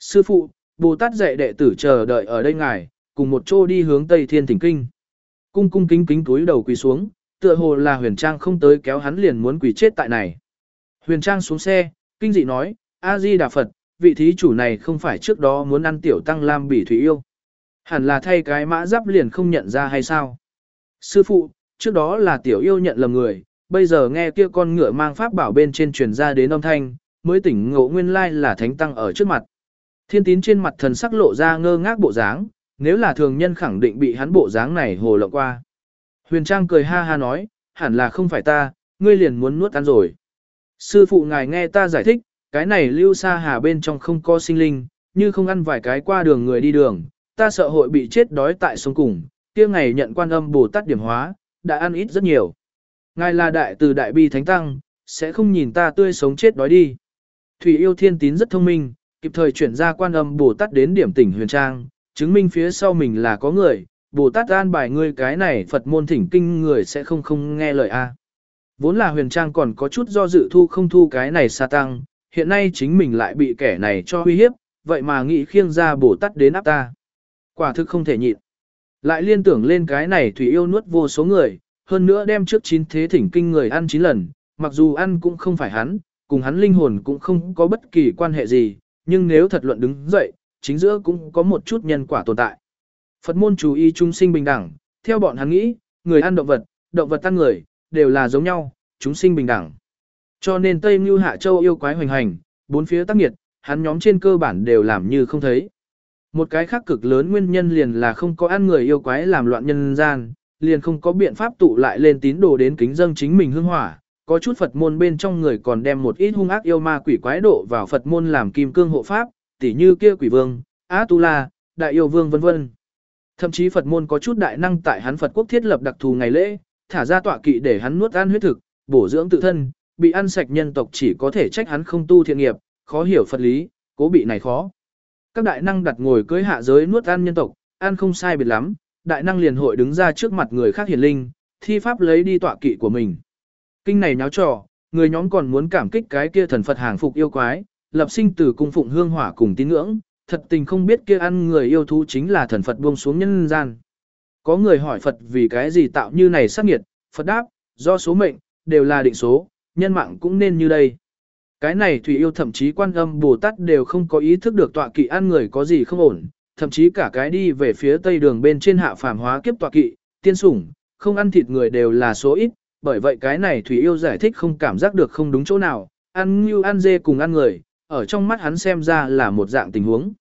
Sư phụ, Bồ Tát dạy đệ tử chờ đợi ở đây ngài, cùng một chỗ đi hướng Tây Thiên Thỉnh Kinh. Cung cung kính kính túi đầu quỳ xuống, tựa hồ là huyền trang không tới kéo hắn liền muốn quỳ chết tại này. Huyền trang xuống xe, kinh dị nói, A-di Đà Phật, vị thí chủ này không phải trước đó muốn ăn tiểu tăng lam bỉ thủy yêu. Hẳn là thay cái mã giáp liền không nhận ra hay sao? Sư phụ, trước đó là tiểu yêu nhận lầm người, bây giờ nghe kia con ngựa mang pháp bảo bên trên truyền ra đến âm thanh, mới tỉnh ngộ nguyên lai là thánh tăng ở trước mặt. Thiên tín trên mặt thần sắc lộ ra ngơ ngác bộ dáng, nếu là thường nhân khẳng định bị hắn bộ dáng này hồ lộng qua. Huyền Trang cười ha ha nói, hẳn là không phải ta, ngươi liền muốn nuốt ăn rồi. Sư phụ ngài nghe ta giải thích, cái này lưu xa hà bên trong không có sinh linh, như không ăn vài cái qua đường người đi đường, ta sợ hội bị chết đói tại sông cùng, kia ngày nhận quan âm Bồ Tát điểm hóa, đã ăn ít rất nhiều. Ngài là đại từ đại bi thánh tăng, sẽ không nhìn ta tươi sống chết đói đi. Thủy yêu thiên tín rất thông minh, kịp thời chuyển ra quan âm Bồ Tát đến điểm tỉnh huyền trang, chứng minh phía sau mình là có người, Bồ Tát an bài ngươi cái này Phật môn thỉnh kinh người sẽ không không nghe lời a. Vốn là huyền trang còn có chút do dự thu không thu cái này sa tăng, hiện nay chính mình lại bị kẻ này cho uy hiếp, vậy mà nghĩ khiêng ra Bồ Tát đến áp ta. Quả thực không thể nhịn. Lại liên tưởng lên cái này thủy yêu nuốt vô số người, hơn nữa đem trước chín thế thỉnh kinh người ăn chín lần, mặc dù ăn cũng không phải hắn, cùng hắn linh hồn cũng không có bất kỳ quan hệ gì, nhưng nếu thật luận đứng dậy, chính giữa cũng có một chút nhân quả tồn tại. Phật môn chú ý chúng sinh bình đẳng, theo bọn hắn nghĩ, người ăn động vật, động vật ăn người, đều là giống nhau, chúng sinh bình đẳng. Cho nên Tây Như Hạ Châu yêu quái hoành hành, bốn phía tác nghiệt, hắn nhóm trên cơ bản đều làm như không thấy. Một cái khác cực lớn nguyên nhân liền là không có ăn người yêu quái làm loạn nhân gian, liền không có biện pháp tụ lại lên tín đồ đến kính dâng chính mình hương hỏa. Có chút Phật môn bên trong người còn đem một ít hung ác yêu ma quỷ quái độ vào Phật môn làm kim cương hộ pháp, tỉ như kia quỷ vương, Á Tu La, Đại yêu vương vân vân. Thậm chí Phật môn có chút đại năng tại hắn Phật quốc thiết lập đặc thù ngày lễ, thả ra tọa kỵ để hắn nuốt ăn huyết thực, bổ dưỡng tự thân, bị ăn sạch nhân tộc chỉ có thể trách hắn không tu thiện nghiệp, khó hiểu Phật lý, cố bị này khó. Các đại năng đặt ngồi cưới hạ giới nuốt ăn nhân tộc, ăn không sai biệt lắm, đại năng liền hội đứng ra trước mặt người khác hiển linh, thi pháp lấy đi tọa kỵ của mình. Kinh này nháo trò, người nhóm còn muốn cảm kích cái kia thần Phật hàng phục yêu quái, lập sinh tử cung phụng hương hỏa cùng tín ngưỡng, thật tình không biết kia ăn người yêu thú chính là thần Phật buông xuống nhân gian. Có người hỏi Phật vì cái gì tạo như này sát nghiệt, Phật đáp, do số mệnh, đều là định số, nhân mạng cũng nên như đây. Cái này Thủy Yêu thậm chí quan âm Bồ Tát đều không có ý thức được tọa kỵ ăn người có gì không ổn, thậm chí cả cái đi về phía tây đường bên trên hạ phàm hóa kiếp tọa kỵ, tiên sủng, không ăn thịt người đều là số ít, bởi vậy cái này Thủy Yêu giải thích không cảm giác được không đúng chỗ nào, ăn như ăn dê cùng ăn người, ở trong mắt hắn xem ra là một dạng tình huống.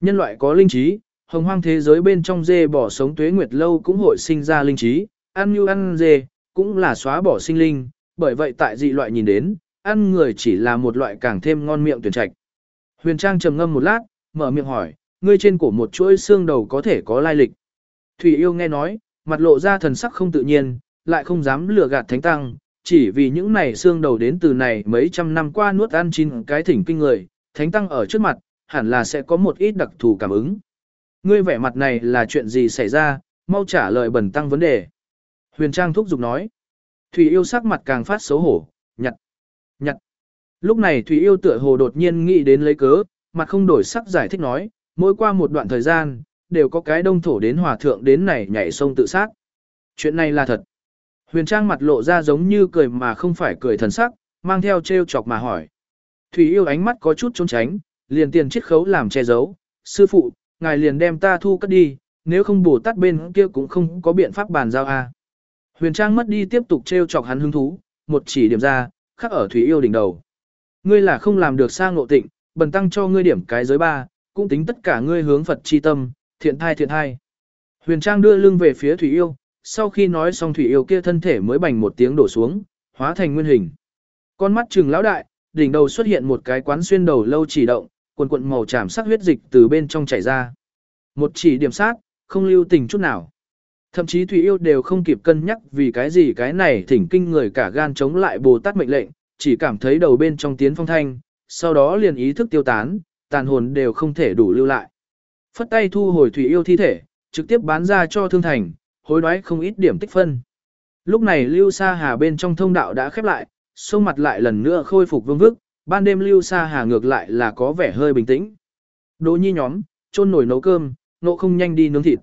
Nhân loại có linh trí, hồng hoang thế giới bên trong dê bỏ sống tuế nguyệt lâu cũng hội sinh ra linh trí, ăn như ăn dê, cũng là xóa bỏ sinh linh, bởi vậy tại dị loại nhìn đến, ăn người chỉ là một loại càng thêm ngon miệng tuyển trạch. Huyền Trang trầm ngâm một lát, mở miệng hỏi, ngươi trên cổ một chuỗi xương đầu có thể có lai lịch. Thủy yêu nghe nói, mặt lộ ra thần sắc không tự nhiên, lại không dám lừa gạt thánh tăng, chỉ vì những này xương đầu đến từ này mấy trăm năm qua nuốt ăn chín cái thỉnh kinh người, thánh tăng ở trước mặt, hẳn là sẽ có một ít đặc thù cảm ứng. Ngươi vẻ mặt này là chuyện gì xảy ra, mau trả lời bẩn tăng vấn đề. Huyền Trang thúc giục nói. Thủy yêu sắc mặt càng phát xấu hổ, nhặt, nhặt. Lúc này Thủy yêu tựa hồ đột nhiên nghĩ đến lấy cớ, mặt không đổi sắc giải thích nói, mỗi qua một đoạn thời gian, đều có cái đông thổ đến hòa thượng đến này nhảy sông tự sát. Chuyện này là thật. Huyền Trang mặt lộ ra giống như cười mà không phải cười thần sắc, mang theo trêu chọc mà hỏi. Thủy yêu ánh mắt có chút trốn tránh, liền tiền chiết khấu làm che giấu. Sư phụ, ngài liền đem ta thu cất đi, nếu không bổ tát bên kia cũng không có biện pháp bàn giao a. Huyền Trang mất đi tiếp tục trêu chọc hắn hứng thú, một chỉ điểm ra, khắc ở Thủy yêu đỉnh đầu. Ngươi là không làm được sang ngộ tịnh, bần tăng cho ngươi điểm cái giới ba, cũng tính tất cả ngươi hướng Phật chi tâm, thiện thai thiện thai. Huyền Trang đưa lưng về phía Thủy yêu, sau khi nói xong Thủy yêu kia thân thể mới bành một tiếng đổ xuống, hóa thành nguyên hình. Con mắt trừng lão đại, đỉnh đầu xuất hiện một cái quán xuyên đầu lâu chỉ động, quần quận màu tràm sắc huyết dịch từ bên trong chảy ra. Một chỉ điểm sát, không lưu tình chút nào. Thậm chí Thủy Yêu đều không kịp cân nhắc vì cái gì cái này thỉnh kinh người cả gan chống lại Bồ Tát mệnh lệnh, chỉ cảm thấy đầu bên trong tiến phong thanh, sau đó liền ý thức tiêu tán, tàn hồn đều không thể đủ lưu lại. Phất tay thu hồi Thủy Yêu thi thể, trực tiếp bán ra cho thương thành, hối đoái không ít điểm tích phân. Lúc này Lưu Sa Hà bên trong thông đạo đã khép lại, sông mặt lại lần nữa khôi phục vương vức, ban đêm Lưu Sa Hà ngược lại là có vẻ hơi bình tĩnh. Đỗ nhi nhóm, chôn nổi nấu cơm, nộ không nhanh đi nướng thịt.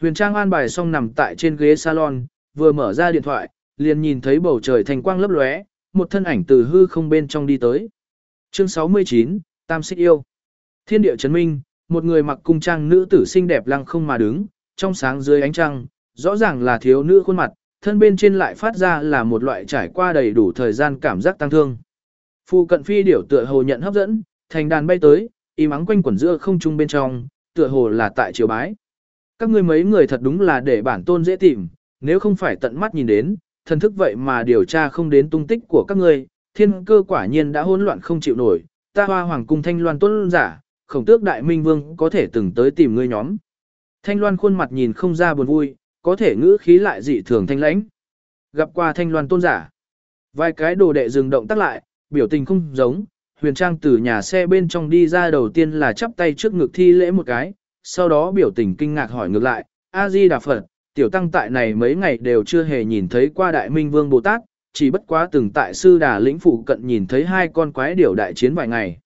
Huyền Trang an bài xong nằm tại trên ghế salon, vừa mở ra điện thoại, liền nhìn thấy bầu trời thành quang lấp lóe, một thân ảnh từ hư không bên trong đi tới. Chương 69, Tam Xích Yêu. Thiên địa chấn minh, một người mặc cung trang nữ tử xinh đẹp lăng không mà đứng, trong sáng dưới ánh trăng, rõ ràng là thiếu nữ khuôn mặt, thân bên trên lại phát ra là một loại trải qua đầy đủ thời gian cảm giác tăng thương. Phu cận phi điểu tựa hồ nhận hấp dẫn, thành đàn bay tới, im ắng quanh quẩn giữa không trung bên trong, tựa hồ là tại triều bái. Các ngươi mấy người thật đúng là để bản tôn dễ tìm, nếu không phải tận mắt nhìn đến, thần thức vậy mà điều tra không đến tung tích của các ngươi, thiên cơ quả nhiên đã hỗn loạn không chịu nổi, ta hoa hoàng cung thanh loan tôn giả, khổng tước đại minh vương có thể từng tới tìm ngươi nhóm. Thanh loan khuôn mặt nhìn không ra buồn vui, có thể ngữ khí lại dị thường thanh lãnh. Gặp qua thanh loan tôn giả. Vài cái đồ đệ dừng động tác lại, biểu tình không giống, huyền trang từ nhà xe bên trong đi ra đầu tiên là chắp tay trước ngực thi lễ một cái, sau đó biểu tình kinh ngạc hỏi ngược lại, A-di Đà Phật, tiểu tăng tại này mấy ngày đều chưa hề nhìn thấy qua đại minh vương Bồ Tát, chỉ bất quá từng tại sư đà lĩnh phụ cận nhìn thấy hai con quái điểu đại chiến vài ngày.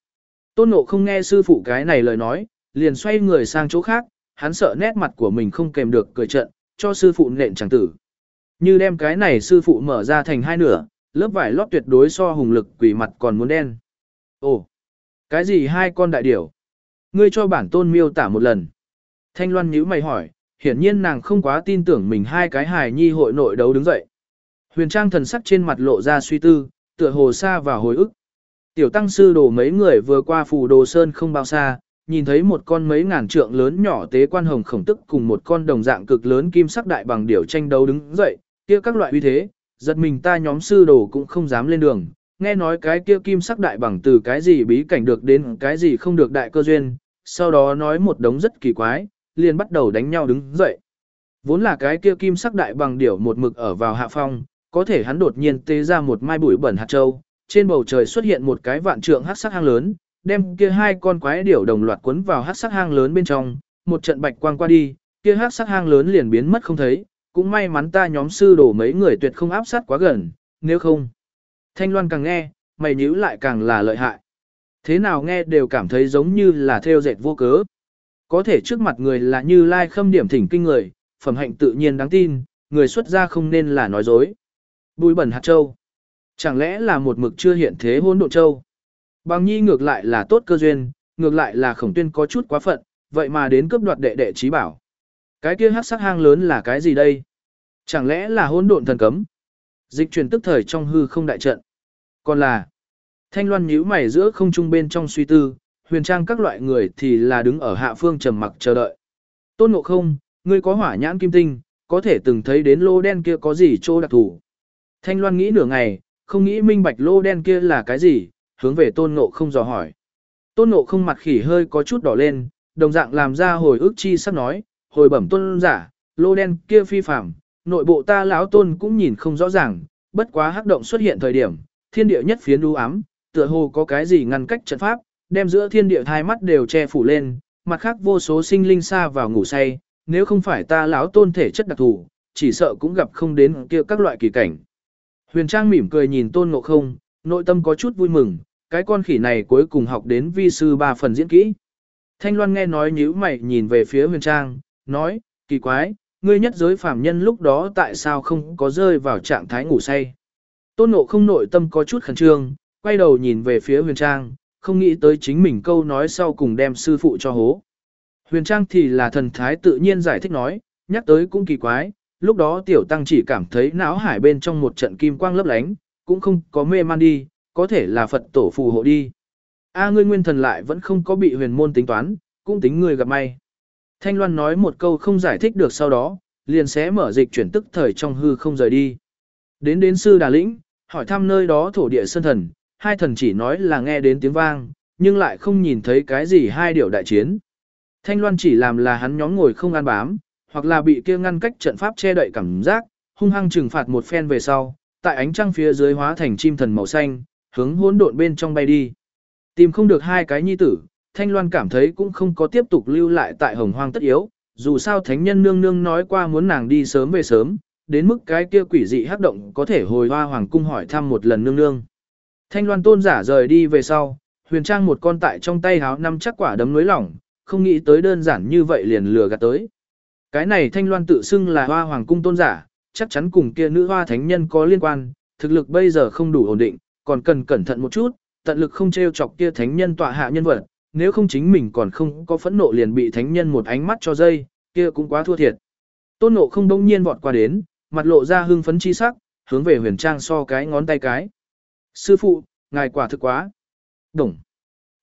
Tôn nộ không nghe sư phụ cái này lời nói, liền xoay người sang chỗ khác, hắn sợ nét mặt của mình không kèm được cười trận, cho sư phụ nện chẳng tử. Như đem cái này sư phụ mở ra thành hai nửa, lớp vải lót tuyệt đối so hùng lực quỷ mặt còn muốn đen. Ồ, cái gì hai con đại điểu? Ngươi cho bản tôn miêu tả một lần. Thanh Loan nhíu mày hỏi, hiển nhiên nàng không quá tin tưởng mình hai cái hài nhi hội nội đấu đứng dậy. Huyền Trang thần sắc trên mặt lộ ra suy tư, tựa hồ xa và hồi ức. Tiểu tăng sư đồ mấy người vừa qua phù đồ sơn không bao xa, nhìn thấy một con mấy ngàn trượng lớn nhỏ tế quan hồng khổng tức cùng một con đồng dạng cực lớn kim sắc đại bằng điểu tranh đấu đứng dậy, kia các loại uy thế, giật mình ta nhóm sư đồ cũng không dám lên đường, nghe nói cái kia kim sắc đại bằng từ cái gì bí cảnh được đến cái gì không được đại cơ duyên, sau đó nói một đống rất kỳ quái, liền bắt đầu đánh nhau đứng dậy. Vốn là cái kia kim sắc đại bằng điểu một mực ở vào hạ phong, có thể hắn đột nhiên tế ra một mai bụi bẩn hạt châu, trên bầu trời xuất hiện một cái vạn trượng hắc sắc hang lớn, đem kia hai con quái điểu đồng loạt cuốn vào hắc sắc hang lớn bên trong, một trận bạch quang qua đi, kia hắc sắc hang lớn liền biến mất không thấy, cũng may mắn ta nhóm sư đổ mấy người tuyệt không áp sát quá gần, nếu không. Thanh Loan càng nghe, mày nhíu lại càng là lợi hại. Thế nào nghe đều cảm thấy giống như là theo dệt vô cớ. Có thể trước mặt người là như lai khâm điểm thỉnh kinh người, phẩm hạnh tự nhiên đáng tin, người xuất gia không nên là nói dối. Bùi bẩn hạt châu. Chẳng lẽ là một mực chưa hiện thế hôn độ châu? Bằng nhi ngược lại là tốt cơ duyên, ngược lại là khổng tuyên có chút quá phận, vậy mà đến cướp đoạt đệ đệ trí bảo. Cái kia hát sắc hang lớn là cái gì đây? Chẳng lẽ là hôn độn thần cấm? Dịch chuyển tức thời trong hư không đại trận. Còn là, thanh loan nhíu mày giữa không trung bên trong suy tư, huyền trang các loại người thì là đứng ở hạ phương trầm mặc chờ đợi. Tôn ngộ không, ngươi có hỏa nhãn kim tinh, có thể từng thấy đến lô đen kia có gì chỗ đặc thù. Thanh loan nghĩ nửa ngày, không nghĩ minh bạch lô đen kia là cái gì, hướng về tôn ngộ không dò hỏi. Tôn ngộ không mặt khỉ hơi có chút đỏ lên, đồng dạng làm ra hồi ức chi sắp nói, hồi bẩm tôn giả, lô đen kia phi phạm, nội bộ ta lão tôn cũng nhìn không rõ ràng, bất quá hắc động xuất hiện thời điểm, thiên địa nhất phiến u ám, tựa hồ có cái gì ngăn cách trận pháp, đem giữa thiên địa hai mắt đều che phủ lên, mặt khác vô số sinh linh xa vào ngủ say, nếu không phải ta lão tôn thể chất đặc thù, chỉ sợ cũng gặp không đến kia các loại kỳ cảnh. Huyền Trang mỉm cười nhìn tôn ngộ không, nội tâm có chút vui mừng, cái con khỉ này cuối cùng học đến vi sư ba phần diễn kỹ. Thanh Loan nghe nói nhíu mày nhìn về phía Huyền Trang, nói, kỳ quái, ngươi nhất giới phàm nhân lúc đó tại sao không có rơi vào trạng thái ngủ say. Tôn Ngộ không nội tâm có chút khẩn trương, quay đầu nhìn về phía Huyền Trang, không nghĩ tới chính mình câu nói sau cùng đem sư phụ cho hố. Huyền Trang thì là thần thái tự nhiên giải thích nói, nhắc tới cũng kỳ quái, lúc đó tiểu tăng chỉ cảm thấy não hải bên trong một trận kim quang lấp lánh, cũng không có mê man đi, có thể là Phật tổ phù hộ đi. A ngươi nguyên thần lại vẫn không có bị huyền môn tính toán, cũng tính người gặp may. Thanh Loan nói một câu không giải thích được sau đó, liền sẽ mở dịch chuyển tức thời trong hư không rời đi. Đến đến sư Đà Lĩnh, hỏi thăm nơi đó thổ địa sơn thần, hai thần chỉ nói là nghe đến tiếng vang, nhưng lại không nhìn thấy cái gì hai điều đại chiến. Thanh Loan chỉ làm là hắn nhóm ngồi không ăn bám, hoặc là bị kia ngăn cách trận pháp che đậy cảm giác, hung hăng trừng phạt một phen về sau, tại ánh trăng phía dưới hóa thành chim thần màu xanh, hướng hỗn độn bên trong bay đi. Tìm không được hai cái nhi tử, Thanh Loan cảm thấy cũng không có tiếp tục lưu lại tại hồng hoang tất yếu, dù sao thánh nhân nương nương nói qua muốn nàng đi sớm về sớm, đến mức cái kia quỷ dị hắc động có thể hồi hoa hoàng cung hỏi thăm một lần nương nương. Thanh Loan tôn giả rời đi về sau, huyền trang một con tại trong tay háo năm chắc quả đấm núi lỏng, không nghĩ tới đơn giản như vậy liền lừa gạt tới. Cái này thanh loan tự xưng là hoa hoàng cung tôn giả, chắc chắn cùng kia nữ hoa thánh nhân có liên quan, thực lực bây giờ không đủ ổn định, còn cần cẩn thận một chút, tận lực không trêu chọc kia thánh nhân tọa hạ nhân vật, nếu không chính mình còn không có phẫn nộ liền bị thánh nhân một ánh mắt cho dây, kia cũng quá thua thiệt. Tôn nộ không đông nhiên vọt qua đến, mặt lộ ra hưng phấn chi sắc, hướng về huyền trang so cái ngón tay cái. Sư phụ, ngài quả thực quá. Đồng.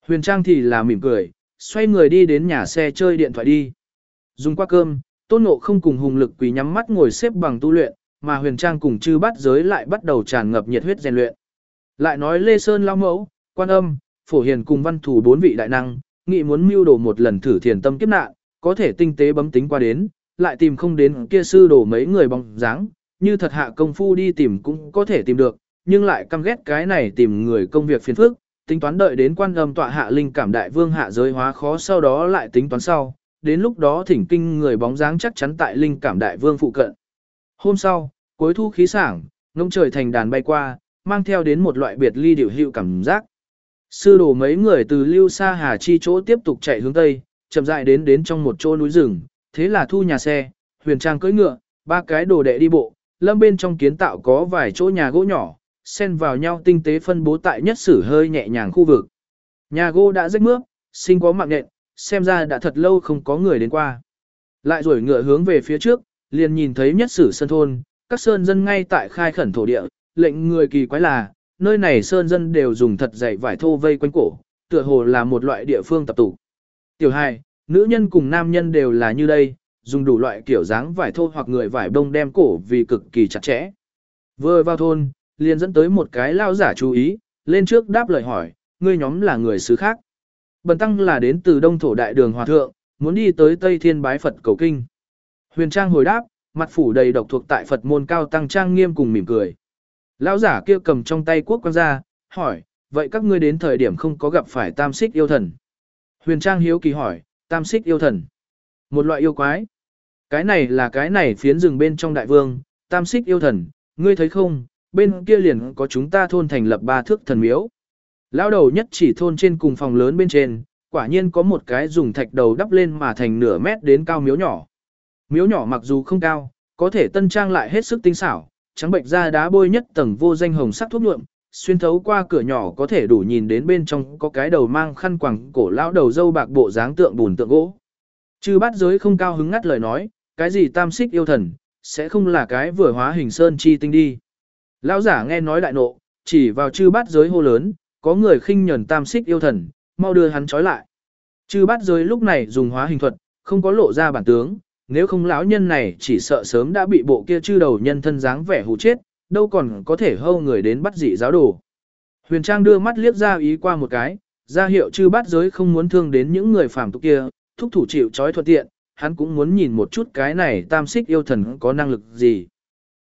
Huyền trang thì là mỉm cười, xoay người đi đến nhà xe chơi điện thoại đi. Dùng qua cơm, tôn nộ không cùng hùng lực quỳ nhắm mắt ngồi xếp bằng tu luyện, mà huyền trang cùng chư bắt giới lại bắt đầu tràn ngập nhiệt huyết rèn luyện. Lại nói Lê Sơn Lao Mẫu, Quan Âm, Phổ Hiền cùng văn thủ bốn vị đại năng, nghị muốn mưu đồ một lần thử thiền tâm kiếp nạn, có thể tinh tế bấm tính qua đến, lại tìm không đến kia sư đồ mấy người bóng dáng, như thật hạ công phu đi tìm cũng có thể tìm được, nhưng lại căm ghét cái này tìm người công việc phiền phức, tính toán đợi đến quan âm tọa hạ linh cảm đại vương hạ giới hóa khó sau đó lại tính toán sau, đến lúc đó thỉnh kinh người bóng dáng chắc chắn tại linh cảm đại vương phụ cận. Hôm sau, cuối thu khí sảng, ngông trời thành đàn bay qua, mang theo đến một loại biệt ly điều hiệu cảm giác. Sư đồ mấy người từ Lưu Sa Hà Chi chỗ tiếp tục chạy hướng Tây, chậm rãi đến đến trong một chỗ núi rừng, thế là thu nhà xe, huyền trang cưỡi ngựa, ba cái đồ đệ đi bộ, lâm bên trong kiến tạo có vài chỗ nhà gỗ nhỏ, xen vào nhau tinh tế phân bố tại nhất sử hơi nhẹ nhàng khu vực. Nhà gỗ đã rách mướp, sinh có mạng nện, xem ra đã thật lâu không có người đến qua. Lại rồi ngựa hướng về phía trước, liền nhìn thấy nhất sử sân thôn, các sơn dân ngay tại khai khẩn thổ địa, lệnh người kỳ quái là, nơi này sơn dân đều dùng thật dày vải thô vây quanh cổ, tựa hồ là một loại địa phương tập tụ. Tiểu hai, nữ nhân cùng nam nhân đều là như đây, dùng đủ loại kiểu dáng vải thô hoặc người vải bông đem cổ vì cực kỳ chặt chẽ. Vừa vào thôn, liền dẫn tới một cái lao giả chú ý, lên trước đáp lời hỏi, ngươi nhóm là người xứ khác. Bần tăng là đến từ đông thổ đại đường hòa thượng, muốn đi tới Tây Thiên bái Phật cầu kinh. Huyền Trang hồi đáp, mặt phủ đầy độc thuộc tại Phật môn cao tăng trang nghiêm cùng mỉm cười. Lão giả kia cầm trong tay quốc quan ra, hỏi, vậy các ngươi đến thời điểm không có gặp phải tam xích yêu thần. Huyền Trang hiếu kỳ hỏi, tam xích yêu thần. Một loại yêu quái. Cái này là cái này phiến rừng bên trong đại vương, tam xích yêu thần, ngươi thấy không, bên kia liền có chúng ta thôn thành lập ba thước thần miếu. Lão đầu nhất chỉ thôn trên cùng phòng lớn bên trên, quả nhiên có một cái dùng thạch đầu đắp lên mà thành nửa mét đến cao miếu nhỏ. Miếu nhỏ mặc dù không cao, có thể tân trang lại hết sức tinh xảo, trắng bệnh da đá bôi nhất tầng vô danh hồng sắc thuốc nhuộm, xuyên thấu qua cửa nhỏ có thể đủ nhìn đến bên trong có cái đầu mang khăn quàng cổ lão đầu dâu bạc bộ dáng tượng bùn tượng gỗ. Chư bát giới không cao hứng ngắt lời nói, cái gì tam xích yêu thần, sẽ không là cái vừa hóa hình sơn chi tinh đi. Lão giả nghe nói đại nộ, chỉ vào chư bát giới hô lớn, có người khinh nhẫn tam xích yêu thần, mau đưa hắn trói lại. Chư bát giới lúc này dùng hóa hình thuật, không có lộ ra bản tướng, nếu không lão nhân này chỉ sợ sớm đã bị bộ kia chư đầu nhân thân dáng vẻ hù chết, đâu còn có thể hâu người đến bắt dị giáo đồ. Huyền Trang đưa mắt liếc ra ý qua một cái, ra hiệu chư bát giới không muốn thương đến những người phàm tục kia, thúc thủ chịu trói thuận tiện, hắn cũng muốn nhìn một chút cái này tam xích yêu thần có năng lực gì.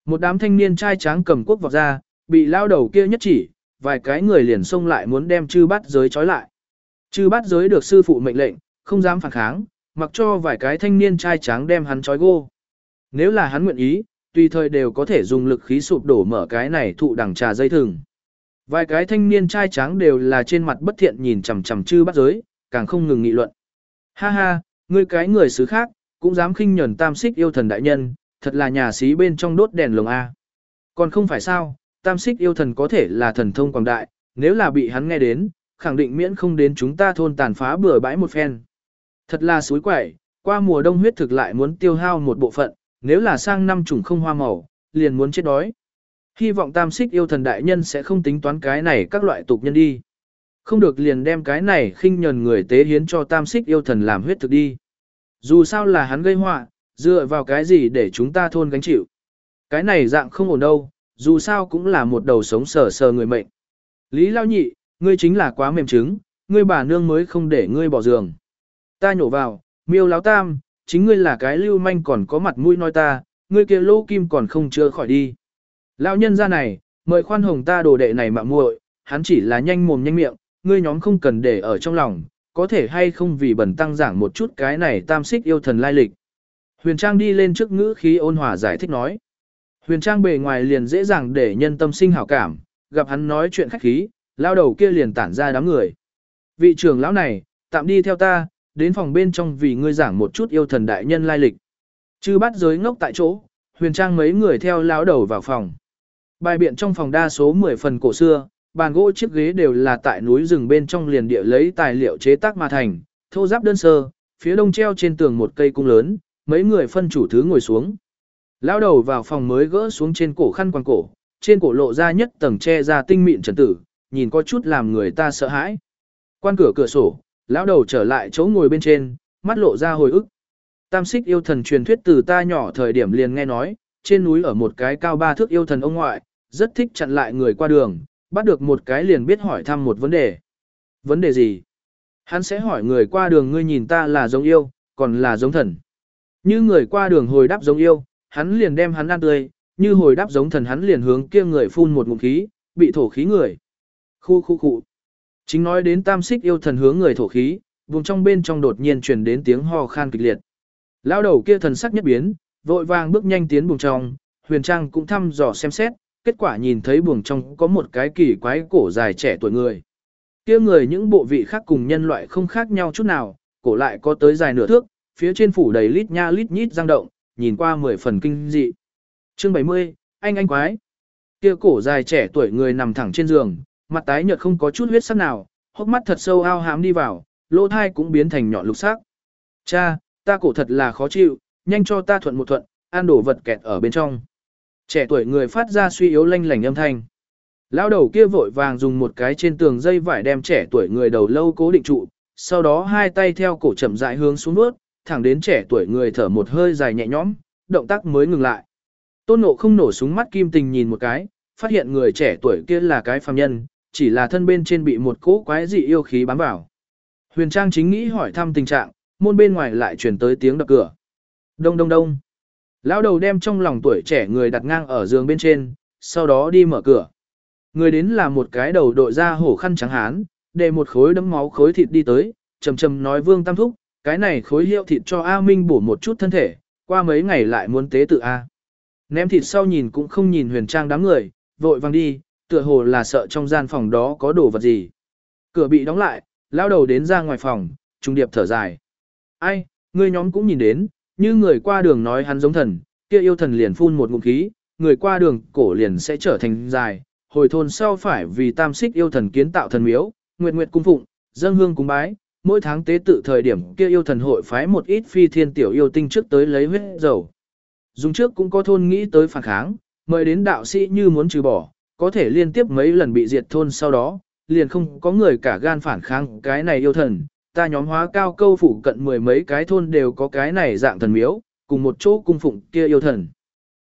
Một đám thanh niên trai tráng cầm quốc vọt ra, bị lao đầu kia nhất chỉ, vài cái người liền xông lại muốn đem chư bát giới trói lại. Chư bát giới được sư phụ mệnh lệnh, không dám phản kháng, mặc cho vài cái thanh niên trai tráng đem hắn trói gô. Nếu là hắn nguyện ý, tùy thời đều có thể dùng lực khí sụp đổ mở cái này thụ đằng trà dây thừng. Vài cái thanh niên trai tráng đều là trên mặt bất thiện nhìn chằm chằm chư bắt giới, càng không ngừng nghị luận. Ha ha, ngươi cái người xứ khác, cũng dám khinh nhẫn tam xích yêu thần đại nhân, thật là nhà xí bên trong đốt đèn lồng A. Còn không phải sao, tam xích yêu thần có thể là thần thông quảng đại, nếu là bị hắn nghe đến, khẳng định miễn không đến chúng ta thôn tàn phá bừa bãi một phen. Thật là suối quẩy, qua mùa đông huyết thực lại muốn tiêu hao một bộ phận, nếu là sang năm trùng không hoa màu, liền muốn chết đói. Hy vọng tam xích yêu thần đại nhân sẽ không tính toán cái này các loại tục nhân đi. Không được liền đem cái này khinh nhờn người tế hiến cho tam xích yêu thần làm huyết thực đi. Dù sao là hắn gây họa, dựa vào cái gì để chúng ta thôn gánh chịu. Cái này dạng không ổn đâu, dù sao cũng là một đầu sống sờ sờ người mệnh. Lý Lao Nhị, ngươi chính là quá mềm trứng, ngươi bà nương mới không để ngươi bỏ giường. Ta nhổ vào, miêu láo tam, chính ngươi là cái lưu manh còn có mặt mũi nói ta, ngươi kia lô kim còn không chưa khỏi đi. Lão nhân ra này, mời khoan hồng ta đồ đệ này mà muội, hắn chỉ là nhanh mồm nhanh miệng, ngươi nhóm không cần để ở trong lòng, có thể hay không vì bẩn tăng giảng một chút cái này tam xích yêu thần lai lịch. Huyền Trang đi lên trước ngữ khí ôn hòa giải thích nói. Huyền Trang bề ngoài liền dễ dàng để nhân tâm sinh hảo cảm, gặp hắn nói chuyện khách khí, lao đầu kia liền tản ra đám người. Vị trưởng lão này, tạm đi theo ta, đến phòng bên trong vì ngươi giảng một chút yêu thần đại nhân lai lịch. Chư bắt giới ngốc tại chỗ, huyền trang mấy người theo lão đầu vào phòng. Bài biện trong phòng đa số 10 phần cổ xưa, bàn gỗ chiếc ghế đều là tại núi rừng bên trong liền địa lấy tài liệu chế tác mà thành, thô giáp đơn sơ, phía đông treo trên tường một cây cung lớn, mấy người phân chủ thứ ngồi xuống. Lão đầu vào phòng mới gỡ xuống trên cổ khăn quàng cổ, trên cổ lộ ra nhất tầng che ra tinh mịn trần tử, nhìn có chút làm người ta sợ hãi. Quan cửa cửa sổ, lão đầu trở lại chỗ ngồi bên trên, mắt lộ ra hồi ức. Tam xích yêu thần truyền thuyết từ ta nhỏ thời điểm liền nghe nói, trên núi ở một cái cao ba thước yêu thần ông ngoại, rất thích chặn lại người qua đường, bắt được một cái liền biết hỏi thăm một vấn đề. Vấn đề gì? Hắn sẽ hỏi người qua đường ngươi nhìn ta là giống yêu, còn là giống thần. Như người qua đường hồi đáp giống yêu, hắn liền đem hắn ăn tươi, như hồi đáp giống thần hắn liền hướng kia người phun một ngụm khí, bị thổ khí người. Khu khu khu. Chính nói đến tam xích yêu thần hướng người thổ khí, vùng trong bên trong đột nhiên truyền đến tiếng ho khan kịch liệt. Lao đầu kia thần sắc nhất biến, vội vàng bước nhanh tiến buồng trong, huyền trang cũng thăm dò xem xét, kết quả nhìn thấy buồng trong có một cái kỳ quái cổ dài trẻ tuổi người. Kia người những bộ vị khác cùng nhân loại không khác nhau chút nào, cổ lại có tới dài nửa thước, phía trên phủ đầy lít nha lít nhít răng động, nhìn qua mười phần kinh dị. Chương 70, anh anh quái. Kia cổ dài trẻ tuổi người nằm thẳng trên giường, mặt tái nhợt không có chút huyết sắc nào, hốc mắt thật sâu ao hám đi vào, lỗ thai cũng biến thành nhọn lục sắc. Cha, ta cổ thật là khó chịu, nhanh cho ta thuận một thuận, ăn đổ vật kẹt ở bên trong. Trẻ tuổi người phát ra suy yếu lanh lảnh âm thanh. Lão đầu kia vội vàng dùng một cái trên tường dây vải đem trẻ tuổi người đầu lâu cố định trụ, sau đó hai tay theo cổ chậm rãi hướng xuống nuốt, thẳng đến trẻ tuổi người thở một hơi dài nhẹ nhõm, động tác mới ngừng lại. Tôn nộ không nổ súng mắt kim tình nhìn một cái, phát hiện người trẻ tuổi kia là cái phàm nhân, chỉ là thân bên trên bị một cỗ quái dị yêu khí bám vào. Huyền Trang chính nghĩ hỏi thăm tình trạng, môn bên ngoài lại truyền tới tiếng đập cửa. Đông đông đông. Lão đầu đem trong lòng tuổi trẻ người đặt ngang ở giường bên trên, sau đó đi mở cửa. Người đến là một cái đầu đội ra hổ khăn trắng hán, để một khối đấm máu khối thịt đi tới, trầm trầm nói Vương Tam Thúc, cái này khối hiệu thịt cho A Minh bổ một chút thân thể, qua mấy ngày lại muốn tế tự A. Ném thịt sau nhìn cũng không nhìn huyền trang đám người, vội vàng đi, tựa hồ là sợ trong gian phòng đó có đồ vật gì. Cửa bị đóng lại, lao đầu đến ra ngoài phòng, trung điệp thở dài. Ai, người nhóm cũng nhìn đến, như người qua đường nói hắn giống thần, kia yêu thần liền phun một ngụm khí, người qua đường cổ liền sẽ trở thành dài, hồi thôn sau phải vì tam xích yêu thần kiến tạo thần miếu, nguyệt nguyệt cung phụng, dân hương cung bái, mỗi tháng tế tự thời điểm kia yêu thần hội phái một ít phi thiên tiểu yêu tinh trước tới lấy huyết dầu. Dùng trước cũng có thôn nghĩ tới phản kháng, mời đến đạo sĩ như muốn trừ bỏ, có thể liên tiếp mấy lần bị diệt thôn sau đó, liền không có người cả gan phản kháng cái này yêu thần. Ta nhóm hóa cao câu phủ cận mười mấy cái thôn đều có cái này dạng thần miếu, cùng một chỗ cung phụng kia yêu thần.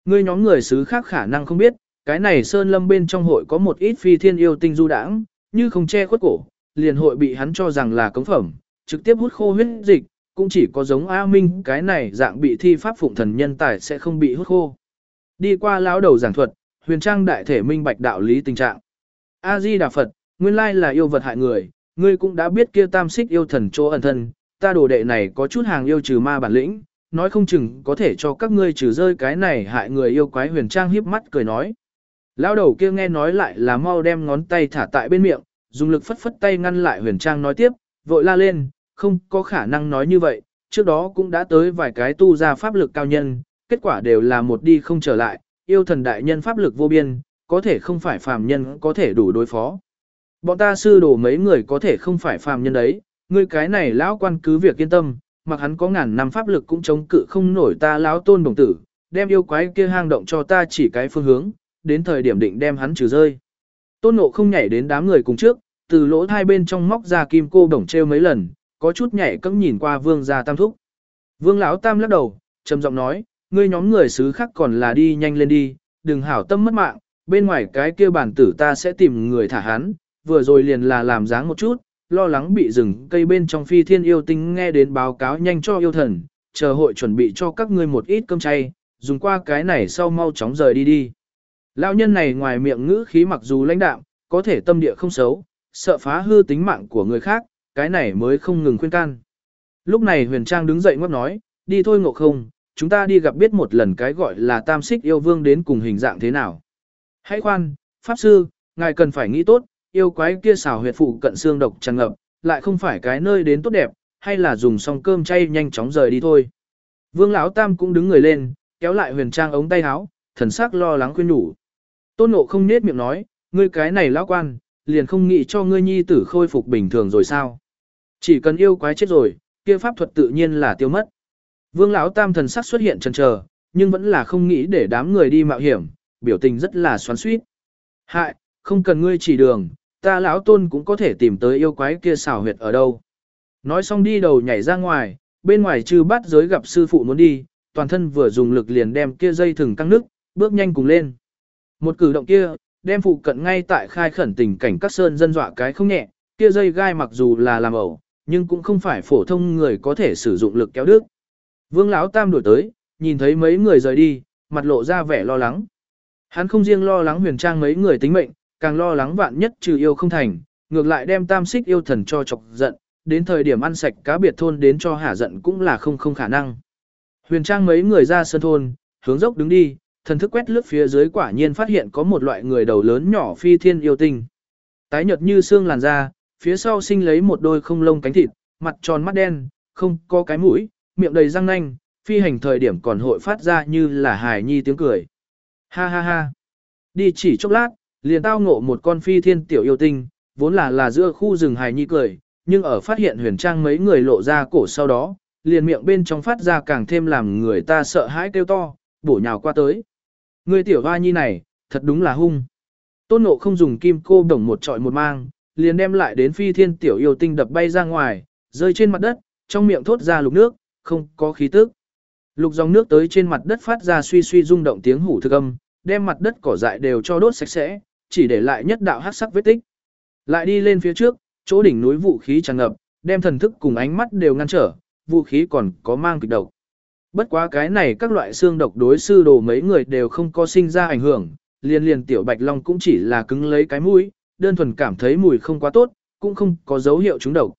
Ngươi nhóm người xứ khác khả năng không biết, cái này sơn lâm bên trong hội có một ít phi thiên yêu tinh du đãng, như không che khuất cổ, liền hội bị hắn cho rằng là cống phẩm, trực tiếp hút khô huyết dịch, cũng chỉ có giống A Minh cái này dạng bị thi pháp phụng thần nhân tài sẽ không bị hút khô. Đi qua lão đầu giảng thuật, huyền trang đại thể minh bạch đạo lý tình trạng. A Di Đà Phật, nguyên lai là yêu vật hại người, ngươi cũng đã biết kia tam xích yêu thần chỗ ẩn thân, ta đồ đệ này có chút hàng yêu trừ ma bản lĩnh, nói không chừng có thể cho các ngươi trừ rơi cái này hại người yêu quái huyền trang híp mắt cười nói. Lão đầu kia nghe nói lại là mau đem ngón tay thả tại bên miệng, dùng lực phất phất tay ngăn lại huyền trang nói tiếp, vội la lên, không có khả năng nói như vậy, trước đó cũng đã tới vài cái tu ra pháp lực cao nhân, kết quả đều là một đi không trở lại, yêu thần đại nhân pháp lực vô biên, có thể không phải phàm nhân có thể đủ đối phó. Bọn ta sư đồ mấy người có thể không phải phàm nhân đấy, ngươi cái này lão quan cứ việc yên tâm, mặc hắn có ngàn năm pháp lực cũng chống cự không nổi ta lão tôn đồng tử, đem yêu quái kia hang động cho ta chỉ cái phương hướng, đến thời điểm định đem hắn trừ rơi. Tôn nộ không nhảy đến đám người cùng trước, từ lỗ hai bên trong móc ra kim cô đồng treo mấy lần, có chút nhảy cẫng nhìn qua vương gia tam thúc. Vương lão tam lắc đầu, trầm giọng nói, ngươi nhóm người xứ khác còn là đi nhanh lên đi, đừng hảo tâm mất mạng, bên ngoài cái kia bản tử ta sẽ tìm người thả hắn, vừa rồi liền là làm dáng một chút, lo lắng bị rừng cây bên trong phi thiên yêu tinh nghe đến báo cáo nhanh cho yêu thần, chờ hội chuẩn bị cho các ngươi một ít cơm chay, dùng qua cái này sau mau chóng rời đi đi. Lão nhân này ngoài miệng ngữ khí mặc dù lãnh đạm, có thể tâm địa không xấu, sợ phá hư tính mạng của người khác, cái này mới không ngừng khuyên can. Lúc này huyền trang đứng dậy ngóc nói, đi thôi ngộ không, chúng ta đi gặp biết một lần cái gọi là tam xích yêu vương đến cùng hình dạng thế nào. Hãy khoan, Pháp Sư, ngài cần phải nghĩ tốt, yêu quái kia xảo huyệt phụ cận xương độc tràn ngập, lại không phải cái nơi đến tốt đẹp, hay là dùng xong cơm chay nhanh chóng rời đi thôi. Vương Lão Tam cũng đứng người lên, kéo lại huyền trang ống tay áo, thần sắc lo lắng khuyên nhủ. Tôn Ngộ không nết miệng nói, ngươi cái này lão quan, liền không nghĩ cho ngươi nhi tử khôi phục bình thường rồi sao? Chỉ cần yêu quái chết rồi, kia pháp thuật tự nhiên là tiêu mất. Vương Lão Tam thần sắc xuất hiện chần chờ, nhưng vẫn là không nghĩ để đám người đi mạo hiểm, biểu tình rất là xoắn xuýt. Hại, không cần ngươi chỉ đường, ta lão tôn cũng có thể tìm tới yêu quái kia xảo huyệt ở đâu. Nói xong đi đầu nhảy ra ngoài, bên ngoài trừ bắt giới gặp sư phụ muốn đi, toàn thân vừa dùng lực liền đem kia dây thừng căng nức, bước nhanh cùng lên. Một cử động kia, đem phụ cận ngay tại khai khẩn tình cảnh các sơn dân dọa cái không nhẹ, kia dây gai mặc dù là làm ẩu, nhưng cũng không phải phổ thông người có thể sử dụng lực kéo đứt. Vương lão tam đổi tới, nhìn thấy mấy người rời đi, mặt lộ ra vẻ lo lắng. Hắn không riêng lo lắng huyền trang mấy người tính mệnh, càng lo lắng vạn nhất trừ yêu không thành, ngược lại đem tam xích yêu thần cho chọc giận, đến thời điểm ăn sạch cá biệt thôn đến cho hả giận cũng là không không khả năng. Huyền trang mấy người ra sân thôn, hướng dốc đứng đi, thần thức quét lướt phía dưới quả nhiên phát hiện có một loại người đầu lớn nhỏ phi thiên yêu tinh. Tái nhợt như xương làn da, phía sau sinh lấy một đôi không lông cánh thịt, mặt tròn mắt đen, không có cái mũi, miệng đầy răng nanh, phi hành thời điểm còn hội phát ra như là hài nhi tiếng cười. Ha ha ha. Đi chỉ chốc lát, liền tao ngộ một con phi thiên tiểu yêu tinh, vốn là là giữa khu rừng hài nhi cười, nhưng ở phát hiện huyền trang mấy người lộ ra cổ sau đó, liền miệng bên trong phát ra càng thêm làm người ta sợ hãi kêu to, bổ nhào qua tới. Người tiểu hoa nhi này, thật đúng là hung. Tôn nộ không dùng kim cô đồng một trọi một mang, liền đem lại đến phi thiên tiểu yêu tinh đập bay ra ngoài, rơi trên mặt đất, trong miệng thốt ra lục nước, không có khí tức. Lục dòng nước tới trên mặt đất phát ra suy suy rung động tiếng hủ thực âm, đem mặt đất cỏ dại đều cho đốt sạch sẽ, chỉ để lại nhất đạo hắc sắc vết tích. Lại đi lên phía trước, chỗ đỉnh núi vũ khí tràn ngập, đem thần thức cùng ánh mắt đều ngăn trở, vũ khí còn có mang kịch độc. Bất quá cái này các loại xương độc đối sư đồ mấy người đều không có sinh ra ảnh hưởng, liền liền tiểu bạch long cũng chỉ là cứng lấy cái mũi, đơn thuần cảm thấy mùi không quá tốt, cũng không có dấu hiệu trúng độc.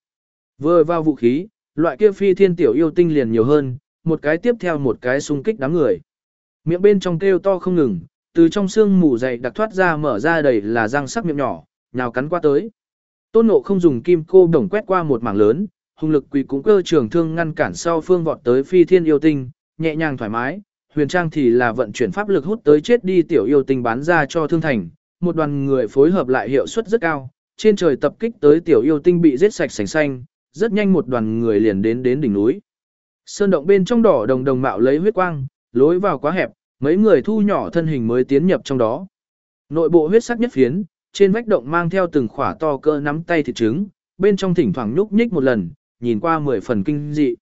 Vừa vào vũ khí, loại kia phi thiên tiểu yêu tinh liền nhiều hơn, một cái tiếp theo một cái xung kích đám người. Miệng bên trong kêu to không ngừng, từ trong xương mù dày đặc thoát ra mở ra đầy là răng sắc miệng nhỏ, nhào cắn qua tới. Tôn Ngộ không dùng kim cô đồng quét qua một mảng lớn, hung lực quỳ cũng cơ trường thương ngăn cản sau phương vọt tới phi thiên yêu tinh, nhẹ nhàng thoải mái, huyền trang thì là vận chuyển pháp lực hút tới chết đi tiểu yêu tinh bán ra cho thương thành, một đoàn người phối hợp lại hiệu suất rất cao, trên trời tập kích tới tiểu yêu tinh bị giết sạch sành xanh, rất nhanh một đoàn người liền đến đến đỉnh núi. Sơn động bên trong đỏ đồng đồng mạo lấy huyết quang, lối vào quá hẹp, mấy người thu nhỏ thân hình mới tiến nhập trong đó. Nội bộ huyết sắc nhất phiến, trên vách động mang theo từng khỏa to cơ nắm tay thịt trứng, bên trong thỉnh thoảng nhúc nhích một lần, nhìn qua mười phần kinh dị.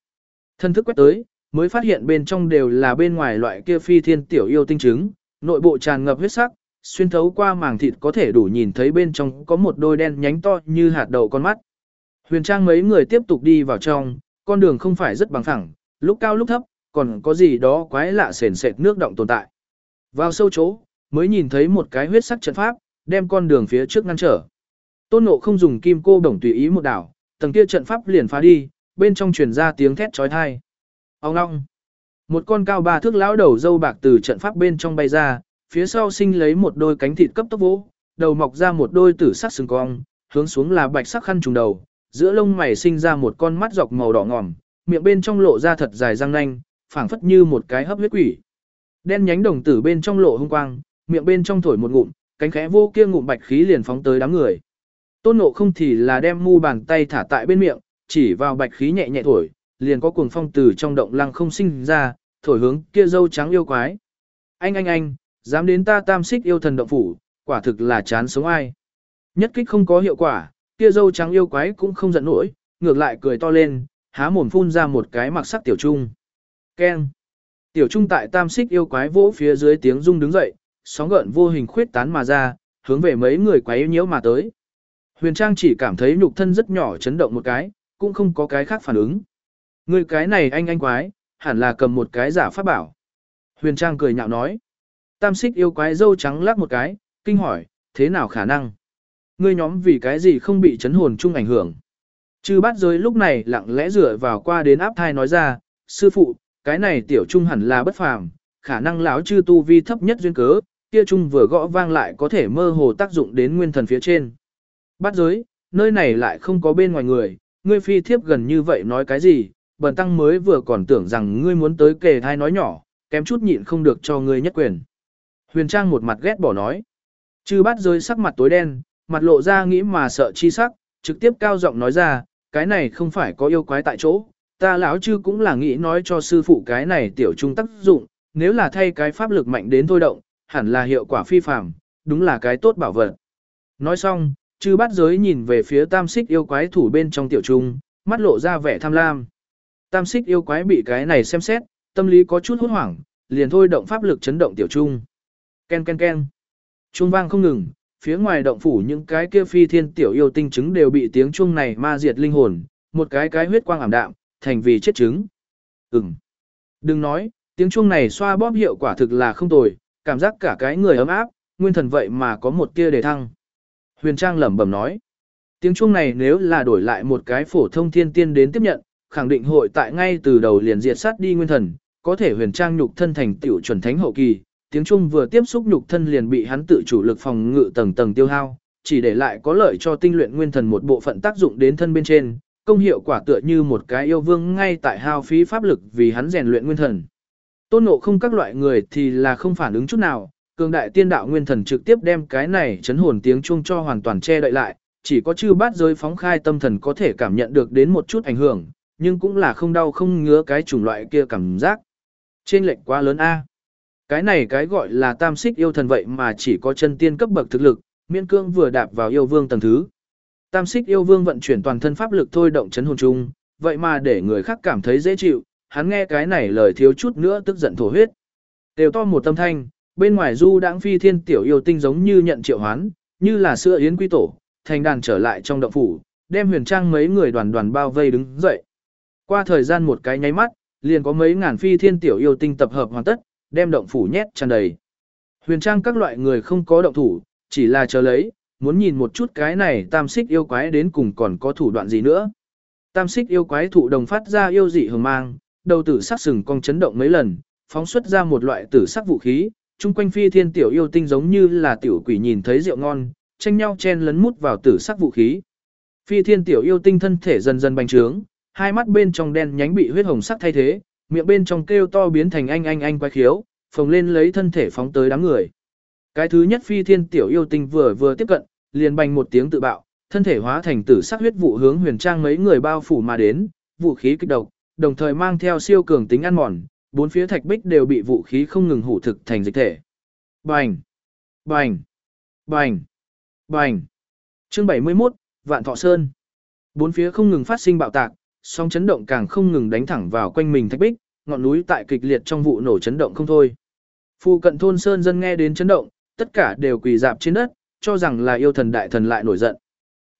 Thân thức quét tới, mới phát hiện bên trong đều là bên ngoài loại kia phi thiên tiểu yêu tinh trứng, nội bộ tràn ngập huyết sắc, xuyên thấu qua màng thịt có thể đủ nhìn thấy bên trong có một đôi đen nhánh to như hạt đậu con mắt. Huyền Trang mấy người tiếp tục đi vào trong, con đường không phải rất bằng phẳng, lúc cao lúc thấp, còn có gì đó quái lạ sền sệt nước động tồn tại. Vào sâu chỗ, mới nhìn thấy một cái huyết sắc trận pháp, đem con đường phía trước ngăn trở. Tôn Ngộ không dùng kim cô đồng tùy ý một đảo, tầng kia trận pháp liền phá đi, bên trong truyền ra tiếng thét chói tai. Ông ngong. Một con cao ba thước lão đầu dâu bạc từ trận pháp bên trong bay ra, phía sau sinh lấy một đôi cánh thịt cấp tốc vỗ, đầu mọc ra một đôi tử sắc sừng cong, hướng xuống là bạch sắc khăn trùng đầu, giữa lông mày sinh ra một con mắt dọc màu đỏ ngòm, miệng bên trong lộ ra thật dài răng nanh, phảng phất như một cái hấp huyết quỷ. Đen nhánh đồng tử bên trong lộ hung quang, miệng bên trong thổi một ngụm, cánh khẽ vô kia ngụm bạch khí liền phóng tới đám người. Tôn nộ không thì là đem mu bàn tay thả tại bên miệng, chỉ vào bạch khí nhẹ nhẹ thổi, liền có cuồng phong từ trong động lăng không sinh ra, thổi hướng kia dâu trắng yêu quái. Anh anh anh, dám đến ta tam xích yêu thần động phủ, quả thực là chán sống ai. Nhất kích không có hiệu quả, kia dâu trắng yêu quái cũng không giận nổi, ngược lại cười to lên, há mồm phun ra một cái mặc sắc tiểu trung. Keng. Tiểu trung tại tam xích yêu quái vỗ phía dưới tiếng rung đứng dậy, sóng gợn vô hình khuyết tán mà ra, hướng về mấy người quái nhiễu mà tới. Huyền Trang chỉ cảm thấy nhục thân rất nhỏ chấn động một cái, cũng không có cái khác phản ứng. Người cái này anh anh quái, hẳn là cầm một cái giả pháp bảo. Huyền Trang cười nhạo nói. Tam xích yêu quái dâu trắng lắc một cái, kinh hỏi, thế nào khả năng? Ngươi nhóm vì cái gì không bị chấn hồn chung ảnh hưởng? Chư bát giới lúc này lặng lẽ rửa vào qua đến áp thai nói ra, sư phụ, cái này tiểu trung hẳn là bất phàm, khả năng lão chư tu vi thấp nhất duyên cớ, kia trung vừa gõ vang lại có thể mơ hồ tác dụng đến nguyên thần phía trên. Bát giới, nơi này lại không có bên ngoài người, ngươi phi thiếp gần như vậy nói cái gì, bần tăng mới vừa còn tưởng rằng ngươi muốn tới kề thai nói nhỏ, kém chút nhịn không được cho ngươi nhất quyền. Huyền Trang một mặt ghét bỏ nói. Chư bát rơi sắc mặt tối đen, mặt lộ ra nghĩ mà sợ chi sắc, trực tiếp cao giọng nói ra, cái này không phải có yêu quái tại chỗ, ta lão chư cũng là nghĩ nói cho sư phụ cái này tiểu trung tác dụng, nếu là thay cái pháp lực mạnh đến thôi động, hẳn là hiệu quả phi phàm, đúng là cái tốt bảo vật. Nói xong, chư bắt giới nhìn về phía tam xích yêu quái thủ bên trong tiểu trung, mắt lộ ra vẻ tham lam. Tam xích yêu quái bị cái này xem xét, tâm lý có chút hốt hoảng, liền thôi động pháp lực chấn động tiểu trung. Ken ken ken. Trung vang không ngừng, phía ngoài động phủ những cái kia phi thiên tiểu yêu tinh chứng đều bị tiếng chuông này ma diệt linh hồn, một cái cái huyết quang ảm đạm, thành vì chết chứng. Ừm. Đừng nói, tiếng chuông này xoa bóp hiệu quả thực là không tồi, cảm giác cả cái người ấm áp, nguyên thần vậy mà có một tia đề thăng. Huyền Trang lẩm bẩm nói, tiếng chuông này nếu là đổi lại một cái phổ thông thiên tiên đến tiếp nhận, khẳng định hội tại ngay từ đầu liền diệt sát đi nguyên thần, có thể Huyền Trang nhục thân thành tiểu chuẩn thánh hậu kỳ, tiếng trung vừa tiếp xúc nhục thân liền bị hắn tự chủ lực phòng ngự tầng tầng tiêu hao, chỉ để lại có lợi cho tinh luyện nguyên thần một bộ phận tác dụng đến thân bên trên, công hiệu quả tựa như một cái yêu vương ngay tại hao phí pháp lực vì hắn rèn luyện nguyên thần. Tôn ngộ không các loại người thì là không phản ứng chút nào, cường đại tiên đạo nguyên thần trực tiếp đem cái này chấn hồn tiếng chuông cho hoàn toàn che đậy lại, chỉ có chư bát giới phóng khai tâm thần có thể cảm nhận được đến một chút ảnh hưởng, nhưng cũng là không đau không ngứa cái chủng loại kia cảm giác. Trên lệnh quá lớn A. Cái này cái gọi là tam xích yêu thần vậy mà chỉ có chân tiên cấp bậc thực lực, miễn cương vừa đạp vào yêu vương tầng thứ. Tam xích yêu vương vận chuyển toàn thân pháp lực thôi động chấn hồn chung, vậy mà để người khác cảm thấy dễ chịu, hắn nghe cái này lời thiếu chút nữa tức giận thổ huyết. Đều to một tâm thanh, bên ngoài du đãng phi thiên tiểu yêu tinh giống như nhận triệu hoán, như là sữa yến quy tổ, thành đàn trở lại trong động phủ, đem huyền trang mấy người đoàn đoàn bao vây đứng dậy. Qua thời gian một cái nháy mắt, liền có mấy ngàn phi thiên tiểu yêu tinh tập hợp hoàn tất, đem động phủ nhét tràn đầy. Huyền trang các loại người không có động thủ, chỉ là chờ lấy, muốn nhìn một chút cái này tam xích yêu quái đến cùng còn có thủ đoạn gì nữa. Tam xích yêu quái thụ đồng phát ra yêu dị hừng mang, đầu tử sắc sừng cong chấn động mấy lần, phóng xuất ra một loại tử sắc vũ khí, chung quanh phi thiên tiểu yêu tinh giống như là tiểu quỷ nhìn thấy rượu ngon, tranh nhau chen lấn mút vào tử sắc vũ khí. Phi thiên tiểu yêu tinh thân thể dần dần bành trướng, hai mắt bên trong đen nhánh bị huyết hồng sắc thay thế, miệng bên trong kêu to biến thành anh anh anh quái khiếu, phồng lên lấy thân thể phóng tới đám người. Cái thứ nhất phi thiên tiểu yêu tinh vừa vừa tiếp cận, liền bành một tiếng tự bạo, thân thể hóa thành tử sắc huyết vụ hướng huyền trang mấy người bao phủ mà đến, vũ khí kích độc, đồng thời mang theo siêu cường tính ăn mòn, bốn phía thạch bích đều bị vũ khí không ngừng hủ thực thành dịch thể. Bành! Bành! Bành! Bành! Chương 71, Vạn Thọ Sơn. Bốn phía không ngừng phát sinh bạo tạc, song chấn động càng không ngừng đánh thẳng vào quanh mình thạch bích, ngọn núi tại kịch liệt trong vụ nổ chấn động không thôi. Phu cận thôn sơn dân nghe đến chấn động, tất cả đều quỳ dạp trên đất, cho rằng là yêu thần đại thần lại nổi giận.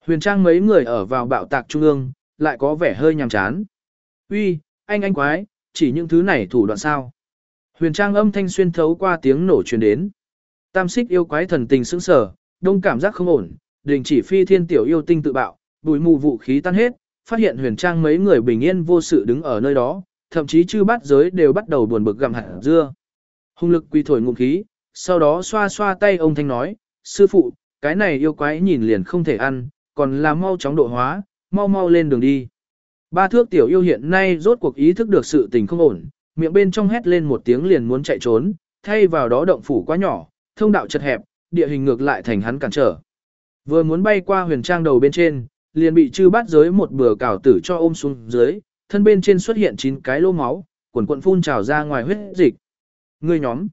Huyền Trang mấy người ở vào bạo tạc trung ương, lại có vẻ hơi nhàm chán. Uy, anh anh quái, chỉ những thứ này thủ đoạn sao. Huyền Trang âm thanh xuyên thấu qua tiếng nổ truyền đến. Tam xích yêu quái thần tình sững sờ, đông cảm giác không ổn, đình chỉ phi thiên tiểu yêu tinh tự bạo, bùi mù vũ khí tan hết, phát hiện huyền trang mấy người bình yên vô sự đứng ở nơi đó, thậm chí chư bát giới đều bắt đầu buồn bực gặm hạt dưa. Hung lực quy thổi ngụm khí, sau đó xoa xoa tay ông thanh nói, sư phụ, cái này yêu quái nhìn liền không thể ăn, còn là mau chóng độ hóa, mau mau lên đường đi. Ba thước tiểu yêu hiện nay rốt cuộc ý thức được sự tình không ổn, miệng bên trong hét lên một tiếng liền muốn chạy trốn, thay vào đó động phủ quá nhỏ, thông đạo chật hẹp, địa hình ngược lại thành hắn cản trở. Vừa muốn bay qua huyền trang đầu bên trên, liền bị chư bát giới một bừa cào tử cho ôm xuống dưới, thân bên trên xuất hiện chín cái lô máu, quần quận phun trào ra ngoài huyết dịch. Ngươi nhóm,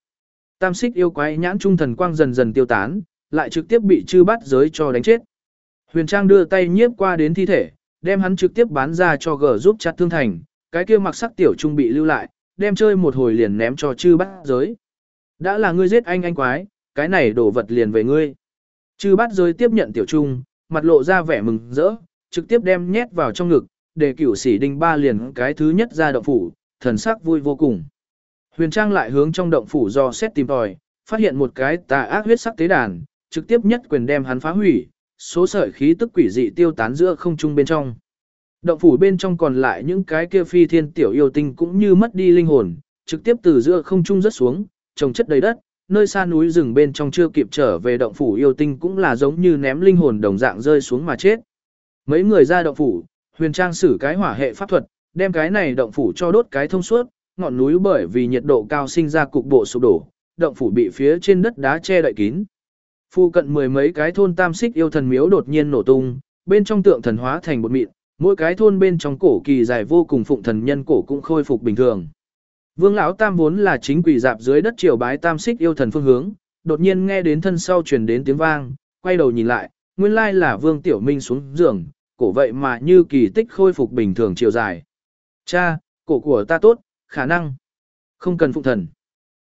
tam xích yêu quái nhãn trung thần quang dần dần tiêu tán, lại trực tiếp bị chư bát giới cho đánh chết. Huyền Trang đưa tay nhiếp qua đến thi thể, đem hắn trực tiếp bán ra cho gờ giúp chặt thương thành, cái kia mặc sắc tiểu trung bị lưu lại, đem chơi một hồi liền ném cho chư bát giới. Đã là ngươi giết anh anh quái, cái này đổ vật liền về ngươi. Chư bát giới tiếp nhận tiểu trung, mặt lộ ra vẻ mừng rỡ, trực tiếp đem nhét vào trong ngực, để cửu sĩ đinh ba liền cái thứ nhất ra động phủ, thần sắc vui vô cùng. Huyền Trang lại hướng trong động phủ do xét tìm tòi, phát hiện một cái tà ác huyết sắc tế đàn, trực tiếp nhất quyền đem hắn phá hủy, số sợi khí tức quỷ dị tiêu tán giữa không trung bên trong. Động phủ bên trong còn lại những cái kia phi thiên tiểu yêu tinh cũng như mất đi linh hồn, trực tiếp từ giữa không trung rớt xuống, trồng chất đầy đất, nơi xa núi rừng bên trong chưa kịp trở về động phủ yêu tinh cũng là giống như ném linh hồn đồng dạng rơi xuống mà chết. Mấy người ra động phủ, huyền trang sử cái hỏa hệ pháp thuật, đem cái này động phủ cho đốt cái thông suốt, ngọn núi bởi vì nhiệt độ cao sinh ra cục bộ sụp đổ, động phủ bị phía trên đất đá che đậy kín. Phu cận mười mấy cái thôn tam xích yêu thần miếu đột nhiên nổ tung, bên trong tượng thần hóa thành một mịn, mỗi cái thôn bên trong cổ kỳ dài vô cùng phụng thần nhân cổ cũng khôi phục bình thường. Vương lão tam vốn là chính quỷ dạp dưới đất triều bái tam xích yêu thần phương hướng, đột nhiên nghe đến thân sau truyền đến tiếng vang, quay đầu nhìn lại, nguyên lai là Vương Tiểu Minh xuống giường, cổ vậy mà như kỳ tích khôi phục bình thường chiều dài. Cha, cổ của ta tốt, khả năng. Không cần phụ thần.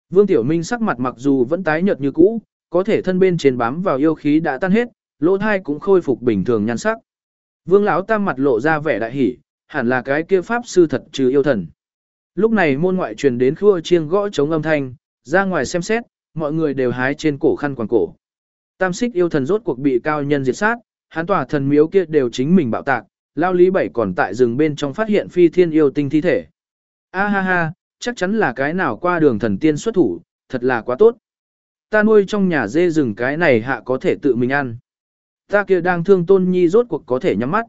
Vương Tiểu Minh sắc mặt mặc dù vẫn tái nhợt như cũ, có thể thân bên trên bám vào yêu khí đã tan hết, lỗ thai cũng khôi phục bình thường nhan sắc. Vương lão tam mặt lộ ra vẻ đại hỉ, hẳn là cái kia pháp sư thật trừ yêu thần. Lúc này môn ngoại truyền đến khua chiêng gõ chống âm thanh, ra ngoài xem xét, mọi người đều hái trên cổ khăn quàng cổ. Tam xích yêu thần rốt cuộc bị cao nhân diệt sát, hán tòa thần miếu kia đều chính mình bạo tạc, lao lý bảy còn tại rừng bên trong phát hiện phi thiên yêu tinh thi thể. A ha ha, chắc chắn là cái nào qua đường thần tiên xuất thủ, thật là quá tốt. Ta nuôi trong nhà dê rừng cái này hạ có thể tự mình ăn. Ta kia đang thương tôn nhi rốt cuộc có thể nhắm mắt.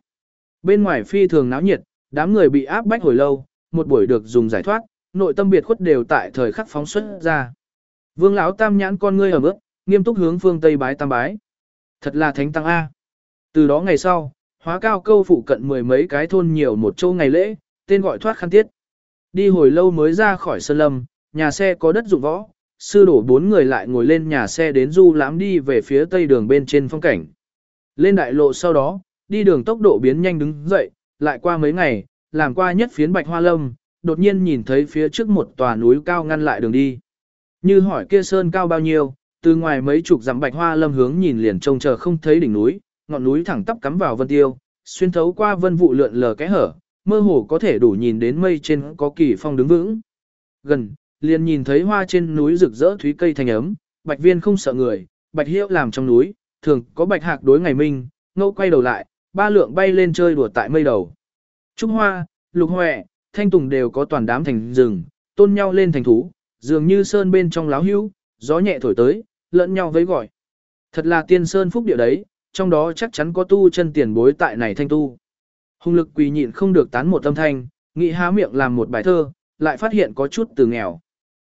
Bên ngoài phi thường náo nhiệt, đám người bị áp bách hồi lâu, một buổi được dùng giải thoát, nội tâm biệt khuất đều tại thời khắc phóng xuất ra. Vương lão tam nhãn con ngươi ở mức nghiêm túc hướng phương Tây bái tam bái. Thật là thánh tăng A. Từ đó ngày sau, hóa cao câu phụ cận mười mấy cái thôn nhiều một châu ngày lễ, tên gọi thoát khăn tiết. Đi hồi lâu mới ra khỏi sơn lâm, nhà xe có đất dụng võ, sư đổ bốn người lại ngồi lên nhà xe đến du lãm đi về phía tây đường bên trên phong cảnh. Lên đại lộ sau đó, đi đường tốc độ biến nhanh đứng dậy, lại qua mấy ngày, làm qua nhất phiến bạch hoa lâm, đột nhiên nhìn thấy phía trước một tòa núi cao ngăn lại đường đi. Như hỏi kia sơn cao bao nhiêu, từ ngoài mấy chục dặm bạch hoa lâm hướng nhìn liền trông chờ không thấy đỉnh núi, ngọn núi thẳng tắp cắm vào vân tiêu, xuyên thấu qua vân vụ lượn lờ cái hở, mơ hồ có thể đủ nhìn đến mây trên có kỳ phong đứng vững. Gần, liền nhìn thấy hoa trên núi rực rỡ thúy cây thành ấm, bạch viên không sợ người, bạch hiệu làm trong núi, thường có bạch hạc đối ngày minh, ngẫu quay đầu lại, ba lượng bay lên chơi đùa tại mây đầu. Trúc hoa, lục hoẹ, thanh tùng đều có toàn đám thành rừng, tôn nhau lên thành thú, dường như sơn bên trong láo hữu, gió nhẹ thổi tới, lẫn nhau với gọi. Thật là tiên sơn phúc địa đấy, trong đó chắc chắn có tu chân tiền bối tại này thanh tu. Hùng lực quỳ nhịn không được tán một tâm thanh, nghị há miệng làm một bài thơ, lại phát hiện có chút từ nghèo.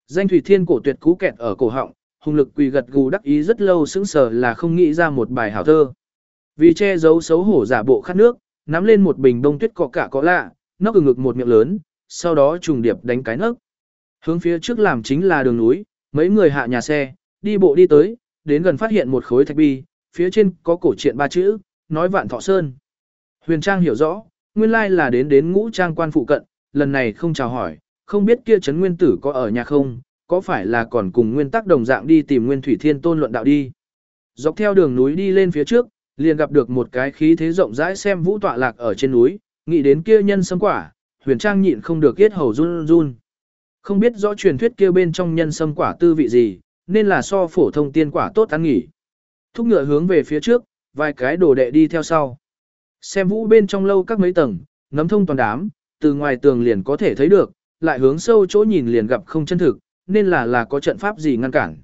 Danh thủy thiên cổ tuyệt cú kẹt ở cổ họng, hùng lực quỳ gật gù đắc ý rất lâu sững sờ là không nghĩ ra một bài hảo thơ. Vì che giấu xấu hổ giả bộ khát nước, nắm lên một bình đông tuyết cọ cả có lạ, nóc ngực một miệng lớn, sau đó trùng điệp đánh cái nấc. Hướng phía trước làm chính là đường núi, mấy người hạ nhà xe, đi bộ đi tới, đến gần phát hiện một khối thạch bi, phía trên có cổ truyện ba chữ, nói vạn thọ sơn. Huyền Trang hiểu rõ, nguyên lai là đến đến ngũ trang quan phụ cận, lần này không chào hỏi, không biết kia trấn nguyên tử có ở nhà không, có phải là còn cùng nguyên tắc đồng dạng đi tìm nguyên thủy thiên tôn luận đạo đi. Dọc theo đường núi đi lên phía trước, liền gặp được một cái khí thế rộng rãi xem vũ tọa lạc ở trên núi, nghĩ đến kia nhân sâm quả, huyền trang nhịn không được kết hầu run run. Không biết rõ truyền thuyết kia bên trong nhân sâm quả tư vị gì, nên là so phổ thông tiên quả tốt ăn nghỉ. Thúc ngựa hướng về phía trước, vài cái đồ đệ đi theo sau. Xem vũ bên trong lâu các mấy tầng, nấm thông toàn đám, từ ngoài tường liền có thể thấy được, lại hướng sâu chỗ nhìn liền gặp không chân thực, nên là là có trận pháp gì ngăn cản.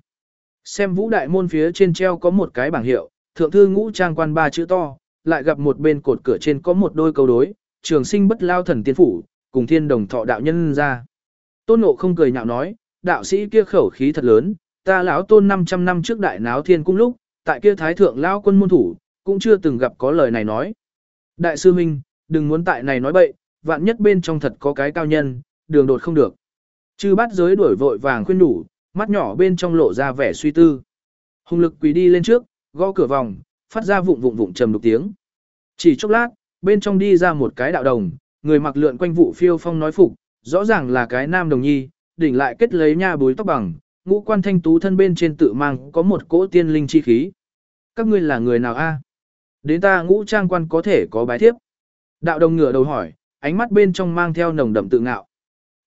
Xem vũ đại môn phía trên treo có một cái bảng hiệu, thượng thư ngũ trang quan ba chữ to, lại gặp một bên cột cửa trên có một đôi câu đối, trường sinh bất lao thần tiên phủ, cùng thiên đồng thọ đạo nhân ra. Tôn nộ không cười nhạo nói, đạo sĩ kia khẩu khí thật lớn, ta lão tôn 500 năm trước đại náo thiên cung lúc, tại kia thái thượng lao quân môn thủ, cũng chưa từng gặp có lời này nói. Đại sư huynh, đừng muốn tại này nói bậy, vạn nhất bên trong thật có cái cao nhân, đường đột không được. Chư bát giới đuổi vội vàng khuyên đủ, mắt nhỏ bên trong lộ ra vẻ suy tư. Hùng lực quỳ đi lên trước, gõ cửa vòng, phát ra vụng vụng vụng trầm đục tiếng. Chỉ chốc lát, bên trong đi ra một cái đạo đồng, người mặc lượn quanh vụ phiêu phong nói phục, rõ ràng là cái nam đồng nhi, đỉnh lại kết lấy nha búi tóc bằng, ngũ quan thanh tú thân bên trên tự mang có một cỗ tiên linh chi khí. Các ngươi là người nào a? Đến ta ngũ trang quan có thể có bái thiếp. Đạo đồng ngửa đầu hỏi, ánh mắt bên trong mang theo nồng đậm tự ngạo.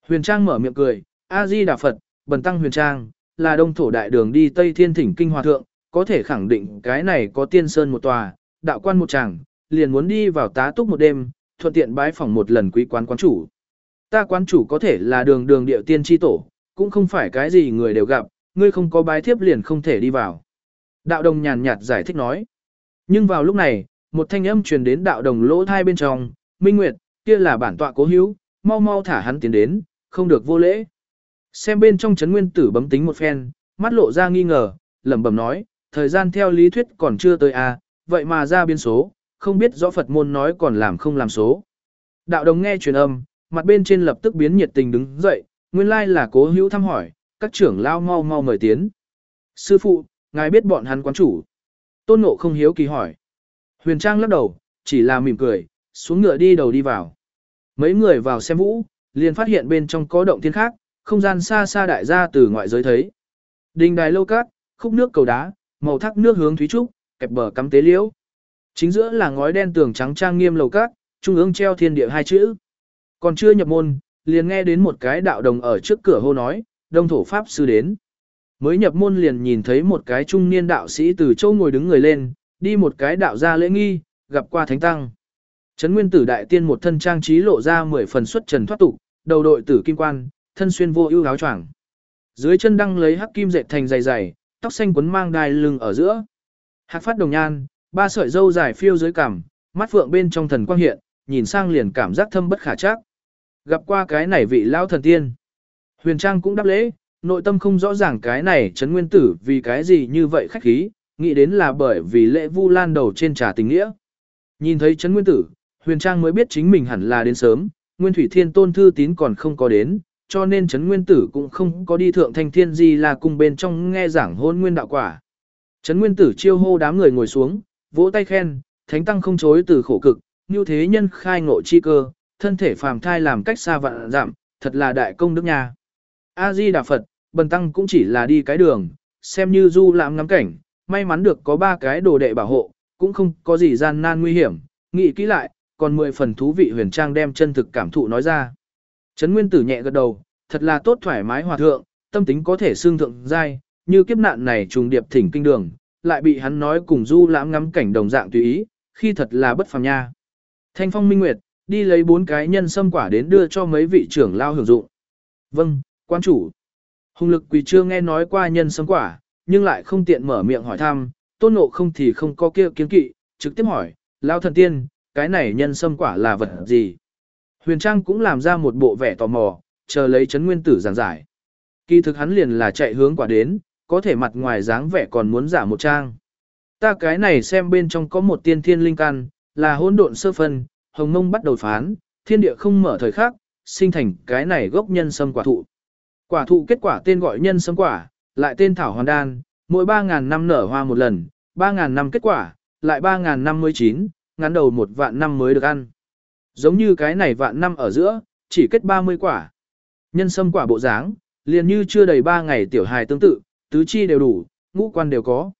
Huyền Trang mở miệng cười, A-di Đà Phật, bần tăng Huyền Trang, là đông thổ đại đường đi Tây Thiên Thỉnh Kinh Hòa Thượng, có thể khẳng định cái này có tiên sơn một tòa, đạo quan một tràng, liền muốn đi vào tá túc một đêm, thuận tiện bái phỏng một lần quý quán quán chủ. Ta quán chủ có thể là đường đường điệu tiên tri tổ, cũng không phải cái gì người đều gặp, ngươi không có bái thiếp liền không thể đi vào. Đạo đồng nhàn nhạt giải thích nói. Nhưng vào lúc này, một thanh âm truyền đến đạo đồng lỗ thai bên trong, Minh Nguyệt, kia là bản tọa cố hữu, mau mau thả hắn tiến đến, không được vô lễ. Xem bên trong chấn nguyên tử bấm tính một phen, mắt lộ ra nghi ngờ, lẩm bẩm nói, thời gian theo lý thuyết còn chưa tới à, vậy mà ra biên số, không biết rõ Phật môn nói còn làm không làm số. Đạo đồng nghe truyền âm, mặt bên trên lập tức biến nhiệt tình đứng dậy, nguyên lai là cố hữu thăm hỏi, các trưởng lao mau mau mời tiến. Sư phụ, ngài biết bọn hắn quán chủ. Tôn ngộ không hiếu kỳ hỏi. Huyền Trang lắc đầu, chỉ là mỉm cười, xuống ngựa đi đầu đi vào. Mấy người vào xem vũ, liền phát hiện bên trong có động thiên khác, không gian xa xa đại gia từ ngoại giới thấy. Đình đài lâu cát, khúc nước cầu đá, màu thác nước hướng thúy trúc, kẹp bờ cắm tế liễu. Chính giữa là ngói đen tường trắng trang nghiêm lầu cát, trung ương treo thiên địa hai chữ. Còn chưa nhập môn, liền nghe đến một cái đạo đồng ở trước cửa hô nói, đông thổ pháp sư đến. Mới nhập môn liền nhìn thấy một cái trung niên đạo sĩ từ châu ngồi đứng người lên, đi một cái đạo gia lễ nghi, gặp qua thánh tăng. Trấn Nguyên Tử đại tiên một thân trang trí lộ ra mười phần xuất trần thoát tục, đầu đội tử kim quan, thân xuyên vô ưu áo choàng. Dưới chân đăng lấy hắc kim dệt thành dày dày, tóc xanh quấn mang đai lưng ở giữa. Hạc phát đồng nhan, ba sợi râu dài phiêu dưới cằm, mắt phượng bên trong thần quang hiện, nhìn sang liền cảm giác thâm bất khả chắc. Gặp qua cái này vị lao thần tiên. Huyền Trang cũng đáp lễ, nội tâm không rõ ràng cái này Trấn Nguyên Tử vì cái gì như vậy khách khí, nghĩ đến là bởi vì lễ vu lan đầu trên trà tình nghĩa. Nhìn thấy Trấn Nguyên Tử, Huyền Trang mới biết chính mình hẳn là đến sớm, Nguyên Thủy Thiên Tôn Thư Tín còn không có đến, cho nên Trấn Nguyên Tử cũng không có đi thượng thanh thiên gì là cùng bên trong nghe giảng hôn nguyên đạo quả. Trấn Nguyên Tử chiêu hô đám người ngồi xuống, vỗ tay khen, Thánh Tăng không chối từ khổ cực, như thế nhân khai ngộ chi cơ, thân thể phàm thai làm cách xa vạn giảm, thật là đại công đức nhà. A-di Đà Phật, Bần Tăng cũng chỉ là đi cái đường, xem như du lãm ngắm cảnh, may mắn được có ba cái đồ đệ bảo hộ, cũng không có gì gian nan nguy hiểm, nghĩ kỹ lại, còn mười phần thú vị huyền trang đem chân thực cảm thụ nói ra. Trấn Nguyên Tử nhẹ gật đầu, thật là tốt thoải mái hòa thượng, tâm tính có thể xương thượng giai, như kiếp nạn này trùng điệp thỉnh kinh đường, lại bị hắn nói cùng du lãm ngắm cảnh đồng dạng tùy ý, khi thật là bất phàm nha. Thanh Phong Minh Nguyệt, đi lấy bốn cái nhân sâm quả đến đưa cho mấy vị trưởng lao hưởng dụng. Vâng, quan chủ. Hùng lực quỳ chưa nghe nói qua nhân sâm quả, nhưng lại không tiện mở miệng hỏi thăm, tôn ngộ không thì không có kia kiến kỵ, trực tiếp hỏi, lao thần tiên, cái này nhân sâm quả là vật gì? Huyền Trang cũng làm ra một bộ vẻ tò mò, chờ lấy chấn nguyên tử giảng giải. Kỳ thực hắn liền là chạy hướng quả đến, có thể mặt ngoài dáng vẻ còn muốn giả một trang. Ta cái này xem bên trong có một tiên thiên linh căn, là hỗn độn sơ phân, hồng mông bắt đầu phán, thiên địa không mở thời khắc, sinh thành cái này gốc nhân sâm quả thụ. Quả thụ kết quả tên gọi nhân sâm quả, lại tên thảo hoàn đan, mỗi 3.000 năm nở hoa một lần, 3.000 năm kết quả, lại 3.000 năm mới chín, ngắn đầu một vạn năm mới được ăn. Giống như cái này vạn năm ở giữa, chỉ kết 30 quả. Nhân sâm quả bộ dáng, liền như chưa đầy 3 ngày tiểu hài tương tự, tứ chi đều đủ, ngũ quan đều có.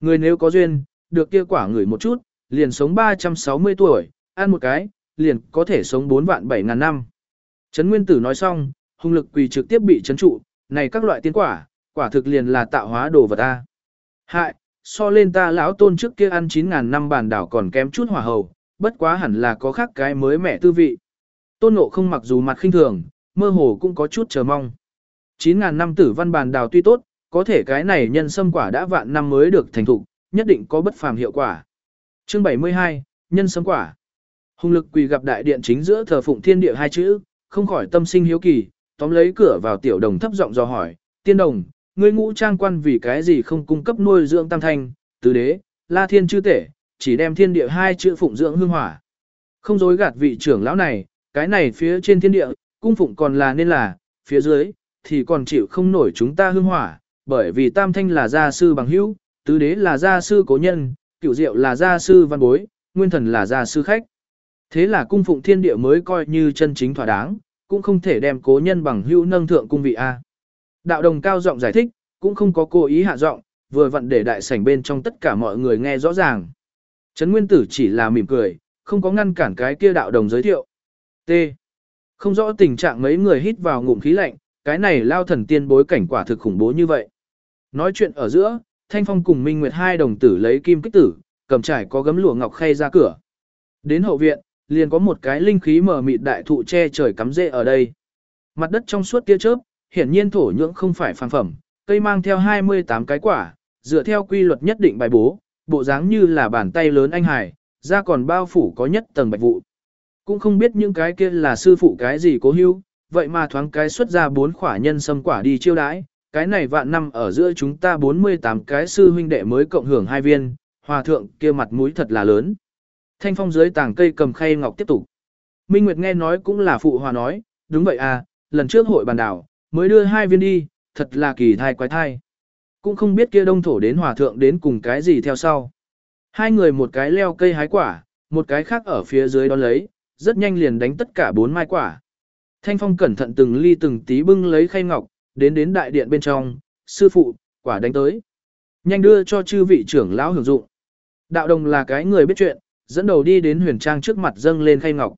Người nếu có duyên, được kia quả người một chút, liền sống 360 tuổi, ăn một cái, liền có thể sống 4 vạn 7 ngàn năm. Trấn Nguyên Tử nói xong, hung lực quỳ trực tiếp bị chấn trụ, này các loại tiên quả, quả thực liền là tạo hóa đồ vật ta. Hại, so lên ta lão tôn trước kia ăn 9 ngàn năm bản đảo còn kém chút hỏa hầu, bất quá hẳn là có khác cái mới mẻ tư vị. Tôn ngộ không mặc dù mặt khinh thường, mơ hồ cũng có chút chờ mong. 9 ngàn năm tử văn bàn đào tuy tốt, có thể cái này nhân sâm quả đã vạn năm mới được thành thục, nhất định có bất phàm hiệu quả. Chương 72, nhân sâm quả. Hùng lực quỳ gặp đại điện chính giữa thờ phụng thiên địa hai chữ, không khỏi tâm sinh hiếu kỳ, tóm lấy cửa vào tiểu đồng thấp giọng dò hỏi, tiên đồng, ngươi ngũ trang quan vì cái gì không cung cấp nuôi dưỡng tam thanh, tứ đế, la thiên chư tể, chỉ đem thiên địa hai chữ phụng dưỡng hương hỏa. Không dối gạt vị trưởng lão này, cái này phía trên thiên địa, cung phụng còn là nên là, phía dưới, thì còn chịu không nổi chúng ta hương hỏa, bởi vì tam thanh là gia sư bằng hữu, tứ đế là gia sư cố nhân, cửu diệu là gia sư văn bối, nguyên thần là gia sư khách. Thế là cung phụng thiên địa mới coi như chân chính thỏa đáng, cũng không thể đem cố nhân bằng hữu nâng thượng cung vị A. Đạo đồng cao giọng giải thích, cũng không có cố ý hạ giọng, vừa vặn để đại sảnh bên trong tất cả mọi người nghe rõ ràng. Trấn Nguyên Tử chỉ là mỉm cười, không có ngăn cản cái kia đạo đồng giới thiệu. T. Không rõ tình trạng mấy người hít vào ngụm khí lạnh, cái này lao thần tiên bối cảnh quả thực khủng bố như vậy. Nói chuyện ở giữa, Thanh Phong cùng Minh Nguyệt hai đồng tử lấy kim kích tử, cầm trải có gấm lụa ngọc khay ra cửa. Đến hậu viện, liền có một cái linh khí mở mịt đại thụ che trời cắm rễ ở đây. Mặt đất trong suốt tia chớp, hiển nhiên thổ nhưỡng không phải phàm phẩm, cây mang theo 28 cái quả, dựa theo quy luật nhất định bài bố, bộ dáng như là bàn tay lớn anh hải, da còn bao phủ có nhất tầng bạch vụ. Cũng không biết những cái kia là sư phụ cái gì cố hưu, vậy mà thoáng cái xuất ra bốn khỏa nhân sâm quả đi chiêu đãi, cái này vạn năm ở giữa chúng ta 48 cái sư huynh đệ mới cộng hưởng hai viên, hòa thượng kia mặt mũi thật là lớn. Thanh phong dưới tảng cây cầm khay ngọc tiếp tục. Minh Nguyệt nghe nói cũng là phụ hòa nói, đúng vậy à, lần trước hội bàn đảo, mới đưa hai viên đi, thật là kỳ thai quái thai. Cũng không biết kia đông thổ đến hòa thượng đến cùng cái gì theo sau. Hai người một cái leo cây hái quả, một cái khác ở phía dưới đón lấy, rất nhanh liền đánh tất cả bốn mai quả. Thanh Phong cẩn thận từng ly từng tí bưng lấy khay ngọc, đến đến đại điện bên trong, sư phụ, quả đánh tới. Nhanh đưa cho chư vị trưởng lão hưởng dụng. Đạo đồng là cái người biết chuyện, dẫn đầu đi đến huyền trang trước mặt dâng lên khay ngọc.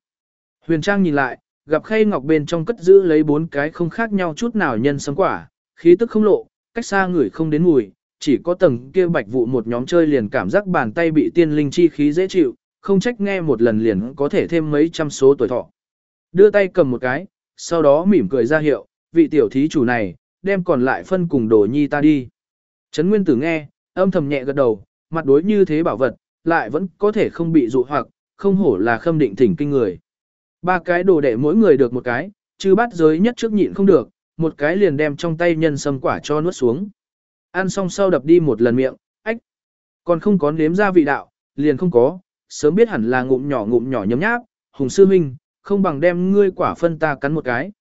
Huyền trang nhìn lại, gặp khay ngọc bên trong cất giữ lấy bốn cái không khác nhau chút nào nhân sấm quả, khí tức không lộ, cách xa người không đến mùi, chỉ có tầng kia bạch vụ một nhóm chơi liền cảm giác bàn tay bị tiên linh chi khí dễ chịu, không trách nghe một lần liền có thể thêm mấy trăm số tuổi thọ. Đưa tay cầm một cái, sau đó mỉm cười ra hiệu, vị tiểu thí chủ này, đem còn lại phân cùng đồ nhi ta đi. Trấn Nguyên Tử nghe, âm thầm nhẹ gật đầu, mặt đối như thế bảo vật, lại vẫn có thể không bị dụ hoặc, không hổ là khâm định thỉnh kinh người. Ba cái đồ đệ mỗi người được một cái, chứ bắt giới nhất trước nhịn không được, một cái liền đem trong tay nhân sâm quả cho nuốt xuống. Ăn xong sau đập đi một lần miệng, ách. Còn không có nếm ra vị đạo, liền không có, sớm biết hẳn là ngụm nhỏ ngụm nhỏ nhấm nháp, hùng sư huynh, không bằng đem ngươi quả phân ta cắn một cái.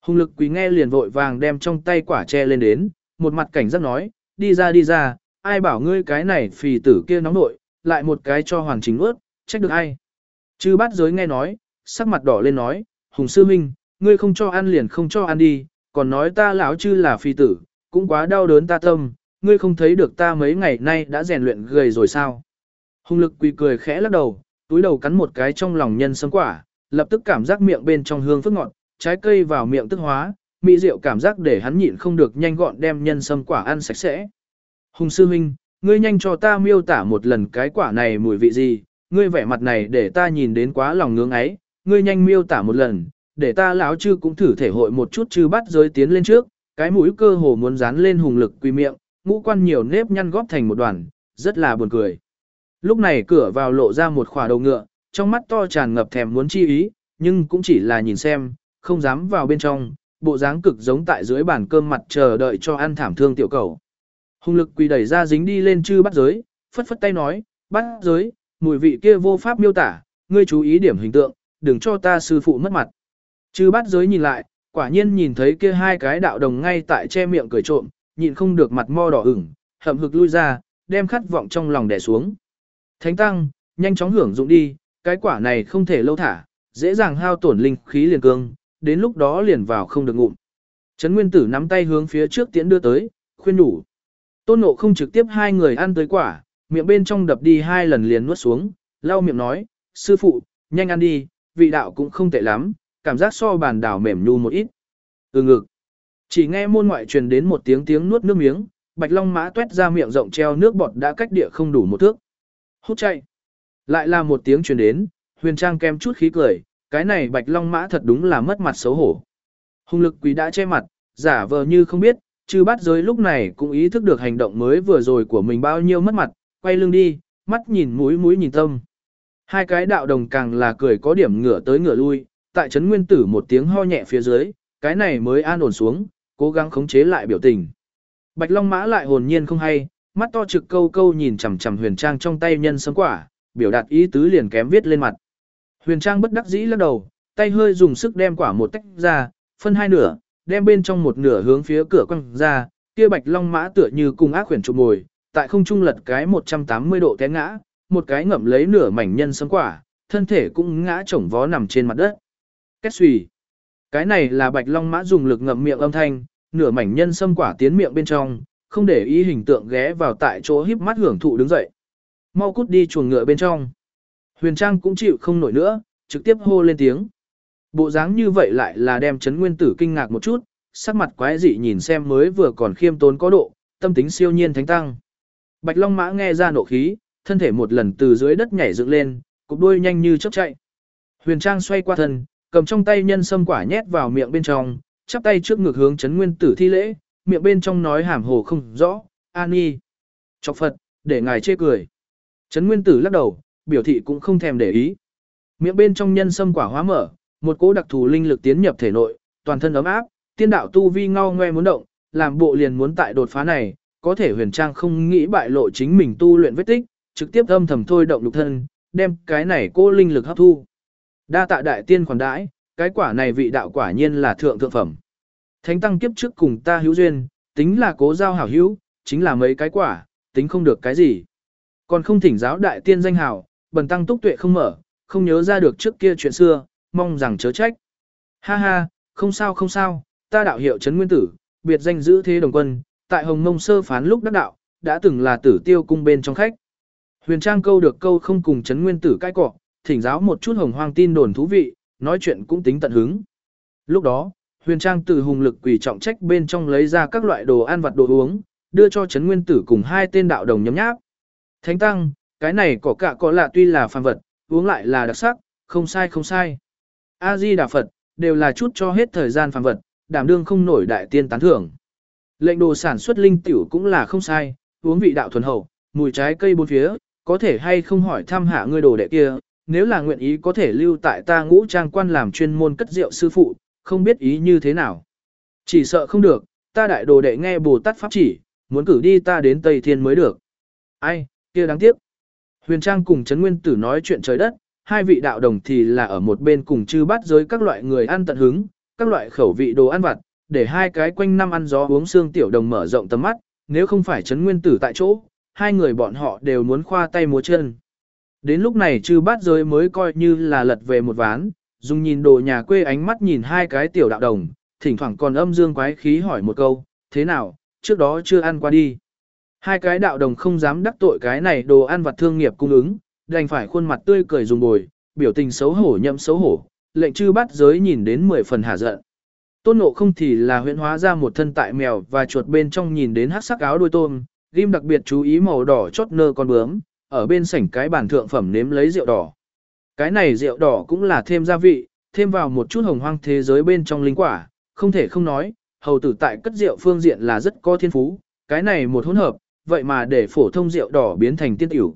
Hùng lực quý nghe liền vội vàng đem trong tay quả che lên đến, một mặt cảnh giác nói, đi ra đi ra, ai bảo ngươi cái này phì tử kia nóng nội, lại một cái cho hoàng chính ướt, trách được ai. Chư bát giới nghe nói, sắc mặt đỏ lên nói, hùng sư huynh, ngươi không cho ăn liền không cho ăn đi, còn nói ta lão chư là phi tử, cũng quá đau đớn ta tâm, ngươi không thấy được ta mấy ngày nay đã rèn luyện gầy rồi sao. Hùng lực quỳ cười khẽ lắc đầu, túi đầu cắn một cái trong lòng nhân sâm quả, lập tức cảm giác miệng bên trong hương phức ngọt, trái cây vào miệng tức hóa, mỹ rượu cảm giác để hắn nhịn không được nhanh gọn đem nhân sâm quả ăn sạch sẽ. Hùng sư huynh, ngươi nhanh cho ta miêu tả một lần cái quả này mùi vị gì, ngươi vẻ mặt này để ta nhìn đến quá lòng ngưỡng ấy, ngươi nhanh miêu tả một lần, để ta lão chư cũng thử thể hội một chút chư bắt giới tiến lên trước, cái mũi cơ hồ muốn dán lên hùng lực quy miệng, ngũ quan nhiều nếp nhăn góp thành một đoàn, rất là buồn cười. Lúc này cửa vào lộ ra một khỏa đầu ngựa, trong mắt to tràn ngập thèm muốn chi ý, nhưng cũng chỉ là nhìn xem, không dám vào bên trong, bộ dáng cực giống tại dưới bàn cơm mặt chờ đợi cho ăn thảm thương tiểu cầu. Hùng lực quỳ đẩy ra dính đi lên chư bắt giới, phất phất tay nói, bắt giới, mùi vị kia vô pháp miêu tả, ngươi chú ý điểm hình tượng, đừng cho ta sư phụ mất mặt. Chư bắt giới nhìn lại, quả nhiên nhìn thấy kia hai cái đạo đồng ngay tại che miệng cười trộm, nhịn không được mặt mo đỏ ửng, hậm hực lui ra, đem khát vọng trong lòng đè xuống. Thánh tăng, nhanh chóng hưởng dụng đi, cái quả này không thể lâu thả, dễ dàng hao tổn linh khí liền cương, đến lúc đó liền vào không được ngụm. Trấn Nguyên Tử nắm tay hướng phía trước tiễn đưa tới, khuyên nhủ. Tôn Ngộ không trực tiếp hai người ăn tới quả, miệng bên trong đập đi hai lần liền nuốt xuống, lau miệng nói, sư phụ, nhanh ăn đi, vị đạo cũng không tệ lắm, cảm giác so bàn đảo mềm nhu một ít. Ừ ngực. Chỉ nghe môn ngoại truyền đến một tiếng tiếng nuốt nước miếng, Bạch Long mã tuét ra miệng rộng treo nước bọt đã cách địa không đủ một thước. Hút chạy. Lại là một tiếng truyền đến, huyền trang kem chút khí cười, cái này Bạch Long mã thật đúng là mất mặt xấu hổ. Hùng lực quý đã che mặt, giả vờ như không biết, chư bắt giới lúc này cũng ý thức được hành động mới vừa rồi của mình bao nhiêu mất mặt, quay lưng đi, mắt nhìn mũi mũi nhìn tâm. Hai cái đạo đồng càng là cười có điểm ngửa tới ngửa lui, tại trấn nguyên tử một tiếng ho nhẹ phía dưới, cái này mới an ổn xuống, cố gắng khống chế lại biểu tình. Bạch Long Mã lại hồn nhiên không hay, mắt to trực câu câu nhìn chằm chằm Huyền Trang trong tay nhân sấm quả, biểu đạt ý tứ liền kém viết lên mặt. Huyền Trang bất đắc dĩ lắc đầu, tay hơi dùng sức đem quả một tách ra, phân hai nửa, đem bên trong một nửa hướng phía cửa quăng ra, kia Bạch Long Mã tựa như cùng ác huyền chụp mồi, tại không trung lật cái 180 độ té ngã, một cái ngậm lấy nửa mảnh nhân sấm quả, thân thể cũng ngã chổng vó nằm trên mặt đất. Kết xùy. Cái này là bạch long mã dùng lực ngậm miệng âm thanh, nửa mảnh nhân sâm quả tiến miệng bên trong, không để ý hình tượng ghé vào tại chỗ híp mắt hưởng thụ đứng dậy. Mau cút đi chuồng ngựa bên trong. Huyền Trang cũng chịu không nổi nữa, trực tiếp hô lên tiếng. Bộ dáng như vậy lại là đem chấn nguyên tử kinh ngạc một chút, sắc mặt quái dị nhìn xem mới vừa còn khiêm tốn có độ, tâm tính siêu nhiên thánh tăng. Bạch Long Mã nghe ra nộ khí, thân thể một lần từ dưới đất nhảy dựng lên, cục đuôi nhanh như chớp chạy. Huyền Trang xoay qua thân, cầm trong tay nhân sâm quả nhét vào miệng bên trong, chắp tay trước ngực hướng chấn nguyên tử thi lễ, miệng bên trong nói hàm hồ không rõ, an y. Chọc Phật, để ngài chê cười. Chấn nguyên tử lắc đầu, biểu thị cũng không thèm để ý. Miệng bên trong nhân sâm quả hóa mở, một cỗ đặc thù linh lực tiến nhập thể nội, toàn thân ấm áp, tiên đạo tu vi ngao ngoe muốn động, làm bộ liền muốn tại đột phá này, có thể huyền trang không nghĩ bại lộ chính mình tu luyện vết tích, trực tiếp âm thầm thôi động lục thân, đem cái này cô linh lực hấp thu. Đa tạ đại tiên khoản đãi, cái quả này vị đạo quả nhiên là thượng thượng phẩm. Thánh tăng kiếp trước cùng ta hữu duyên, tính là cố giao hảo hữu, chính là mấy cái quả, tính không được cái gì. Còn không thỉnh giáo đại tiên danh hảo, bần tăng túc tuệ không mở, không nhớ ra được trước kia chuyện xưa, mong rằng chớ trách. Ha ha, không sao không sao, ta đạo hiệu trấn nguyên tử, biệt danh giữ thế đồng quân, tại Hồng Mông sơ phán lúc đắc đạo, đã từng là tử tiêu cung bên trong khách. Huyền Trang câu được câu không cùng chấn nguyên tử cãi cọ, thỉnh giáo một chút hồng hoang tin đồn thú vị, nói chuyện cũng tính tận hứng. Lúc đó, Huyền Trang từ hùng lực quỷ trọng trách bên trong lấy ra các loại đồ ăn vặt đồ uống, đưa cho chấn nguyên tử cùng hai tên đạo đồng nhấm nháp. Thánh tăng, cái này có cả có lạ tuy là phàm vật, uống lại là đặc sắc, không sai không sai. A Di Đà Phật, đều là chút cho hết thời gian phàm vật, đảm đương không nổi đại tiên tán thưởng. Lệnh đồ sản xuất linh tiểu cũng là không sai, uống vị đạo thuần hậu, mùi trái cây bốn phía, có thể hay không hỏi thăm hạ ngươi đồ đệ kia, nếu là nguyện ý có thể lưu tại ta ngũ trang quan làm chuyên môn cất rượu sư phụ, không biết ý như thế nào. Chỉ sợ không được, ta đại đồ đệ nghe Bồ Tát Pháp chỉ, muốn cử đi ta đến Tây Thiên mới được. Ai, kia đáng tiếc. Huyền Trang cùng Trấn Nguyên Tử nói chuyện trời đất, hai vị đạo đồng thì là ở một bên cùng chư bát giới các loại người ăn tận hứng, các loại khẩu vị đồ ăn vặt, để hai cái quanh năm ăn gió uống xương tiểu đồng mở rộng tầm mắt, nếu không phải Trấn Nguyên Tử tại chỗ, hai người bọn họ đều muốn khoa tay múa chân. Đến lúc này chư bát giới mới coi như là lật về một ván, dùng nhìn đồ nhà quê ánh mắt nhìn hai cái tiểu đạo đồng, thỉnh thoảng còn âm dương quái khí hỏi một câu, thế nào, trước đó chưa ăn qua đi. Hai cái đạo đồng không dám đắc tội cái này đồ ăn vặt thương nghiệp cung ứng, đành phải khuôn mặt tươi cười dùng bồi, biểu tình xấu hổ nhậm xấu hổ, lệnh chư bát giới nhìn đến mười phần hả giận. Tôn nộ không thì là huyễn hóa ra một thân tại mèo và chuột bên trong nhìn đến hắc sắc áo đuôi tôm, ghim đặc biệt chú ý màu đỏ chót nơ con bướm, ở bên sảnh cái bàn thượng phẩm nếm lấy rượu đỏ. Cái này rượu đỏ cũng là thêm gia vị, thêm vào một chút hồng hoang thế giới bên trong linh quả, không thể không nói, hầu tử tại cất rượu phương diện là rất có thiên phú, cái này một hỗn hợp, vậy mà để phổ thông rượu đỏ biến thành tiên tiểu.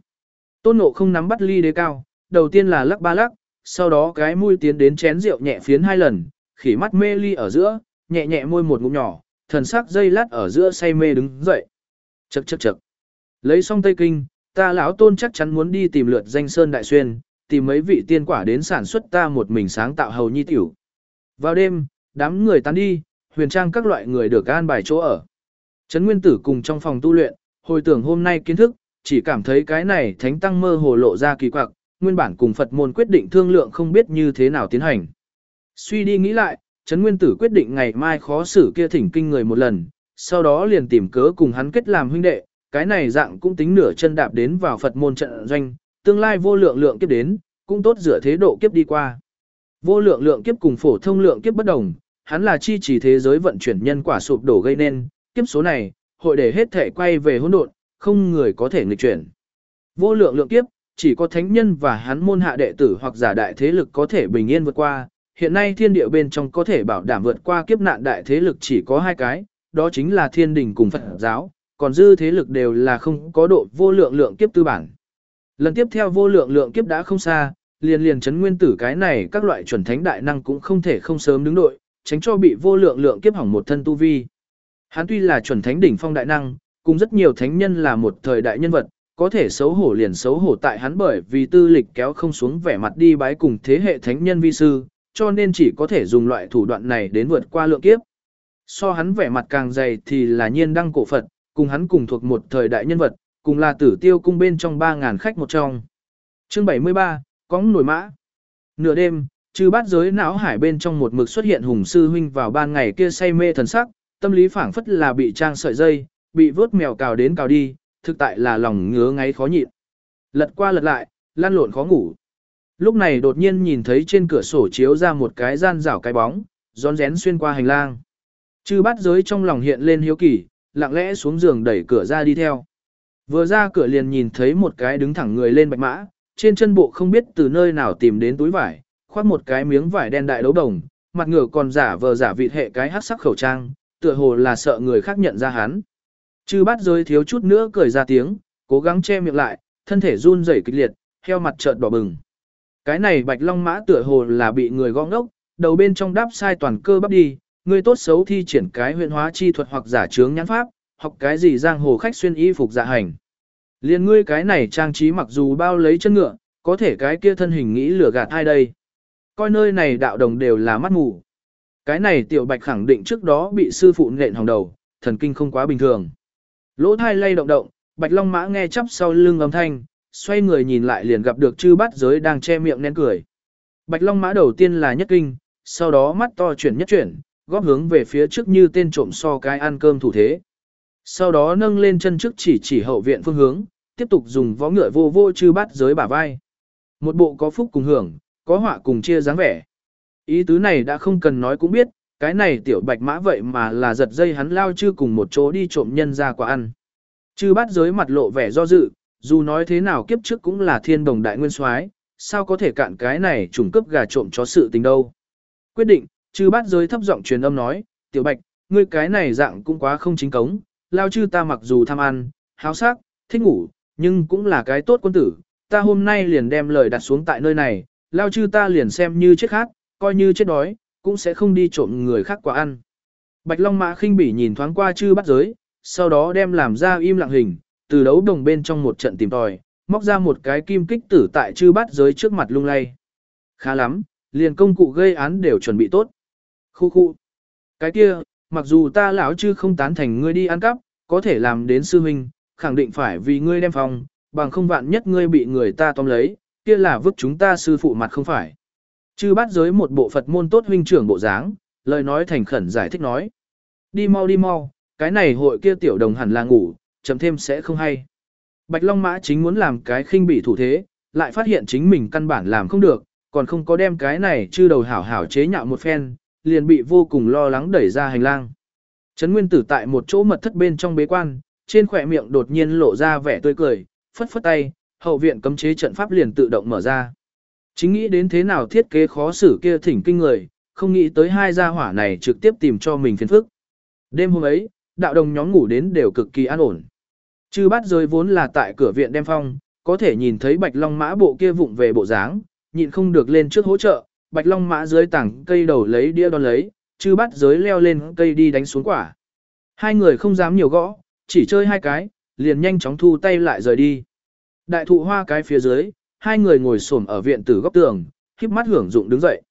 Tôn nộ không nắm bắt ly đế cao, đầu tiên là lắc ba lắc, sau đó cái mũi tiến đến chén rượu nhẹ phiến hai lần, khỉ mắt mê ly ở giữa, nhẹ nhẹ môi một ngụm nhỏ, thần sắc dây lát ở giữa say mê đứng dậy. Chậc chậc chậc. Lấy xong Tây Kinh, ta lão tôn chắc chắn muốn đi tìm lượt danh sơn đại xuyên, tìm mấy vị tiên quả đến sản xuất ta một mình sáng tạo hầu nhi tiểu. Vào đêm, đám người tán đi, huyền trang các loại người được an bài chỗ ở. Trấn Nguyên Tử cùng trong phòng tu luyện, hồi tưởng hôm nay kiến thức, chỉ cảm thấy cái này thánh tăng mơ hồ lộ ra kỳ quặc, nguyên bản cùng Phật môn quyết định thương lượng không biết như thế nào tiến hành. Suy đi nghĩ lại, Trấn Nguyên Tử quyết định ngày mai khó xử kia thỉnh kinh người một lần, sau đó liền tìm cớ cùng hắn kết làm huynh đệ, cái này dạng cũng tính nửa chân đạp đến vào Phật môn trận doanh, tương lai vô lượng lượng kiếp đến, cũng tốt dựa thế độ kiếp đi qua. Vô lượng lượng kiếp cùng phổ thông lượng kiếp bất đồng, hắn là chi chỉ thế giới vận chuyển nhân quả sụp đổ gây nên, kiếp số này, hội để hết thể quay về hỗn độn, không người có thể nghịch chuyển. Vô lượng lượng kiếp, chỉ có thánh nhân và hắn môn hạ đệ tử hoặc giả đại thế lực có thể bình yên vượt qua, hiện nay thiên địa bên trong có thể bảo đảm vượt qua kiếp nạn đại thế lực chỉ có hai cái, đó chính là thiên đình cùng Phật giáo, còn dư thế lực đều là không có độ vô lượng lượng kiếp tư bản. Lần tiếp theo vô lượng lượng kiếp đã không xa, liền liền chấn nguyên tử cái này các loại chuẩn thánh đại năng cũng không thể không sớm đứng đội, tránh cho bị vô lượng lượng kiếp hỏng một thân tu vi. Hắn tuy là chuẩn thánh đỉnh phong đại năng, cùng rất nhiều thánh nhân là một thời đại nhân vật, có thể xấu hổ liền xấu hổ tại hắn bởi vì tư lịch kéo không xuống vẻ mặt đi bái cùng thế hệ thánh nhân vi sư, cho nên chỉ có thể dùng loại thủ đoạn này đến vượt qua lượng kiếp. So hắn vẻ mặt càng dày thì là nhiên đăng cổ Phật, cùng hắn cùng thuộc một thời đại nhân vật, cùng là tử tiêu cung bên trong 3.000 khách một trong. chương 73, cóng nổi mã. Nửa đêm, trừ bát giới não hải bên trong một mực xuất hiện hùng sư huynh vào ban ngày kia say mê thần sắc, tâm lý phảng phất là bị trang sợi dây, bị vớt mèo cào đến cào đi, thực tại là lòng ngứa ngáy khó nhịn. Lật qua lật lại, lan lộn khó ngủ. Lúc này đột nhiên nhìn thấy trên cửa sổ chiếu ra một cái gian rảo cái bóng, rón rén xuyên qua hành lang. Chư bát giới trong lòng hiện lên hiếu kỳ, lặng lẽ xuống giường đẩy cửa ra đi theo. Vừa ra cửa liền nhìn thấy một cái đứng thẳng người lên bạch mã, trên chân bộ không biết từ nơi nào tìm đến túi vải, khoác một cái miếng vải đen đại đấu đồng, mặt ngựa còn giả vờ giả vịt hệ cái hắc sắc khẩu trang, tựa hồ là sợ người khác nhận ra hắn. Chư bát giới thiếu chút nữa cười ra tiếng, cố gắng che miệng lại, thân thể run rẩy kịch liệt, heo mặt trợn đỏ bừng. Cái này bạch long mã tựa hồ là bị người gõ ngốc, đầu bên trong đáp sai toàn cơ bắp đi, Ngươi tốt xấu thi triển cái huyện hóa chi thuật hoặc giả trướng nhãn pháp, học cái gì giang hồ khách xuyên y phục dạ hành. Liên ngươi cái này trang trí mặc dù bao lấy chân ngựa, có thể cái kia thân hình nghĩ lừa gạt ai đây. Coi nơi này đạo đồng đều là mắt mù. Cái này tiểu bạch khẳng định trước đó bị sư phụ nện hỏng đầu, thần kinh không quá bình thường. Lỗ thai lay động động, bạch long mã nghe chắp sau lưng âm thanh, xoay người nhìn lại liền gặp được chư bát giới đang che miệng nén cười. Bạch long mã đầu tiên là nhất kinh, sau đó mắt to chuyển nhất chuyển, góp hướng về phía trước như tên trộm so cái ăn cơm thủ thế. Sau đó nâng lên chân trước chỉ chỉ hậu viện phương hướng, tiếp tục dùng võ ngựa vô vô chư bát giới bả vai. Một bộ có phúc cùng hưởng, có họa cùng chia dáng vẻ. Ý tứ này đã không cần nói cũng biết, cái này tiểu bạch mã vậy mà là giật dây hắn lao chư cùng một chỗ đi trộm nhân ra quả ăn. Chư bát giới mặt lộ vẻ do dự, dù nói thế nào kiếp trước cũng là thiên đồng đại nguyên soái, sao có thể cạn cái này trùng cấp gà trộm chó sự tình đâu. Quyết định, chư bát giới thấp giọng truyền âm nói, tiểu bạch, ngươi cái này dạng cũng quá không chính cống, lao chư ta mặc dù tham ăn, háo sắc, thích ngủ, nhưng cũng là cái tốt quân tử, ta hôm nay liền đem lời đặt xuống tại nơi này, lao chư ta liền xem như chết khác, coi như chết đói, cũng sẽ không đi trộm người khác quả ăn. Bạch Long Mã khinh bỉ nhìn thoáng qua chư bắt giới, sau đó đem làm ra im lặng hình, từ đấu đồng bên trong một trận tìm tòi, móc ra một cái kim kích tử tại chư bắt giới trước mặt lung lay. Khá lắm, liền công cụ gây án đều chuẩn bị tốt. Khu khu. Cái kia, mặc dù ta lão chư không tán thành ngươi đi ăn cắp, có thể làm đến sư huynh, khẳng định phải vì ngươi đem phòng, bằng không vạn nhất ngươi bị người ta tóm lấy, kia là vứt chúng ta sư phụ mặt không phải. Chư bát giới một bộ Phật môn tốt huynh trưởng bộ dáng, lời nói thành khẩn giải thích nói. Đi mau đi mau, cái này hội kia tiểu đồng hẳn là ngủ, chấm thêm sẽ không hay. Bạch Long Mã chính muốn làm cái khinh bỉ thủ thế, lại phát hiện chính mình căn bản làm không được, còn không có đem cái này chư đầu hảo hảo chế nhạo một phen, liền bị vô cùng lo lắng đẩy ra hành lang. Trấn Nguyên Tử tại một chỗ mật thất bên trong bế quan, trên khỏe miệng đột nhiên lộ ra vẻ tươi cười, phất phất tay, hậu viện cấm chế trận pháp liền tự động mở ra. Chính nghĩ đến thế nào thiết kế khó xử kia thỉnh kinh người, không nghĩ tới hai gia hỏa này trực tiếp tìm cho mình phiền phức. Đêm hôm ấy, đạo đồng nhóm ngủ đến đều cực kỳ an ổn. Chư bát rơi vốn là tại cửa viện đem phong, có thể nhìn thấy bạch long mã bộ kia vụng về bộ dáng, nhịn không được lên trước hỗ trợ, bạch long mã dưới tảng cây đầu lấy đĩa đón lấy, chư bát giới leo lên cây đi đánh xuống quả. Hai người không dám nhiều gõ, chỉ chơi hai cái, liền nhanh chóng thu tay lại rời đi. Đại thụ hoa cái phía dưới, hai người ngồi xổm ở viện tử góc tường, híp mắt hưởng dụng đứng dậy.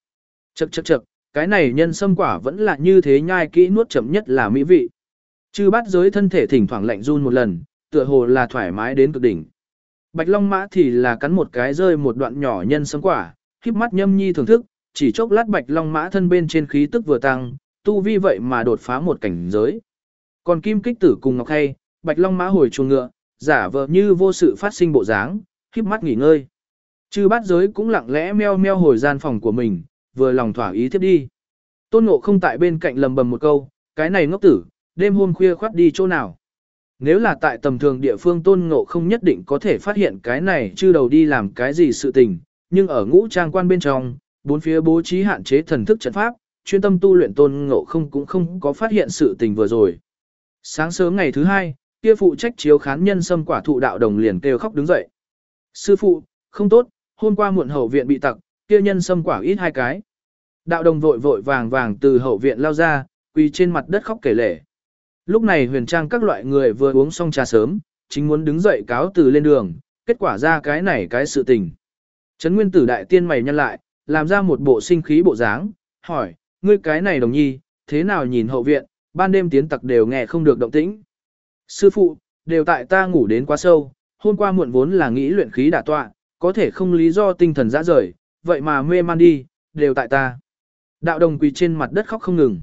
Chậc chậc chậc, cái này nhân sâm quả vẫn là như thế nhai kỹ nuốt chậm nhất là mỹ vị. Chư bát giới thân thể thỉnh thoảng lạnh run một lần, tựa hồ là thoải mái đến cực đỉnh. Bạch Long Mã thì là cắn một cái rơi một đoạn nhỏ nhân sâm quả, híp mắt nhâm nhi thưởng thức, chỉ chốc lát Bạch Long Mã thân bên trên khí tức vừa tăng, tu vi vậy mà đột phá một cảnh giới. Còn Kim Kích Tử cùng Ngọc Hay, Bạch Long Mã hồi chuồng ngựa, giả vờ như vô sự phát sinh bộ dáng, híp mắt nghỉ ngơi. Chư bát giới cũng lặng lẽ meo meo hồi gian phòng của mình, vừa lòng thỏa ý tiếp đi. Tôn ngộ không tại bên cạnh lầm bầm một câu, cái này ngốc tử, đêm hôm khuya khoát đi chỗ nào. Nếu là tại tầm thường địa phương tôn ngộ không nhất định có thể phát hiện cái này chư đầu đi làm cái gì sự tình, nhưng ở ngũ trang quan bên trong, bốn phía bố trí hạn chế thần thức trận pháp, chuyên tâm tu luyện tôn ngộ không cũng không có phát hiện sự tình vừa rồi. Sáng sớm ngày thứ hai, kia phụ trách chiếu khán nhân xâm quả thụ đạo đồng liền kêu khóc đứng dậy. Sư phụ, không tốt, hôm qua muộn hậu viện bị tặc, kia nhân xâm quả ít hai cái. Đạo đồng vội vội vàng vàng từ hậu viện lao ra, quỳ trên mặt đất khóc kể lể. Lúc này huyền trang các loại người vừa uống xong trà sớm, chính muốn đứng dậy cáo từ lên đường, kết quả ra cái này cái sự tình. Trấn nguyên tử đại tiên mày nhăn lại, làm ra một bộ sinh khí bộ dáng, hỏi, ngươi cái này đồng nhi, thế nào nhìn hậu viện, ban đêm tiến tặc đều nghe không được động tĩnh. Sư phụ, đều tại ta ngủ đến quá sâu, hôm qua muộn vốn là nghĩ luyện khí đả tọa, có thể không lý do tinh thần dã rời, vậy mà mê man đi, đều tại ta. Đạo đồng quỳ trên mặt đất khóc không ngừng.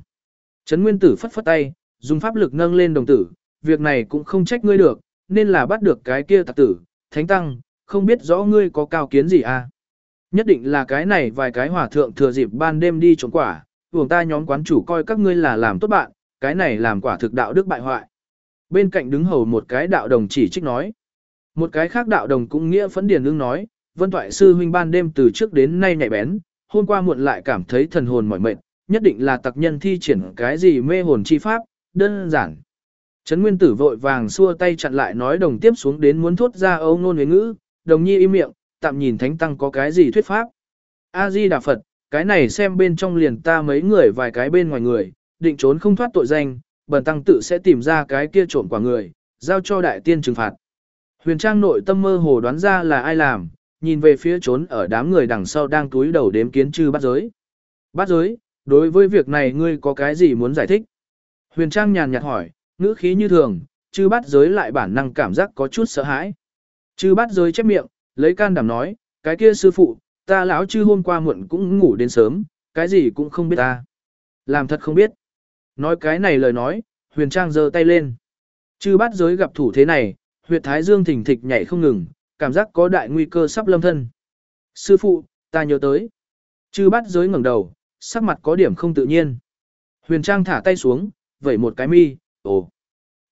Trấn Nguyên Tử phất phất tay, dùng pháp lực nâng lên đồng tử, việc này cũng không trách ngươi được, nên là bắt được cái kia tặc tử, thánh tăng, không biết rõ ngươi có cao kiến gì à. Nhất định là cái này vài cái hỏa thượng thừa dịp ban đêm đi trộm quả, vùng ta nhóm quán chủ coi các ngươi là làm tốt bạn, cái này làm quả thực đạo đức bại hoại. Bên cạnh đứng hầu một cái đạo đồng chỉ trích nói. Một cái khác đạo đồng cũng nghĩa phấn điền ưng nói, vân thoại sư huynh ban đêm từ trước đến nay nhạy bén, hôm qua muộn lại cảm thấy thần hồn mỏi mệt, nhất định là tặc nhân thi triển cái gì mê hồn chi pháp, đơn giản. Trấn Nguyên Tử vội vàng xua tay chặn lại nói đồng tiếp xuống đến muốn thốt ra âu nôn với ngữ, đồng nhi im miệng, tạm nhìn thánh tăng có cái gì thuyết pháp. A-di Đà Phật, cái này xem bên trong liền ta mấy người vài cái bên ngoài người, định trốn không thoát tội danh, bần tăng tự sẽ tìm ra cái kia trộm quả người, giao cho đại tiên trừng phạt. Huyền Trang nội tâm mơ hồ đoán ra là ai làm, nhìn về phía trốn ở đám người đằng sau đang túi đầu đếm kiến chư bắt giới. Bắt giới, đối với việc này ngươi có cái gì muốn giải thích? Huyền Trang nhàn nhạt hỏi, ngữ khí như thường, chư bắt giới lại bản năng cảm giác có chút sợ hãi. Chư bát giới chép miệng, lấy can đảm nói, cái kia sư phụ, ta lão chư hôm qua muộn cũng ngủ đến sớm, cái gì cũng không biết ta. Làm thật không biết. Nói cái này lời nói, huyền trang giơ tay lên. Chư bát giới gặp thủ thế này, huyệt thái dương thỉnh thịch nhảy không ngừng, cảm giác có đại nguy cơ sắp lâm thân. Sư phụ, ta nhớ tới. Chư bát giới ngẩng đầu, sắc mặt có điểm không tự nhiên. Huyền trang thả tay xuống, vẩy một cái mi, ồ.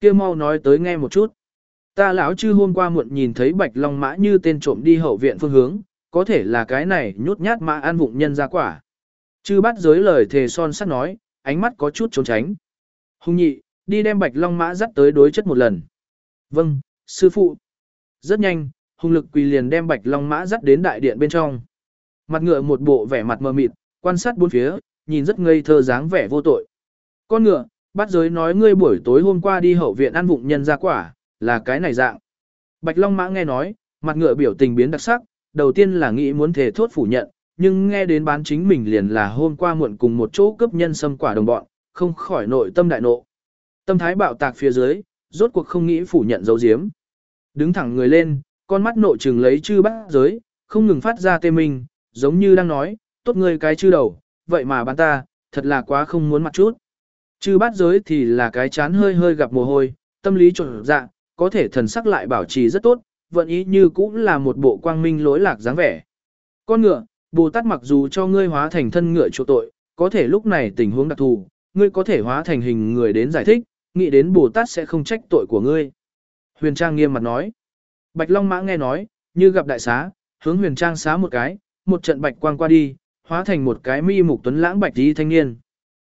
kia mau nói tới nghe một chút. Ta lão chư hôm qua muộn nhìn thấy bạch long mã như tên trộm đi hậu viện phương hướng, có thể là cái này nhút nhát mã an vụng nhân ra quả. Chư bắt giới lời thề son sắt nói, ánh mắt có chút trốn tránh. Hùng nhị, đi đem bạch long mã dắt tới đối chất một lần. Vâng, sư phụ. Rất nhanh, hùng lực quỳ liền đem bạch long mã dắt đến đại điện bên trong. Mặt ngựa một bộ vẻ mặt mờ mịt, quan sát bốn phía, nhìn rất ngây thơ dáng vẻ vô tội. Con ngựa, bắt giới nói ngươi buổi tối hôm qua đi hậu viện ăn vụng nhân ra quả, là cái này dạng. Bạch Long Mã nghe nói, mặt ngựa biểu tình biến đặc sắc, đầu tiên là nghĩ muốn thể thốt phủ nhận, nhưng nghe đến bán chính mình liền là hôm qua muộn cùng một chỗ cướp nhân xâm quả đồng bọn, không khỏi nội tâm đại nộ. Tâm thái bạo tạc phía dưới, rốt cuộc không nghĩ phủ nhận dấu diếm. Đứng thẳng người lên, con mắt nộ trừng lấy chư bác giới, không ngừng phát ra tê mình, giống như đang nói, tốt người cái chư đầu, vậy mà bán ta, thật là quá không muốn mặt chút. Chư bát giới thì là cái chán hơi hơi gặp mồ hôi, tâm lý trộn dạ, có thể thần sắc lại bảo trì rất tốt, vận ý như cũng là một bộ quang minh lối lạc dáng vẻ. Con ngựa, Bồ Tát mặc dù cho ngươi hóa thành thân ngựa chỗ tội, có thể lúc này tình huống đặc thù, ngươi có thể hóa thành hình người đến giải thích, nghĩ đến Bồ Tát sẽ không trách tội của ngươi. Huyền Trang nghiêm mặt nói. Bạch Long Mã nghe nói, như gặp đại xá, hướng Huyền Trang xá một cái, một trận bạch quang qua đi, hóa thành một cái mi mục tuấn lãng bạch đi thanh niên.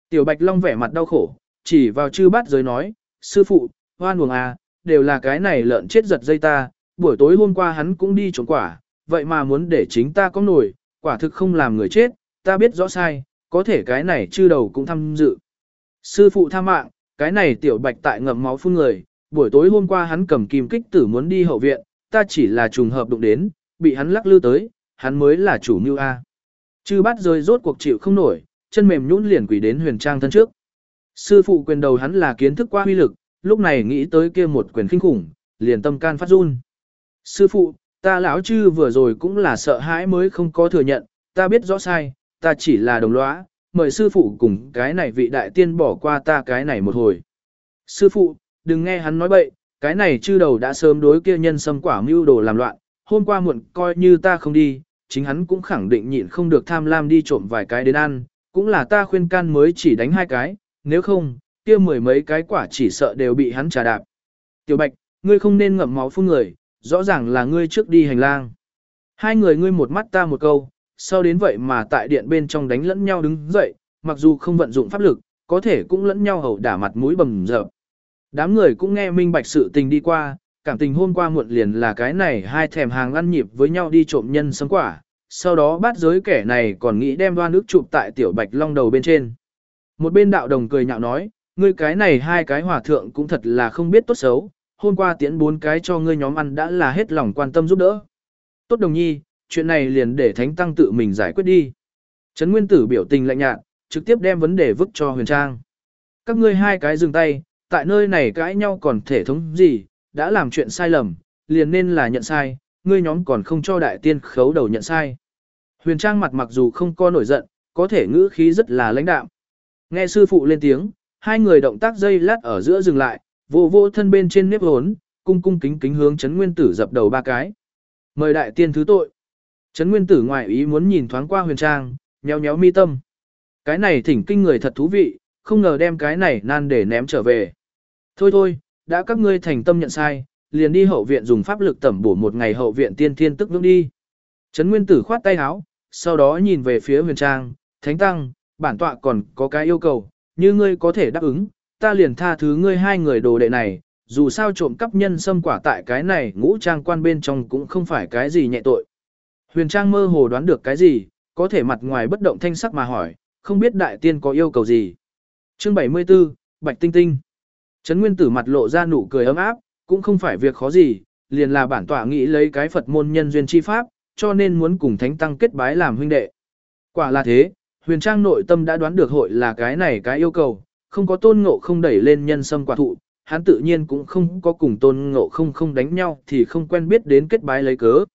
Tiểu Bạch Long vẻ mặt đau khổ, chỉ vào chư bát giới nói, sư phụ, hoan buồn à, đều là cái này lợn chết giật dây ta, buổi tối hôm qua hắn cũng đi trộm quả, vậy mà muốn để chính ta có nổi, quả thực không làm người chết, ta biết rõ sai, có thể cái này chư đầu cũng tham dự. Sư phụ tha mạng, cái này tiểu bạch tại ngậm máu phun người, buổi tối hôm qua hắn cầm kim kích tử muốn đi hậu viện, ta chỉ là trùng hợp đụng đến, bị hắn lắc lư tới, hắn mới là chủ mưu A. Chư bắt rơi rốt cuộc chịu không nổi, chân mềm nhũn liền quỷ đến huyền trang thân trước. Sư phụ quyền đầu hắn là kiến thức qua huy lực, lúc này nghĩ tới kia một quyền kinh khủng, liền tâm can phát run. Sư phụ, ta lão chư vừa rồi cũng là sợ hãi mới không có thừa nhận, ta biết rõ sai, ta chỉ là đồng lõa, mời sư phụ cùng cái này vị đại tiên bỏ qua ta cái này một hồi. Sư phụ, đừng nghe hắn nói bậy, cái này chư đầu đã sớm đối kia nhân xâm quả mưu đồ làm loạn, hôm qua muộn coi như ta không đi, chính hắn cũng khẳng định nhịn không được tham lam đi trộm vài cái đến ăn, cũng là ta khuyên can mới chỉ đánh hai cái, nếu không, kia mười mấy cái quả chỉ sợ đều bị hắn trà đạp. Tiểu Bạch, ngươi không nên ngậm máu phun người, rõ ràng là ngươi trước đi hành lang. Hai người ngươi một mắt ta một câu, sau đến vậy mà tại điện bên trong đánh lẫn nhau đứng dậy, mặc dù không vận dụng pháp lực, có thể cũng lẫn nhau hầu đả mặt mũi bầm dập. Đám người cũng nghe minh bạch sự tình đi qua, cảm tình hôm qua muộn liền là cái này hai thèm hàng ăn nhịp với nhau đi trộm nhân sấm quả, sau đó bắt giới kẻ này còn nghĩ đem đoan nước chụp tại tiểu bạch long đầu bên trên. Một bên đạo đồng cười nhạo nói, ngươi cái này hai cái hòa thượng cũng thật là không biết tốt xấu, hôm qua tiễn bốn cái cho ngươi nhóm ăn đã là hết lòng quan tâm giúp đỡ. Tốt đồng nhi, chuyện này liền để thánh tăng tự mình giải quyết đi. Trấn Nguyên Tử biểu tình lạnh nhạt, trực tiếp đem vấn đề vứt cho huyền trang. Các ngươi hai cái dừng tay, tại nơi này cãi nhau còn thể thống gì, đã làm chuyện sai lầm, liền nên là nhận sai, ngươi nhóm còn không cho đại tiên khấu đầu nhận sai. Huyền trang mặt mặc dù không có nổi giận, có thể ngữ khí rất là lãnh đạm. Nghe sư phụ lên tiếng, hai người động tác dây lát ở giữa dừng lại, vô vô thân bên trên nếp hốn, cung cung kính kính hướng Trấn Nguyên Tử dập đầu ba cái. Mời đại tiên thứ tội. Trấn Nguyên Tử ngoại ý muốn nhìn thoáng qua huyền trang, nhéo nhéo mi tâm. Cái này thỉnh kinh người thật thú vị, không ngờ đem cái này nan để ném trở về. Thôi thôi, đã các ngươi thành tâm nhận sai, liền đi hậu viện dùng pháp lực tẩm bổ một ngày hậu viện tiên thiên tức nước đi. Trấn Nguyên Tử khoát tay áo, sau đó nhìn về phía huyền trang, thánh tăng, bản tọa còn có cái yêu cầu, như ngươi có thể đáp ứng, ta liền tha thứ ngươi hai người đồ đệ này, dù sao trộm cắp nhân xâm quả tại cái này ngũ trang quan bên trong cũng không phải cái gì nhẹ tội. Huyền Trang mơ hồ đoán được cái gì, có thể mặt ngoài bất động thanh sắc mà hỏi, không biết đại tiên có yêu cầu gì. Chương 74, Bạch Tinh Tinh. Trấn Nguyên Tử mặt lộ ra nụ cười ấm áp, cũng không phải việc khó gì, liền là bản tọa nghĩ lấy cái Phật môn nhân duyên chi pháp, cho nên muốn cùng Thánh Tăng kết bái làm huynh đệ. Quả là thế, Huyền Trang nội tâm đã đoán được hội là cái này cái yêu cầu, không có tôn ngộ không đẩy lên nhân sâm quả thụ, hắn tự nhiên cũng không có cùng tôn ngộ không không đánh nhau thì không quen biết đến kết bái lấy cớ.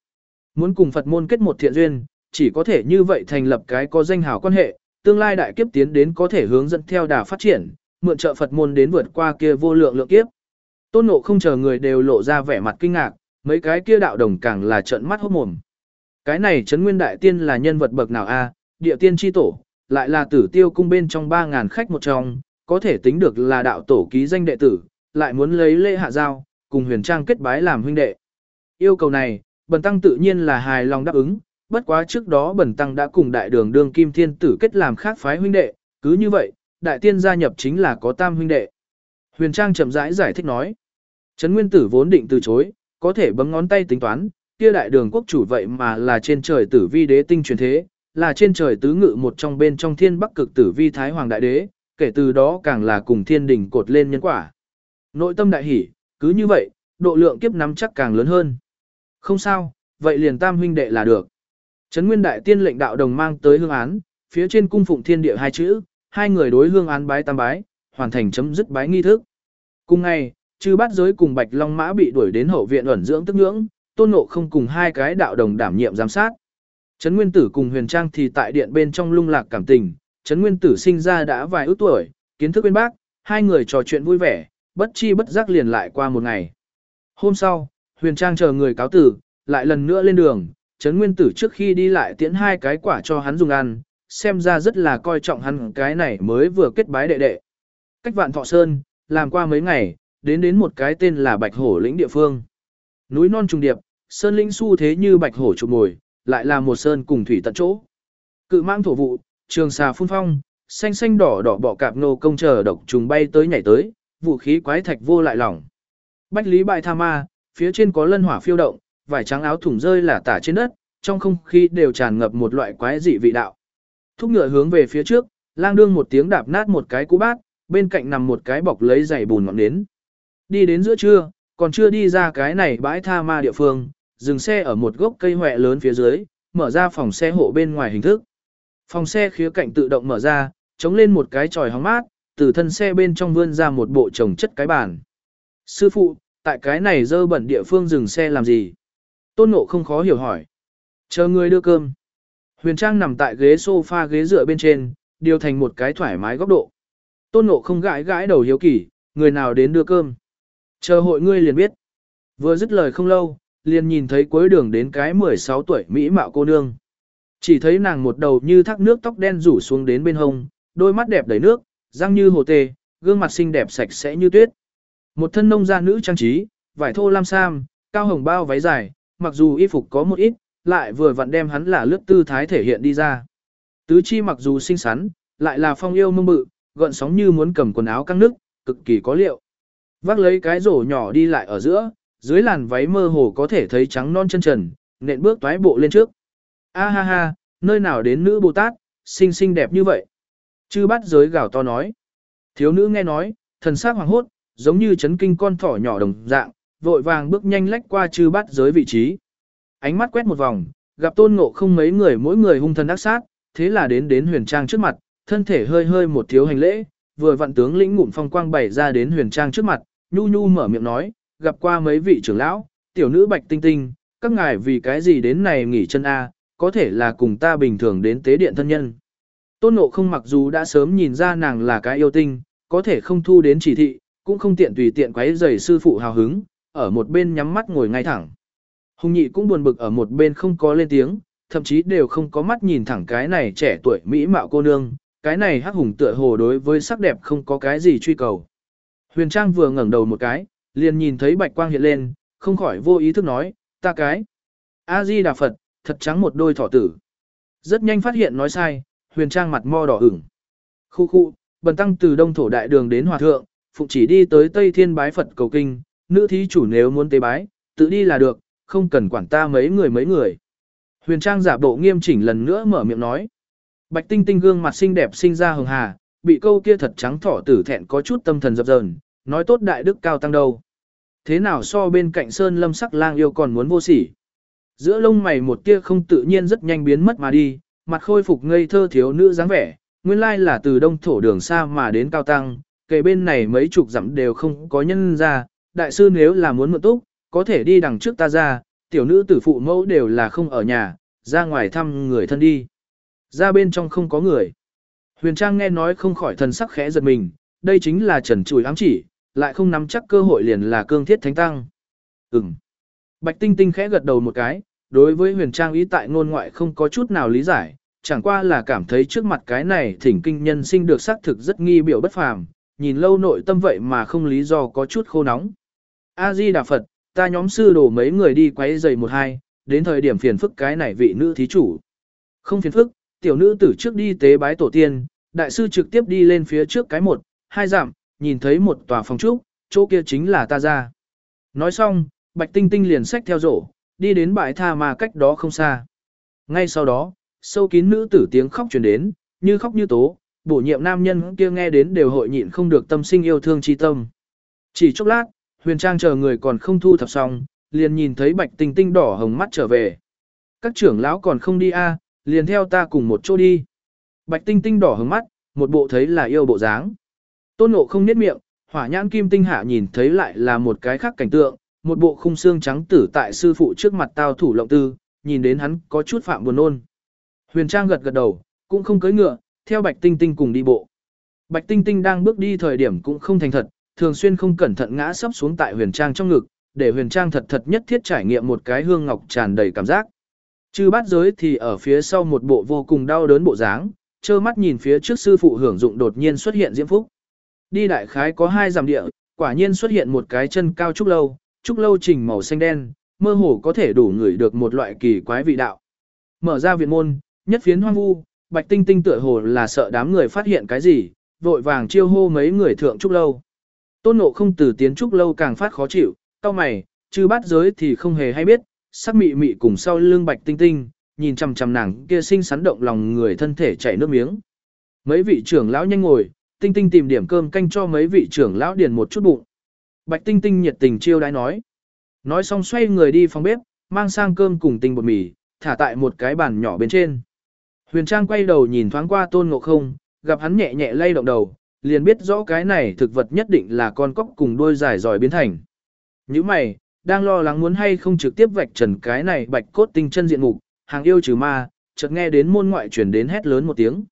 Muốn cùng Phật môn kết một thiện duyên, chỉ có thể như vậy thành lập cái có danh hào quan hệ, tương lai đại kiếp tiến đến có thể hướng dẫn theo đà phát triển, mượn trợ Phật môn đến vượt qua kia vô lượng lượng kiếp. Tôn Ngộ không chờ người đều lộ ra vẻ mặt kinh ngạc, mấy cái kia đạo đồng càng là trợn mắt hốt mồm. Cái này Trấn Nguyên Đại Tiên là nhân vật bậc nào a? Địa tiên chi tổ, lại là tử tiêu cung bên trong 3.000 khách một trong, có thể tính được là đạo tổ ký danh đệ tử, lại muốn lấy lễ hạ giao, cùng huyền trang kết bái làm huynh đệ. Yêu cầu này, bần tăng tự nhiên là hài lòng đáp ứng, bất quá trước đó bần tăng đã cùng đại đường đương kim thiên tử kết làm khác phái huynh đệ, cứ như vậy, đại tiên gia nhập chính là có tam huynh đệ. Huyền Trang chậm rãi giải thích nói, Trấn Nguyên Tử vốn định từ chối, có thể bấm ngón tay tính toán, kia đại đường quốc chủ vậy mà là trên trời tử vi đế tinh truyền thế, là trên trời tứ ngự một trong bên trong thiên bắc cực tử vi thái hoàng đại đế, kể từ đó càng là cùng thiên đình cột lên nhân quả. Nội tâm đại hỷ, cứ như vậy, độ lượng kiếp nắm chắc càng lớn hơn. Không sao, vậy liền tam huynh đệ là được. Trấn Nguyên Đại Tiên lệnh đạo đồng mang tới hương án, phía trên cung phụng thiên địa hai chữ, hai người đối hương án bái tam bái, hoàn thành chấm dứt bái nghi thức. Cùng ngày, chư bát giới cùng Bạch Long Mã bị đuổi đến hậu viện ẩn dưỡng tức nhưỡng, tôn ngộ không cùng hai cái đạo đồng đảm nhiệm giám sát. Trấn Nguyên Tử cùng Huyền Trang thì tại điện bên trong lung lạc cảm tình, Trấn Nguyên Tử sinh ra đã vài ước tuổi, kiến thức bên bác, hai người trò chuyện vui vẻ, bất chi bất giác liền lại qua một ngày. Hôm sau, Huyền Trang chờ người cáo tử, lại lần nữa lên đường, Trấn Nguyên Tử trước khi đi lại tiễn hai cái quả cho hắn dùng ăn, xem ra rất là coi trọng hắn cái này mới vừa kết bái đệ đệ. Cách vạn thọ sơn, làm qua mấy ngày, đến đến một cái tên là Bạch Hổ lĩnh địa phương. Núi non trùng điệp, sơn lĩnh su thế như Bạch Hổ trụ mồi, lại là một sơn cùng thủy tận chỗ. Cự mang thổ vụ, trường xà phun phong, xanh xanh đỏ đỏ bọ cạp nô công chờ độc trùng bay tới nhảy tới, vũ khí quái thạch vô lại lỏng. Bách lý bại tha ma, phía trên có lân hỏa phiêu động, vải trắng áo thủng rơi là tả trên đất, trong không khí đều tràn ngập một loại quái dị vị đạo. Thúc ngựa hướng về phía trước, lang đương một tiếng đạp nát một cái cú bát, bên cạnh nằm một cái bọc lấy giày bùn ngọn nến. Đi đến giữa trưa, còn chưa đi ra cái này bãi tha ma địa phương, dừng xe ở một gốc cây hoẹ lớn phía dưới, mở ra phòng xe hộ bên ngoài hình thức. Phòng xe khía cạnh tự động mở ra, chống lên một cái tròi hóng mát, từ thân xe bên trong vươn ra một bộ trồng chất cái bàn. Sư phụ, tại cái này dơ bẩn địa phương dừng xe làm gì? Tôn Ngộ không khó hiểu hỏi. Chờ người đưa cơm. Huyền Trang nằm tại ghế sofa ghế dựa bên trên, điều thành một cái thoải mái góc độ. Tôn Ngộ không gãi gãi đầu hiếu kỳ, người nào đến đưa cơm. Chờ hội ngươi liền biết. Vừa dứt lời không lâu, liền nhìn thấy cuối đường đến cái 16 tuổi Mỹ mạo cô nương. Chỉ thấy nàng một đầu như thác nước tóc đen rủ xuống đến bên hông, đôi mắt đẹp đầy nước, răng như hồ tê, gương mặt xinh đẹp sạch sẽ như tuyết. Một thân nông gia nữ trang trí, vải thô lam sam, cao hồng bao váy dài, mặc dù y phục có một ít, lại vừa vặn đem hắn là lướt tư thái thể hiện đi ra. Tứ chi mặc dù xinh xắn, lại là phong yêu mông bự, gợn sóng như muốn cầm quần áo căng nước, cực kỳ có liệu. Vác lấy cái rổ nhỏ đi lại ở giữa, dưới làn váy mơ hồ có thể thấy trắng non chân trần, nện bước toái bộ lên trước. A ha ha, nơi nào đến nữ Bồ Tát, xinh xinh đẹp như vậy. Chư bắt giới gào to nói. Thiếu nữ nghe nói, thần sắc hoàng hốt, giống như chấn kinh con thỏ nhỏ đồng dạng, vội vàng bước nhanh lách qua chư bắt giới vị trí. Ánh mắt quét một vòng, gặp tôn ngộ không mấy người mỗi người hung thần ác sát, thế là đến đến huyền trang trước mặt, thân thể hơi hơi một thiếu hành lễ, vừa vặn tướng lĩnh ngụm phong quang bày ra đến huyền trang trước mặt, nhu nhu mở miệng nói, gặp qua mấy vị trưởng lão, tiểu nữ bạch tinh tinh, các ngài vì cái gì đến này nghỉ chân A, có thể là cùng ta bình thường đến tế điện thân nhân. Tôn ngộ không mặc dù đã sớm nhìn ra nàng là cái yêu tinh, có thể không thu đến chỉ thị, cũng không tiện tùy tiện quấy rầy sư phụ hào hứng, ở một bên nhắm mắt ngồi ngay thẳng. Hùng nhị cũng buồn bực ở một bên không có lên tiếng, thậm chí đều không có mắt nhìn thẳng cái này trẻ tuổi mỹ mạo cô nương, cái này hắc hùng tựa hồ đối với sắc đẹp không có cái gì truy cầu. Huyền Trang vừa ngẩng đầu một cái, liền nhìn thấy bạch quang hiện lên, không khỏi vô ý thức nói, ta cái. A-di Đà Phật, thật trắng một đôi thỏ tử. Rất nhanh phát hiện nói sai, huyền trang mặt mo đỏ ửng. Khu khu, bần tăng từ đông thổ đại đường đến hòa thượng, phụng chỉ đi tới Tây Thiên bái Phật cầu kinh, nữ thí chủ nếu muốn tế bái, tự đi là được, không cần quản ta mấy người mấy người. Huyền Trang giả bộ nghiêm chỉnh lần nữa mở miệng nói. Bạch Tinh Tinh gương mặt xinh đẹp sinh ra hường hà, bị câu kia thật trắng thỏ tử thẹn có chút tâm thần dập dờn, nói tốt đại đức cao tăng đâu. Thế nào so bên cạnh sơn lâm sắc lang yêu còn muốn vô sỉ. Giữa lông mày một tia không tự nhiên rất nhanh biến mất mà đi, mặt khôi phục ngây thơ thiếu nữ dáng vẻ, nguyên lai là từ đông thổ đường xa mà đến cao tăng, kề bên này mấy chục dặm đều không có nhân ra, đại sư nếu là muốn mượn túc, có thể đi đằng trước ta ra, tiểu nữ tử phụ mẫu đều là không ở nhà, ra ngoài thăm người thân đi. Ra bên trong không có người. Huyền Trang nghe nói không khỏi thần sắc khẽ giật mình, đây chính là trần chùi ám chỉ, lại không nắm chắc cơ hội liền là cương thiết thánh tăng. Ừm. Bạch Tinh Tinh khẽ gật đầu một cái, đối với huyền trang ý tại ngôn ngoại không có chút nào lý giải, chẳng qua là cảm thấy trước mặt cái này thỉnh kinh nhân sinh được xác thực rất nghi biểu bất phàm, nhìn lâu nội tâm vậy mà không lý do có chút khô nóng. A-di Đà Phật, ta nhóm sư đổ mấy người đi quấy giày một hai, đến thời điểm phiền phức cái này vị nữ thí chủ. Không phiền phức, tiểu nữ tử trước đi tế bái tổ tiên, đại sư trực tiếp đi lên phía trước cái một, hai giảm, nhìn thấy một tòa phòng trúc, chỗ kia chính là ta ra. Nói xong, Bạch Tinh Tinh liền xách theo rổ, đi đến bãi tha mà cách đó không xa. Ngay sau đó, sâu kín nữ tử tiếng khóc truyền đến, như khóc như tố, bổ nhiệm nam nhân kia nghe đến đều hội nhịn không được tâm sinh yêu thương chi tâm. Chỉ chốc lát, huyền trang chờ người còn không thu thập xong, liền nhìn thấy bạch tinh tinh đỏ hồng mắt trở về. Các trưởng lão còn không đi a, liền theo ta cùng một chỗ đi. Bạch tinh tinh đỏ hồng mắt, một bộ thấy là yêu bộ dáng. Tôn ngộ không niết miệng, hỏa nhãn kim tinh hạ nhìn thấy lại là một cái khác cảnh tượng, một bộ khung xương trắng tử tại sư phụ trước mặt tao thủ lộng tư, nhìn đến hắn có chút phạm buồn nôn. Huyền Trang gật gật đầu, cũng không cưỡi ngựa, theo Bạch Tinh Tinh cùng đi bộ. Bạch Tinh Tinh đang bước đi thời điểm cũng không thành thật, thường xuyên không cẩn thận ngã sấp xuống tại Huyền Trang trong ngực, để Huyền Trang thật thật nhất thiết trải nghiệm một cái hương ngọc tràn đầy cảm giác. Chư bát giới thì ở phía sau một bộ vô cùng đau đớn bộ dáng, trơ mắt nhìn phía trước sư phụ hưởng dụng đột nhiên xuất hiện diễm phúc. Đi đại khái có hai dặm địa, quả nhiên xuất hiện một cái chân cao trúc lâu, trúc lâu trình màu xanh đen, mơ hồ có thể đủ ngửi được một loại kỳ quái vị đạo. Mở ra viện môn, nhất phiến hoang vu, Bạch Tinh Tinh tựa hồ là sợ đám người phát hiện cái gì, vội vàng chiêu hô mấy người thượng trúc lâu. Tôn Ngộ không từ tiến trúc lâu càng phát khó chịu, cau mày, chư bát giới thì không hề hay biết, sắc mị mị cùng sau lưng Bạch Tinh Tinh, nhìn chằm chằm nàng kia sinh sắn động lòng người thân thể chảy nước miếng. Mấy vị trưởng lão nhanh ngồi, Tinh Tinh tìm điểm cơm canh cho mấy vị trưởng lão điền một chút bụng. Bạch Tinh Tinh nhiệt tình chiêu đãi nói. Nói xong xoay người đi phòng bếp, mang sang cơm cùng tinh bột mì, thả tại một cái bàn nhỏ bên trên. Huyền Trang quay đầu nhìn thoáng qua Tôn Ngộ Không, gặp hắn nhẹ nhẹ lay động đầu, liền biết rõ cái này thực vật nhất định là con cóc cùng đôi dài giỏi biến thành. Như mày, đang lo lắng muốn hay không trực tiếp vạch trần cái này bạch cốt tinh chân diện mục, hàng yêu trừ ma, chợt nghe đến môn ngoại truyền đến hét lớn một tiếng.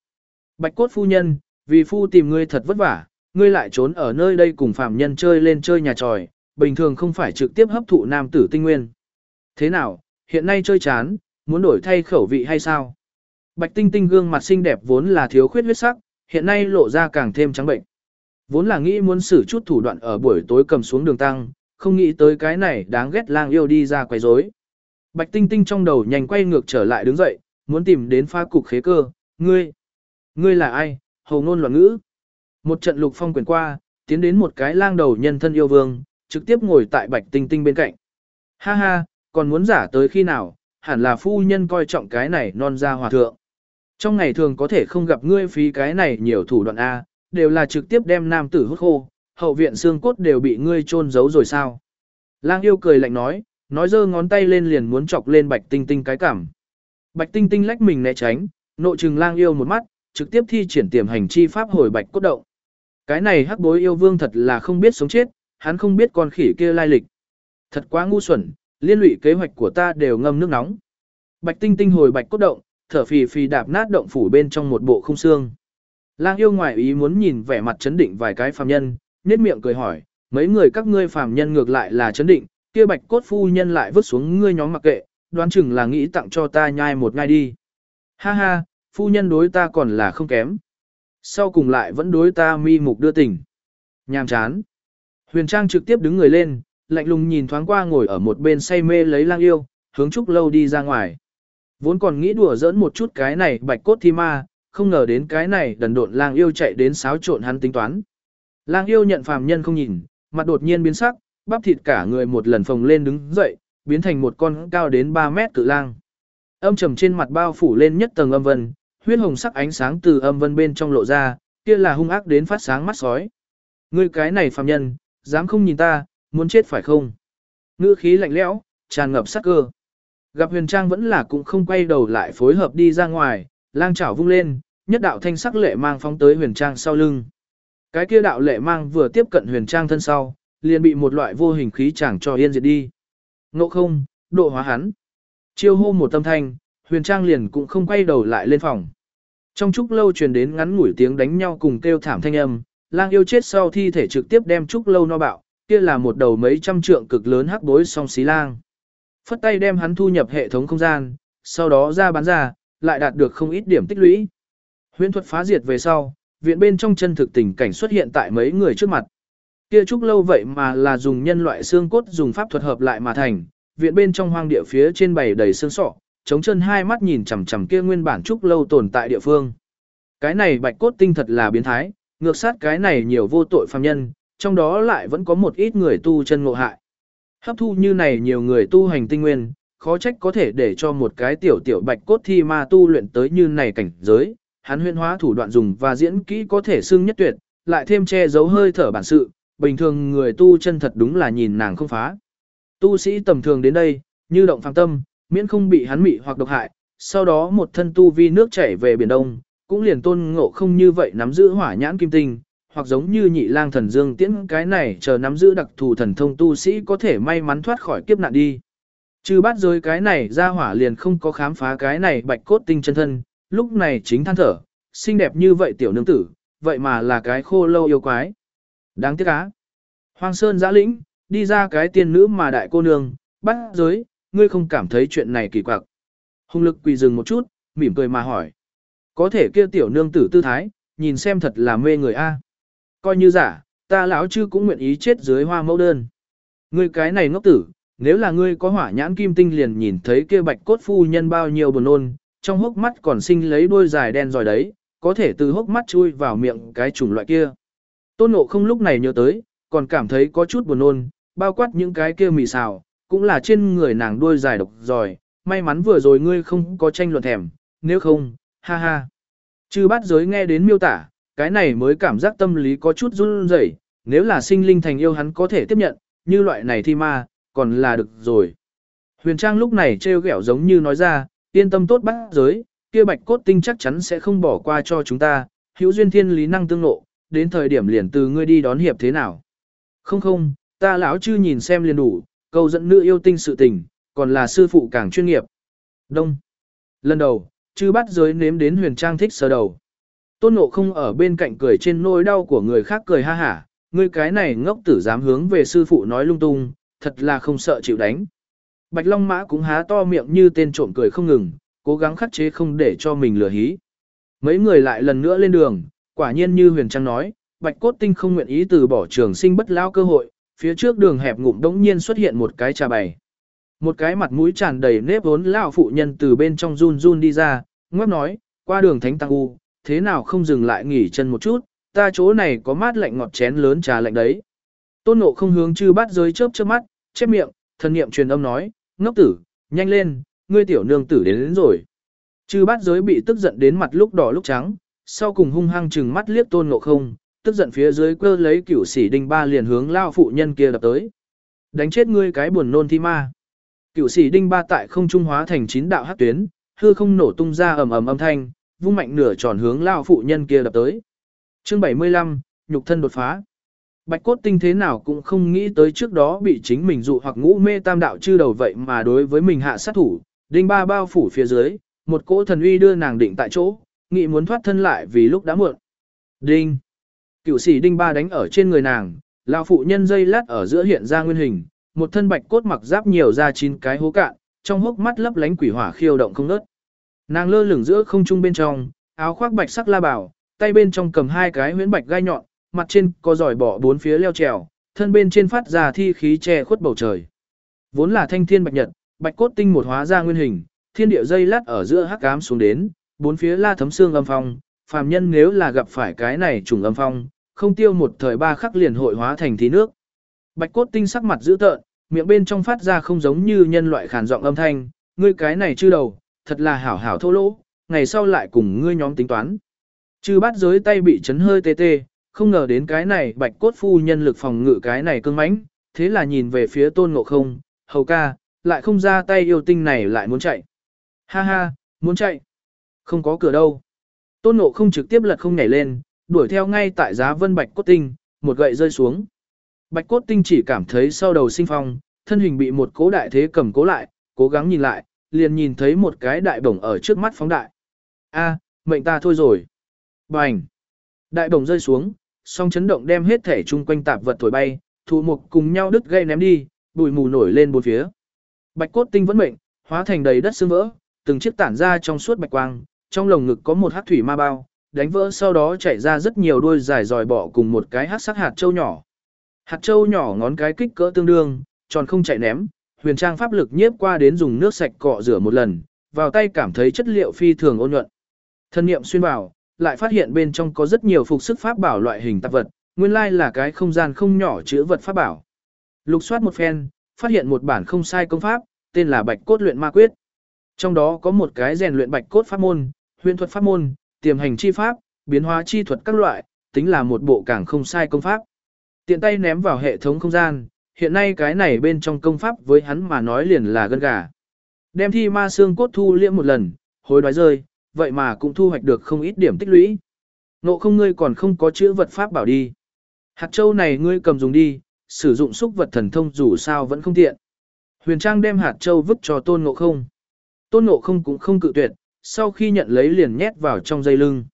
Bạch cốt phu nhân, vì phu tìm ngươi thật vất vả, ngươi lại trốn ở nơi đây cùng phạm nhân chơi lên chơi nhà tròi, bình thường không phải trực tiếp hấp thụ nam tử tinh nguyên. Thế nào, hiện nay chơi chán, muốn đổi thay khẩu vị hay sao? Bạch tinh tinh gương mặt xinh đẹp vốn là thiếu khuyết huyết sắc, hiện nay lộ ra càng thêm trắng bệnh. Vốn là nghĩ muốn xử chút thủ đoạn ở buổi tối cầm xuống đường tăng, không nghĩ tới cái này đáng ghét lang yêu đi ra quấy rối. Bạch tinh tinh trong đầu nhanh quay ngược trở lại đứng dậy, muốn tìm đến pha cục khế cơ, ngươi, ngươi là ai, hầu ngôn loạn ngữ. Một trận lục phong quyền qua, tiến đến một cái lang đầu nhân thân yêu vương, trực tiếp ngồi tại bạch tinh tinh bên cạnh. Ha ha, còn muốn giả tới khi nào, hẳn là phu nhân coi trọng cái này non ra hòa thượng. Trong ngày thường có thể không gặp ngươi phí cái này nhiều thủ đoạn A, đều là trực tiếp đem nam tử hút khô, hậu viện xương cốt đều bị ngươi chôn giấu rồi sao. Lang yêu cười lạnh nói, nói giơ ngón tay lên liền muốn chọc lên bạch tinh tinh cái cảm. Bạch tinh tinh lách mình né tránh, nội trừng lang yêu một mắt, trực tiếp thi triển tiềm hành chi pháp hồi bạch cốt động. Cái này hắc bối yêu vương thật là không biết sống chết, hắn không biết con khỉ kia lai lịch. Thật quá ngu xuẩn, liên lụy kế hoạch của ta đều ngâm nước nóng. Bạch tinh tinh hồi bạch cốt động, thở phì phì đạp nát động phủ bên trong một bộ không xương. Lang yêu ngoại ý muốn nhìn vẻ mặt chấn định vài cái phàm nhân, nhếch miệng cười hỏi, mấy người các ngươi phàm nhân ngược lại là chấn định, kia bạch cốt phu nhân lại vứt xuống ngươi nhóm mặc kệ, đoán chừng là nghĩ tặng cho ta nhai một ngai đi. Ha ha, phu nhân đối ta còn là không kém. Sau cùng lại vẫn đối ta mi mục đưa tình. Nhàm chán. Huyền Trang trực tiếp đứng người lên, lạnh lùng nhìn thoáng qua ngồi ở một bên say mê lấy lang yêu, hướng Trúc Lâu đi ra ngoài. Vốn còn nghĩ đùa giỡn một chút cái này bạch cốt thi ma, không ngờ đến cái này đần độn lang yêu chạy đến xáo trộn hắn tính toán. Lang yêu nhận phàm nhân không nhìn, mặt đột nhiên biến sắc, bắp thịt cả người một lần phồng lên đứng dậy, biến thành một con cao đến 3 mét cự lang. Âm trầm trên mặt bao phủ lên nhất tầng âm vân, huyết hồng sắc ánh sáng từ âm vân bên trong lộ ra, kia là hung ác đến phát sáng mắt sói. Ngươi cái này phàm nhân, dám không nhìn ta, muốn chết phải không? Ngữ khí lạnh lẽo, tràn ngập sát cơ. Gặp huyền trang vẫn là cũng không quay đầu lại phối hợp đi ra ngoài, lang chảo vung lên, nhất đạo thanh sắc lệ mang phóng tới huyền trang sau lưng. Cái kia đạo lệ mang vừa tiếp cận huyền trang thân sau, liền bị một loại vô hình khí chẳng cho yên diệt đi. Ngộ không, độ hóa hắn. Chiêu hô một tâm thanh, huyền trang liền cũng không quay đầu lại lên phòng. Trong chúc lâu truyền đến ngắn ngủi tiếng đánh nhau cùng kêu thảm thanh âm, lang yêu chết sau thi thể trực tiếp đem chúc lâu no bạo, kia là một đầu mấy trăm trượng cực lớn hắc bối song xí lang. Phất tay đem hắn thu nhập hệ thống không gian, sau đó ra bán ra, lại đạt được không ít điểm tích lũy. Huyễn thuật phá diệt về sau, viện bên trong chân thực tình cảnh xuất hiện tại mấy người trước mặt. Kia trúc lâu vậy mà là dùng nhân loại xương cốt dùng pháp thuật hợp lại mà thành, viện bên trong hoang địa phía trên bày đầy xương sọ, chống chân hai mắt nhìn chằm chằm kia nguyên bản trúc lâu tồn tại địa phương. Cái này bạch cốt tinh thật là biến thái, ngược sát cái này nhiều vô tội phàm nhân, trong đó lại vẫn có một ít người tu chân ngộ hại. Hấp thu như này nhiều người tu hành tinh nguyên, khó trách có thể để cho một cái tiểu tiểu bạch cốt thi ma tu luyện tới như này cảnh giới, hắn huyên hóa thủ đoạn dùng và diễn kỹ có thể xưng nhất tuyệt, lại thêm che giấu hơi thở bản sự, bình thường người tu chân thật đúng là nhìn nàng không phá. Tu sĩ tầm thường đến đây, như động phàm tâm, miễn không bị hắn mị hoặc độc hại, sau đó một thân tu vi nước chảy về biển đông, cũng liền tôn ngộ không như vậy nắm giữ hỏa nhãn kim tinh, hoặc giống như nhị lang thần dương tiễn cái này chờ nắm giữ đặc thù thần thông tu sĩ có thể may mắn thoát khỏi kiếp nạn đi. Trừ bắt rơi cái này ra hỏa liền không có khám phá cái này bạch cốt tinh chân thân, lúc này chính than thở, xinh đẹp như vậy tiểu nương tử, vậy mà là cái khô lâu yêu quái. Đáng tiếc á. Hoàng Sơn giã lĩnh, đi ra cái tiên nữ mà đại cô nương, bắt giới, ngươi không cảm thấy chuyện này kỳ quặc. Hùng lực quỳ dừng một chút, mỉm cười mà hỏi. Có thể kia tiểu nương tử tư thái, nhìn xem thật là mê người a. Coi như giả, ta lão chư cũng nguyện ý chết dưới hoa mẫu đơn. Ngươi cái này ngốc tử, nếu là ngươi có hỏa nhãn kim tinh liền nhìn thấy kia bạch cốt phu nhân bao nhiêu buồn nôn, trong hốc mắt còn sinh lấy đuôi dài đen rồi đấy, có thể từ hốc mắt chui vào miệng cái chủng loại kia. Tôn nộ không lúc này nhớ tới, còn cảm thấy có chút buồn nôn, bao quát những cái kia mì xào, cũng là trên người nàng đuôi dài độc rồi, may mắn vừa rồi ngươi không có tranh luận thèm, nếu không, ha ha. Chư bát giới nghe đến miêu tả, cái này mới cảm giác tâm lý có chút run rẩy, nếu là sinh linh thành yêu hắn có thể tiếp nhận, như loại này thì ma, còn là được rồi. Huyền Trang lúc này trêu ghẹo giống như nói ra, yên tâm tốt bát giới, kia bạch cốt tinh chắc chắn sẽ không bỏ qua cho chúng ta, hữu duyên thiên lý năng tương nộ, đến thời điểm liền từ ngươi đi đón hiệp thế nào. Không không, ta lão chư nhìn xem liền đủ, câu dẫn nữ yêu tinh sự tình, còn là sư phụ càng chuyên nghiệp. Đông. Lần đầu, chư bắt giới nếm đến huyền trang thích sờ đầu. Tôn ngộ không ở bên cạnh cười trên nỗi đau của người khác cười ha hả, ngươi cái này ngốc tử dám hướng về sư phụ nói lung tung, thật là không sợ chịu đánh. Bạch Long Mã cũng há to miệng như tên trộm cười không ngừng, cố gắng khắc chế không để cho mình lừa hí. Mấy người lại lần nữa lên đường, quả nhiên như huyền trang nói, Bạch Cốt Tinh không nguyện ý từ bỏ trường sinh bất lao cơ hội, phía trước đường hẹp ngụm đống nhiên xuất hiện một cái trà bày. Một cái mặt mũi tràn đầy nếp vốn lão phụ nhân từ bên trong run run đi ra, ngoắc nói, qua đường thánh tăng u, thế nào không dừng lại nghỉ chân một chút, ta chỗ này có mát lạnh ngọt chén lớn trà lạnh đấy. Tôn nộ không hướng chư bát giới chớp chớp mắt, chép miệng, thần niệm truyền âm nói, ngốc tử, nhanh lên, ngươi tiểu nương tử đến, đến rồi. Chư bát giới bị tức giận đến mặt lúc đỏ lúc trắng, sau cùng hung hăng chừng mắt liếc tôn nộ không, tức giận phía dưới cơ lấy cửu sĩ đinh ba liền hướng lao phụ nhân kia đập tới. Đánh chết ngươi cái buồn nôn thi ma. Cửu sĩ đinh ba tại không trung hóa thành chín đạo hắc tuyến, hư không nổ tung ra ầm ầm âm thanh, vung mạnh nửa tròn hướng lao phụ nhân kia đập tới. Chương 75, nhục thân đột phá. Bạch cốt tinh thế nào cũng không nghĩ tới trước đó bị chính mình dụ hoặc ngũ mê tam đạo chư đầu vậy mà đối với mình hạ sát thủ, đinh ba bao phủ phía dưới, một cỗ thần uy đưa nàng định tại chỗ, nghĩ muốn thoát thân lại vì lúc đã muộn. Đinh. Cựu sĩ đinh ba đánh ở trên người nàng, lão phụ nhân dây lát ở giữa hiện ra nguyên hình, một thân bạch cốt mặc giáp nhiều ra chín cái hố cạn, trong hốc mắt lấp lánh quỷ hỏa khiêu động không ngớt. Nàng lơ lửng giữa không trung bên trong, áo khoác bạch sắc la bảo, tay bên trong cầm hai cái huyễn bạch gai nhọn, mặt trên có giỏi bỏ bốn phía leo trèo, thân bên trên phát ra thi khí che khuất bầu trời. Vốn là thanh thiên bạch nhật, bạch cốt tinh một hóa ra nguyên hình, thiên địa dây lát ở giữa hắc ám xuống đến, bốn phía la thấm xương âm phong, phàm nhân nếu là gặp phải cái này trùng âm phong, không tiêu một thời ba khắc liền hội hóa thành thí nước. Bạch cốt tinh sắc mặt dữ tợn, miệng bên trong phát ra không giống như nhân loại khàn giọng âm thanh, ngươi cái này chư đầu, thật là hảo hảo thô lỗ, ngày sau lại cùng ngươi nhóm tính toán. Chư bát giới tay bị chấn hơi tê tê, không ngờ đến cái này bạch cốt phu nhân lực phòng ngự cái này cương mãnh, thế là nhìn về phía tôn ngộ không, hầu ca, lại không ra tay yêu tinh này lại muốn chạy. Ha ha, muốn chạy. Không có cửa đâu. Tôn ngộ không trực tiếp lật không nhảy lên, đuổi theo ngay tại giá vân bạch cốt tinh, một gậy rơi xuống. Bạch cốt tinh chỉ cảm thấy sau đầu sinh phong, thân hình bị một cố đại thế cầm cố lại, cố gắng nhìn lại, liền nhìn thấy một cái đại bổng ở trước mắt phóng đại. A, mệnh ta thôi rồi. Bành. Đại bổng rơi xuống, song chấn động đem hết thể chung quanh tạp vật thổi bay, thụ mục cùng nhau đứt gây ném đi, bụi mù nổi lên bốn phía. Bạch cốt tinh vẫn mệnh, hóa thành đầy đất xương vỡ, từng chiếc tản ra trong suốt bạch quang, trong lồng ngực có một hắc thủy ma bao, đánh vỡ sau đó chạy ra rất nhiều đuôi dài dòi bọ cùng một cái hắc sắc hạt châu nhỏ. Hạt châu nhỏ ngón cái kích cỡ tương đương, tròn không chạy ném, huyền trang pháp lực nhiếp qua đến dùng nước sạch cọ rửa một lần, vào tay cảm thấy chất liệu phi thường ôn nhuận. Thân niệm xuyên vào, lại phát hiện bên trong có rất nhiều phục sức pháp bảo loại hình tạp vật, nguyên lai là cái không gian không nhỏ chứa vật pháp bảo. Lục soát một phen, phát hiện một bản không sai công pháp, tên là Bạch Cốt luyện ma quyết. Trong đó có một cái rèn luyện Bạch Cốt pháp môn, huyền thuật pháp môn, tiềm hành chi pháp, biến hóa chi thuật các loại, tính là một bộ càng không sai công pháp. Tiện tay ném vào hệ thống không gian, hiện nay cái này bên trong công pháp với hắn mà nói liền là gân gà. Đem thi ma xương cốt thu liễm một lần, hối đoái rơi, vậy mà cũng thu hoạch được không ít điểm tích lũy. Nộ không ngươi còn không có chữ vật pháp bảo đi. Hạt châu này ngươi cầm dùng đi, sử dụng xúc vật thần thông dù sao vẫn không tiện. Huyền Trang đem hạt châu vứt cho tôn ngộ không. Tôn ngộ không cũng không cự tuyệt, sau khi nhận lấy liền nhét vào trong dây lưng.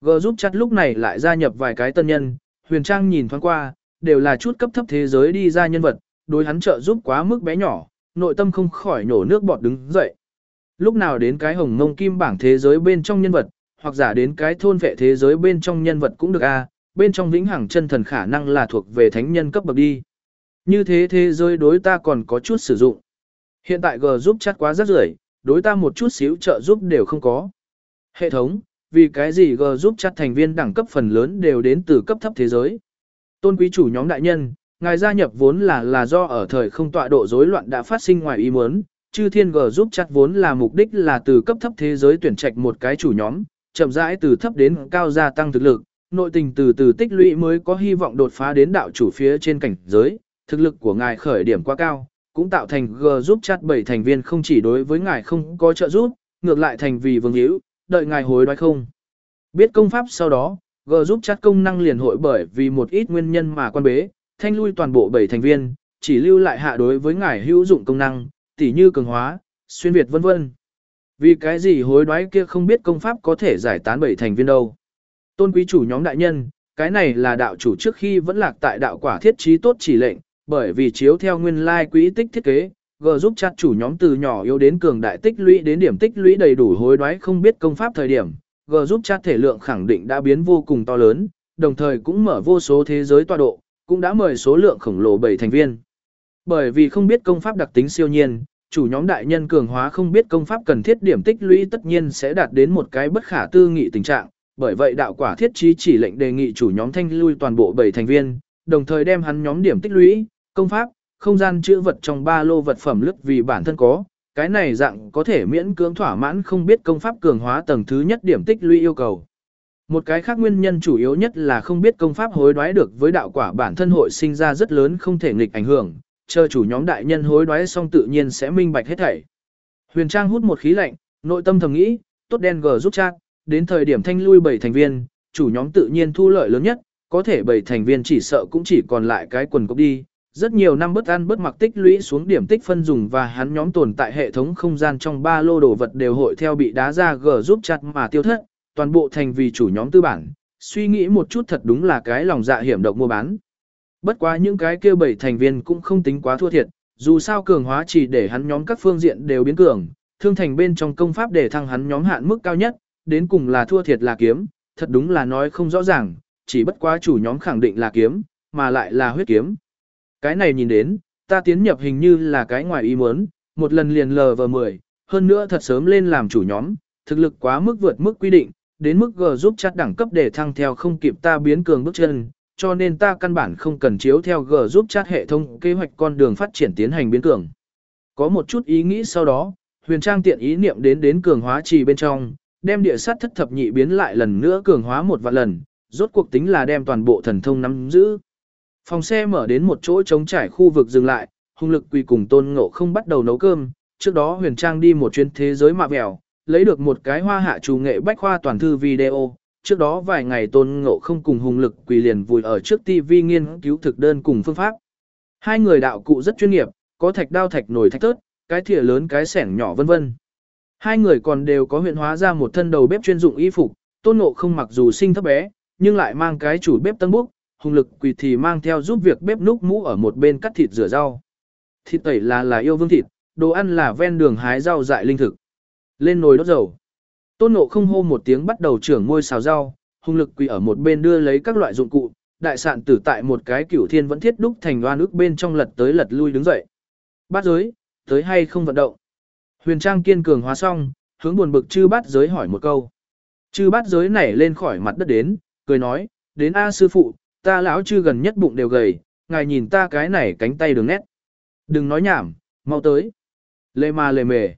G giúp chặt lúc này lại gia nhập vài cái tân nhân, Huyền Trang nhìn thoáng qua, đều là chút cấp thấp thế giới đi ra nhân vật, đối hắn trợ giúp quá mức bé nhỏ, nội tâm không khỏi nổ nước bọt đứng dậy. Lúc nào đến cái hồng ngông kim bảng thế giới bên trong nhân vật, hoặc giả đến cái thôn vệ thế giới bên trong nhân vật cũng được a bên trong vĩnh hằng chân thần khả năng là thuộc về thánh nhân cấp bậc đi. Như thế thế giới đối ta còn có chút sử dụng. Hiện tại G giúp chắc quá rất rưởi, đối ta một chút xíu trợ giúp đều không có. Hệ thống, vì cái gì G giúp chặt thành viên đẳng cấp phần lớn đều đến từ cấp thấp thế giới. Tôn quý chủ nhóm đại nhân, ngài gia nhập vốn là là do ở thời không tọa độ rối loạn đã phát sinh ngoài ý muốn, chư thiên G giúp chặt vốn là mục đích là từ cấp thấp thế giới tuyển trạch một cái chủ nhóm, chậm rãi từ thấp đến cao gia tăng thực lực, nội tình từ từ tích lũy mới có hy vọng đột phá đến đạo chủ phía trên cảnh giới, thực lực của ngài khởi điểm quá cao, cũng tạo thành G giúp chặt bảy thành viên không chỉ đối với ngài không có trợ giúp, ngược lại thành vì vương hữu, đợi ngài hối đoái không. Biết công pháp sau đó, G giúp chặt công năng liền hội bởi vì một ít nguyên nhân mà quan bế, thanh lui toàn bộ bảy thành viên, chỉ lưu lại hạ đối với ngài hữu dụng công năng, tỉ như cường hóa, xuyên việt vân vân. Vì cái gì hối đoái kia không biết công pháp có thể giải tán bảy thành viên đâu. Tôn quý chủ nhóm đại nhân, cái này là đạo chủ trước khi vẫn lạc tại đạo quả thiết trí tốt chỉ lệnh, bởi vì chiếu theo nguyên lai quỹ tích thiết kế, G giúp chặt chủ nhóm từ nhỏ yếu đến cường đại tích lũy đến điểm tích lũy đầy đủ hối đoái không biết công pháp thời điểm, G giúp chặt thể lượng khẳng định đã biến vô cùng to lớn, đồng thời cũng mở vô số thế giới tọa độ, cũng đã mời số lượng khổng lồ bảy thành viên. Bởi vì không biết công pháp đặc tính siêu nhiên, chủ nhóm đại nhân cường hóa không biết công pháp cần thiết điểm tích lũy tất nhiên sẽ đạt đến một cái bất khả tư nghị tình trạng, bởi vậy đạo quả thiết trí chỉ lệnh đề nghị chủ nhóm thanh lui toàn bộ bảy thành viên, đồng thời đem hắn nhóm điểm tích lũy, công pháp, không gian chữ vật trong ba lô vật phẩm lức vì bản thân có, cái này dạng có thể miễn cưỡng thỏa mãn không biết công pháp cường hóa tầng thứ nhất điểm tích lũy yêu cầu. Một cái khác nguyên nhân chủ yếu nhất là không biết công pháp hối đoái được với đạo quả bản thân hội sinh ra rất lớn không thể nghịch ảnh hưởng, chờ chủ nhóm đại nhân hối đoái xong tự nhiên sẽ minh bạch hết thảy. Huyền Trang hút một khí lạnh, nội tâm thầm nghĩ, tốt đen gờ giúp chat, đến thời điểm thanh lui bảy thành viên, chủ nhóm tự nhiên thu lợi lớn nhất, có thể bảy thành viên chỉ sợ cũng chỉ còn lại cái quần cốc đi. Rất nhiều năm bất ăn bất mặc tích lũy xuống điểm tích phân dùng và hắn nhóm tồn tại hệ thống không gian trong ba lô đồ vật đều hội theo bị đá ra gờ giúp chặt mà tiêu thất, toàn bộ thành vì chủ nhóm tư bản. Suy nghĩ một chút thật đúng là cái lòng dạ hiểm độc mua bán. Bất quá những cái kia bảy thành viên cũng không tính quá thua thiệt, dù sao cường hóa chỉ để hắn nhóm các phương diện đều biến cường, thương thành bên trong công pháp để thăng hắn nhóm hạn mức cao nhất, đến cùng là thua thiệt là kiếm, thật đúng là nói không rõ ràng, chỉ bất quá chủ nhóm khẳng định là kiếm, mà lại là huyết kiếm. Cái này nhìn đến, ta tiến nhập hình như là cái ngoài ý muốn, một lần liền lờ vờ 10, hơn nữa thật sớm lên làm chủ nhóm, thực lực quá mức vượt mức quy định, đến mức G giúp chặt đẳng cấp để thăng theo không kịp ta biến cường bước chân, cho nên ta căn bản không cần chiếu theo G giúp chat hệ thống kế hoạch con đường phát triển tiến hành biến cường. Có một chút ý nghĩ sau đó, huyền trang tiện ý niệm đến đến cường hóa trì bên trong, đem địa sát thất thập nhị biến lại lần nữa cường hóa một vạn lần, rốt cuộc tính là đem toàn bộ thần thông nắm giữ. Phòng xe mở đến một chỗ trống trải khu vực dừng lại, hung lực quỳ cùng tôn ngộ không bắt đầu nấu cơm, trước đó huyền trang đi một chuyến thế giới mạ vẻo, lấy được một cái hoa hạ chủ nghệ bách khoa toàn thư video. Trước đó vài ngày tôn ngộ không cùng hùng lực quỳ liền vùi ở trước TV nghiên cứu thực đơn cùng phương pháp. Hai người đạo cụ rất chuyên nghiệp, có thạch đao thạch nổi thạch tớt, cái thìa lớn cái sẻng nhỏ vân vân. Hai người còn đều có huyện hóa ra một thân đầu bếp chuyên dụng y phục, tôn ngộ không mặc dù sinh thấp bé, nhưng lại mang cái chủ bếp tân búc, hùng lực quỳ thì mang theo giúp việc bếp núc mũ ở một bên cắt thịt rửa rau. Thịt tẩy là là yêu vương thịt, đồ ăn là ven đường hái rau dại linh thực. Lên nồi đốt dầu. Tôn nộ không hô một tiếng bắt đầu trưởng môi xào rau, hùng lực quỳ ở một bên đưa lấy các loại dụng cụ, đại sạn tử tại một cái cửu thiên vẫn thiết đúc thành đoan ước bên trong lật tới lật lui đứng dậy. Bát giới, tới hay không vận động. Huyền Trang kiên cường hóa xong, hướng buồn bực chư bát giới hỏi một câu. Chư bát giới nảy lên khỏi mặt đất đến, cười nói, đến A sư phụ, ta lão chư gần nhất bụng đều gầy, ngài nhìn ta cái này cánh tay đường nét. Đừng nói nhảm, mau tới. Lê ma lề mề.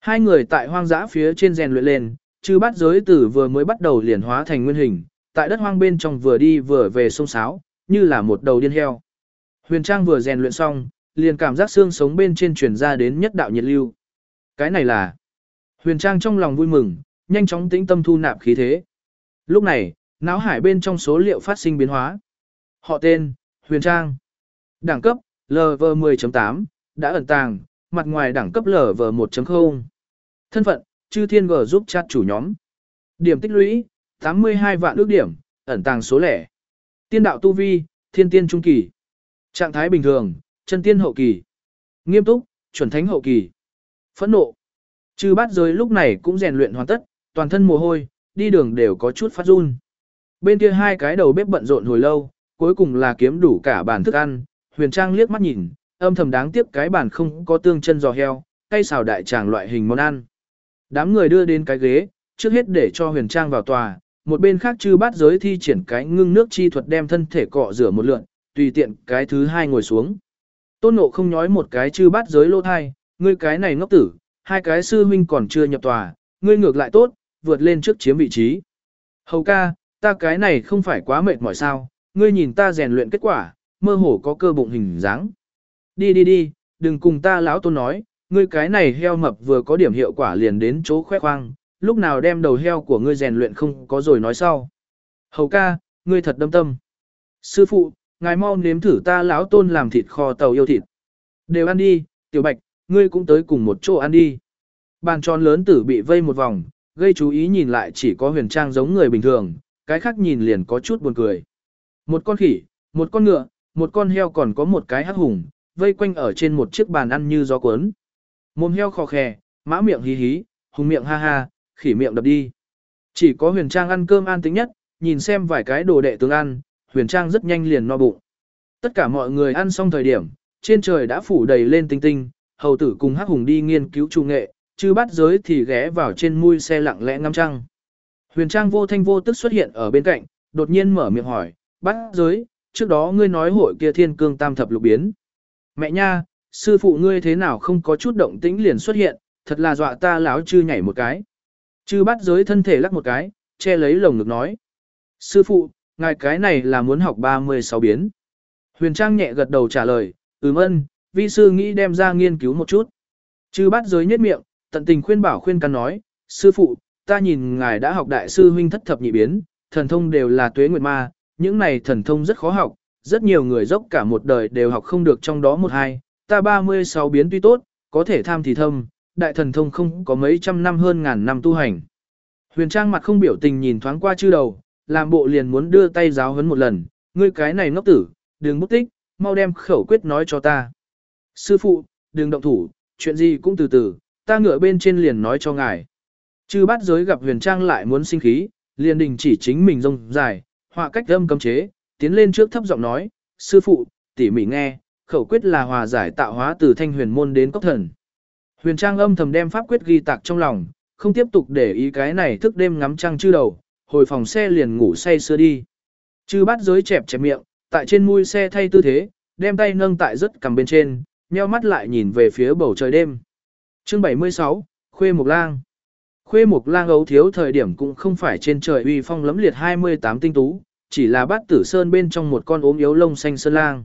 Hai người tại hoang dã phía trên rèn luyện lên, chư bát giới tử vừa mới bắt đầu liền hóa thành nguyên hình, tại đất hoang bên trong vừa đi vừa về sông sáo, như là một đầu điên heo. Huyền Trang vừa rèn luyện xong, liền cảm giác xương sống bên trên truyền ra đến nhất đạo nhiệt lưu. Cái này là Huyền Trang trong lòng vui mừng, nhanh chóng tĩnh tâm thu nạp khí thế. Lúc này, não hải bên trong số liệu phát sinh biến hóa. Họ tên, Huyền Trang. Đẳng cấp, LV10.8, đã ẩn tàng, mặt ngoài đẳng cấp LV1.0. Thân phận, chư thiên G giúp chat chủ nhóm. Điểm tích lũy, 82 vạn ước điểm, ẩn tàng số lẻ. Tiên đạo tu vi, thiên tiên trung kỳ. Trạng thái bình thường, chân tiên hậu kỳ. Nghiêm túc, chuẩn thánh hậu kỳ. Phẫn nộ. Chư bát giới lúc này cũng rèn luyện hoàn tất, toàn thân mồ hôi, đi đường đều có chút phát run. Bên kia hai cái đầu bếp bận rộn hồi lâu, cuối cùng là kiếm đủ cả bàn thức ăn, huyền trang liếc mắt nhìn, âm thầm đáng tiếc cái bàn không có tương chân giò heo, cây xào đại tràng loại hình món ăn. Đám người đưa đến cái ghế, trước hết để cho huyền trang vào tòa, một bên khác chư bát giới thi triển cái ngưng nước chi thuật đem thân thể cọ rửa một lượn, tùy tiện cái thứ hai ngồi xuống. Tôn nộ không nói một cái chư bát giới lô thai, ngươi cái này ngốc tử, hai cái sư huynh còn chưa nhập tòa, ngươi ngược lại tốt, vượt lên trước chiếm vị trí. Hầu ca, ta cái này không phải quá mệt mỏi sao, ngươi nhìn ta rèn luyện kết quả, mơ hồ có cơ bụng hình dáng. Đi đi đi, đừng cùng ta lão tôn nói, ngươi cái này heo mập vừa có điểm hiệu quả liền đến chỗ khoe khoang, lúc nào đem đầu heo của ngươi rèn luyện không có rồi nói sau. Hầu ca, ngươi thật đâm tâm. Sư phụ, ngài mau nếm thử ta lão tôn làm thịt kho tàu yêu thịt. Đều ăn đi, tiểu bạch, ngươi cũng tới cùng một chỗ ăn đi. Bàn tròn lớn tử bị vây một vòng, gây chú ý nhìn lại chỉ có huyền trang giống người bình thường, cái khác nhìn liền có chút buồn cười. Một con khỉ, một con ngựa, một con heo còn có một cái hắc hùng, vây quanh ở trên một chiếc bàn ăn như gió cuốn. Mồm heo khò khè, mã miệng hí hí, hùng miệng ha ha, khỉ miệng đập đi. Chỉ có huyền trang ăn cơm an tính nhất, nhìn xem vài cái đồ đệ tướng ăn, huyền trang rất nhanh liền no bụng. Tất cả mọi người ăn xong thời điểm, trên trời đã phủ đầy lên tinh tinh, hầu tử cùng hắc hùng đi nghiên cứu trung nghệ, chứ bắt giới thì ghé vào trên mui xe lặng lẽ ngắm trăng. Huyền trang vô thanh vô tức xuất hiện ở bên cạnh, đột nhiên mở miệng hỏi, bắt giới, trước đó ngươi nói hội kia thiên cương tam thập lục biến. Mẹ nha, sư phụ ngươi thế nào không có chút động tĩnh liền xuất hiện, thật là dọa ta láo chư nhảy một cái. Chư bắt giới thân thể lắc một cái, che lấy lồng ngực nói. Sư phụ, ngài cái này là muốn học 36 biến. Huyền Trang nhẹ gật đầu trả lời, ừm ân, vi sư nghĩ đem ra nghiên cứu một chút. Chư bắt giới nhất miệng, tận tình khuyên bảo khuyên can nói, sư phụ, ta nhìn ngài đã học đại sư huynh thất thập nhị biến, thần thông đều là tuế nguyệt ma, những này thần thông rất khó học, rất nhiều người dốc cả một đời đều học không được trong đó một hai, ta 36 biến tuy tốt, có thể tham thì thâm, đại thần thông không có mấy trăm năm hơn ngàn năm tu hành. Huyền Trang mặt không biểu tình nhìn thoáng qua chư đầu, làm bộ liền muốn đưa tay giáo huấn một lần, ngươi cái này ngốc tử, đừng bút tích, mau đem khẩu quyết nói cho ta. Sư phụ, đừng động thủ, chuyện gì cũng từ từ, ta ngựa bên trên liền nói cho ngài. Chư bát giới gặp huyền trang lại muốn sinh khí, liền đình chỉ chính mình rông dài, họa cách âm cấm chế, tiến lên trước thấp giọng nói, sư phụ, tỉ mỉ nghe, khẩu quyết là hòa giải tạo hóa từ thanh huyền môn đến cốc thần. Huyền trang âm thầm đem pháp quyết ghi tạc trong lòng, không tiếp tục để ý cái này thức đêm ngắm trăng chư đầu, hồi phòng xe liền ngủ say sưa đi. Chư bát giới chẹp chẹp miệng, tại trên mui xe thay tư thế, đem tay nâng tại rất cầm bên trên, nheo mắt lại nhìn về phía bầu trời đêm. Chương 76, Khuê Mộc Lang Khuê Mộc Lang ấu thiếu thời điểm cũng không phải trên trời uy phong lấm liệt 28 tinh tú, chỉ là bát tử sơn bên trong một con ốm yếu lông xanh sơn lang.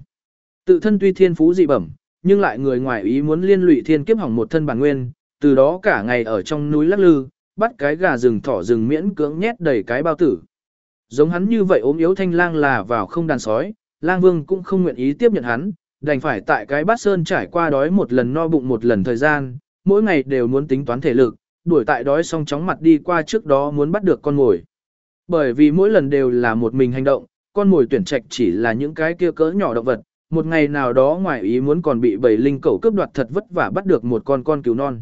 Tự thân tuy thiên phú dị bẩm, nhưng lại người ngoài ý muốn liên lụy thiên kiếp hỏng một thân bản nguyên, từ đó cả ngày ở trong núi lắc lư, bắt cái gà rừng thỏ rừng miễn cưỡng nhét đầy cái bao tử. Giống hắn như vậy ốm yếu thanh lang là vào không đàn sói, lang vương cũng không nguyện ý tiếp nhận hắn, đành phải tại cái bát sơn trải qua đói một lần no bụng một lần thời gian, mỗi ngày đều muốn tính toán thể lực, đuổi tại đói xong chóng mặt đi qua trước đó muốn bắt được con mồi. Bởi vì mỗi lần đều là một mình hành động, con mồi tuyển trạch chỉ là những cái kia cỡ nhỏ động vật, một ngày nào đó ngoài ý muốn còn bị bầy linh cẩu cướp đoạt thật vất vả bắt được một con con cứu non.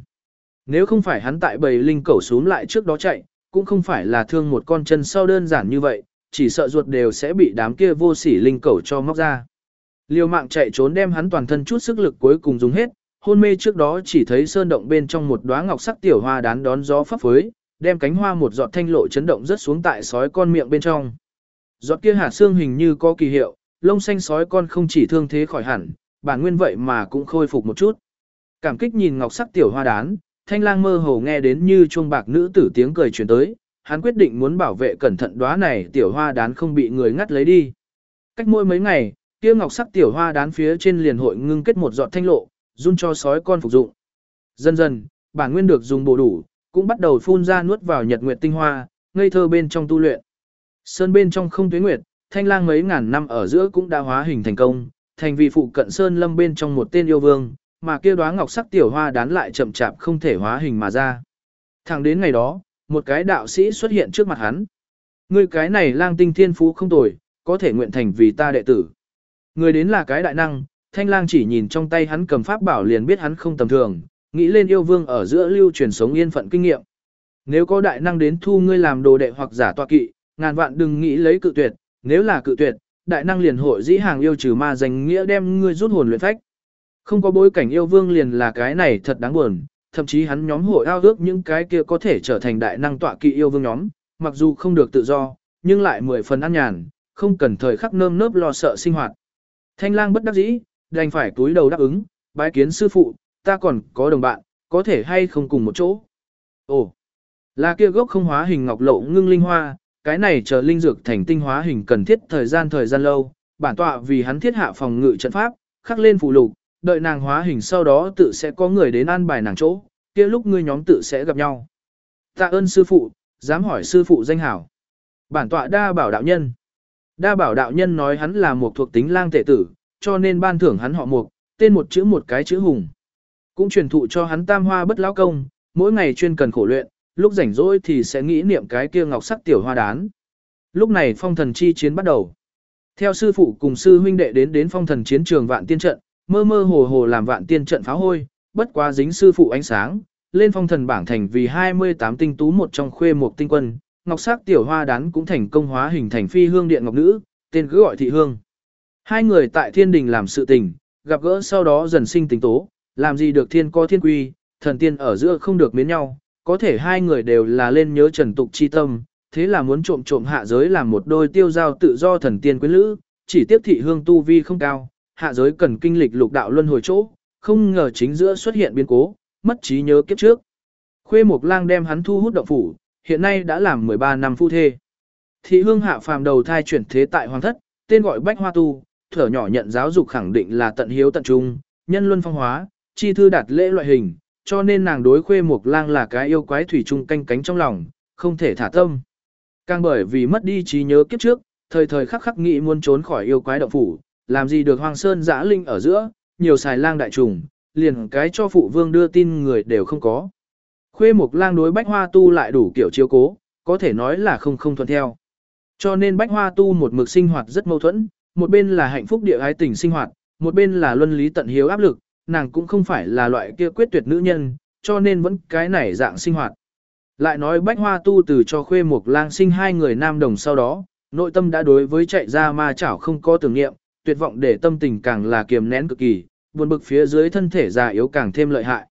Nếu không phải hắn tại bầy linh cẩu xuống lại trước đó chạy, cũng không phải là thương một con chân sau đơn giản như vậy, chỉ sợ ruột đều sẽ bị đám kia vô sỉ linh cẩu cho móc ra. Liều mạng chạy trốn đem hắn toàn thân chút sức lực cuối cùng dùng hết, hôn mê trước đó chỉ thấy sơn động bên trong một đóa ngọc sắc tiểu hoa đán đón gió phấp phới, đem cánh hoa một giọt thanh lộ chấn động rất xuống tại sói con miệng bên trong. Giọt kia hạt xương hình như có kỳ hiệu, lông xanh sói con không chỉ thương thế khỏi hẳn, bản nguyên vậy mà cũng khôi phục một chút. Cảm kích nhìn ngọc sắc tiểu hoa đán, thanh lang mơ hồ nghe đến như chuông bạc nữ tử tiếng cười truyền tới, hắn quyết định muốn bảo vệ cẩn thận đóa này tiểu hoa đán không bị người ngắt lấy đi. Cách mỗi mấy ngày, kia ngọc sắc tiểu hoa đán phía trên liền hội ngưng kết một giọt thanh lộ, run cho sói con phục dụng. Dần dần, bản nguyên được dùng bổ đủ, cũng bắt đầu phun ra nuốt vào nhật nguyệt tinh hoa, ngây thơ bên trong tu luyện. Sơn bên trong không tuế nguyệt, thanh lang mấy ngàn năm ở giữa cũng đã hóa hình thành công, thành vị phụ cận sơn lâm bên trong một tên yêu vương, mà kia đóa ngọc sắc tiểu hoa đán lại chậm chạp không thể hóa hình mà ra. Thẳng đến ngày đó, một cái đạo sĩ xuất hiện trước mặt hắn. Người cái này lang tinh thiên phú không tồi, có thể nguyện thành vì ta đệ tử. Người đến là cái đại năng, thanh lang chỉ nhìn trong tay hắn cầm pháp bảo liền biết hắn không tầm thường, nghĩ lên yêu vương ở giữa lưu truyền sống yên phận kinh nghiệm. Nếu có đại năng đến thu ngươi làm đồ đệ hoặc giả tọa kỵ, ngàn vạn đừng nghĩ lấy cự tuyệt, nếu là cự tuyệt, đại năng liền hội dĩ hàng yêu trừ ma danh nghĩa đem ngươi rút hồn luyện phách. Không có bối cảnh yêu vương liền là cái này thật đáng buồn, thậm chí hắn nhóm hội ao ước những cái kia có thể trở thành đại năng tọa kỵ yêu vương nhóm, mặc dù không được tự do, nhưng lại mười phần an nhàn, không cần thời khắc nơm nớp lo sợ sinh hoạt. Thanh lang bất đắc dĩ, đành phải túi đầu đáp ứng, bái kiến sư phụ, ta còn có đồng bạn, có thể hay không cùng một chỗ. Ồ, là kia gốc không hóa hình ngọc lộ ngưng linh hoa, cái này chờ linh dược thành tinh hóa hình cần thiết thời gian thời gian lâu, bản tọa vì hắn thiết hạ phòng ngự trận pháp, khắc lên phụ lục, đợi nàng hóa hình sau đó tự sẽ có người đến an bài nàng chỗ, kia lúc ngươi nhóm tự sẽ gặp nhau. Tạ ơn sư phụ, dám hỏi sư phụ danh hảo. Bản tọa đa bảo đạo nhân. Đa bảo đạo nhân nói hắn là một thuộc tính lang tệ tử, cho nên ban thưởng hắn họ mục, tên một chữ một cái chữ hùng. Cũng truyền thụ cho hắn tam hoa bất lão công, mỗi ngày chuyên cần khổ luyện, lúc rảnh rỗi thì sẽ nghĩ niệm cái kia ngọc sắc tiểu hoa đán. Lúc này phong thần chi chiến bắt đầu. Theo sư phụ cùng sư huynh đệ đến đến phong thần chiến trường vạn tiên trận, mơ mơ hồ hồ làm vạn tiên trận pháo hôi, bất quá dính sư phụ ánh sáng, lên phong thần bảng thành vì 28 tinh tú một trong khuê một tinh quân, ngọc sắc tiểu hoa đán cũng thành công hóa hình thành phi hương điện ngọc nữ, tên cứ gọi thị hương. Hai người tại thiên đình làm sự tình, gặp gỡ sau đó dần sinh tình tố, làm gì được thiên có thiên quy, thần tiên ở giữa không được miến nhau, có thể hai người đều là lên nhớ trần tục chi tâm, thế là muốn trộm trộm hạ giới làm một đôi tiêu giao tự do thần tiên quyến lữ, chỉ tiếp thị hương tu vi không cao, hạ giới cần kinh lịch lục đạo luân hồi chỗ, không ngờ chính giữa xuất hiện biến cố, mất trí nhớ kiếp trước. Khuê Mộc Lang đem hắn thu hút động phủ, hiện nay đã làm 13 năm phu thê. Thị hương hạ phàm đầu thai chuyển thế tại hoàng thất, tên gọi Bách Hoa Tu, thở nhỏ nhận giáo dục khẳng định là tận hiếu tận trung, nhân luân phong hóa, chi thư đạt lễ loại hình, cho nên nàng đối khuê mục lang là cái yêu quái thủy chung canh cánh trong lòng, không thể thả tâm. Càng bởi vì mất đi trí nhớ kiếp trước, thời thời khắc khắc nghĩ muốn trốn khỏi yêu quái động phủ, làm gì được hoàng sơn giã linh ở giữa, nhiều xài lang đại trùng, liền cái cho phụ vương đưa tin người đều không có. Khuê mục lang đối bách hoa tu lại đủ kiểu chiếu cố, có thể nói là không không thuận theo. Cho nên bách hoa tu một mực sinh hoạt rất mâu thuẫn, một bên là hạnh phúc địa ái tình sinh hoạt, một bên là luân lý tận hiếu áp lực, nàng cũng không phải là loại kia quyết tuyệt nữ nhân, cho nên vẫn cái này dạng sinh hoạt. Lại nói bách hoa tu từ cho khuê mục lang sinh hai người nam đồng sau đó, nội tâm đã đối với chạy ra ma chảo không có tưởng niệm, tuyệt vọng để tâm tình càng là kiềm nén cực kỳ, buồn bực phía dưới thân thể già yếu càng thêm lợi hại.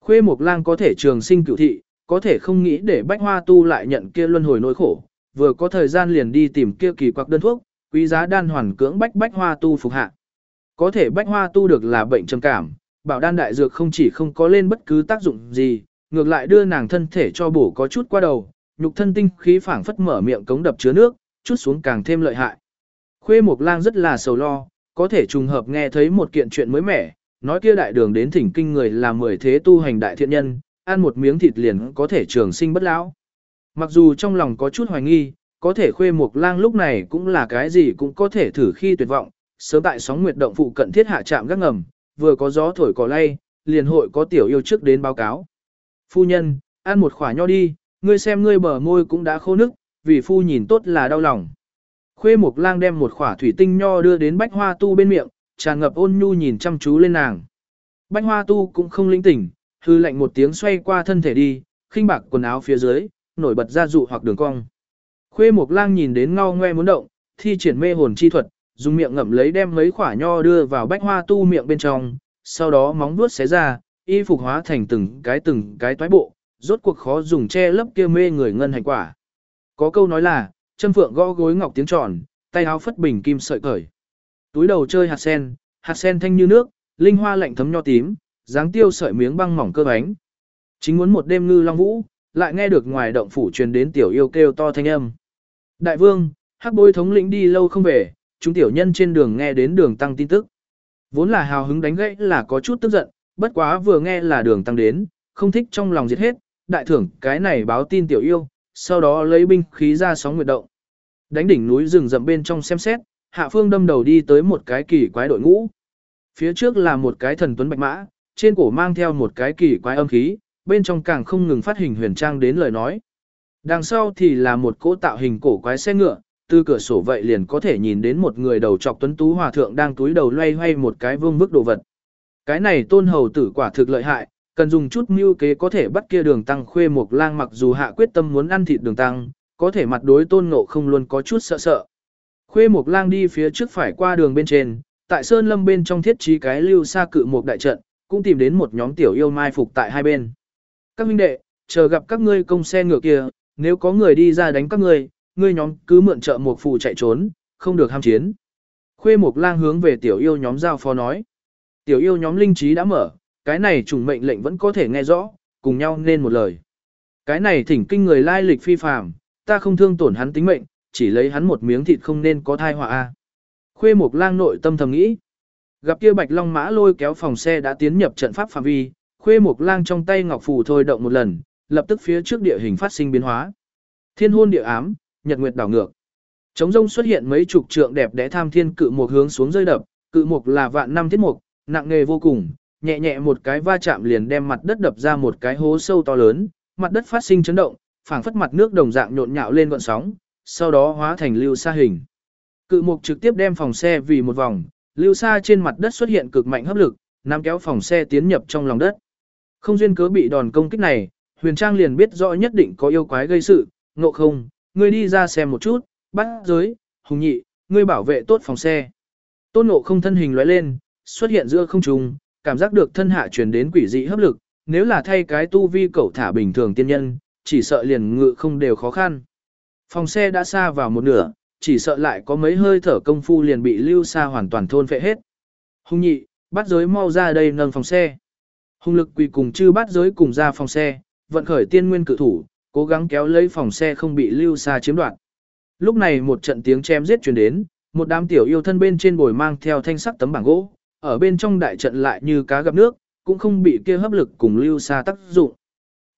Khuê mục lang có thể trường sinh cựu thị, có thể không nghĩ để bách hoa tu lại nhận kia luân hồi nỗi khổ, vừa có thời gian liền đi tìm kia kỳ quặc đơn thuốc, quý giá đan hoàn cưỡng bách bách hoa tu phục hạ. Có thể bách hoa tu được là bệnh trầm cảm, bảo đan đại dược không chỉ không có lên bất cứ tác dụng gì, ngược lại đưa nàng thân thể cho bổ có chút qua đầu, nhục thân tinh khí phảng phất mở miệng cống đập chứa nước, chút xuống càng thêm lợi hại. Khuê Mộc Lang rất là sầu lo, có thể trùng hợp nghe thấy một kiện chuyện mới mẻ, nói kia đại đường đến thỉnh kinh người là mười thế tu hành đại thiện nhân, ăn một miếng thịt liền có thể trường sinh bất lão. Mặc dù trong lòng có chút hoài nghi, có thể Khuê mục Lang lúc này cũng là cái gì cũng có thể thử khi tuyệt vọng, sớm tại sóng nguyệt động phụ cận thiết hạ trạm gác ngầm, vừa có gió thổi cỏ lay, liền hội có tiểu yêu trước đến báo cáo. Phu nhân, ăn một khỏa nho đi, ngươi xem ngươi bờ môi cũng đã khô nức, vì phu nhìn tốt là đau lòng. Khuê mục Lang đem một khỏa thủy tinh nho đưa đến Bách Hoa Tu bên miệng, tràn ngập ôn nhu nhìn chăm chú lên nàng. Bách Hoa Tu cũng không linh tỉnh, hư lạnh một tiếng xoay qua thân thể đi, khinh bạc quần áo phía dưới, nổi bật ra dụ hoặc đường cong. Khuê Mộc Lang nhìn đến ngao ngoe muốn động, thi triển mê hồn chi thuật, dùng miệng ngậm lấy đem mấy quả nho đưa vào Bách Hoa Tu miệng bên trong, sau đó móng vuốt xé ra, y phục hóa thành từng cái từng cái toái bộ, rốt cuộc khó dùng che lấp kia mê người ngân hành quả. Có câu nói là, châm phượng gõ gối ngọc tiếng tròn, tay áo phất bình kim sợi cởi. Túi đầu chơi hạt sen, hạt sen thanh như nước, linh hoa lạnh thấm nho tím, dáng tiêu sợi miếng băng mỏng cơ bánh. Chính muốn một đêm ngư long vũ, lại nghe được ngoài động phủ truyền đến tiểu yêu kêu to thanh âm. Đại vương, hắc bôi thống lĩnh đi lâu không về, chúng tiểu nhân trên đường nghe đến đường tăng tin tức. Vốn là hào hứng đánh gãy là có chút tức giận, bất quá vừa nghe là đường tăng đến, không thích trong lòng giết hết, đại thưởng cái này báo tin tiểu yêu, sau đó lấy binh khí ra sóng nguyệt động. Đánh đỉnh núi rừng rậm bên trong xem xét, hạ phương đâm đầu đi tới một cái kỳ quái đội ngũ. Phía trước là một cái thần tuấn bạch mã, trên cổ mang theo một cái kỳ quái âm khí, bên trong càng không ngừng phát hình huyền trang đến lời nói. Đằng sau thì là một cỗ tạo hình cổ quái xe ngựa, từ cửa sổ vậy liền có thể nhìn đến một người đầu trọc tuấn tú hòa thượng đang túi đầu loay hoay một cái vương bức đồ vật. Cái này tôn hầu tử quả thực lợi hại, cần dùng chút mưu kế có thể bắt kia đường tăng khuê một lang mặc dù hạ quyết tâm muốn ăn thịt đường tăng, có thể mặt đối tôn ngộ không luôn có chút sợ sợ. Khuê một lang đi phía trước phải qua đường bên trên, tại sơn lâm bên trong thiết trí cái lưu xa cự một đại trận, cũng tìm đến một nhóm tiểu yêu mai phục tại hai bên. Các huynh đệ, chờ gặp các ngươi công xe ngựa kia, nếu có người đi ra đánh các ngươi, ngươi nhóm cứ mượn trợ một phù chạy trốn, không được ham chiến. Khuê Mộc Lang hướng về tiểu yêu nhóm giao phó nói. Tiểu yêu nhóm linh trí đã mở, cái này trùng mệnh lệnh vẫn có thể nghe rõ, cùng nhau nên một lời. Cái này thỉnh kinh người lai lịch phi phàm, ta không thương tổn hắn tính mệnh, chỉ lấy hắn một miếng thịt không nên có thai họa a. Khuê Mộc Lang nội tâm thầm nghĩ. Gặp kia Bạch Long Mã lôi kéo phòng xe đã tiến nhập trận pháp phạm vi, Khuê Mộc Lang trong tay ngọc phù thôi động một lần, lập tức phía trước địa hình phát sinh biến hóa. Thiên hôn địa ám, nhật nguyệt đảo ngược. Trống rông xuất hiện mấy chục trượng đẹp đẽ tham thiên cự mục hướng xuống rơi đập, cự mục là vạn năm thiết mục, nặng nghề vô cùng, nhẹ nhẹ một cái va chạm liền đem mặt đất đập ra một cái hố sâu to lớn, mặt đất phát sinh chấn động, phảng phất mặt nước đồng dạng nhộn nhạo lên gợn sóng, sau đó hóa thành lưu sa hình. Cự mục trực tiếp đem phòng xe vì một vòng, lưu sa trên mặt đất xuất hiện cực mạnh hấp lực, nắm kéo phòng xe tiến nhập trong lòng đất. Không duyên cớ bị đòn công kích này, Huyền Trang liền biết rõ nhất định có yêu quái gây sự, ngộ không, ngươi đi ra xem một chút, bắt giới, hùng nhị, ngươi bảo vệ tốt phòng xe. Tôn ngộ không thân hình lóe lên, xuất hiện giữa không trung, cảm giác được thân hạ truyền đến quỷ dị hấp lực, nếu là thay cái tu vi cẩu thả bình thường tiên nhân, chỉ sợ liền ngự không đều khó khăn. Phòng xe đã xa vào một nửa, chỉ sợ lại có mấy hơi thở công phu liền bị lưu xa hoàn toàn thôn phệ hết. Hùng nhị, bắt giới mau ra đây nâng phòng xe. Hùng lực quỳ cùng chư bắt giới cùng ra phòng xe, vận khởi tiên nguyên cự thủ, cố gắng kéo lấy phòng xe không bị lưu xa chiếm đoạt. Lúc này một trận tiếng chém giết truyền đến, một đám tiểu yêu thân bên trên bồi mang theo thanh sắc tấm bảng gỗ, ở bên trong đại trận lại như cá gặp nước, cũng không bị kia hấp lực cùng lưu xa tác dụng.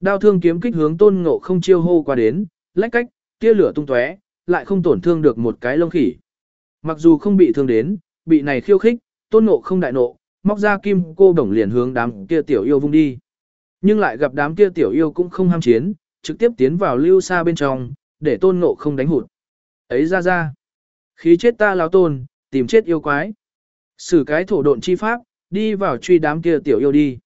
Đao thương kiếm kích hướng tôn ngộ không chiêu hô qua đến, lách cách, tia lửa tung tóe, lại không tổn thương được một cái lông khỉ. Mặc dù không bị thương đến, bị này khiêu khích, tôn ngộ không đại nộ, móc ra kim cô đồng liền hướng đám kia tiểu yêu vung đi. Nhưng lại gặp đám kia tiểu yêu cũng không ham chiến, trực tiếp tiến vào lưu xa bên trong, để tôn ngộ không đánh hụt. Ấy ra ra. Khí chết ta lão tôn, tìm chết yêu quái. Sử cái thổ độn chi pháp, đi vào truy đám kia tiểu yêu đi.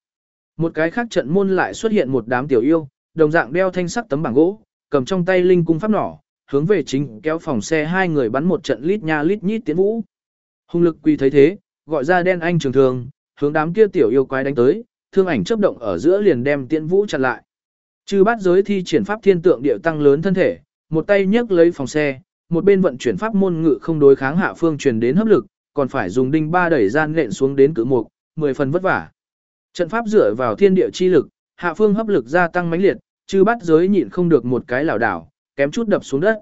Một cái khác trận môn lại xuất hiện một đám tiểu yêu, đồng dạng đeo thanh sắc tấm bảng gỗ, cầm trong tay linh cung pháp nỏ, hướng về chính kéo phòng xe hai người bắn một trận lít nha lít nhít tiến vũ. Hùng lực quy thấy thế, gọi ra đen anh trường thường, hướng đám kia tiểu yêu quái đánh tới, thương ảnh chớp động ở giữa liền đem tiễn vũ chặn lại. Chư bát giới thi triển pháp thiên tượng điệu tăng lớn thân thể, một tay nhấc lấy phòng xe, một bên vận chuyển pháp môn ngự không đối kháng hạ phương truyền đến hấp lực, còn phải dùng đinh ba đẩy gian nện xuống đến cự mục, mười phần vất vả. Trận pháp dựa vào thiên địa chi lực, hạ phương hấp lực gia tăng mãnh liệt, chư bắt giới nhịn không được một cái lảo đảo, kém chút đập xuống đất.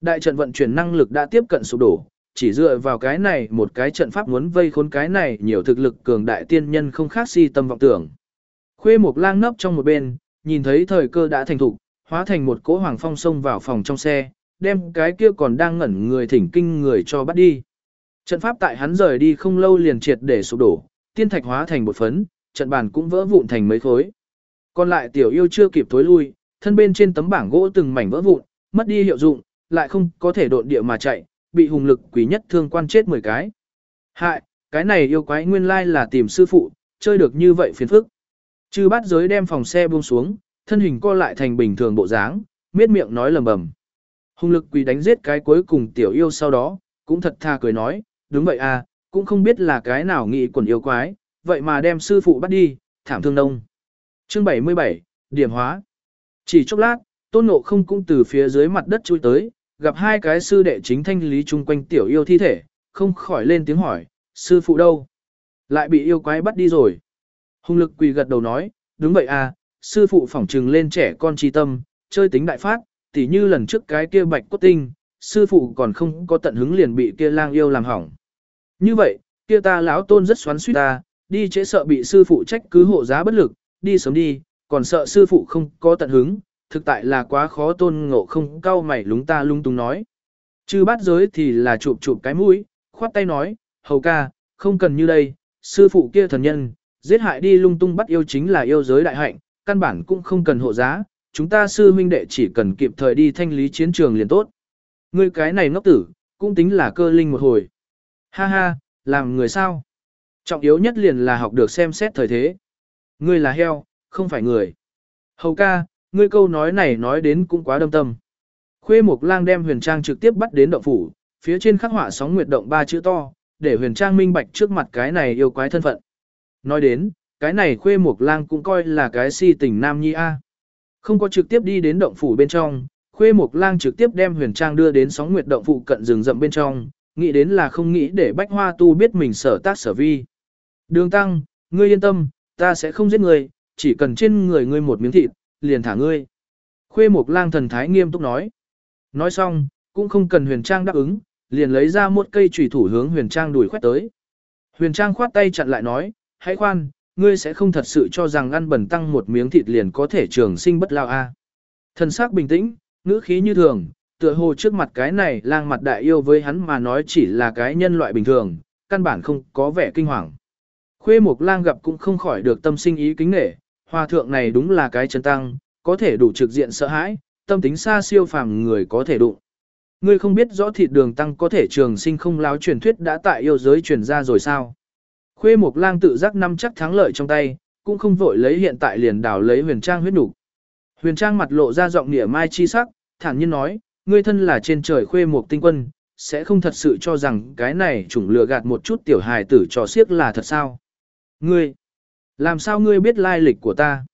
Đại trận vận chuyển năng lực đã tiếp cận sụp đổ, chỉ dựa vào cái này một cái trận pháp muốn vây khốn cái này nhiều thực lực cường đại tiên nhân không khác si tâm vọng tưởng. Khuê Mộc Lang nấp trong một bên, nhìn thấy thời cơ đã thành thục, hóa thành một cỗ hoàng phong xông vào phòng trong xe, đem cái kia còn đang ngẩn người thỉnh kinh người cho bắt đi. Trận pháp tại hắn rời đi không lâu liền triệt để sụp đổ, tiên thạch hóa thành một phấn, trận bàn cũng vỡ vụn thành mấy khối. Còn lại tiểu yêu chưa kịp tối lui, thân bên trên tấm bảng gỗ từng mảnh vỡ vụn, mất đi hiệu dụng, lại không có thể độn địa mà chạy, bị hùng lực quý nhất thương quan chết 10 cái. Hại, cái này yêu quái nguyên lai là tìm sư phụ, chơi được như vậy phiền phức. Chư bát giới đem phòng xe buông xuống, thân hình co lại thành bình thường bộ dáng, miết miệng nói lầm bầm. Hùng lực quý đánh giết cái cuối cùng tiểu yêu sau đó, cũng thật tha cười nói, đúng vậy à, cũng không biết là cái nào nghĩ quần yêu quái, vậy mà đem sư phụ bắt đi, thảm thương đông. Chương 77, Điểm hóa. Chỉ chốc lát, tôn ngộ không cũng từ phía dưới mặt đất chui tới, gặp hai cái sư đệ chính thanh lý chung quanh tiểu yêu thi thể, không khỏi lên tiếng hỏi, sư phụ đâu? Lại bị yêu quái bắt đi rồi. Hùng lực quỳ gật đầu nói, đúng vậy à, sư phụ phỏng trừng lên trẻ con trí tâm, chơi tính đại phát, tỉ như lần trước cái kia bạch cốt tinh, sư phụ còn không có tận hứng liền bị kia lang yêu làm hỏng. Như vậy, kia ta lão tôn rất xoắn suýt ta, đi chế sợ bị sư phụ trách cứ hộ giá bất lực, đi sớm đi, còn sợ sư phụ không có tận hứng, thực tại là quá khó tôn ngộ không cao mày lúng ta lung tung nói. Chư bát giới thì là chụp chụp cái mũi, khoát tay nói, hầu ca, không cần như đây, sư phụ kia thần nhân, giết hại đi lung tung bắt yêu chính là yêu giới đại hạnh, căn bản cũng không cần hộ giá, chúng ta sư huynh đệ chỉ cần kịp thời đi thanh lý chiến trường liền tốt. Ngươi cái này ngốc tử, cũng tính là cơ linh một hồi. Ha ha, làm người sao? Trọng yếu nhất liền là học được xem xét thời thế. Ngươi là heo, không phải người. Hầu ca, ngươi câu nói này nói đến cũng quá đâm tâm. Khuê Mộc Lang đem Huyền Trang trực tiếp bắt đến động phủ, phía trên khắc họa sóng nguyệt động ba chữ to, để Huyền Trang minh bạch trước mặt cái này yêu quái thân phận. Nói đến, cái này Khuê Mộc Lang cũng coi là cái si tình nam nhi a. Không có trực tiếp đi đến động phủ bên trong, Khuê Mộc Lang trực tiếp đem Huyền Trang đưa đến sóng nguyệt động phụ cận rừng rậm bên trong, nghĩ đến là không nghĩ để Bách Hoa Tu biết mình sở tác sở vi. Đường Tăng, ngươi yên tâm, ta sẽ không giết người, chỉ cần trên người ngươi một miếng thịt, liền thả ngươi. Khuê Mộc Lang thần thái nghiêm túc nói. Nói xong, cũng không cần Huyền Trang đáp ứng, liền lấy ra một cây chủy thủ hướng Huyền Trang đuổi khoét tới. Huyền Trang khoát tay chặn lại nói, hãy khoan, ngươi sẽ không thật sự cho rằng ăn bẩn tăng một miếng thịt liền có thể trường sinh bất lao a. À. Thần sắc bình tĩnh, ngữ khí như thường, tựa hồ trước mặt cái này lang mặt đại yêu với hắn mà nói chỉ là cái nhân loại bình thường, căn bản không có vẻ kinh hoàng. Khuê Mộc Lang gặp cũng không khỏi được tâm sinh ý kính nể, hòa thượng này đúng là cái chân tăng, có thể đủ trực diện sợ hãi, tâm tính xa siêu phàm người có thể đụng. Ngươi không biết rõ thịt đường tăng có thể trường sinh không láo truyền thuyết đã tại yêu giới truyền ra rồi sao? Khuê Mộc Lang tự giác năm chắc thắng lợi trong tay, cũng không vội lấy hiện tại liền đảo lấy Huyền Trang huyết nục. Huyền Trang mặt lộ ra giọng nịa mai chi sắc, thản nhiên nói, ngươi thân là trên trời Khuê Mộc tinh quân, sẽ không thật sự cho rằng cái này chủng lừa gạt một chút tiểu hài tử trò xiếc là thật sao? Ngươi, làm sao ngươi biết lai lịch của ta?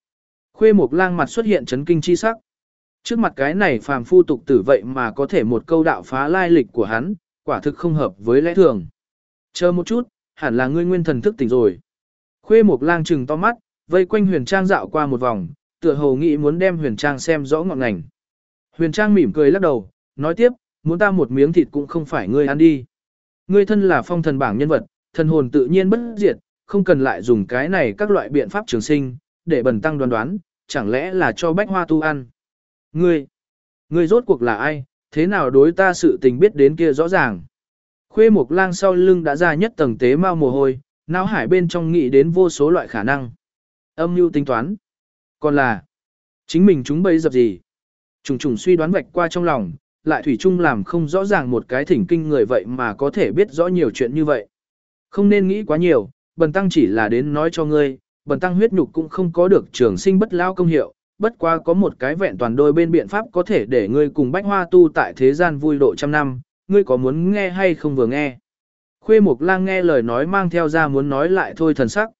Khuê Mộc Lang mặt xuất hiện chấn kinh chi sắc. Trước mặt cái này phàm phu tục tử vậy mà có thể một câu đạo phá lai lịch của hắn, quả thực không hợp với lẽ thường. Chờ một chút, hẳn là ngươi nguyên thần thức tỉnh rồi. Khuê Mộc Lang trừng to mắt, vây quanh Huyền Trang dạo qua một vòng, tựa hồ nghĩ muốn đem Huyền Trang xem rõ ngọn ngành. Huyền Trang mỉm cười lắc đầu, nói tiếp, muốn ta một miếng thịt cũng không phải ngươi ăn đi. Ngươi thân là phong thần bảng nhân vật, thần hồn tự nhiên bất diệt, không cần lại dùng cái này các loại biện pháp trường sinh, để bần tăng đoán đoán, chẳng lẽ là cho bách hoa tu ăn. Ngươi, ngươi rốt cuộc là ai, thế nào đối ta sự tình biết đến kia rõ ràng. Khuê Mộc Lang sau lưng đã ra nhất tầng tế mau mồ hôi, não hải bên trong nghĩ đến vô số loại khả năng. Âm mưu tính toán. Còn là, chính mình chúng bây dập gì? Trùng trùng suy đoán vạch qua trong lòng, lại thủy chung làm không rõ ràng một cái thỉnh kinh người vậy mà có thể biết rõ nhiều chuyện như vậy. Không nên nghĩ quá nhiều, bần tăng chỉ là đến nói cho ngươi, bần tăng huyết nhục cũng không có được trường sinh bất lao công hiệu, bất qua có một cái vẹn toàn đôi bên biện pháp có thể để ngươi cùng bách hoa tu tại thế gian vui độ trăm năm, ngươi có muốn nghe hay không vừa nghe. Khuê Mộc Lang nghe lời nói mang theo ra muốn nói lại thôi thần sắc.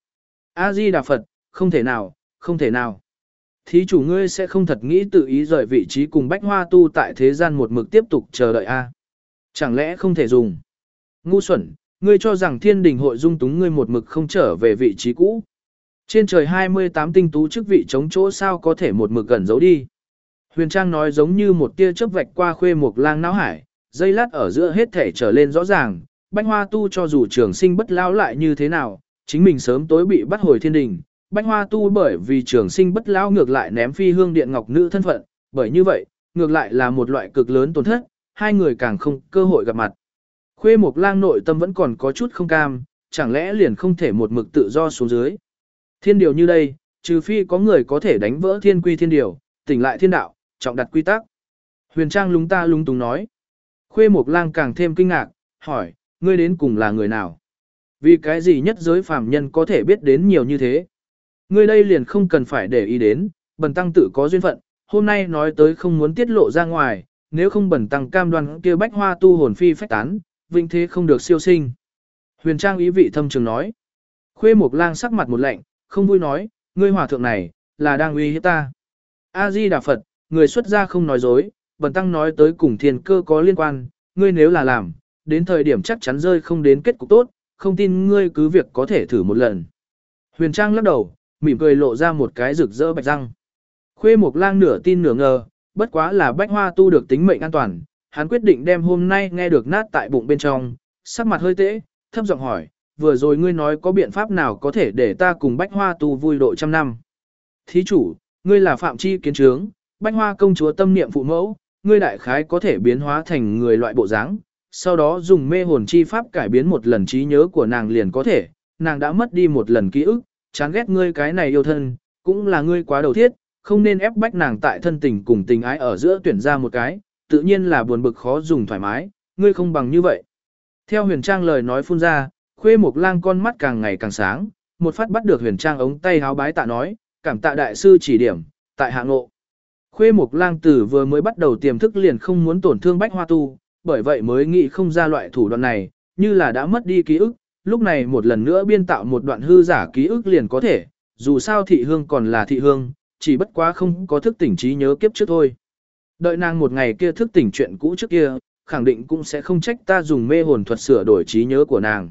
A-di Đà Phật, không thể nào, không thể nào. Thí chủ ngươi sẽ không thật nghĩ tự ý rời vị trí cùng bách hoa tu tại thế gian một mực tiếp tục chờ đợi a Chẳng lẽ không thể dùng? Ngu xuẩn, ngươi cho rằng thiên đình hội dung túng ngươi một mực không trở về vị trí cũ. Trên trời 28 tinh tú chức vị chống chỗ sao có thể một mực gần giấu đi. Huyền Trang nói giống như một tia chớp vạch qua khuê một lang não hải, dây lát ở giữa hết thể trở lên rõ ràng, bánh Hoa Tu cho dù trường sinh bất lao lại như thế nào, chính mình sớm tối bị bắt hồi thiên đình. Bánh Hoa Tu bởi vì trường sinh bất lao ngược lại ném phi hương điện ngọc nữ thân phận, bởi như vậy, ngược lại là một loại cực lớn tổn thất, hai người càng không cơ hội gặp mặt. Khuê Mộc Lang nội tâm vẫn còn có chút không cam, chẳng lẽ liền không thể một mực tự do xuống dưới. Thiên điều như đây, trừ phi có người có thể đánh vỡ thiên quy thiên điều, tỉnh lại thiên đạo, trọng đặt quy tắc. Huyền Trang lúng ta lúng túng nói. Khuê Mộc Lang càng thêm kinh ngạc, hỏi, ngươi đến cùng là người nào? Vì cái gì nhất giới phàm nhân có thể biết đến nhiều như thế? Ngươi đây liền không cần phải để ý đến, bần tăng tự có duyên phận, hôm nay nói tới không muốn tiết lộ ra ngoài, nếu không bần tăng cam đoan kia bách hoa tu hồn phi phách tán, vinh thế không được siêu sinh. Huyền Trang ý vị thâm trường nói. Khuê Mộc Lang sắc mặt một lạnh, không vui nói, ngươi hòa thượng này, là đang uy hiếp ta. A-di Đà Phật, người xuất gia không nói dối, bần tăng nói tới cùng thiên cơ có liên quan, ngươi nếu là làm, đến thời điểm chắc chắn rơi không đến kết cục tốt, không tin ngươi cứ việc có thể thử một lần. Huyền Trang lắc đầu, mỉm cười lộ ra một cái rực rỡ bạch răng. Khuê Mộc Lang nửa tin nửa ngờ, bất quá là bách hoa tu được tính mệnh an toàn, hắn quyết định đem hôm nay nghe được nát tại bụng bên trong, sắc mặt hơi tễ, thấp giọng hỏi, vừa rồi ngươi nói có biện pháp nào có thể để ta cùng bách hoa tu vui độ trăm năm. Thí chủ, ngươi là phạm chi kiến trướng, bách hoa công chúa tâm niệm phụ mẫu, ngươi đại khái có thể biến hóa thành người loại bộ dáng, sau đó dùng mê hồn chi pháp cải biến một lần trí nhớ của nàng liền có thể, nàng đã mất đi một lần ký ức, chán ghét ngươi cái này yêu thân, cũng là ngươi quá đầu thiết, không nên ép bách nàng tại thân tình cùng tình ái ở giữa tuyển ra một cái, tự nhiên là buồn bực khó dùng thoải mái, ngươi không bằng như vậy. Theo huyền trang lời nói phun ra, khuê Mục lang con mắt càng ngày càng sáng, một phát bắt được huyền trang ống tay háo bái tạ nói, cảm tạ đại sư chỉ điểm, tại hạ ngộ. Khuê Mục Lang Tử vừa mới bắt đầu tiềm thức liền không muốn tổn thương Bách Hoa Tu, bởi vậy mới nghĩ không ra loại thủ đoạn này, như là đã mất đi ký ức, lúc này một lần nữa biên tạo một đoạn hư giả ký ức liền có thể, dù sao thị hương còn là thị hương, chỉ bất quá không có thức tỉnh trí nhớ kiếp trước thôi. Đợi nàng một ngày kia thức tỉnh chuyện cũ trước kia, khẳng định cũng sẽ không trách ta dùng mê hồn thuật sửa đổi trí nhớ của nàng.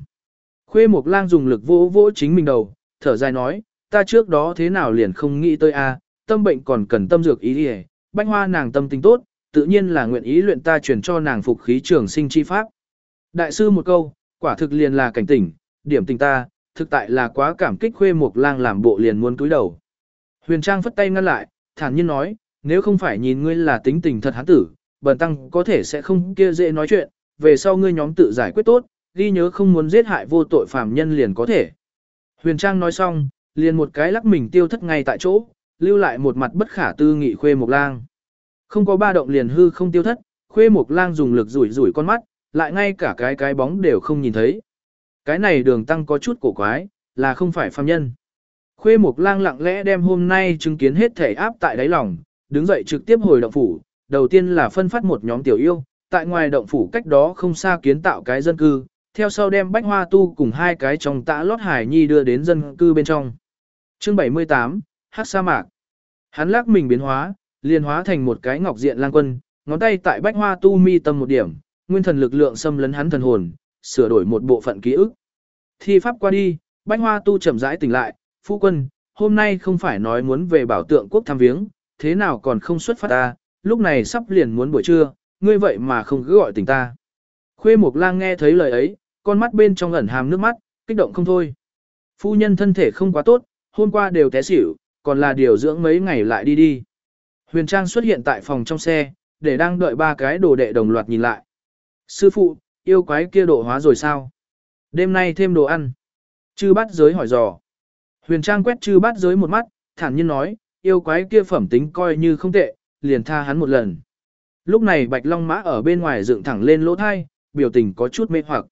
Khuê Mộc Lang dùng lực vỗ vỗ chính mình đầu, thở dài nói, ta trước đó thế nào liền không nghĩ tới a, tâm bệnh còn cần tâm dược ý đi bánh hoa nàng tâm tình tốt, tự nhiên là nguyện ý luyện ta truyền cho nàng phục khí trường sinh chi pháp. Đại sư một câu, quả thực liền là cảnh tỉnh, điểm tình ta, thực tại là quá cảm kích khuê mục lang làm bộ liền muốn túi đầu. Huyền Trang phất tay ngăn lại, thản nhiên nói, nếu không phải nhìn ngươi là tính tình thật hán tử, bần tăng có thể sẽ không kia dễ nói chuyện, về sau ngươi nhóm tự giải quyết tốt, ghi nhớ không muốn giết hại vô tội phàm nhân liền có thể. Huyền Trang nói xong, liền một cái lắc mình tiêu thất ngay tại chỗ, lưu lại một mặt bất khả tư nghị khuê mục lang. Không có ba động liền hư không tiêu thất, khuê mục lang dùng lực rủi rủi con mắt, lại ngay cả cái cái bóng đều không nhìn thấy. Cái này đường tăng có chút cổ quái, là không phải phàm nhân. Khuê mục lang lặng lẽ đem hôm nay chứng kiến hết thể áp tại đáy lòng, đứng dậy trực tiếp hồi động phủ, đầu tiên là phân phát một nhóm tiểu yêu, tại ngoài động phủ cách đó không xa kiến tạo cái dân cư, theo sau đem bách hoa tu cùng hai cái trong tã lót hải nhi đưa đến dân cư bên trong. Chương 78, hát sa mạc. Hắn lắc mình biến hóa, liền hóa thành một cái ngọc diện lang quân, ngón tay tại bách hoa tu mi tâm một điểm, nguyên thần lực lượng xâm lấn hắn thần hồn, sửa đổi một bộ phận ký ức. Thi pháp qua đi, bách hoa tu chậm rãi tỉnh lại, phu quân, hôm nay không phải nói muốn về bảo tượng quốc thăm viếng, thế nào còn không xuất phát ta, lúc này sắp liền muốn buổi trưa, ngươi vậy mà không cứ gọi tỉnh ta. Khuê Mộc Lang nghe thấy lời ấy, con mắt bên trong ẩn hàm nước mắt, kích động không thôi. Phu nhân thân thể không quá tốt, hôm qua đều té xỉu, còn là điều dưỡng mấy ngày lại đi đi. Huyền Trang xuất hiện tại phòng trong xe, để đang đợi ba cái đồ đệ đồng loạt nhìn lại. Sư phụ, yêu quái kia độ hóa rồi sao? Đêm nay thêm đồ ăn. Chư bát giới hỏi dò. Huyền Trang quét chư bát giới một mắt, thản nhiên nói, yêu quái kia phẩm tính coi như không tệ, liền tha hắn một lần. Lúc này Bạch Long Mã ở bên ngoài dựng thẳng lên lỗ thai, biểu tình có chút mê hoặc.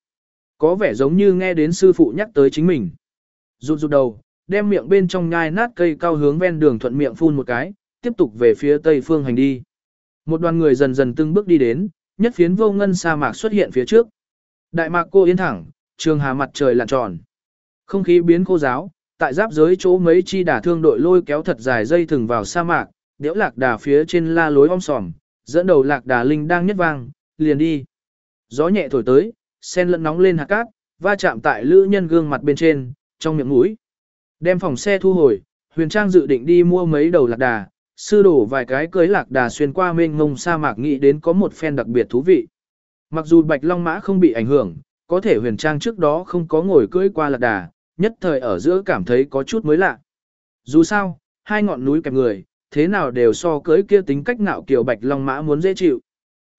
Có vẻ giống như nghe đến sư phụ nhắc tới chính mình. Rụt rụt đầu, đem miệng bên trong nhai nát cây cao hướng ven đường thuận miệng phun một cái, tiếp tục về phía tây phương hành đi. Một đoàn người dần dần từng bước đi đến, nhất phiến vô ngân sa mạc xuất hiện phía trước. Đại mạc cô yên thẳng, trường hà mặt trời lặn tròn. Không khí biến khô giáo, tại giáp giới chỗ mấy chi đả thương đội lôi kéo thật dài dây thừng vào sa mạc, đẽo lạc đà phía trên la lối om sòm, dẫn đầu lạc đà linh đang nhất vang, liền đi. Gió nhẹ thổi tới, sen lẫn nóng lên hạt cát, va chạm tại lữ nhân gương mặt bên trên, trong miệng mũi. Đem phòng xe thu hồi, Huyền Trang dự định đi mua mấy đầu lạc đà, sư đổ vài cái cưới lạc đà xuyên qua mênh mông sa mạc nghĩ đến có một phen đặc biệt thú vị. Mặc dù Bạch Long Mã không bị ảnh hưởng, có thể Huyền Trang trước đó không có ngồi cưới qua lạc đà, nhất thời ở giữa cảm thấy có chút mới lạ. Dù sao, hai ngọn núi kẹp người, thế nào đều so cưới kia tính cách ngạo kiểu Bạch Long Mã muốn dễ chịu.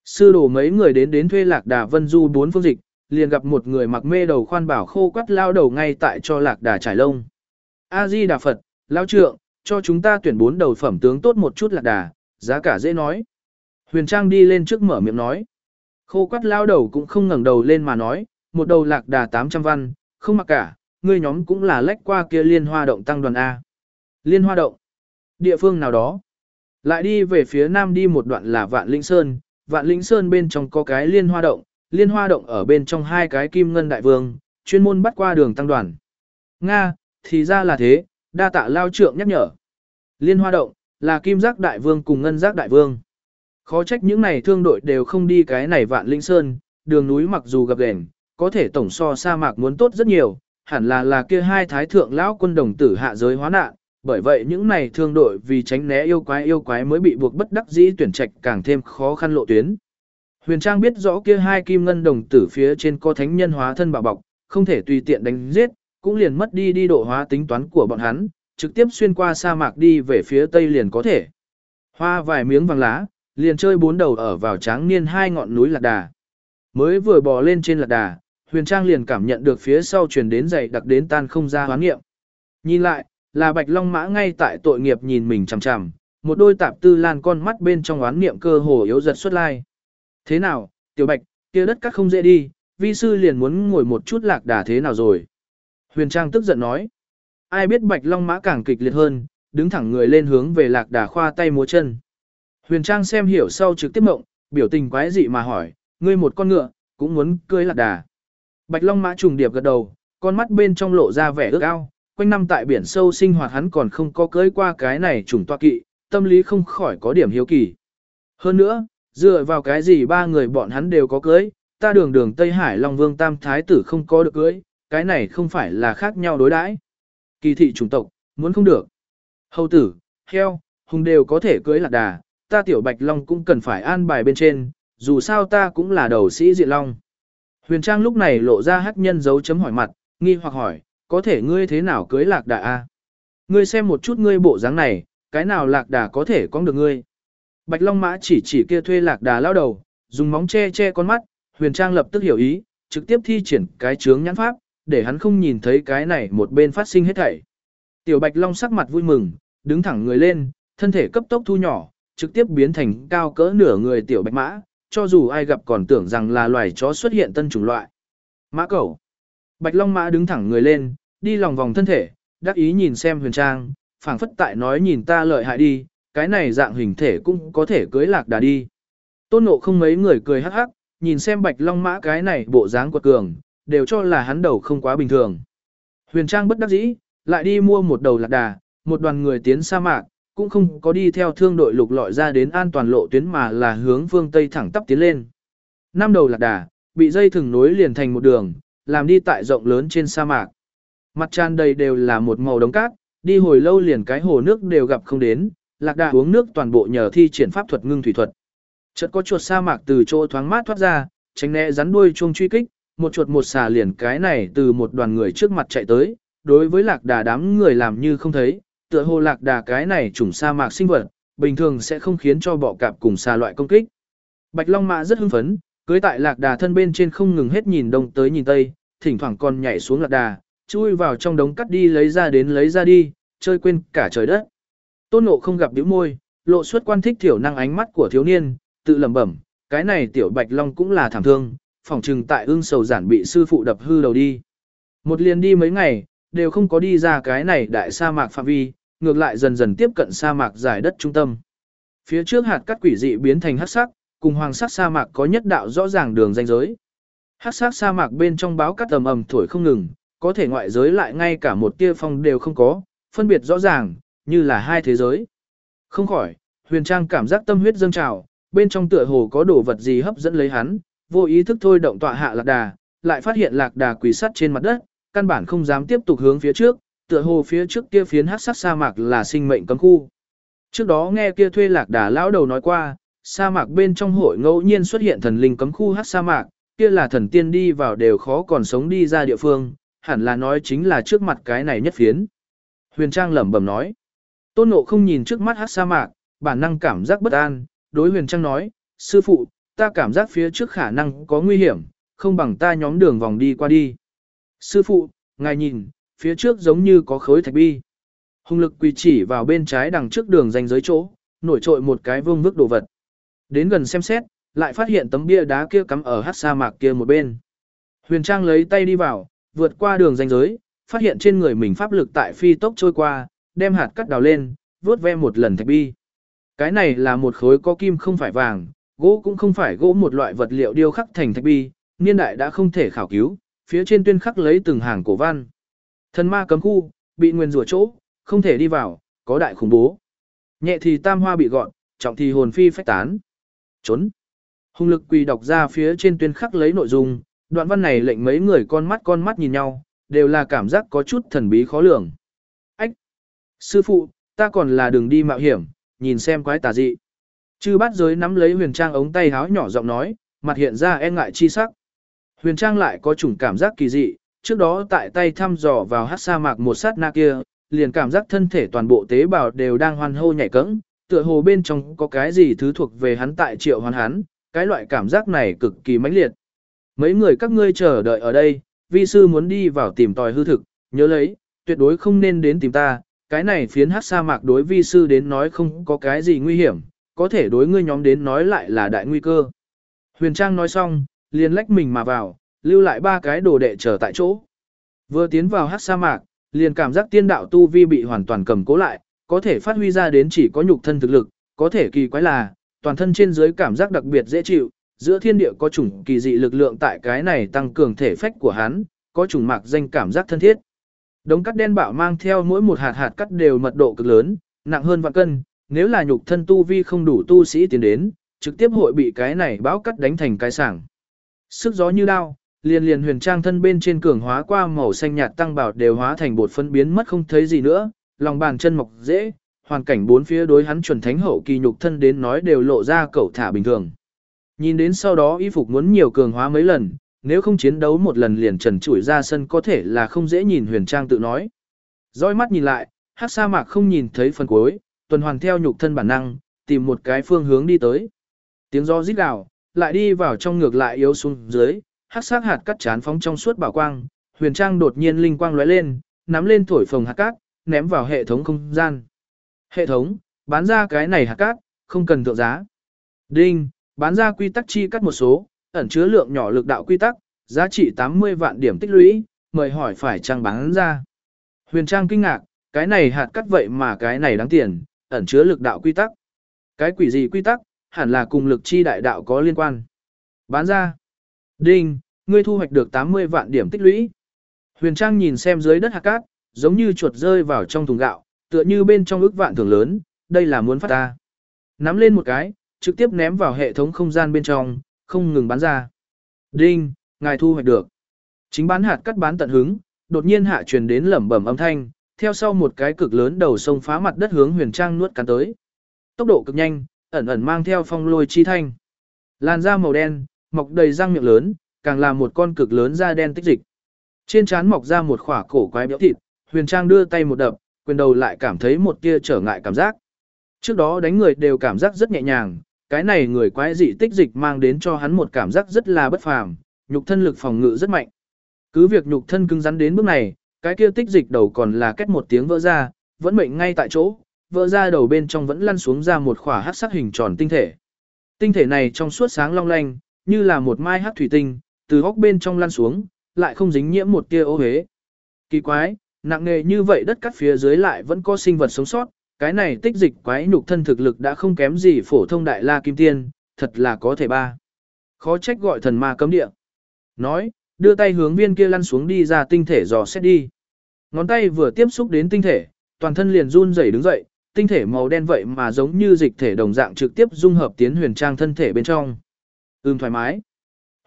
Sư đồ mấy người đến đến thuê lạc đà vân du bốn phương dịch, liền gặp một người mặc mê đầu khoan bảo khô quắt lao đầu ngay tại cho lạc đà trải lông. A-di Đà Phật, lao trượng, cho chúng ta tuyển bốn đầu phẩm tướng tốt một chút lạc đà, giá cả dễ nói. Huyền Trang đi lên trước mở miệng nói. Khô quắt lao đầu cũng không ngẩng đầu lên mà nói, một đầu lạc đà 800 văn, không mặc cả, ngươi nhóm cũng là lách qua kia liên hoa động tăng đoàn A. Liên hoa động, địa phương nào đó. Lại đi về phía nam đi một đoạn là Vạn Linh Sơn, Vạn Linh Sơn bên trong có cái liên hoa động, liên hoa động ở bên trong hai cái kim ngân đại vương, chuyên môn bắt qua đường tăng đoàn. Nga, thì ra là thế, đa tạ lao trượng nhắc nhở. Liên hoa động, là kim giác đại vương cùng ngân giác đại vương. Khó trách những này thương đội đều không đi cái này vạn linh sơn, đường núi mặc dù gặp gền có thể tổng so sa mạc muốn tốt rất nhiều, hẳn là là kia hai thái thượng lão quân đồng tử hạ giới hóa nạn, bởi vậy những này thương đội vì tránh né yêu quái yêu quái mới bị buộc bất đắc dĩ tuyển trạch càng thêm khó khăn lộ tuyến. Huyền Trang biết rõ kia hai kim ngân đồng tử phía trên có thánh nhân hóa thân bảo bọc, không thể tùy tiện đánh giết, cũng liền mất đi đi độ hóa tính toán của bọn hắn, trực tiếp xuyên qua sa mạc đi về phía tây liền có thể. Hoa vài miếng vàng lá, liền chơi bốn đầu ở vào tráng niên hai ngọn núi lạc đà. Mới vừa bò lên trên lạc đà, Huyền Trang liền cảm nhận được phía sau truyền đến dày đặc đến tan không ra hoán nghiệm. Nhìn lại, là Bạch Long Mã ngay tại tội nghiệp nhìn mình chằm chằm, một đôi tạp tư lan con mắt bên trong oán niệm cơ hồ yếu giật xuất lai. Thế nào, tiểu bạch, kia đất các không dễ đi, vi sư liền muốn ngồi một chút lạc đà thế nào rồi. Huyền Trang tức giận nói. Ai biết bạch long mã càng kịch liệt hơn, đứng thẳng người lên hướng về lạc đà khoa tay múa chân. Huyền Trang xem hiểu sau trực tiếp mộng, biểu tình quái dị mà hỏi, ngươi một con ngựa, cũng muốn cưới lạc đà. Bạch long mã trùng điệp gật đầu, con mắt bên trong lộ ra vẻ ước ao, quanh năm tại biển sâu sinh hoạt hắn còn không có cưới qua cái này trùng toa kỵ, tâm lý không khỏi có điểm hiếu kỳ. Hơn nữa, Dựa vào cái gì ba người bọn hắn đều có cưới, ta đường đường Tây Hải Long Vương Tam Thái tử không có được cưới, cái này không phải là khác nhau đối đãi. Kỳ thị chủng tộc, muốn không được. Hầu tử, heo, hùng đều có thể cưới lạc đà, ta tiểu bạch long cũng cần phải an bài bên trên, dù sao ta cũng là đầu sĩ diện long. Huyền Trang lúc này lộ ra hắc nhân dấu chấm hỏi mặt, nghi hoặc hỏi, có thể ngươi thế nào cưới lạc đà a? Ngươi xem một chút ngươi bộ dáng này, cái nào lạc đà có thể con được ngươi? Bạch Long Mã chỉ chỉ kia thuê lạc đà lao đầu, dùng móng che che con mắt, huyền trang lập tức hiểu ý, trực tiếp thi triển cái chướng nhãn pháp, để hắn không nhìn thấy cái này một bên phát sinh hết thảy. Tiểu Bạch Long sắc mặt vui mừng, đứng thẳng người lên, thân thể cấp tốc thu nhỏ, trực tiếp biến thành cao cỡ nửa người tiểu Bạch Mã, cho dù ai gặp còn tưởng rằng là loài chó xuất hiện tân chủng loại. Mã cẩu. Bạch Long Mã đứng thẳng người lên, đi lòng vòng thân thể, đắc ý nhìn xem huyền trang, phảng phất tại nói nhìn ta lợi hại đi, cái này dạng hình thể cũng có thể cưới lạc đà đi. Tôn nộ không mấy người cười hắc hắc, nhìn xem bạch long mã cái này bộ dáng quật cường, đều cho là hắn đầu không quá bình thường. Huyền Trang bất đắc dĩ, lại đi mua một đầu lạc đà, một đoàn người tiến sa mạc, cũng không có đi theo thương đội lục lọi ra đến an toàn lộ tuyến mà là hướng phương Tây thẳng tắp tiến lên. Năm đầu lạc đà, bị dây thừng nối liền thành một đường, làm đi tại rộng lớn trên sa mạc. Mặt tràn đầy đều là một màu đống cát, đi hồi lâu liền cái hồ nước đều gặp không đến, lạc đà uống nước toàn bộ nhờ thi triển pháp thuật ngưng thủy thuật. Chợt có chuột sa mạc từ chỗ thoáng mát thoát ra, tránh né rắn đuôi chuông truy kích, một chuột một xà liền cái này từ một đoàn người trước mặt chạy tới, đối với lạc đà đám người làm như không thấy, tựa hồ lạc đà cái này trùng sa mạc sinh vật, bình thường sẽ không khiến cho bọ cạp cùng xa loại công kích. Bạch Long Mã rất hưng phấn, cưới tại lạc đà thân bên trên không ngừng hết nhìn đông tới nhìn tây, thỉnh thoảng còn nhảy xuống lạc đà, chui vào trong đống cắt đi lấy ra đến lấy ra đi, chơi quên cả trời đất. Tôn Ngộ không gặp bĩu môi, lộ suất quan thích thiểu năng ánh mắt của thiếu niên, tự lẩm bẩm, cái này tiểu Bạch Long cũng là thảm thương, phỏng trừng tại ương sầu giản bị sư phụ đập hư đầu đi. Một liền đi mấy ngày, đều không có đi ra cái này đại sa mạc phạm vi, ngược lại dần dần tiếp cận sa mạc giải đất trung tâm. Phía trước hạt cắt quỷ dị biến thành hắc sắc, cùng hoàng sắc sa mạc có nhất đạo rõ ràng đường ranh giới. Hắc sắc sa mạc bên trong báo cắt ầm ầm thổi không ngừng, có thể ngoại giới lại ngay cả một tia phong đều không có, phân biệt rõ ràng, như là hai thế giới. Không khỏi, huyền trang cảm giác tâm huyết dâng trào, bên trong tựa hồ có đồ vật gì hấp dẫn lấy hắn, vô ý thức thôi động tọa hạ lạc đà, lại phát hiện lạc đà quỳ sắt trên mặt đất, căn bản không dám tiếp tục hướng phía trước, Tựa hồ phía trước kia phiến hắc sắc sa mạc là sinh mệnh cấm khu. Trước đó nghe kia thuê lạc đà lão đầu nói qua, sa mạc bên trong hội ngẫu nhiên xuất hiện thần linh cấm khu hắc sa mạc, kia là thần tiên đi vào đều khó còn sống đi ra địa phương, hẳn là nói chính là trước mặt cái này nhất phiến. Huyền Trang lẩm bẩm nói. Tôn Ngộ không nhìn trước mắt hắc sa mạc, bản năng cảm giác bất an, đối Huyền Trang nói, sư phụ, ta cảm giác phía trước khả năng có nguy hiểm, không bằng ta nhóm đường vòng đi qua đi. Sư phụ, ngài nhìn, phía trước giống như có khối thạch bi. Hùng lực quỳ chỉ vào bên trái đằng trước đường danh giới chỗ, nổi trội một cái vương vức đồ vật. Đến gần xem xét, lại phát hiện tấm bia đá kia cắm ở hát sa mạc kia một bên. Huyền Trang lấy tay đi vào, vượt qua đường danh giới, phát hiện trên người mình pháp lực tại phi tốc trôi qua, đem hạt cắt đào lên, vớt ve một lần thạch bi. Cái này là một khối có kim không phải vàng, gỗ cũng không phải gỗ một loại vật liệu điêu khắc thành thạch bi, niên đại đã không thể khảo cứu, phía trên tuyên khắc lấy từng hàng cổ văn. Thần ma cấm khu, bị nguyên rủa chỗ, không thể đi vào, có đại khủng bố. Nhẹ thì tam hoa bị gọn, trọng thì hồn phi phách tán. Trốn. hung lực quỳ đọc ra phía trên tuyên khắc lấy nội dung, đoạn văn này lệnh mấy người con mắt con mắt nhìn nhau, đều là cảm giác có chút thần bí khó lường. Ách! Sư phụ, ta còn là đường đi mạo hiểm, nhìn xem quái tà dị. Chư bát giới nắm lấy huyền trang ống tay háo nhỏ giọng nói, mặt hiện ra e ngại chi sắc. Huyền trang lại có chủng cảm giác kỳ dị, trước đó tại tay thăm dò vào hát sa mạc một sát na kia, liền cảm giác thân thể toàn bộ tế bào đều đang hoan hô nhảy cẫng, tựa hồ bên trong có cái gì thứ thuộc về hắn tại triệu hoàn hắn, cái loại cảm giác này cực kỳ mãnh liệt. Mấy người các ngươi chờ đợi ở đây, vi sư muốn đi vào tìm tòi hư thực, nhớ lấy, tuyệt đối không nên đến tìm ta, cái này phiến hát sa mạc đối vi sư đến nói không có cái gì nguy hiểm, có thể đối ngươi nhóm đến nói lại là đại nguy cơ. Huyền Trang nói xong, liền lách mình mà vào, lưu lại ba cái đồ đệ chờ tại chỗ. Vừa tiến vào hát sa mạc, liền cảm giác tiên đạo tu vi bị hoàn toàn cầm cố lại, có thể phát huy ra đến chỉ có nhục thân thực lực, có thể kỳ quái là, toàn thân trên dưới cảm giác đặc biệt dễ chịu, giữa thiên địa có chủng kỳ dị lực lượng tại cái này tăng cường thể phách của hắn, có chủng mạc danh cảm giác thân thiết. Đống cắt đen bạo mang theo mỗi một hạt hạt cắt đều mật độ cực lớn, nặng hơn vạn cân, nếu là nhục thân tu vi không đủ tu sĩ tiến đến, trực tiếp hội bị cái này bão cắt đánh thành cái sảng. Sức gió như đao, liền liền huyền trang thân bên trên cường hóa qua màu xanh nhạt tăng bảo đều hóa thành bột phân biến mất không thấy gì nữa, lòng bàn chân mọc dễ, hoàn cảnh bốn phía đối hắn chuẩn thánh hậu kỳ nhục thân đến nói đều lộ ra cẩu thả bình thường. Nhìn đến sau đó y phục muốn nhiều cường hóa mấy lần, nếu không chiến đấu một lần liền trần trụi ra sân có thể là không dễ nhìn huyền trang tự nói. Dõi mắt nhìn lại, hát sa mạc không nhìn thấy phần cuối, tuần hoàn theo nhục thân bản năng, tìm một cái phương hướng đi tới. Tiếng gió rít gào, lại đi vào trong ngược lại yếu xuống dưới, hắc sắc hạt cắt chán phóng trong suốt bảo quang, huyền trang đột nhiên linh quang lóe lên, nắm lên thổi phồng hạt cát, ném vào hệ thống không gian. Hệ thống, bán ra cái này hạt cát, không cần thượng giá. Đinh, bán ra quy tắc chi cắt một số, ẩn chứa lượng nhỏ lực đạo quy tắc, giá trị 80 vạn điểm tích lũy, mời hỏi phải trang bán ra. Huyền trang kinh ngạc, cái này hạt cắt vậy mà cái này đáng tiền, ẩn chứa lực đạo quy tắc. Cái quỷ gì quy tắc, hẳn là cùng lực chi đại đạo có liên quan. Bán ra. Đinh, ngươi thu hoạch được 80 vạn điểm tích lũy. Huyền Trang nhìn xem dưới đất hạt cát, giống như chuột rơi vào trong thùng gạo, tựa như bên trong ước vạn thường lớn, đây là muốn phát ta. Nắm lên một cái, trực tiếp ném vào hệ thống không gian bên trong, không ngừng bán ra. Đinh, ngài thu hoạch được. Chính bán hạt cắt bán tận hứng, đột nhiên hạ truyền đến lẩm bẩm âm thanh, theo sau một cái cực lớn đầu sông phá mặt đất hướng Huyền Trang nuốt cắn tới. Tốc độ cực nhanh, ẩn ẩn mang theo phong lôi chi thanh. Làn da màu đen, mọc đầy răng miệng lớn, càng là một con cực lớn da đen tích dịch. Trên trán mọc ra một khỏa cổ quái béo thịt, Huyền Trang đưa tay một đập, quyền đầu lại cảm thấy một tia trở ngại cảm giác. Trước đó đánh người đều cảm giác rất nhẹ nhàng, cái này người quái dị tích dịch mang đến cho hắn một cảm giác rất là bất phàm, nhục thân lực phòng ngự rất mạnh. Cứ việc nhục thân cứng rắn đến bước này, cái kia tích dịch đầu còn là kết một tiếng vỡ ra, vẫn mệnh ngay tại chỗ, vỡ ra đầu bên trong vẫn lăn xuống ra một khỏa hắc sắc hình tròn tinh thể. Tinh thể này trong suốt sáng long lanh, như là một mai hắc thủy tinh, từ góc bên trong lăn xuống, lại không dính nhiễm một tia ô hế. Kỳ quái, nặng nề như vậy đất cắt phía dưới lại vẫn có sinh vật sống sót, cái này tích dịch quái nhục thân thực lực đã không kém gì phổ thông đại la kim tiên, thật là có thể ba. Khó trách gọi thần ma cấm địa. Nói, đưa tay hướng viên kia lăn xuống đi ra tinh thể dò xét đi. Ngón tay vừa tiếp xúc đến tinh thể, toàn thân liền run rẩy đứng dậy, tinh thể màu đen vậy mà giống như dịch thể đồng dạng trực tiếp dung hợp tiến huyền trang thân thể bên trong. Ưm thoải mái.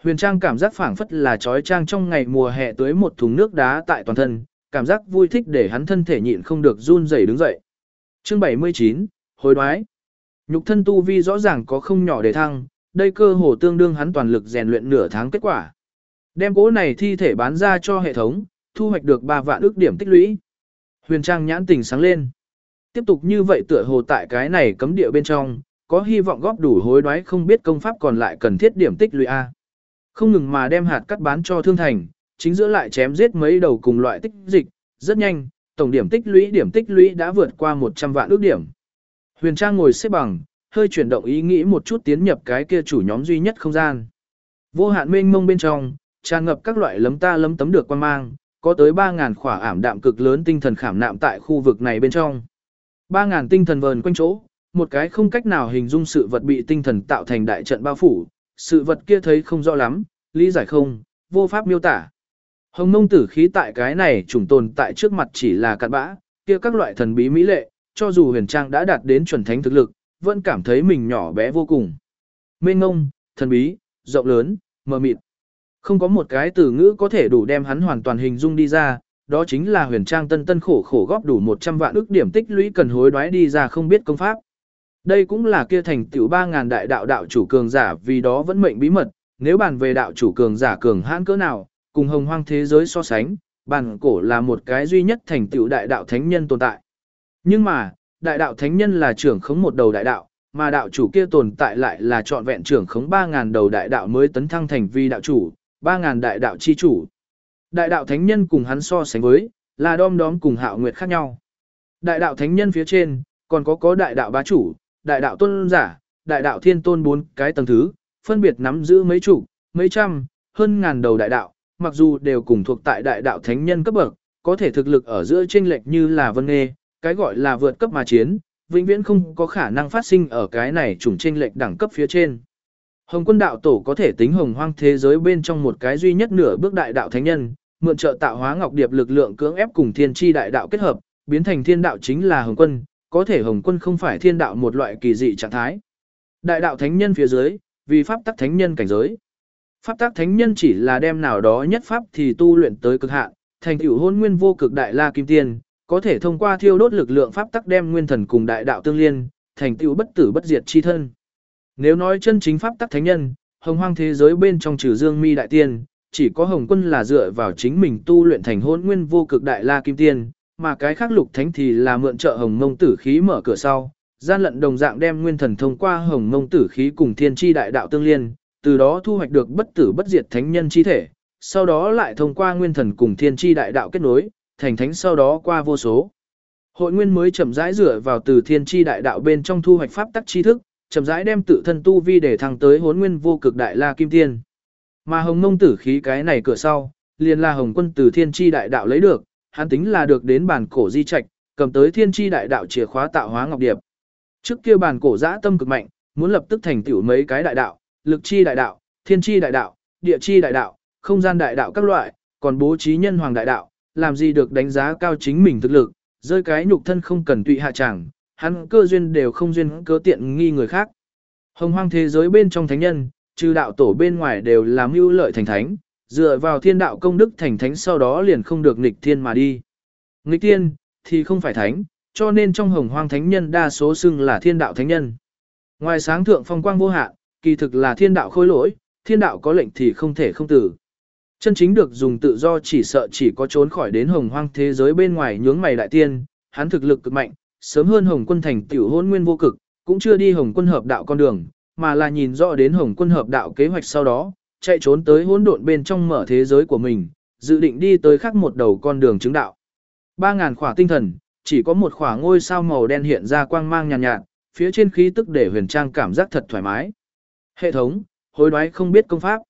Huyền trang cảm giác phảng phất là trói trang trong ngày mùa hè tưới một thùng nước đá tại toàn thân, cảm giác vui thích để hắn thân thể nhịn không được run rẩy đứng dậy. Chương 79, hối đoái. Nhục thân tu vi rõ ràng có không nhỏ để thăng, đây cơ hồ tương đương hắn toàn lực rèn luyện nửa tháng kết quả. Đem cố này thi thể bán ra cho hệ thống, thu hoạch được 3 vạn ước điểm tích lũy. Huyền Trang nhãn tình sáng lên. Tiếp tục như vậy tựa hồ tại cái này cấm địa bên trong, có hy vọng góp đủ hối đoái không biết công pháp còn lại cần thiết điểm tích lũy A. Không ngừng mà đem hạt cắt bán cho thương thành, chính giữa lại chém giết mấy đầu cùng loại tích dịch, rất nhanh, tổng điểm tích lũy điểm tích lũy đã vượt qua 100 vạn ước điểm. Huyền Trang ngồi xếp bằng, hơi chuyển động ý nghĩ một chút tiến nhập cái kia chủ nhóm duy nhất không gian. Vô hạn mênh mông bên trong, tràn ngập các loại lấm ta lấm tấm được quan mang, có tới 3.000 khỏa ảm đạm cực lớn tinh thần khảm nạm tại khu vực này bên trong. 3.000 tinh thần vờn quanh chỗ, một cái không cách nào hình dung sự vật bị tinh thần tạo thành đại trận bao phủ, sự vật kia thấy không rõ lắm, lý giải không, vô pháp miêu tả. Hồng mông tử khí tại cái này trùng tồn tại trước mặt chỉ là cặn bã, kia các loại thần bí mỹ lệ, cho dù huyền trang đã đạt đến chuẩn thánh thực lực, vẫn cảm thấy mình nhỏ bé vô cùng. Mênh ngông, thần bí, rộng lớn, mờ mịt. Không có một cái từ ngữ có thể đủ đem hắn hoàn toàn hình dung đi ra, đó chính là huyền trang tân tân khổ khổ góp đủ 100 vạn ức điểm tích lũy cần hối đoái đi ra không biết công pháp. Đây cũng là kia thành tiểu 3.000 đại đạo đạo chủ cường giả vì đó vẫn mệnh bí mật, nếu bàn về đạo chủ cường giả cường hãn cỡ nào, cùng hồng hoang thế giới so sánh, bản cổ là một cái duy nhất thành tiểu đại đạo thánh nhân tồn tại. Nhưng mà, đại đạo thánh nhân là trưởng khống một đầu đại đạo, mà đạo chủ kia tồn tại lại là trọn vẹn trưởng khống 3.000 đầu đại đạo mới tấn thăng thành vi đạo chủ, 3.000 đại đạo chi chủ. Đại đạo thánh nhân cùng hắn so sánh với, là đom đóm cùng hạo nguyệt khác nhau. Đại đạo thánh nhân phía trên, còn có có đại đạo bá chủ, đại đạo tôn giả, đại đạo thiên tôn bốn cái tầng thứ, phân biệt nắm giữ mấy chủ, mấy trăm, hơn ngàn đầu đại đạo, mặc dù đều cùng thuộc tại đại đạo thánh nhân cấp bậc, có thể thực lực ở giữa chênh lệch như là vân nghê, cái gọi là vượt cấp mà chiến, vĩnh viễn không có khả năng phát sinh ở cái này chủng chênh lệch đẳng cấp phía trên. Hồng quân đạo tổ có thể tính hồng hoang thế giới bên trong một cái duy nhất nửa bước đại đạo thánh nhân, mượn trợ tạo hóa ngọc điệp lực lượng cưỡng ép cùng thiên chi đại đạo kết hợp, biến thành thiên đạo chính là hồng quân, có thể hồng quân không phải thiên đạo một loại kỳ dị trạng thái. Đại đạo thánh nhân phía dưới, vì pháp tắc thánh nhân cảnh giới. Pháp tắc thánh nhân chỉ là đem nào đó nhất pháp thì tu luyện tới cực hạn, thành tựu hôn nguyên vô cực đại la kim tiên, có thể thông qua thiêu đốt lực lượng pháp tắc đem nguyên thần cùng đại đạo tương liên, thành tựu bất tử bất diệt chi thân. Nếu nói chân chính pháp tắc thánh nhân, hồng hoang thế giới bên trong trừ Dương Mi đại tiên, chỉ có Hồng Quân là dựa vào chính mình tu luyện thành hôn nguyên vô cực đại la kim tiên, mà cái khác lục thánh thì là mượn trợ Hồng Mông tử khí mở cửa sau, gian lận đồng dạng đem nguyên thần thông qua Hồng Mông tử khí cùng thiên chi đại đạo tương liên, từ đó thu hoạch được bất tử bất diệt thánh nhân chi thể, sau đó lại thông qua nguyên thần cùng thiên chi đại đạo kết nối, thành thánh sau đó qua vô số. Hội nguyên mới chậm rãi dựa vào từ thiên chi đại đạo bên trong thu hoạch pháp tắc chi thức, chậm rãi đem tự thân tu vi để thăng tới hốn nguyên vô cực đại la kim tiên. Mà hồng mông tử khí cái này cửa sau, liền là hồng quân từ thiên chi đại đạo lấy được, hắn tính là được đến bản cổ di trạch, cầm tới thiên chi đại đạo chìa khóa tạo hóa ngọc điệp. Trước kia bản cổ dã tâm cực mạnh, muốn lập tức thành tựu mấy cái đại đạo, lực chi đại đạo, thiên chi đại đạo, địa chi đại đạo, không gian đại đạo các loại, còn bố trí nhân hoàng đại đạo, làm gì được đánh giá cao chính mình thực lực, rơi cái nhục thân không cần tụy hạ chẳng, hắn cơ duyên đều không duyên cớ tiện nghi người khác. Hồng hoang thế giới bên trong thánh nhân, trừ đạo tổ bên ngoài đều làm mưu lợi thành thánh, dựa vào thiên đạo công đức thành thánh sau đó liền không được nghịch thiên mà đi. Nghịch thiên, thì không phải thánh, cho nên trong hồng hoang thánh nhân đa số xưng là thiên đạo thánh nhân. Ngoài sáng thượng phong quang vô hạn, kỳ thực là thiên đạo khôi lỗi, thiên đạo có lệnh thì không thể không tử. Chân chính được dùng tự do chỉ sợ chỉ có trốn khỏi đến hồng hoang thế giới bên ngoài nhướng mày đại tiên, hắn thực lực cực mạnh, sớm hơn hồng quân thành tiểu hôn nguyên vô cực, cũng chưa đi hồng quân hợp đạo con đường, mà là nhìn rõ đến hồng quân hợp đạo kế hoạch sau đó, chạy trốn tới hỗn độn bên trong mở thế giới của mình, dự định đi tới khác một đầu con đường chứng đạo. Ba ngàn khỏa tinh thần, chỉ có một khỏa ngôi sao màu đen hiện ra quang mang nhàn nhạt, nhạt, phía trên khí tức để huyền trang cảm giác thật thoải mái. Hệ thống, hối đoái không biết công pháp.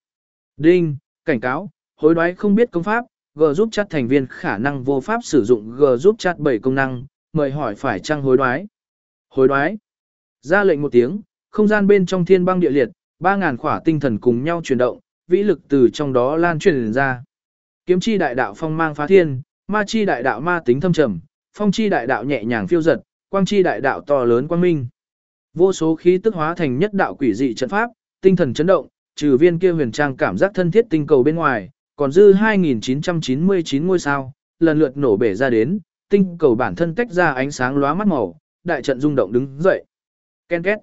Đinh, cảnh cáo, hối đoái không biết công pháp, G giúp chat thành viên khả năng vô pháp sử dụng G giúp chat 7 công năng, mời hỏi phải trang hối đoái. Hối đoái. Ra lệnh một tiếng, không gian bên trong thiên băng địa liệt, 3.000 khỏa tinh thần cùng nhau chuyển động, vĩ lực từ trong đó lan truyền ra. Kiếm chi đại đạo phong mang phá thiên, ma chi đại đạo ma tính thâm trầm, phong chi đại đạo nhẹ nhàng phiêu giật, quang chi đại đạo to lớn quang minh. Vô số khí tức hóa thành nhất đạo quỷ dị trận pháp, tinh thần chấn động, trừ viên kia huyền trang cảm giác thân thiết tinh cầu bên ngoài, còn dư 2999 ngôi sao, lần lượt nổ bể ra đến, tinh cầu bản thân tách ra ánh sáng lóa mắt màu, đại trận rung động đứng dậy. Ken két.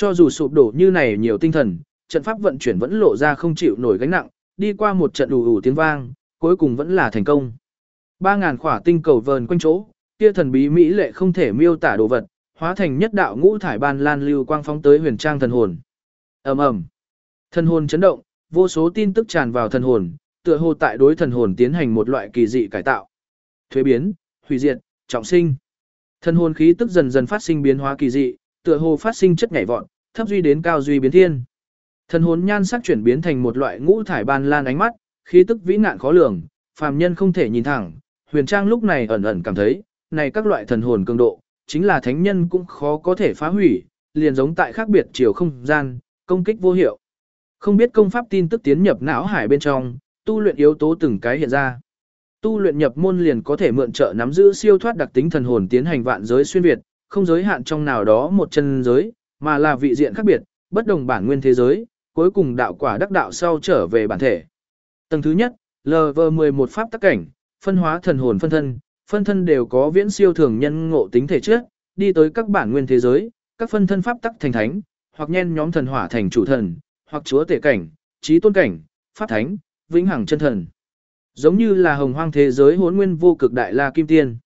Cho dù sụp đổ như này nhiều tinh thần, trận pháp vận chuyển vẫn lộ ra không chịu nổi gánh nặng, đi qua một trận ù ù tiếng vang, cuối cùng vẫn là thành công. Ba ngàn khỏa tinh cầu vờn quanh chỗ, kia thần bí mỹ lệ không thể miêu tả đồ vật, hóa thành nhất đạo ngũ thải ban lan lưu quang phóng tới huyền trang thần hồn. Ầm ầm. Thần hồn chấn động, vô số tin tức tràn vào thần hồn, tựa hồ tại đối thần hồn tiến hành một loại kỳ dị cải tạo. Thuế biến, hủy diệt, trọng sinh. Thần hồn khí tức dần dần phát sinh biến hóa kỳ dị, tựa hồ phát sinh chất nhảy vọt, thấp duy đến cao duy biến thiên. Thần hồn nhan sắc chuyển biến thành một loại ngũ thải ban lan ánh mắt, khí tức vĩ nạn khó lường, phàm nhân không thể nhìn thẳng. Huyền Trang lúc này ẩn ẩn cảm thấy, này các loại thần hồn cường độ, chính là thánh nhân cũng khó có thể phá hủy, liền giống tại khác biệt chiều không gian, công kích vô hiệu. Không biết công pháp tin tức tiến nhập não hải bên trong, tu luyện yếu tố từng cái hiện ra. Tu luyện nhập môn liền có thể mượn trợ nắm giữ siêu thoát đặc tính thần hồn tiến hành vạn giới xuyên việt, không giới hạn trong nào đó một chân giới, mà là vị diện khác biệt, bất đồng bản nguyên thế giới, cuối cùng đạo quả đắc đạo sau trở về bản thể. Tầng thứ nhất, LV11 pháp tắc cảnh, phân hóa thần hồn phân thân, phân thân đều có viễn siêu thường nhân ngộ tính thể chất, đi tới các bản nguyên thế giới, các phân thân pháp tắc thành thánh, hoặc nhen nhóm thần hỏa thành chủ thần, hoặc chúa tể cảnh, trí tôn cảnh, pháp thánh, vĩnh hằng chân thần. Giống như là hồng hoang thế giới hỗn nguyên vô cực đại la kim tiên.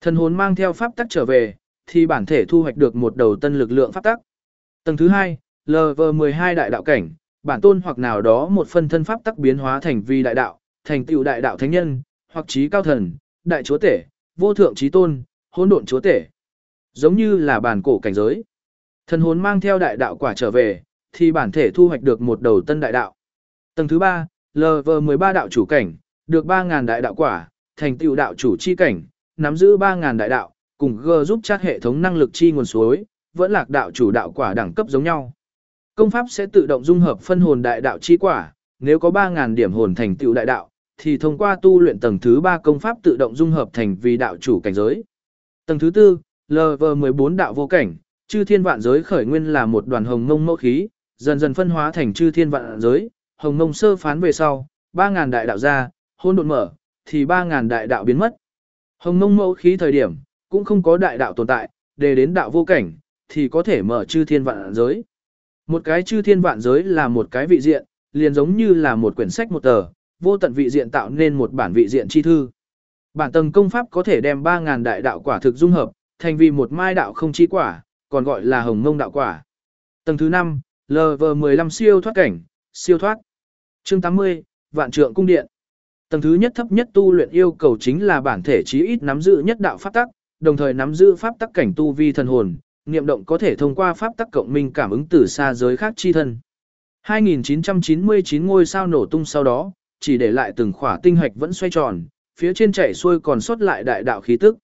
Thần hồn mang theo pháp tắc trở về, thì bản thể thu hoạch được một đầu tân lực lượng pháp tắc. Tầng thứ hai, LV12 đại đạo cảnh, bản tôn hoặc nào đó một phân thân pháp tắc biến hóa thành vi đại đạo, thành tựu đại đạo thánh nhân, hoặc trí cao thần, đại chúa tể, vô thượng trí tôn, hỗn độn chúa tể. Giống như là bản cổ cảnh giới. Thần hồn mang theo đại đạo quả trở về, thì bản thể thu hoạch được một đầu tân đại đạo. Tầng thứ ba, LV13 đạo chủ cảnh, được 3.000 đại đạo quả, thành tựu đạo chủ chi cảnh, nắm giữ 3.000 đại đạo, cùng G giúp chat hệ thống năng lực chi nguồn suối, vẫn lạc đạo chủ đạo quả đẳng cấp giống nhau. Công pháp sẽ tự động dung hợp phân hồn đại đạo chi quả, nếu có 3.000 điểm hồn thành tựu đại đạo, thì thông qua tu luyện tầng thứ 3 công pháp tự động dung hợp thành vì đạo chủ cảnh giới. Tầng thứ 4, LV14 đạo vô cảnh, chư thiên vạn giới khởi nguyên là một đoàn hồng ngông mẫu khí, dần dần phân hóa thành chư thiên vạn giới, hồng ngông sơ phán về sau, 3.000 đại đạo ra, hôn đột mở, thì 3.000 đại đạo biến mất. Hồng ngông mẫu khí thời điểm, cũng không có đại đạo tồn tại, để đến đạo vô cảnh, thì có thể mở chư thiên vạn giới. Một cái chư thiên vạn giới là một cái vị diện, liền giống như là một quyển sách một tờ, vô tận vị diện tạo nên một bản vị diện chi thư. Bản tầng công pháp có thể đem 3.000 đại đạo quả thực dung hợp, thành vì một mai đạo không chi quả, còn gọi là hồng mông đạo quả. Tầng thứ 5, LV15 siêu thoát cảnh, siêu thoát. Chương 80, Vạn Trượng Cung Điện. Tầng thứ nhất thấp nhất tu luyện yêu cầu chính là bản thể chí ít nắm giữ nhất đạo pháp tắc, đồng thời nắm giữ pháp tắc cảnh tu vi thần hồn, niệm động có thể thông qua pháp tắc cộng minh cảm ứng từ xa giới khác chi thân. 2999 ngôi sao nổ tung sau đó, chỉ để lại từng khỏa tinh hạch vẫn xoay tròn, phía trên chảy xuôi còn sót lại đại đạo khí tức.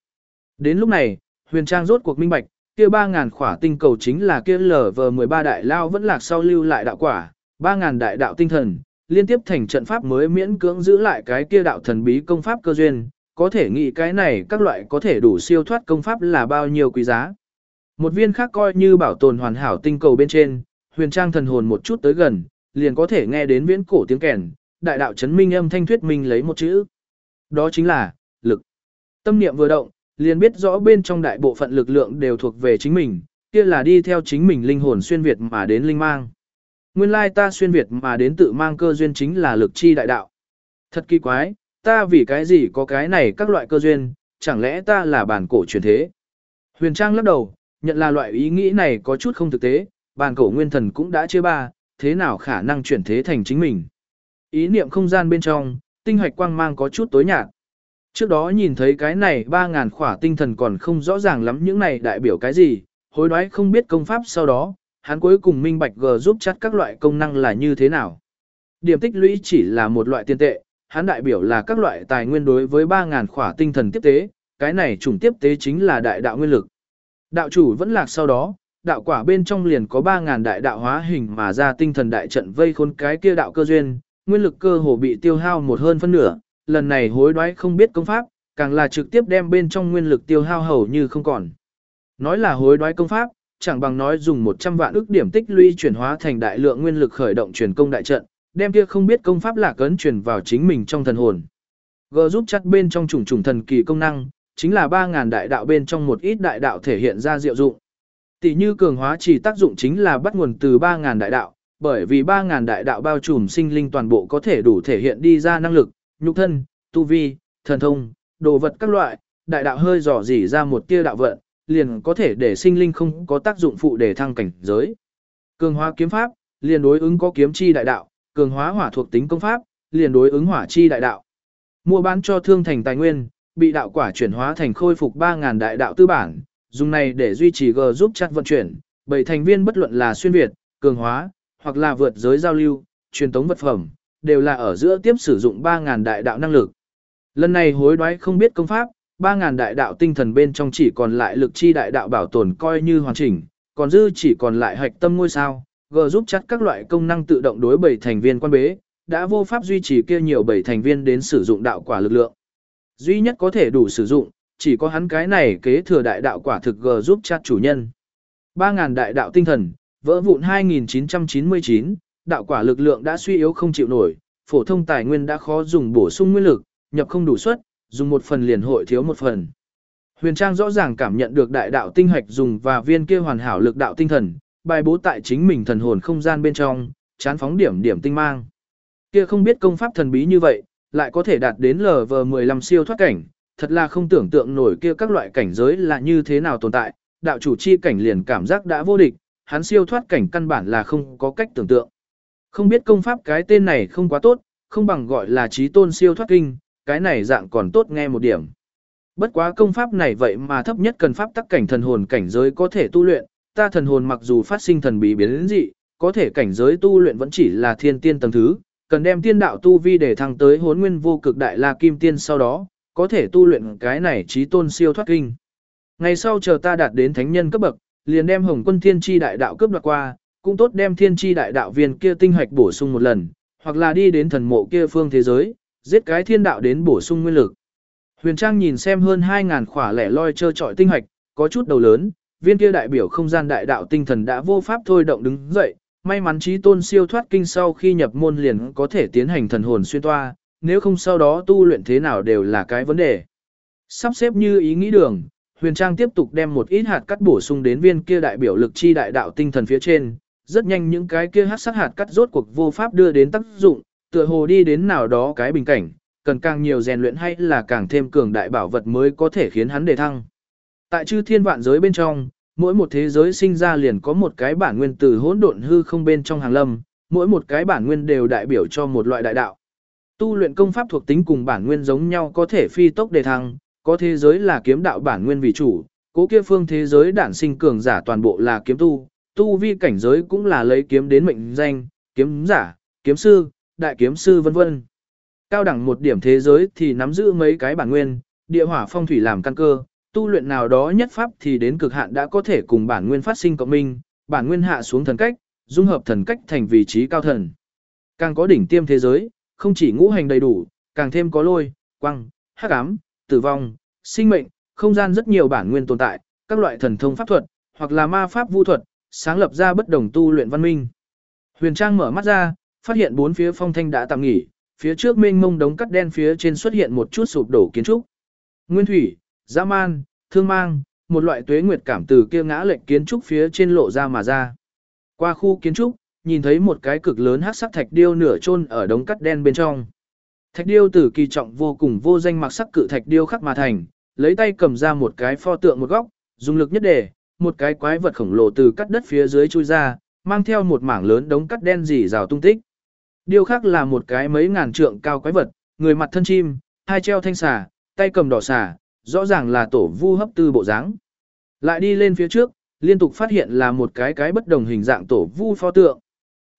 Đến lúc này, Huyền Trang rốt cuộc minh bạch, kia 3000 khỏa tinh cầu chính là kia LV13 đại lao vẫn lạc sau lưu lại đạo quả, 3000 đại đạo tinh thần, liên tiếp thành trận pháp mới miễn cưỡng giữ lại cái kia đạo thần bí công pháp cơ duyên, có thể nghĩ cái này các loại có thể đủ siêu thoát công pháp là bao nhiêu quý giá. Một viên khác coi như bảo tồn hoàn hảo tinh cầu bên trên, huyền trang thần hồn một chút tới gần, liền có thể nghe đến viễn cổ tiếng kèn, đại đạo chấn minh âm thanh thuyết minh lấy một chữ. Đó chính là, lực. Tâm niệm vừa động, liền biết rõ bên trong đại bộ phận lực lượng đều thuộc về chính mình, kia là đi theo chính mình linh hồn xuyên Việt mà đến linh mang. Nguyên lai ta xuyên Việt mà đến tự mang cơ duyên chính là lực chi đại đạo. Thật kỳ quái, ta vì cái gì có cái này các loại cơ duyên, chẳng lẽ ta là bản cổ truyền thế? Huyền Trang lắc đầu, nhận là loại ý nghĩ này có chút không thực tế, bản cổ nguyên thần cũng đã chia ba, thế nào khả năng chuyển thế thành chính mình? Ý niệm không gian bên trong, tinh hoạch quang mang có chút tối nhạt. Trước đó nhìn thấy cái này 3.000 khỏa tinh thần còn không rõ ràng lắm những này đại biểu cái gì, hối đoái không biết công pháp sau đó, hắn cuối cùng minh bạch G giúp chắc các loại công năng là như thế nào. Điểm tích lũy chỉ là một loại tiền tệ, hắn đại biểu là các loại tài nguyên đối với 3.000 khỏa tinh thần tiếp tế, cái này chủng tiếp tế chính là đại đạo nguyên lực. Đạo chủ vẫn lạc sau đó, đạo quả bên trong liền có 3.000 đại đạo hóa hình mà ra tinh thần đại trận vây khốn cái kia đạo cơ duyên, nguyên lực cơ hồ bị tiêu hao một hơn phân nửa, lần này hối đoái không biết công pháp, càng là trực tiếp đem bên trong nguyên lực tiêu hao hầu như không còn. Nói là hối đoái công pháp, chẳng bằng nói dùng 100 vạn ức điểm tích lũy chuyển hóa thành đại lượng nguyên lực khởi động truyền công đại trận, đem kia không biết công pháp lạc cấn truyền vào chính mình trong thần hồn. G giúp chặt bên trong trùng trùng thần kỳ công năng, chính là 3000 đại đạo bên trong một ít đại đạo thể hiện ra diệu dụng. Tỷ như cường hóa chỉ tác dụng chính là bắt nguồn từ 3000 đại đạo, bởi vì 3000 đại đạo bao trùm sinh linh toàn bộ có thể đủ thể hiện đi ra năng lực, nhục thân, tu vi, thần thông, đồ vật các loại, đại đạo hơi dò dỉ ra một tia đạo vận, liền có thể để sinh linh không có tác dụng phụ để thăng cảnh giới. Cường hóa kiếm pháp, liền đối ứng có kiếm chi đại đạo, cường hóa hỏa thuộc tính công pháp, liền đối ứng hỏa chi đại đạo. Mua bán cho thương thành tài nguyên, bị đạo quả chuyển hóa thành khôi phục 3000 đại đạo tư bản, dùng này để duy trì G giúp chặt vận chuyển, bảy thành viên bất luận là xuyên việt, cường hóa, hoặc là vượt giới giao lưu, truyền tống vật phẩm, đều là ở giữa tiếp sử dụng 3000 đại đạo năng lực. Lần này hối đoái không biết công pháp, 3000 đại đạo tinh thần bên trong chỉ còn lại lực chi đại đạo bảo tồn coi như hoàn chỉnh, còn dư chỉ còn lại hạch tâm ngôi sao, G giúp chặt các loại công năng tự động đối bảy thành viên quan bế, đã vô pháp duy trì kia nhiều bảy thành viên đến sử dụng đạo quả lực lượng. Duy nhất có thể đủ sử dụng, chỉ có hắn cái này kế thừa đại đạo quả thực G giúp chặt chủ nhân. 3.000 đại đạo tinh thần, vỡ vụn 2999, đạo quả lực lượng đã suy yếu không chịu nổi, phổ thông tài nguyên đã khó dùng bổ sung nguyên lực, nhập không đủ suất, dùng một phần liền hội thiếu một phần. Huyền Trang rõ ràng cảm nhận được đại đạo tinh hạch dùng và viên kia hoàn hảo lực đạo tinh thần, bài bố tại chính mình thần hồn không gian bên trong, chán phóng điểm điểm tinh mang. Kia không biết công pháp thần bí như vậy, lại có thể đạt đến LV15 siêu thoát cảnh, thật là không tưởng tượng nổi kia các loại cảnh giới là như thế nào tồn tại, đạo chủ chi cảnh liền cảm giác đã vô địch, hắn siêu thoát cảnh căn bản là không có cách tưởng tượng. Không biết công pháp cái tên này không quá tốt, không bằng gọi là trí tôn siêu thoát kinh, cái này dạng còn tốt nghe một điểm. Bất quá công pháp này vậy mà thấp nhất cần pháp tắc cảnh thần hồn cảnh giới có thể tu luyện, ta thần hồn mặc dù phát sinh thần bí biến dị, có thể cảnh giới tu luyện vẫn chỉ là thiên tiên tầng thứ, cần đem tiên đạo tu vi để thăng tới hốn nguyên vô cực đại la kim tiên sau đó, có thể tu luyện cái này trí tôn siêu thoát kinh. Ngày sau chờ ta đạt đến thánh nhân cấp bậc, liền đem hồng quân thiên tri đại đạo cướp đoạt qua, cũng tốt đem thiên tri đại đạo viên kia tinh hoạch bổ sung một lần, hoặc là đi đến thần mộ kia phương thế giới, giết cái thiên đạo đến bổ sung nguyên lực. Huyền Trang nhìn xem hơn 2.000 khỏa lẻ loi trơ trọi tinh hoạch, có chút đầu lớn, viên kia đại biểu không gian đại đạo tinh thần đã vô pháp thôi động đứng dậy, may mắn trí tôn siêu thoát kinh sau khi nhập môn liền có thể tiến hành thần hồn xuyên toa, nếu không sau đó tu luyện thế nào đều là cái vấn đề. Sắp xếp như ý nghĩ đường, Huyền Trang tiếp tục đem một ít hạt cắt bổ sung đến viên kia đại biểu lực chi đại đạo tinh thần phía trên, rất nhanh những cái kia hắc sắc hạt cắt rốt cuộc vô pháp đưa đến tác dụng, tựa hồ đi đến nào đó cái bình cảnh, cần càng nhiều rèn luyện hay là càng thêm cường đại bảo vật mới có thể khiến hắn đề thăng. Tại chư thiên vạn giới bên trong, mỗi một thế giới sinh ra liền có một cái bản nguyên từ hỗn độn hư không bên trong hàng lâm, mỗi một cái bản nguyên đều đại biểu cho một loại đại đạo. Tu luyện công pháp thuộc tính cùng bản nguyên giống nhau có thể phi tốc đề thăng, có thế giới là kiếm đạo bản nguyên vì chủ, cố kia phương thế giới đản sinh cường giả toàn bộ là kiếm tu, tu vi cảnh giới cũng là lấy kiếm đến mệnh danh, kiếm giả, kiếm sư, đại kiếm sư vân vân. Cao đẳng một điểm thế giới thì nắm giữ mấy cái bản nguyên, địa hỏa phong thủy làm căn cơ, tu luyện nào đó nhất pháp thì đến cực hạn đã có thể cùng bản nguyên phát sinh cộng minh, bản nguyên hạ xuống thần cách, dung hợp thần cách thành vị trí cao thần. Càng có đỉnh tiêm thế giới, không chỉ ngũ hành đầy đủ, càng thêm có lôi, quăng, hắc ám, tử vong, sinh mệnh, không gian rất nhiều bản nguyên tồn tại, các loại thần thông pháp thuật, hoặc là ma pháp vu thuật, sáng lập ra bất đồng tu luyện văn minh. Huyền Trang mở mắt ra, phát hiện bốn phía phong thanh đã tạm nghỉ, phía trước mênh mông đống cắt đen phía trên xuất hiện một chút sụp đổ kiến trúc. Nguyên thủy, dã man, thương mang, một loại tuế nguyệt cảm từ kia ngã lệnh kiến trúc phía trên lộ ra mà ra. Qua khu kiến trúc, nhìn thấy một cái cực lớn hắc sắc thạch điêu nửa chôn ở đống cắt đen bên trong. Thạch điêu tử kỳ trọng vô cùng vô danh mặc sắc cự thạch điêu khắc mà thành, lấy tay cầm ra một cái pho tượng một góc, dùng lực nhất để, một cái quái vật khổng lồ từ cắt đất phía dưới chui ra, mang theo một mảng lớn đống cắt đen rỉ rào tung tích. Điêu khắc là một cái mấy ngàn trượng cao quái vật, người mặt thân chim, hai treo thanh xà, tay cầm đỏ xà, rõ ràng là tổ vu hấp tư bộ dáng. Lại đi lên phía trước, liên tục phát hiện là một cái cái bất đồng hình dạng tổ vu pho tượng.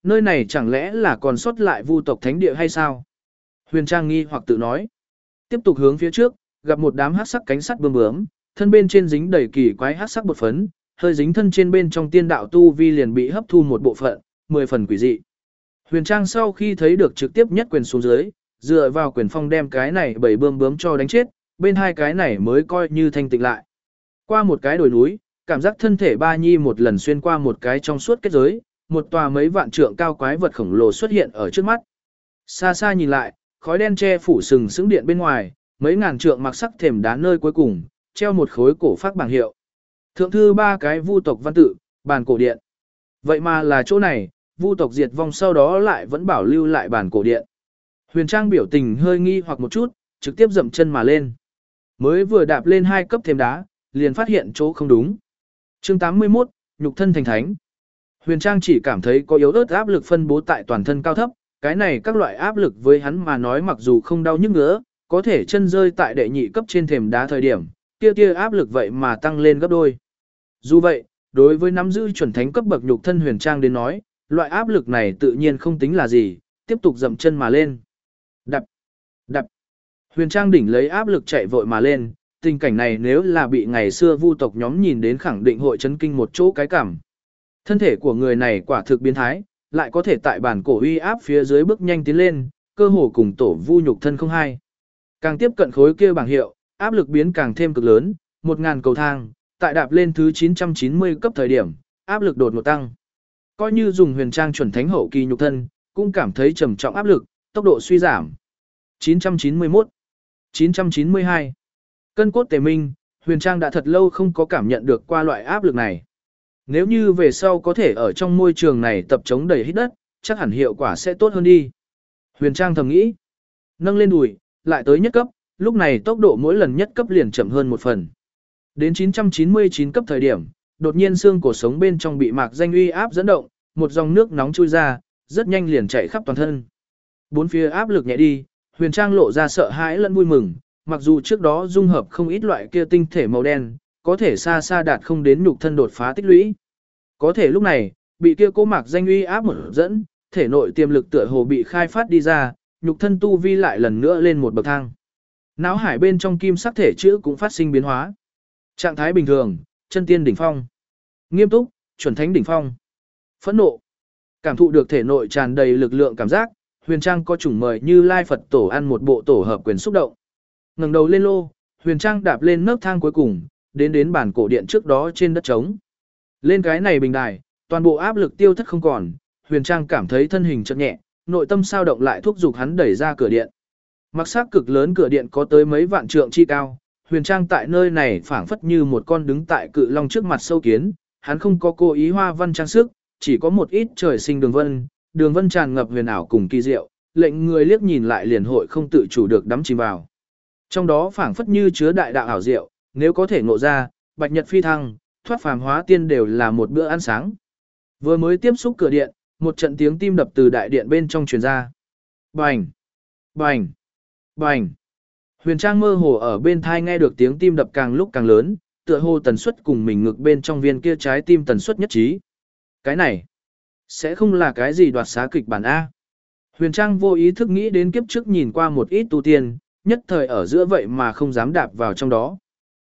Nơi này chẳng lẽ là còn sót lại vu tộc thánh địa hay sao? Huyền Trang nghi hoặc tự nói. Tiếp tục hướng phía trước, gặp một đám hắc sắc cánh sắt bươm bướm, thân bên trên dính đầy kỳ quái hắc sắc bột phấn, hơi dính thân trên bên trong tiên đạo tu vi liền bị hấp thu một bộ phận, mười phần quỷ dị. Huyền Trang sau khi thấy được trực tiếp nhất quyền xuống dưới, dựa vào quyền phong đem cái này bảy bươm bướm cho đánh chết, bên hai cái này mới coi như thanh tịnh lại. Qua một cái đồi núi, cảm giác thân thể ba nhi một lần xuyên qua một cái trong suốt kết giới, một tòa mấy vạn trượng cao quái vật khổng lồ xuất hiện ở trước mắt. Xa xa nhìn lại, khói đen che phủ sừng sững điện bên ngoài, mấy ngàn trượng mặc sắc thềm đá nơi cuối cùng, treo một khối cổ phát bảng hiệu. Thượng thư ba cái vu tộc văn tự, bàn cổ điện. Vậy mà là chỗ này, vu tộc diệt vong sau đó lại vẫn bảo lưu lại bàn cổ điện. Huyền Trang biểu tình hơi nghi hoặc một chút, trực tiếp dậm chân mà lên. Mới vừa đạp lên hai cấp thêm đá, liền phát hiện chỗ không đúng. chương 81, nhục thân thành thánh. Huyền Trang chỉ cảm thấy có yếu ớt áp lực phân bố tại toàn thân cao thấp, cái này các loại áp lực với hắn mà nói mặc dù không đau nhức nữa, có thể chân rơi tại đệ nhị cấp trên thềm đá thời điểm, kia kia áp lực vậy mà tăng lên gấp đôi. Dù vậy, đối với nắm giữ chuẩn thánh cấp bậc nhục thân Huyền Trang đến nói, loại áp lực này tự nhiên không tính là gì, tiếp tục dậm chân mà lên. Đập, đập. Huyền Trang đỉnh lấy áp lực chạy vội mà lên, tình cảnh này nếu là bị ngày xưa vu tộc nhóm nhìn đến khẳng định hội chấn kinh một chỗ cái cảm. Thân thể của người này quả thực biến thái, lại có thể tại bản cổ uy áp phía dưới bước nhanh tiến lên, cơ hồ cùng tổ vu nhục thân không hai. Càng tiếp cận khối kia bảng hiệu, áp lực biến càng thêm cực lớn, 1000 cầu thang, tại đạp lên thứ 990 cấp thời điểm, áp lực đột ngột tăng. Coi như dùng huyền trang chuẩn thánh hậu kỳ nhục thân, cũng cảm thấy trầm trọng áp lực, tốc độ suy giảm. 991, 992. Cân cốt tề minh, huyền trang đã thật lâu không có cảm nhận được qua loại áp lực này. Nếu như về sau có thể ở trong môi trường này tập chống đầy hít đất, chắc hẳn hiệu quả sẽ tốt hơn đi. Huyền trang thầm nghĩ. Nâng lên đùi, lại tới nhất cấp, lúc này tốc độ mỗi lần nhất cấp liền chậm hơn một phần. Đến 999 cấp thời điểm, đột nhiên xương cổ sống bên trong bị mạc danh uy áp dẫn động, một dòng nước nóng chui ra, rất nhanh liền chạy khắp toàn thân. Bốn phía áp lực nhẹ đi, Huyền Trang lộ ra sợ hãi lẫn vui mừng, mặc dù trước đó dung hợp không ít loại kia tinh thể màu đen, có thể xa xa đạt không đến nhục thân đột phá tích lũy. Có thể lúc này, bị kia cố mạc danh uy áp một dẫn, thể nội tiềm lực tựa hồ bị khai phát đi ra, nhục thân tu vi lại lần nữa lên một bậc thang. Náo hải bên trong kim sắc thể chữ cũng phát sinh biến hóa. Trạng thái bình thường, chân tiên đỉnh phong. Nghiêm túc, chuẩn thánh đỉnh phong. Phẫn nộ. Cảm thụ được thể nội tràn đầy lực lượng cảm giác, Huyền Trang có chủng mời như Lai Phật tổ ăn một bộ tổ hợp quyền xúc động. Ngẩng đầu lên lô, Huyền Trang đạp lên nấc thang cuối cùng, đến đến bản cổ điện trước đó trên đất trống. Lên cái này bình đài, toàn bộ áp lực tiêu thất không còn, Huyền Trang cảm thấy thân hình chợt nhẹ, nội tâm sao động lại thúc giục hắn đẩy ra cửa điện. Mặc sắc cực lớn cửa điện có tới mấy vạn trượng chi cao, Huyền Trang tại nơi này phảng phất như một con đứng tại cự long trước mặt sâu kiến, hắn không có cố ý hoa văn trang sức, chỉ có một ít trời sinh đường vân, đường vân tràn ngập huyền ảo cùng kỳ diệu, lệnh người liếc nhìn lại liền hội không tự chủ được đắm chìm vào. Trong đó phảng phất như chứa đại đạo ảo diệu, nếu có thể ngộ ra, bạch nhật phi thăng, thoát phàm hóa tiên đều là một bữa ăn sáng. Vừa mới tiếp xúc cửa điện, một trận tiếng tim đập từ đại điện bên trong truyền ra. Bành! Bành! Bành! Huyền Trang mơ hồ ở bên thai nghe được tiếng tim đập càng lúc càng lớn, tựa hồ tần suất cùng mình ngực bên trong viên kia trái tim tần suất nhất trí. Cái này, sẽ không là cái gì đoạt xá kịch bản A. Huyền Trang vô ý thức nghĩ đến kiếp trước nhìn qua một ít tu tiên, nhất thời ở giữa vậy mà không dám đạp vào trong đó.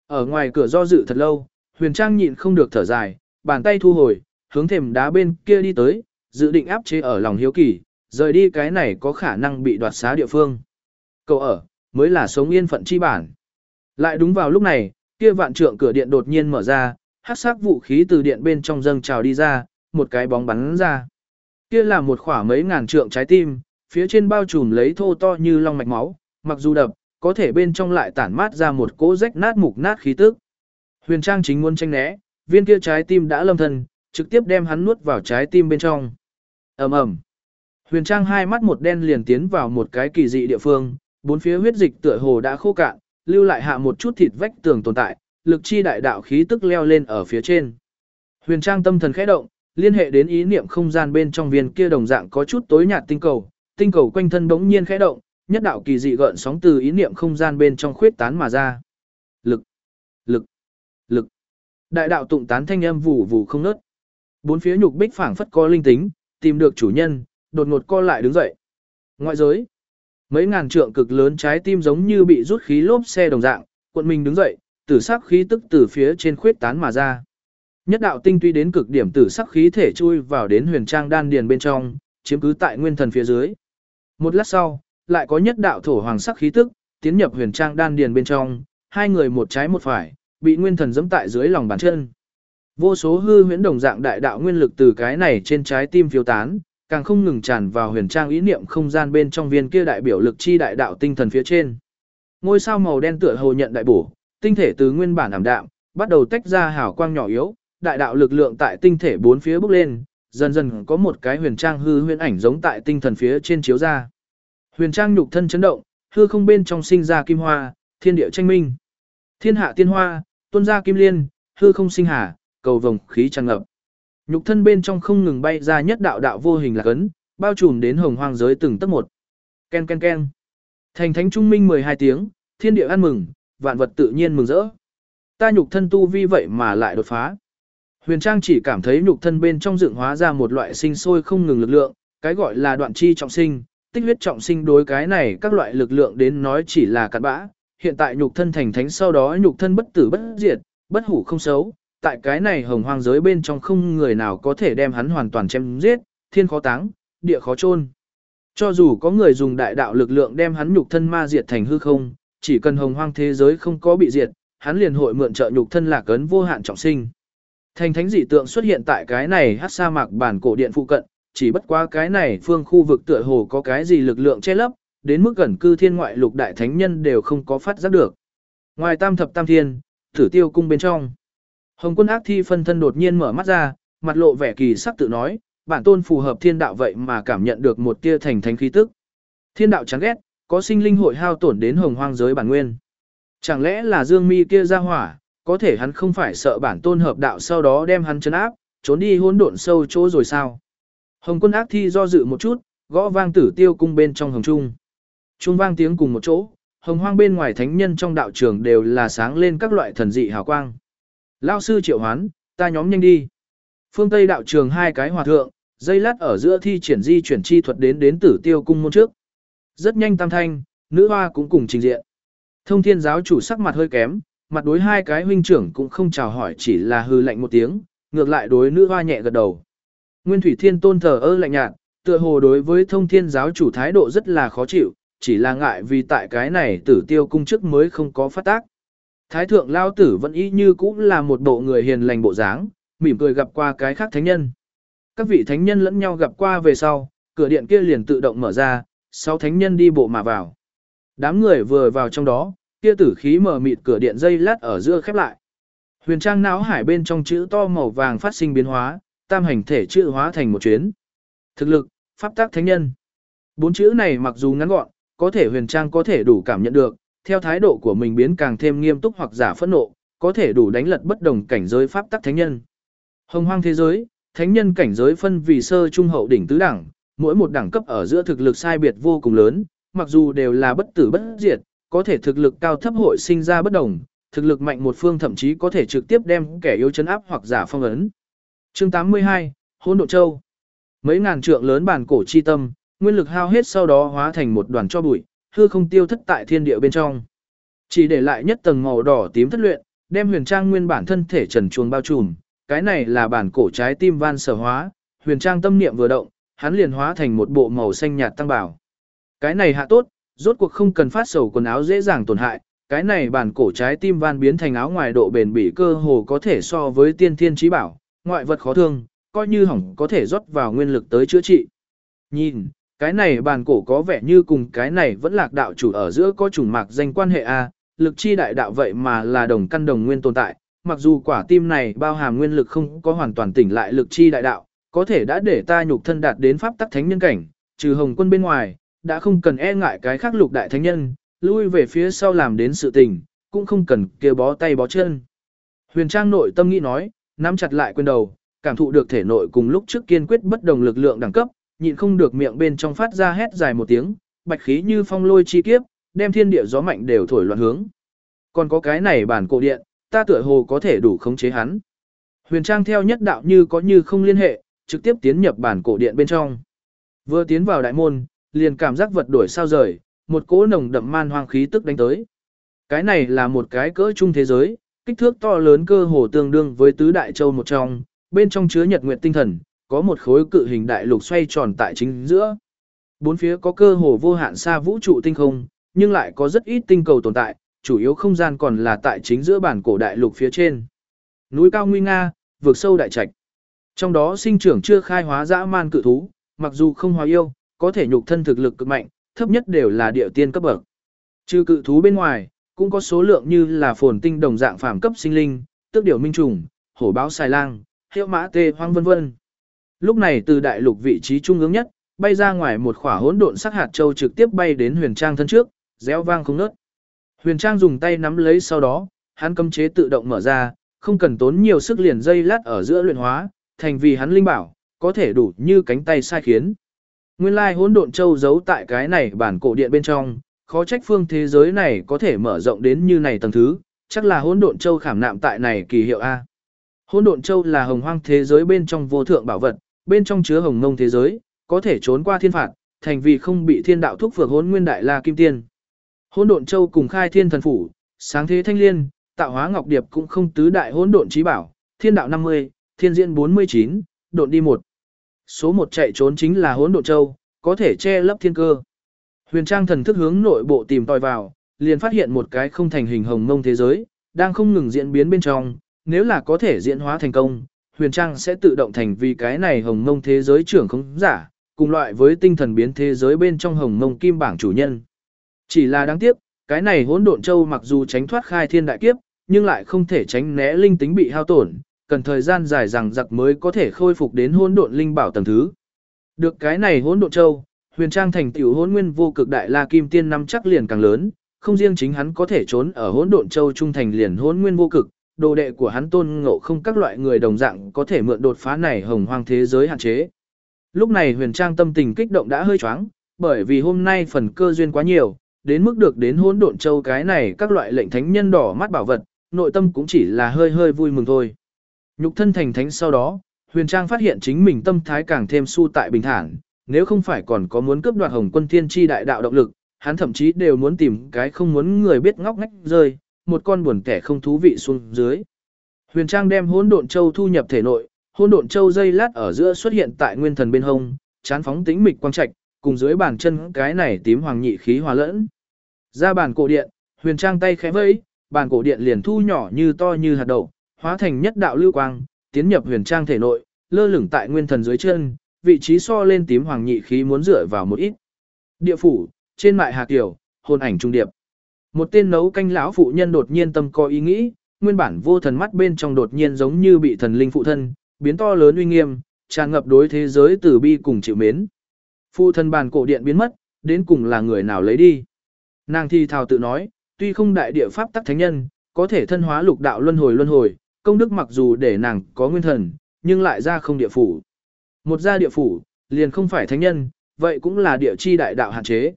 Ở ngoài cửa do dự thật lâu, Huyền Trang nhịn không được thở dài, bàn tay thu hồi, hướng thềm đá bên kia đi tới, dự định áp chế ở lòng hiếu kỳ, rời đi cái này có khả năng bị đoạt xá địa phương. Cậu ở, mới là sống yên phận chi bản. Lại đúng vào lúc này, kia vạn trượng cửa điện đột nhiên mở ra, hắc sắc vũ khí từ điện bên trong dâng trào đi ra, một cái bóng bắn ra. Kia là một khỏa mấy ngàn trượng trái tim, phía trên bao trùm lấy thô to như long mạch máu, mặc dù đập, có thể bên trong lại tản mát ra một cỗ rách nát mục nát khí tức. Huyền Trang chính muốn tranh né, viên kia trái tim đã lâm thân, trực tiếp đem hắn nuốt vào trái tim bên trong. Ầm ầm. Huyền Trang hai mắt một đen liền tiến vào một cái kỳ dị địa phương, bốn phía huyết dịch tựa hồ đã khô cạn, lưu lại hạ một chút thịt vách tường tồn tại, lực chi đại đạo khí tức leo lên ở phía trên. Huyền Trang tâm thần khẽ động, liên hệ đến ý niệm không gian bên trong viên kia đồng dạng có chút tối nhạt tinh cầu, tinh cầu quanh thân bỗng nhiên khẽ động, nhất đạo kỳ dị gợn sóng từ ý niệm không gian bên trong khuyết tán mà ra. Lực, lực, lực. Đại đạo tụng tán thanh âm vụ vụ không ngớt. Bốn phía nhục bích phảng phất có linh tính, tìm được chủ nhân, đột ngột co lại đứng dậy. Ngoại giới, mấy ngàn trượng cực lớn trái tim giống như bị rút khí lốp xe đồng dạng, quận mình đứng dậy, tử sắc khí tức từ phía trên khuyết tán mà ra. Nhất đạo tinh tuy đến cực điểm tử sắc khí thể chui vào đến huyền trang đan điền bên trong, chiếm cứ tại nguyên thần phía dưới. Một lát sau, lại có nhất đạo thổ hoàng sắc khí tức, tiến nhập huyền trang đan điền bên trong, hai người một trái một phải, bị nguyên thần giẫm tại dưới lòng bàn chân. Vô số hư huyễn đồng dạng đại đạo nguyên lực từ cái này trên trái tim phiêu tán, càng không ngừng tràn vào huyền trang ý niệm không gian bên trong viên kia đại biểu lực chi đại đạo tinh thần phía trên. Ngôi sao màu đen tựa hồ nhận đại bổ, tinh thể từ nguyên bản ảm đạm, bắt đầu tách ra hào quang nhỏ yếu, đại đạo lực lượng tại tinh thể bốn phía bốc lên, dần dần có một cái huyền trang hư huyền ảnh giống tại tinh thần phía trên chiếu ra. Huyền trang nhục thân chấn động, hư không bên trong sinh ra kim hoa, thiên địa tranh minh. Thiên hạ tiên hoa, tuôn ra kim liên, hư không sinh hà, cầu vồng khí tràn ngập. Nhục thân bên trong không ngừng bay ra nhất đạo đạo vô hình lạc ấn, bao trùm đến hồng hoang giới từng tấc một. Ken ken ken. Thành thánh trung minh 12 tiếng, thiên địa ăn mừng, vạn vật tự nhiên mừng rỡ. Ta nhục thân tu vi vậy mà lại đột phá. Huyền Trang chỉ cảm thấy nhục thân bên trong dựng hóa ra một loại sinh sôi không ngừng lực lượng, cái gọi là đoạn chi trọng sinh, tích huyết trọng sinh đối cái này các loại lực lượng đến nói chỉ là cặn bã. Hiện tại nhục thân thành thánh sau đó nhục thân bất tử bất diệt, bất hủ không xấu, tại cái này hồng hoang giới bên trong không người nào có thể đem hắn hoàn toàn chém giết, thiên khó táng, địa khó chôn. Cho dù có người dùng đại đạo lực lượng đem hắn nhục thân ma diệt thành hư không, chỉ cần hồng hoang thế giới không có bị diệt, hắn liền hội mượn trợ nhục thân lạc ấn vô hạn trọng sinh. Thành thánh dị tượng xuất hiện tại cái này hát sa mạc bản cổ điện phụ cận, chỉ bất quá cái này phương khu vực tựa hồ có cái gì lực lượng che lấp, đến mức gần cư thiên ngoại lục đại thánh nhân đều không có phát giác được. Ngoài tam thập tam thiên, thử tiêu cung bên trong. Hồng quân ác thi phân thân đột nhiên mở mắt ra, mặt lộ vẻ kỳ sắc tự nói, bản tôn phù hợp thiên đạo vậy mà cảm nhận được một tia thành thánh khí tức. Thiên đạo chán ghét, có sinh linh hội hao tổn đến hồng hoang giới bản nguyên. Chẳng lẽ là Dương Mi kia ra hỏa, có thể hắn không phải sợ bản tôn hợp đạo sau đó đem hắn chấn áp, trốn đi hỗn độn sâu chỗ rồi sao? Hồng quân ác thi do dự một chút, gõ vang tử tiêu cung bên trong hồng trung. Trung vang tiếng cùng một chỗ, hồng hoang bên ngoài thánh nhân trong đạo trường đều là sáng lên các loại thần dị hào quang. Lao sư triệu hoán, ta nhóm nhanh đi. Phương Tây đạo trường hai cái hòa thượng, dây lát ở giữa thi triển di chuyển chi thuật đến đến tử tiêu cung môn trước. Rất nhanh tam thanh, nữ hoa cũng cùng trình diện. Thông thiên giáo chủ sắc mặt hơi kém, mặt đối hai cái huynh trưởng cũng không chào hỏi chỉ là hư lạnh một tiếng, ngược lại đối nữ hoa nhẹ gật đầu. Nguyên Thủy Thiên tôn thờ ơ lạnh nhạt, tựa hồ đối với thông thiên giáo chủ thái độ rất là khó chịu, chỉ là ngại vì tại cái này tử tiêu cung chức mới không có phát tác. Thái thượng lao tử vẫn y như cũng là một bộ người hiền lành bộ dáng, mỉm cười gặp qua cái khác thánh nhân. Các vị thánh nhân lẫn nhau gặp qua về sau, cửa điện kia liền tự động mở ra, sáu thánh nhân đi bộ mà vào. Đám người vừa vào trong đó, kia tử khí mở mịt cửa điện dây lát ở giữa khép lại. Huyền trang não hải bên trong chữ to màu vàng phát sinh biến hóa, tam hành thể chữ hóa thành một chuyến. Thực lực, pháp tác thánh nhân. Bốn chữ này mặc dù ngắn gọn, có thể huyền trang có thể đủ cảm nhận được, theo thái độ của mình biến càng thêm nghiêm túc hoặc giả phẫn nộ, có thể đủ đánh lật bất đồng cảnh giới pháp tắc thánh nhân. Hồng hoang thế giới, thánh nhân cảnh giới phân vì sơ trung hậu đỉnh tứ đẳng, mỗi một đẳng cấp ở giữa thực lực sai biệt vô cùng lớn, mặc dù đều là bất tử bất diệt, có thể thực lực cao thấp hội sinh ra bất đồng, thực lực mạnh một phương thậm chí có thể trực tiếp đem kẻ yếu chấn áp hoặc giả phong ấn. Chương 82, Hỗn Độn Châu. Mấy ngàn trượng lớn bản cổ chi tâm, nguyên lực hao hết sau đó hóa thành một đoàn cho bụi, hư không tiêu thất tại thiên địa bên trong. Chỉ để lại nhất tầng màu đỏ tím thất luyện, đem huyền trang nguyên bản thân thể trần chuồng bao trùm, cái này là bản cổ trái tim van sở hóa, huyền trang tâm niệm vừa động, hắn liền hóa thành một bộ màu xanh nhạt tăng bảo. Cái này hạ tốt, rốt cuộc không cần phát sầu quần áo dễ dàng tổn hại, cái này bản cổ trái tim van biến thành áo ngoài độ bền bỉ cơ hồ có thể so với tiên thiên trí bảo, ngoại vật khó thương, coi như hỏng có thể rót vào nguyên lực tới chữa trị. Nhìn, cái này bản cổ có vẻ như cùng cái này vẫn lạc đạo chủ ở giữa có chủng mạc danh quan hệ a, lực chi đại đạo vậy mà là đồng căn đồng nguyên tồn tại, mặc dù quả tim này bao hàm nguyên lực không có hoàn toàn tỉnh lại lực chi đại đạo, có thể đã để ta nhục thân đạt đến pháp tắc thánh nhân cảnh, trừ hồng quân bên ngoài, đã không cần e ngại cái khác lục đại thánh nhân, lui về phía sau làm đến sự tình, cũng không cần kia bó tay bó chân. Huyền Trang nội tâm nghĩ nói, nắm chặt lại quyền đầu, cảm thụ được thể nội cùng lúc trước kiên quyết bất đồng lực lượng đẳng cấp, nhịn không được miệng bên trong phát ra hét dài một tiếng, bạch khí như phong lôi chi kiếp, đem thiên địa gió mạnh đều thổi loạn hướng. Còn có cái này bản cổ điện, ta tựa hồ có thể đủ khống chế hắn. Huyền Trang theo nhất đạo như có như không liên hệ, trực tiếp tiến nhập bản cổ điện bên trong. Vừa tiến vào đại môn, liền cảm giác vật đổi sao rời, một cỗ nồng đậm man hoang khí tức đánh tới. Cái này là một cái cỡ trung thế giới, kích thước to lớn cơ hồ tương đương với tứ đại châu một trong, bên trong chứa nhật nguyệt tinh thần, có một khối cự hình đại lục xoay tròn tại chính giữa. Bốn phía có cơ hồ vô hạn xa vũ trụ tinh không, nhưng lại có rất ít tinh cầu tồn tại, chủ yếu không gian còn là tại chính giữa bản cổ đại lục phía trên. Núi cao nguy nga, vượt sâu đại trạch. Trong đó sinh trưởng chưa khai hóa dã man cự thú, mặc dù không hóa yêu, có thể nhục thân thực lực cực mạnh, thấp nhất đều là địa tiên cấp bậc. Trừ cự thú bên ngoài, cũng có số lượng như là phồn tinh đồng dạng phàm cấp sinh linh, tước điểu minh trùng, hổ báo xài lang, hiệu mã tê hoang vân vân. Lúc này từ đại lục vị trí trung ương nhất, bay ra ngoài một khỏa hỗn độn sắc hạt châu trực tiếp bay đến Huyền Trang thân trước, réo vang không ngớt. Huyền Trang dùng tay nắm lấy sau đó, hắn cấm chế tự động mở ra, không cần tốn nhiều sức liền dây lát ở giữa luyện hóa, thành vì hắn linh bảo, có thể đủ như cánh tay sai khiến. Nguyên lai hỗn độn châu giấu tại cái này bản cổ điện bên trong, khó trách phương thế giới này có thể mở rộng đến như này tầng thứ, chắc là hỗn độn châu khảm nạm tại này kỳ hiệu A. Hỗn độn châu là hồng hoang thế giới bên trong vô thượng bảo vật, bên trong chứa hồng ngông thế giới, có thể trốn qua thiên phạt, thành vì không bị thiên đạo thúc phược hỗn nguyên đại la kim tiên. Hỗn độn châu cùng khai thiên thần phủ, sáng thế thanh liên, tạo hóa ngọc điệp cũng không tứ đại hỗn độn trí bảo, thiên đạo 50, thiên diễn 49, độn đi một. Số một chạy trốn chính là hỗn độn châu, có thể che lấp thiên cơ. Huyền Trang thần thức hướng nội bộ tìm tòi vào, liền phát hiện một cái không thành hình hồng mông thế giới, đang không ngừng diễn biến bên trong, nếu là có thể diễn hóa thành công, Huyền Trang sẽ tự động thành vì cái này hồng mông thế giới trưởng không giả, cùng loại với tinh thần biến thế giới bên trong hồng mông kim bảng chủ nhân. Chỉ là đáng tiếc, cái này hỗn độn châu mặc dù tránh thoát khai thiên đại kiếp, nhưng lại không thể tránh né linh tính bị hao tổn, cần thời gian dài rằng giặc mới có thể khôi phục đến hỗn độn linh bảo tầng thứ. Được cái này hỗn độn châu, huyền trang thành tiểu hỗn nguyên vô cực đại la kim tiên năm chắc liền càng lớn, không riêng chính hắn có thể trốn ở hỗn độn châu trung thành liền hỗn nguyên vô cực, đồ đệ của hắn tôn ngộ không các loại người đồng dạng có thể mượn đột phá này hồng hoang thế giới hạn chế. Lúc này huyền trang tâm tình kích động đã hơi choáng, bởi vì hôm nay phần cơ duyên quá nhiều, đến mức được đến hỗn độn châu cái này các loại lệnh thánh nhân đỏ mắt bảo vật, nội tâm cũng chỉ là hơi hơi vui mừng thôi. Nhục thân thành thánh sau đó, huyền trang phát hiện chính mình tâm thái càng thêm su tại bình thản, nếu không phải còn có muốn cướp đoạt hồng quân thiên Chi đại đạo động lực, hắn thậm chí đều muốn tìm cái không muốn người biết ngóc ngách rơi, một con buồn kẻ không thú vị xuống dưới. Huyền Trang đem hỗn độn châu thu nhập thể nội, hỗn độn châu dây lát ở giữa xuất hiện tại nguyên thần bên hông, chán phóng tĩnh mịch quang trạch, cùng dưới bàn chân cái này tím hoàng nhị khí hòa lẫn. Ra bàn cổ điện, Huyền Trang tay khẽ vẫy, bàn cổ điện liền thu nhỏ như to như hạt đậu, hóa thành nhất đạo lưu quang, tiến nhập Huyền Trang thể nội, lơ lửng tại nguyên thần dưới chân, vị trí so lên tím hoàng nhị khí muốn dựa vào một ít. Địa phủ, trên mại hà tiểu, hồn ảnh trung điệp. Một tên nấu canh lão phụ nhân đột nhiên tâm có ý nghĩ, nguyên bản vô thần mắt bên trong đột nhiên giống như bị thần linh phụ thân, biến to lớn uy nghiêm, tràn ngập đối thế giới tử bi cùng chịu mến. Phụ thân bàn cổ điện biến mất, đến cùng là người nào lấy đi. Nàng thi thào tự nói, tuy không đại địa pháp tắc thánh nhân, có thể thân hóa lục đạo luân hồi luân hồi, công đức mặc dù để nàng có nguyên thần, nhưng lại ra không địa phủ. Một gia địa phủ, liền không phải thánh nhân, vậy cũng là địa chi đại đạo hạn chế.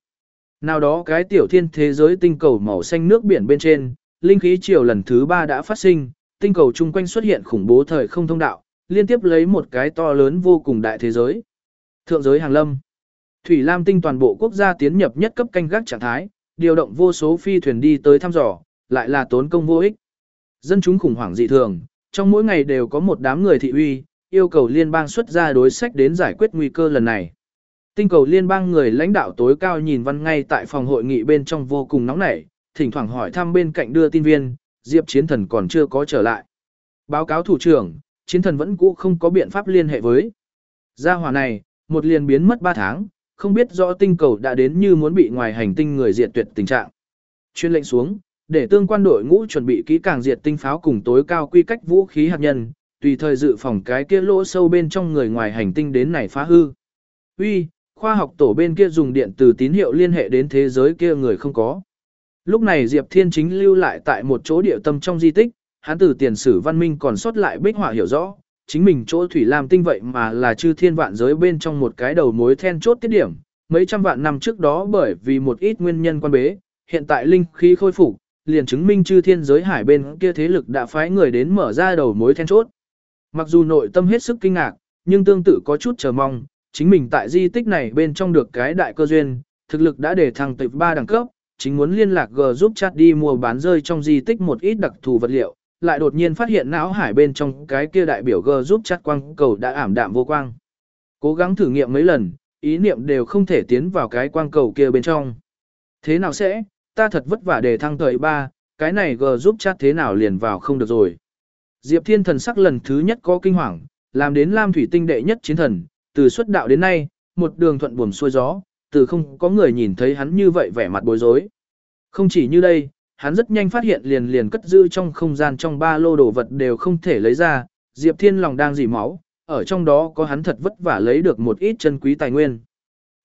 Nào đó cái tiểu thiên thế giới tinh cầu màu xanh nước biển bên trên, linh khí chiều lần thứ ba đã phát sinh, tinh cầu chung quanh xuất hiện khủng bố thời không thông đạo, liên tiếp lấy một cái to lớn vô cùng đại thế giới. Thượng giới hàng lâm. Thủy Lam tinh toàn bộ quốc gia tiến nhập nhất cấp canh gác trạng thái, điều động vô số phi thuyền đi tới thăm dò, lại là tốn công vô ích. Dân chúng khủng hoảng dị thường, trong mỗi ngày đều có một đám người thị uy, yêu cầu liên bang xuất ra đối sách đến giải quyết nguy cơ lần này. Tinh cầu liên bang người lãnh đạo tối cao nhìn văn ngay tại phòng hội nghị bên trong vô cùng nóng nảy, thỉnh thoảng hỏi thăm bên cạnh đưa tin viên, Diệp Chiến Thần còn chưa có trở lại. Báo cáo thủ trưởng, Chiến Thần vẫn cũ không có biện pháp liên hệ với. Gia hỏa này, một liền biến mất 3 tháng, không biết rõ tinh cầu đã đến như muốn bị ngoài hành tinh người diệt tuyệt tình trạng. Chuyên lệnh xuống, để tương quan đội ngũ chuẩn bị kỹ càng diệt tinh pháo cùng tối cao quy cách vũ khí hạt nhân, tùy thời dự phòng cái kia lỗ sâu bên trong người ngoài hành tinh đến này phá hư. Uy, khoa học tổ bên kia dùng điện từ tín hiệu liên hệ đến thế giới kia người không có. Lúc này Diệp Thiên chính lưu lại tại một chỗ địa tâm trong di tích, hắn từ tiền sử văn minh còn sót lại bích họa hiểu rõ, chính mình chỗ thủy lam tinh vậy mà là chư thiên vạn giới bên trong một cái đầu mối then chốt tiết điểm, mấy trăm vạn năm trước đó bởi vì một ít nguyên nhân quan bế, hiện tại linh khí khôi phục, liền chứng minh chư thiên giới hải bên kia thế lực đã phái người đến mở ra đầu mối then chốt. Mặc dù nội tâm hết sức kinh ngạc, nhưng tương tự có chút chờ mong, chính mình tại di tích này bên trong được cái đại cơ duyên, thực lực đã để thăng tới 3 đẳng cấp, chính muốn liên lạc G giúp chat đi mua bán rơi trong di tích một ít đặc thù vật liệu, lại đột nhiên phát hiện não hải bên trong cái kia đại biểu G giúp chat quang cầu đã ảm đạm vô quang. Cố gắng thử nghiệm mấy lần, ý niệm đều không thể tiến vào cái quang cầu kia bên trong. Thế nào sẽ, ta thật vất vả để thăng thời ba, cái này gờ giúp chat thế nào liền vào không được rồi. Diệp Thiên thần sắc lần thứ nhất có kinh hoàng, làm đến Lam Thủy Tinh đệ nhất chiến thần, từ xuất đạo đến nay, một đường thuận buồm xuôi gió, từ không có người nhìn thấy hắn như vậy vẻ mặt bối rối. Không chỉ như đây, hắn rất nhanh phát hiện liền liền cất giữ trong không gian trong ba lô đồ vật đều không thể lấy ra, Diệp Thiên lòng đang dỉ máu, ở trong đó có hắn thật vất vả lấy được một ít chân quý tài nguyên.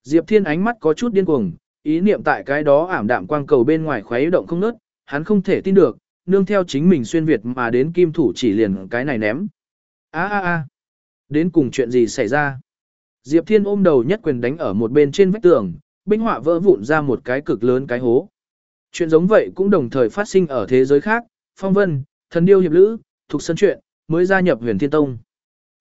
Diệp Thiên ánh mắt có chút điên cuồng, ý niệm tại cái đó ảm đạm quang cầu bên ngoài khuấy động không nớt, hắn không thể tin được, nương theo chính mình xuyên Việt mà đến kim thủ chỉ liền cái này ném. a a a đến cùng chuyện gì xảy ra? Diệp Thiên ôm đầu nhất quyền đánh ở một bên trên vách tường, binh họa vỡ vụn ra một cái cực lớn cái hố. Chuyện giống vậy cũng đồng thời phát sinh ở thế giới khác, phong vân, thần điêu hiệp lữ, thuộc sân chuyện, mới gia nhập huyền thiên tông.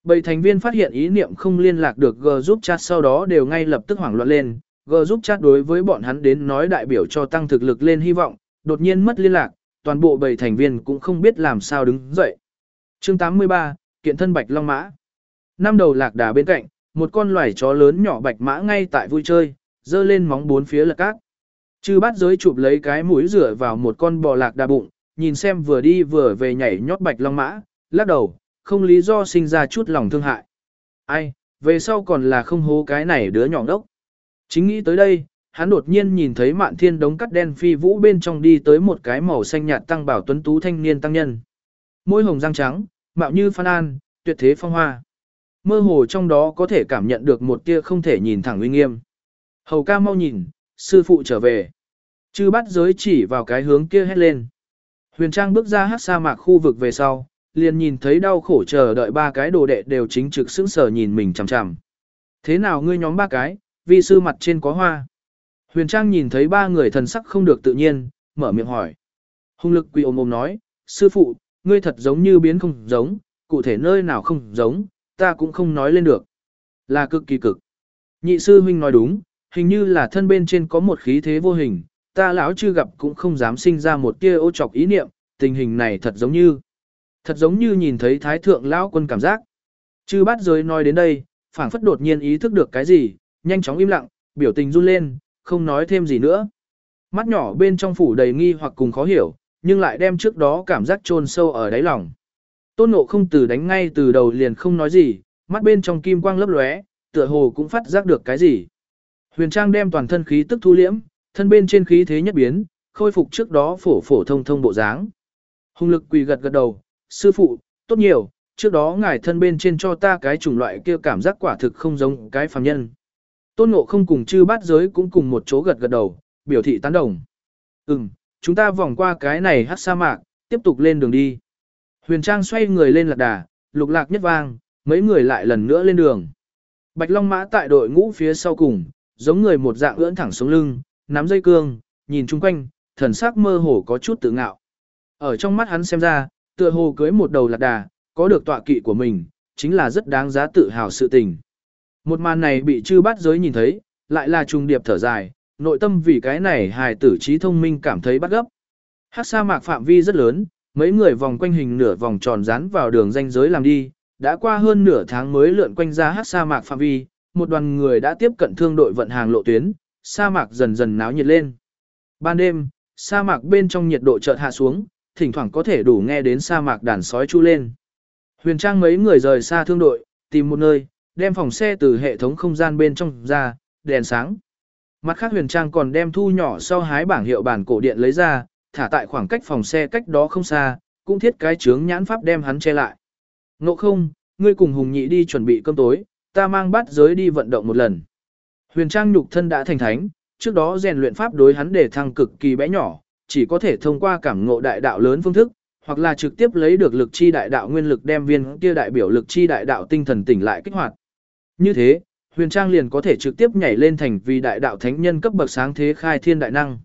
Bảy thành viên phát hiện ý niệm không liên lạc được G giúp chat sau đó đều ngay lập tức hoảng loạn lên, G giúp chat đối với bọn hắn đến nói đại biểu cho tăng thực lực lên hy vọng, đột nhiên mất liên lạc, toàn bộ bảy thành viên cũng không biết làm sao đứng dậy. Chương 83, kiện thân bạch long mã. Năm đầu lạc đà bên cạnh, một con loài chó lớn nhỏ bạch mã ngay tại vui chơi, dơ lên móng bốn phía lật cát. Chư bát giới chụp lấy cái mũi rửa vào một con bò lạc đà bụng, nhìn xem vừa đi vừa về nhảy nhót bạch long mã, lắc đầu, không lý do sinh ra chút lòng thương hại. Ai, về sau còn là không hố cái này đứa nhỏ đốc. Chính nghĩ tới đây, hắn đột nhiên nhìn thấy mạn thiên đống cắt đen phi vũ bên trong đi tới một cái màu xanh nhạt tăng bảo tuấn tú thanh niên tăng nhân. Môi hồng răng trắng, mạo như phan an, tuyệt thế phong hoa. Mơ hồ trong đó có thể cảm nhận được một tia không thể nhìn thẳng uy nghiêm. Hầu ca mau nhìn, sư phụ trở về. Chư bắt giới chỉ vào cái hướng kia hét lên. Huyền Trang bước ra hát sa mạc khu vực về sau, liền nhìn thấy đau khổ chờ đợi ba cái đồ đệ đều chính trực sững sờ nhìn mình chằm chằm. Thế nào ngươi nhóm ba cái, vi sư mặt trên có hoa. Huyền Trang nhìn thấy ba người thần sắc không được tự nhiên, mở miệng hỏi. Hùng lực quỳ ôm ôm nói, sư phụ, ngươi thật giống như biến không giống, cụ thể nơi nào không giống, ta cũng không nói lên được. Là cực kỳ cực. Nhị sư huynh nói đúng, hình như là thân bên trên có một khí thế vô hình, ta lão chưa gặp cũng không dám sinh ra một tia ô chọc ý niệm, tình hình này thật giống như, thật giống như nhìn thấy thái thượng lão quân cảm giác. Chư bát giới nói đến đây, phảng phất đột nhiên ý thức được cái gì, nhanh chóng im lặng, biểu tình run lên, không nói thêm gì nữa. Mắt nhỏ bên trong phủ đầy nghi hoặc cùng khó hiểu, nhưng lại đem trước đó cảm giác chôn sâu ở đáy lòng. Tôn Ngộ không từ đánh ngay từ đầu liền không nói gì, mắt bên trong kim quang lấp lóe, tựa hồ cũng phát giác được cái gì. Huyền Trang đem toàn thân khí tức thu liễm, thân bên trên khí thế nhất biến, khôi phục trước đó phổ phổ thông thông bộ dáng. Hùng lực quỳ gật gật đầu, sư phụ, tốt nhiều, trước đó ngài thân bên trên cho ta cái chủng loại kia cảm giác quả thực không giống cái phàm nhân. Tôn Ngộ không cùng chư bát giới cũng cùng một chỗ gật gật đầu, biểu thị tán đồng. Ừm, chúng ta vòng qua cái này hát sa mạc, tiếp tục lên đường đi. Huyền Trang xoay người lên lạc đà, lục lạc nhất vang, mấy người lại lần nữa lên đường. Bạch Long Mã tại đội ngũ phía sau cùng, giống người một dạng ưỡn thẳng xuống lưng, nắm dây cương, nhìn chung quanh, thần sắc mơ hồ có chút tự ngạo. Ở trong mắt hắn xem ra, tựa hồ cưới một đầu lạc đà, có được tọa kỵ của mình, chính là rất đáng giá tự hào sự tình. Một màn này bị chư bát giới nhìn thấy, lại là trùng điệp thở dài, nội tâm vì cái này hài tử trí thông minh cảm thấy bắt gấp. Hắc sa mạc phạm vi rất lớn, mấy người vòng quanh hình nửa vòng tròn dán vào đường ranh giới làm đi, đã qua hơn nửa tháng mới lượn quanh ra hắc sa mạc phạm vi, một đoàn người đã tiếp cận thương đội vận hàng lộ tuyến, sa mạc dần dần náo nhiệt lên. Ban đêm, sa mạc bên trong nhiệt độ chợt hạ xuống, thỉnh thoảng có thể đủ nghe đến sa mạc đàn sói chu lên. Huyền Trang mấy người rời xa thương đội, tìm một nơi, đem phòng xe từ hệ thống không gian bên trong ra, đèn sáng. Mặt khác Huyền Trang còn đem thu nhỏ sau hái bảng hiệu bản cổ điện lấy ra, thả tại khoảng cách phòng xe cách đó không xa, cũng thiết cái chướng nhãn pháp đem hắn che lại. Ngộ không, ngươi cùng Hùng Nhị đi chuẩn bị cơm tối, ta mang bát giới đi vận động một lần. Huyền Trang nhục thân đã thành thánh, trước đó rèn luyện pháp đối hắn để thăng cực kỳ bé nhỏ, chỉ có thể thông qua cảm ngộ đại đạo lớn phương thức, hoặc là trực tiếp lấy được lực chi đại đạo nguyên lực đem viên kia đại biểu lực chi đại đạo tinh thần tỉnh lại kích hoạt. Như thế, Huyền Trang liền có thể trực tiếp nhảy lên thành vì đại đạo thánh nhân cấp bậc sáng thế khai thiên đại năng.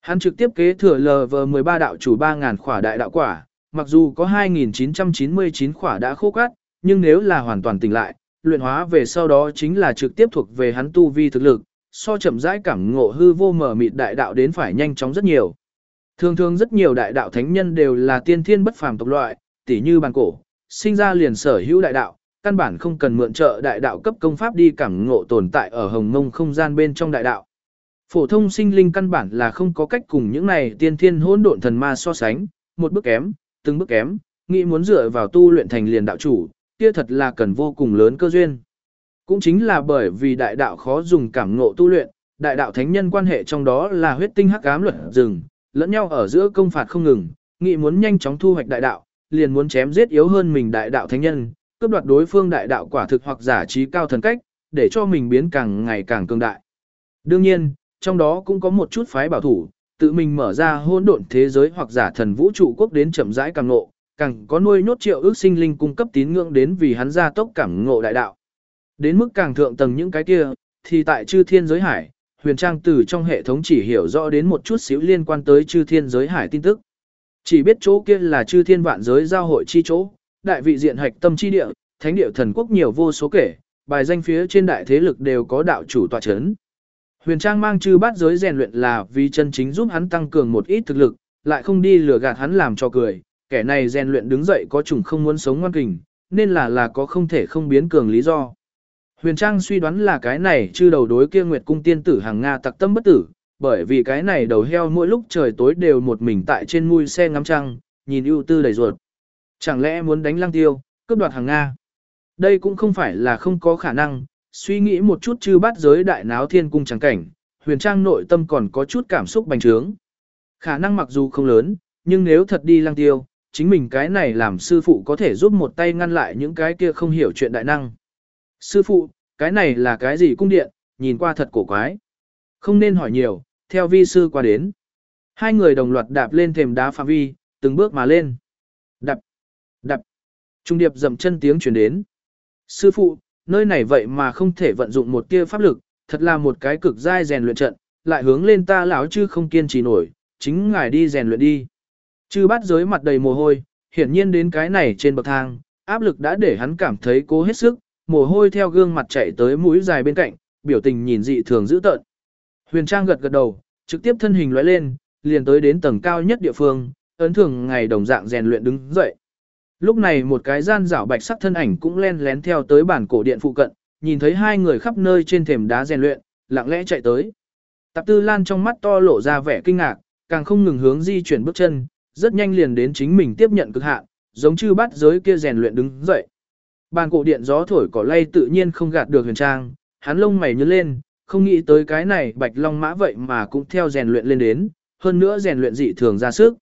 Hắn trực tiếp kế thừa LV13 đạo chủ 3000 khỏa đại đạo quả, mặc dù có 2999 khỏa đã khô cát, nhưng nếu là hoàn toàn tỉnh lại, luyện hóa về sau đó chính là trực tiếp thuộc về hắn tu vi thực lực, so chậm rãi cảm ngộ hư vô mở mịt đại đạo đến phải nhanh chóng rất nhiều. Thường thường rất nhiều đại đạo thánh nhân đều là tiên thiên bất phàm tộc loại, tỉ như bàn cổ, sinh ra liền sở hữu đại đạo, căn bản không cần mượn trợ đại đạo cấp công pháp đi cảm ngộ tồn tại ở hồng mông không gian bên trong đại đạo. Phổ thông sinh linh căn bản là không có cách cùng những này tiên thiên hỗn độn thần ma so sánh, một bước kém, từng bước kém, nghĩ muốn dựa vào tu luyện thành liền đạo chủ, kia thật là cần vô cùng lớn cơ duyên. Cũng chính là bởi vì đại đạo khó dùng cảm ngộ tu luyện, đại đạo thánh nhân quan hệ trong đó là huyết tinh hắc ám luật rừng, lẫn nhau ở giữa công phạt không ngừng, nghị muốn nhanh chóng thu hoạch đại đạo, liền muốn chém giết yếu hơn mình đại đạo thánh nhân, cướp đoạt đối phương đại đạo quả thực hoặc giả trí cao thần cách, để cho mình biến càng ngày càng cường đại. Đương nhiên, trong đó cũng có một chút phái bảo thủ, tự mình mở ra hỗn độn thế giới hoặc giả thần vũ trụ quốc đến chậm rãi càng ngộ, càng có nuôi nhốt triệu ước sinh linh cung cấp tín ngưỡng đến vì hắn ra tốc cảm ngộ đại đạo. Đến mức càng thượng tầng những cái kia, thì tại chư thiên giới hải, huyền trang từ trong hệ thống chỉ hiểu rõ đến một chút xíu liên quan tới chư thiên giới hải tin tức. Chỉ biết chỗ kia là chư thiên vạn giới giao hội chi chỗ, đại vị diện hạch tâm chi địa, thánh địa thần quốc nhiều vô số kể, bài danh phía trên đại thế lực đều có đạo chủ tọa chấn. Huyền Trang mang chư bát giới rèn luyện là vì chân chính giúp hắn tăng cường một ít thực lực, lại không đi lừa gạt hắn làm cho cười, kẻ này rèn luyện đứng dậy có chủng không muốn sống ngoan kình, nên là là có không thể không biến cường lý do. Huyền Trang suy đoán là cái này chư đầu đối kia Nguyệt cung tiên tử hàng Nga tặc tâm bất tử, bởi vì cái này đầu heo mỗi lúc trời tối đều một mình tại trên mui xe ngắm trăng, nhìn ưu tư đầy ruột. Chẳng lẽ muốn đánh lăng tiêu, cướp đoạt hàng Nga? Đây cũng không phải là không có khả năng, suy nghĩ một chút chư bát giới đại náo thiên cung chẳng cảnh, huyền trang nội tâm còn có chút cảm xúc bành trướng. Khả năng mặc dù không lớn, nhưng nếu thật đi lăng tiêu, chính mình cái này làm sư phụ có thể giúp một tay ngăn lại những cái kia không hiểu chuyện đại năng. Sư phụ, cái này là cái gì cung điện, nhìn qua thật cổ quái. Không nên hỏi nhiều, theo vi sư qua đến. Hai người đồng loạt đạp lên thềm đá phạm vi, từng bước mà lên. Đạp, đạp. Trung điệp dầm chân tiếng chuyển đến. Sư phụ, nơi này vậy mà không thể vận dụng một tia pháp lực, thật là một cái cực dai rèn luyện trận, lại hướng lên ta lão chứ không kiên trì nổi, chính ngài đi rèn luyện đi. Chư bắt giới mặt đầy mồ hôi, hiển nhiên đến cái này trên bậc thang, áp lực đã để hắn cảm thấy cố hết sức, mồ hôi theo gương mặt chạy tới mũi dài bên cạnh, biểu tình nhìn dị thường dữ tợn. Huyền Trang gật gật đầu, trực tiếp thân hình lóe lên, liền tới đến tầng cao nhất địa phương, ấn thường ngày đồng dạng rèn luyện đứng dậy. Lúc này một cái gian rảo bạch sắc thân ảnh cũng len lén theo tới bản cổ điện phụ cận, nhìn thấy hai người khắp nơi trên thềm đá rèn luyện, lặng lẽ chạy tới. Tạp Tư Lan trong mắt to lộ ra vẻ kinh ngạc, càng không ngừng hướng di chuyển bước chân, rất nhanh liền đến chính mình tiếp nhận cực hạn, giống như bắt giới kia rèn luyện đứng dậy. Bàn cổ điện gió thổi cỏ lay tự nhiên không gạt được huyền trang, hắn lông mày nhướng lên, không nghĩ tới cái này bạch long mã vậy mà cũng theo rèn luyện lên đến, hơn nữa rèn luyện dị thường ra sức.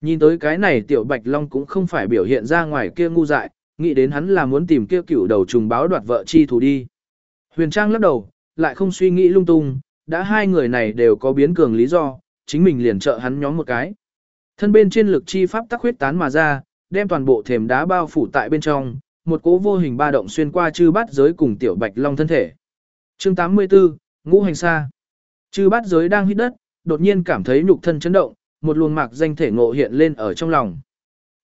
Nhìn tới cái này tiểu bạch long cũng không phải biểu hiện ra ngoài kia ngu dại, nghĩ đến hắn là muốn tìm kia cửu đầu trùng báo đoạt vợ chi thủ đi. Huyền Trang lắc đầu, lại không suy nghĩ lung tung, đã hai người này đều có biến cường lý do, chính mình liền trợ hắn nhóm một cái. Thân bên trên lực chi pháp tắc huyết tán mà ra, đem toàn bộ thềm đá bao phủ tại bên trong, một cỗ vô hình ba động xuyên qua chư bát giới cùng tiểu bạch long thân thể. Chương 84, Ngũ hành xa. Chư bát giới đang hít đất, đột nhiên cảm thấy nhục thân chấn động, một luồng mạc danh thể ngộ hiện lên ở trong lòng.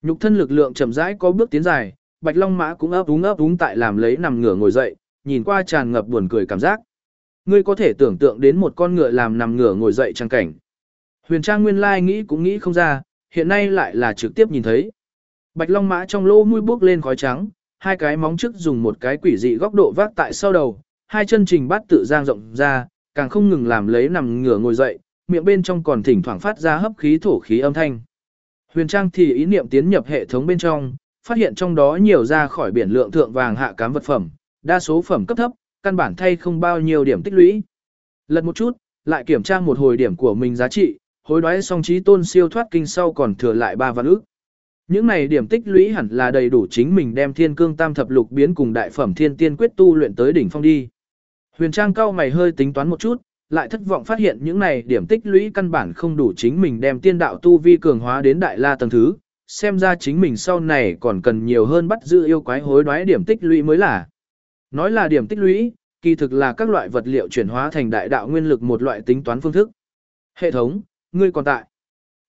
Nhục thân lực lượng chậm rãi có bước tiến dài, Bạch Long Mã cũng ấp úng ấp úng tại làm lấy nằm ngửa ngồi dậy, nhìn qua tràn ngập buồn cười cảm giác. Ngươi có thể tưởng tượng đến một con ngựa làm nằm ngửa ngồi dậy trang cảnh. Huyền Trang nguyên lai nghĩ cũng nghĩ không ra, hiện nay lại là trực tiếp nhìn thấy. Bạch Long Mã trong lỗ mũi bước lên khói trắng, hai cái móng trước dùng một cái quỷ dị góc độ vác tại sau đầu, hai chân trình bát tự giang rộng ra, càng không ngừng làm lấy nằm ngửa ngồi dậy, miệng bên trong còn thỉnh thoảng phát ra hấp khí thổ khí âm thanh. Huyền Trang thì ý niệm tiến nhập hệ thống bên trong, phát hiện trong đó nhiều ra khỏi biển lượng thượng vàng hạ cám vật phẩm, đa số phẩm cấp thấp, căn bản thay không bao nhiêu điểm tích lũy. Lật một chút, lại kiểm tra một hồi điểm của mình giá trị, hối đoái song trí tôn siêu thoát kinh sau còn thừa lại 3 vạn ức. Những này điểm tích lũy hẳn là đầy đủ chính mình đem thiên cương tam thập lục biến cùng đại phẩm thiên tiên quyết tu luyện tới đỉnh phong đi. Huyền Trang cao mày hơi tính toán một chút, lại thất vọng phát hiện những này điểm tích lũy căn bản không đủ chính mình đem tiên đạo tu vi cường hóa đến đại la tầng thứ, xem ra chính mình sau này còn cần nhiều hơn bắt giữ yêu quái hối đoái điểm tích lũy mới là. Nói là điểm tích lũy, kỳ thực là các loại vật liệu chuyển hóa thành đại đạo nguyên lực một loại tính toán phương thức. Hệ thống, ngươi còn tại.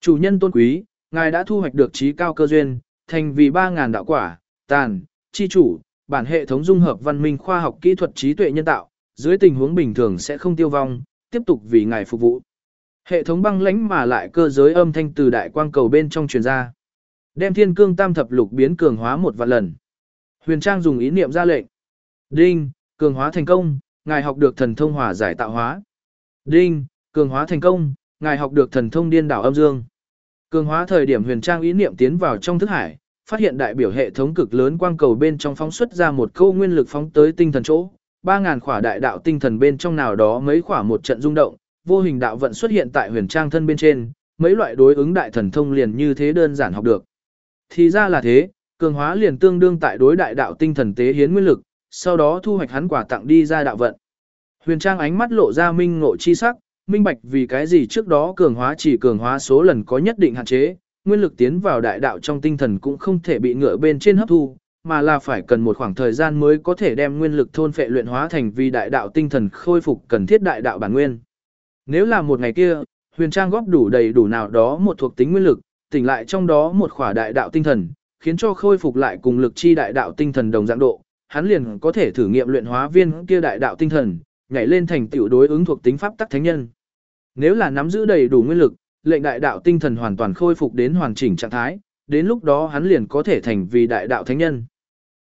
Chủ nhân tôn quý, ngài đã thu hoạch được trí cao cơ duyên, thành vì 3.000 đạo quả, tàn, chi chủ, bản hệ thống dung hợp văn minh khoa học kỹ thuật trí tuệ nhân tạo, dưới tình huống bình thường sẽ không tiêu vong, tiếp tục vì ngài phục vụ. Hệ thống băng lãnh mà lại cơ giới âm thanh từ đại quang cầu bên trong truyền ra. Đem thiên cương tam thập lục biến cường hóa một vạn lần. Huyền Trang dùng ý niệm ra lệnh. Đinh, cường hóa thành công, ngài học được thần thông hòa giải tạo hóa. Đinh, cường hóa thành công, ngài học được thần thông điên đảo âm dương. Cường hóa thời điểm Huyền Trang ý niệm tiến vào trong thức hải, phát hiện đại biểu hệ thống cực lớn quang cầu bên trong phóng xuất ra một câu nguyên lực phóng tới tinh thần chỗ, ba ngàn khỏa đại đạo tinh thần bên trong nào đó mấy khỏa một trận rung động, vô hình đạo vận xuất hiện tại huyền trang thân bên trên, mấy loại đối ứng đại thần thông liền như thế đơn giản học được. Thì ra là thế, cường hóa liền tương đương tại đối đại đạo tinh thần tế hiến nguyên lực, sau đó thu hoạch hắn quả tặng đi ra đạo vận. Huyền Trang ánh mắt lộ ra minh ngộ chi sắc, minh bạch vì cái gì trước đó cường hóa chỉ cường hóa số lần có nhất định hạn chế, nguyên lực tiến vào đại đạo trong tinh thần cũng không thể bị ngựa bên trên hấp thu, mà là phải cần một khoảng thời gian mới có thể đem nguyên lực thôn phệ luyện hóa thành vì đại đạo tinh thần khôi phục cần thiết đại đạo bản nguyên. Nếu là một ngày kia, Huyền Trang góp đủ đầy đủ nào đó một thuộc tính nguyên lực, tỉnh lại trong đó một khỏa đại đạo tinh thần, khiến cho khôi phục lại cùng lực chi đại đạo tinh thần đồng dạng độ, hắn liền có thể thử nghiệm luyện hóa viên kia đại đạo tinh thần, nhảy lên thành tiểu đối ứng thuộc tính pháp tắc thánh nhân. Nếu là nắm giữ đầy đủ nguyên lực, lệnh đại đạo tinh thần hoàn toàn khôi phục đến hoàn chỉnh trạng thái, đến lúc đó hắn liền có thể thành vì đại đạo thánh nhân.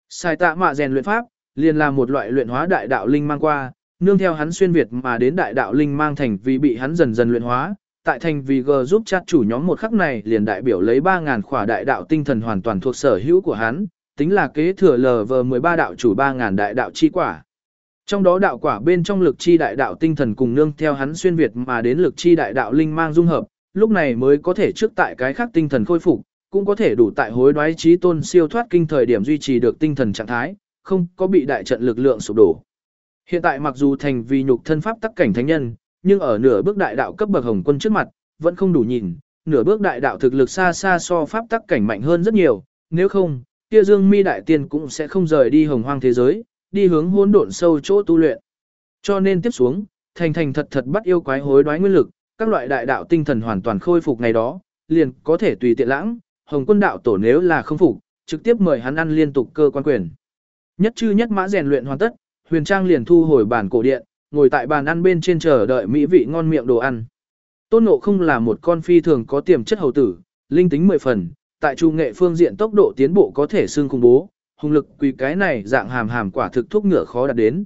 Sai tạ mạ rèn luyện pháp, liền là một loại luyện hóa đại đạo linh mang qua, nương theo hắn xuyên việt mà đến đại đạo linh mang thành vì bị hắn dần dần luyện hóa, tại thành vì G giúp chat chủ nhóm một khắc này liền đại biểu lấy 3000 khỏa đại đạo tinh thần hoàn toàn thuộc sở hữu của hắn, tính là kế thừa LV13 đạo chủ 3000 đại đạo chi quả. Trong đó đạo quả bên trong lực chi đại đạo tinh thần cùng nương theo hắn xuyên Việt mà đến lực chi đại đạo linh mang dung hợp, lúc này mới có thể trước tại cái khác tinh thần khôi phục, cũng có thể đủ tại hối đoái trí tôn siêu thoát kinh thời điểm duy trì được tinh thần trạng thái, không có bị đại trận lực lượng sụp đổ. Hiện tại mặc dù thành vì nhục thân pháp tắc cảnh thánh nhân, nhưng ở nửa bước đại đạo cấp bậc hồng quân trước mặt, vẫn không đủ nhìn, nửa bước đại đạo thực lực xa xa so pháp tắc cảnh mạnh hơn rất nhiều, nếu không, kia Dương Mi đại tiên cũng sẽ không rời đi hồng hoang thế giới, đi hướng hỗn độn sâu chỗ tu luyện. Cho nên tiếp xuống, thành thành thật thật bắt yêu quái hối đoái nguyên lực, các loại đại đạo tinh thần hoàn toàn khôi phục ngày đó, liền có thể tùy tiện lãng, hồng quân đạo tổ nếu là không phục, trực tiếp mời hắn ăn liên tục cơ quan quyền. Nhất chư nhất mã rèn luyện hoàn tất, huyền trang liền thu hồi bản cổ điện, ngồi tại bàn ăn bên trên chờ đợi mỹ vị ngon miệng đồ ăn. Tôn Ngộ không là một con phi thường có tiềm chất hầu tử, linh tính mười phần, tại trung nghệ phương diện tốc độ tiến bộ có thể xương khủng bố, hùng lực quỳ cái này dạng hàm hàm quả thực thuốc ngựa khó đạt đến.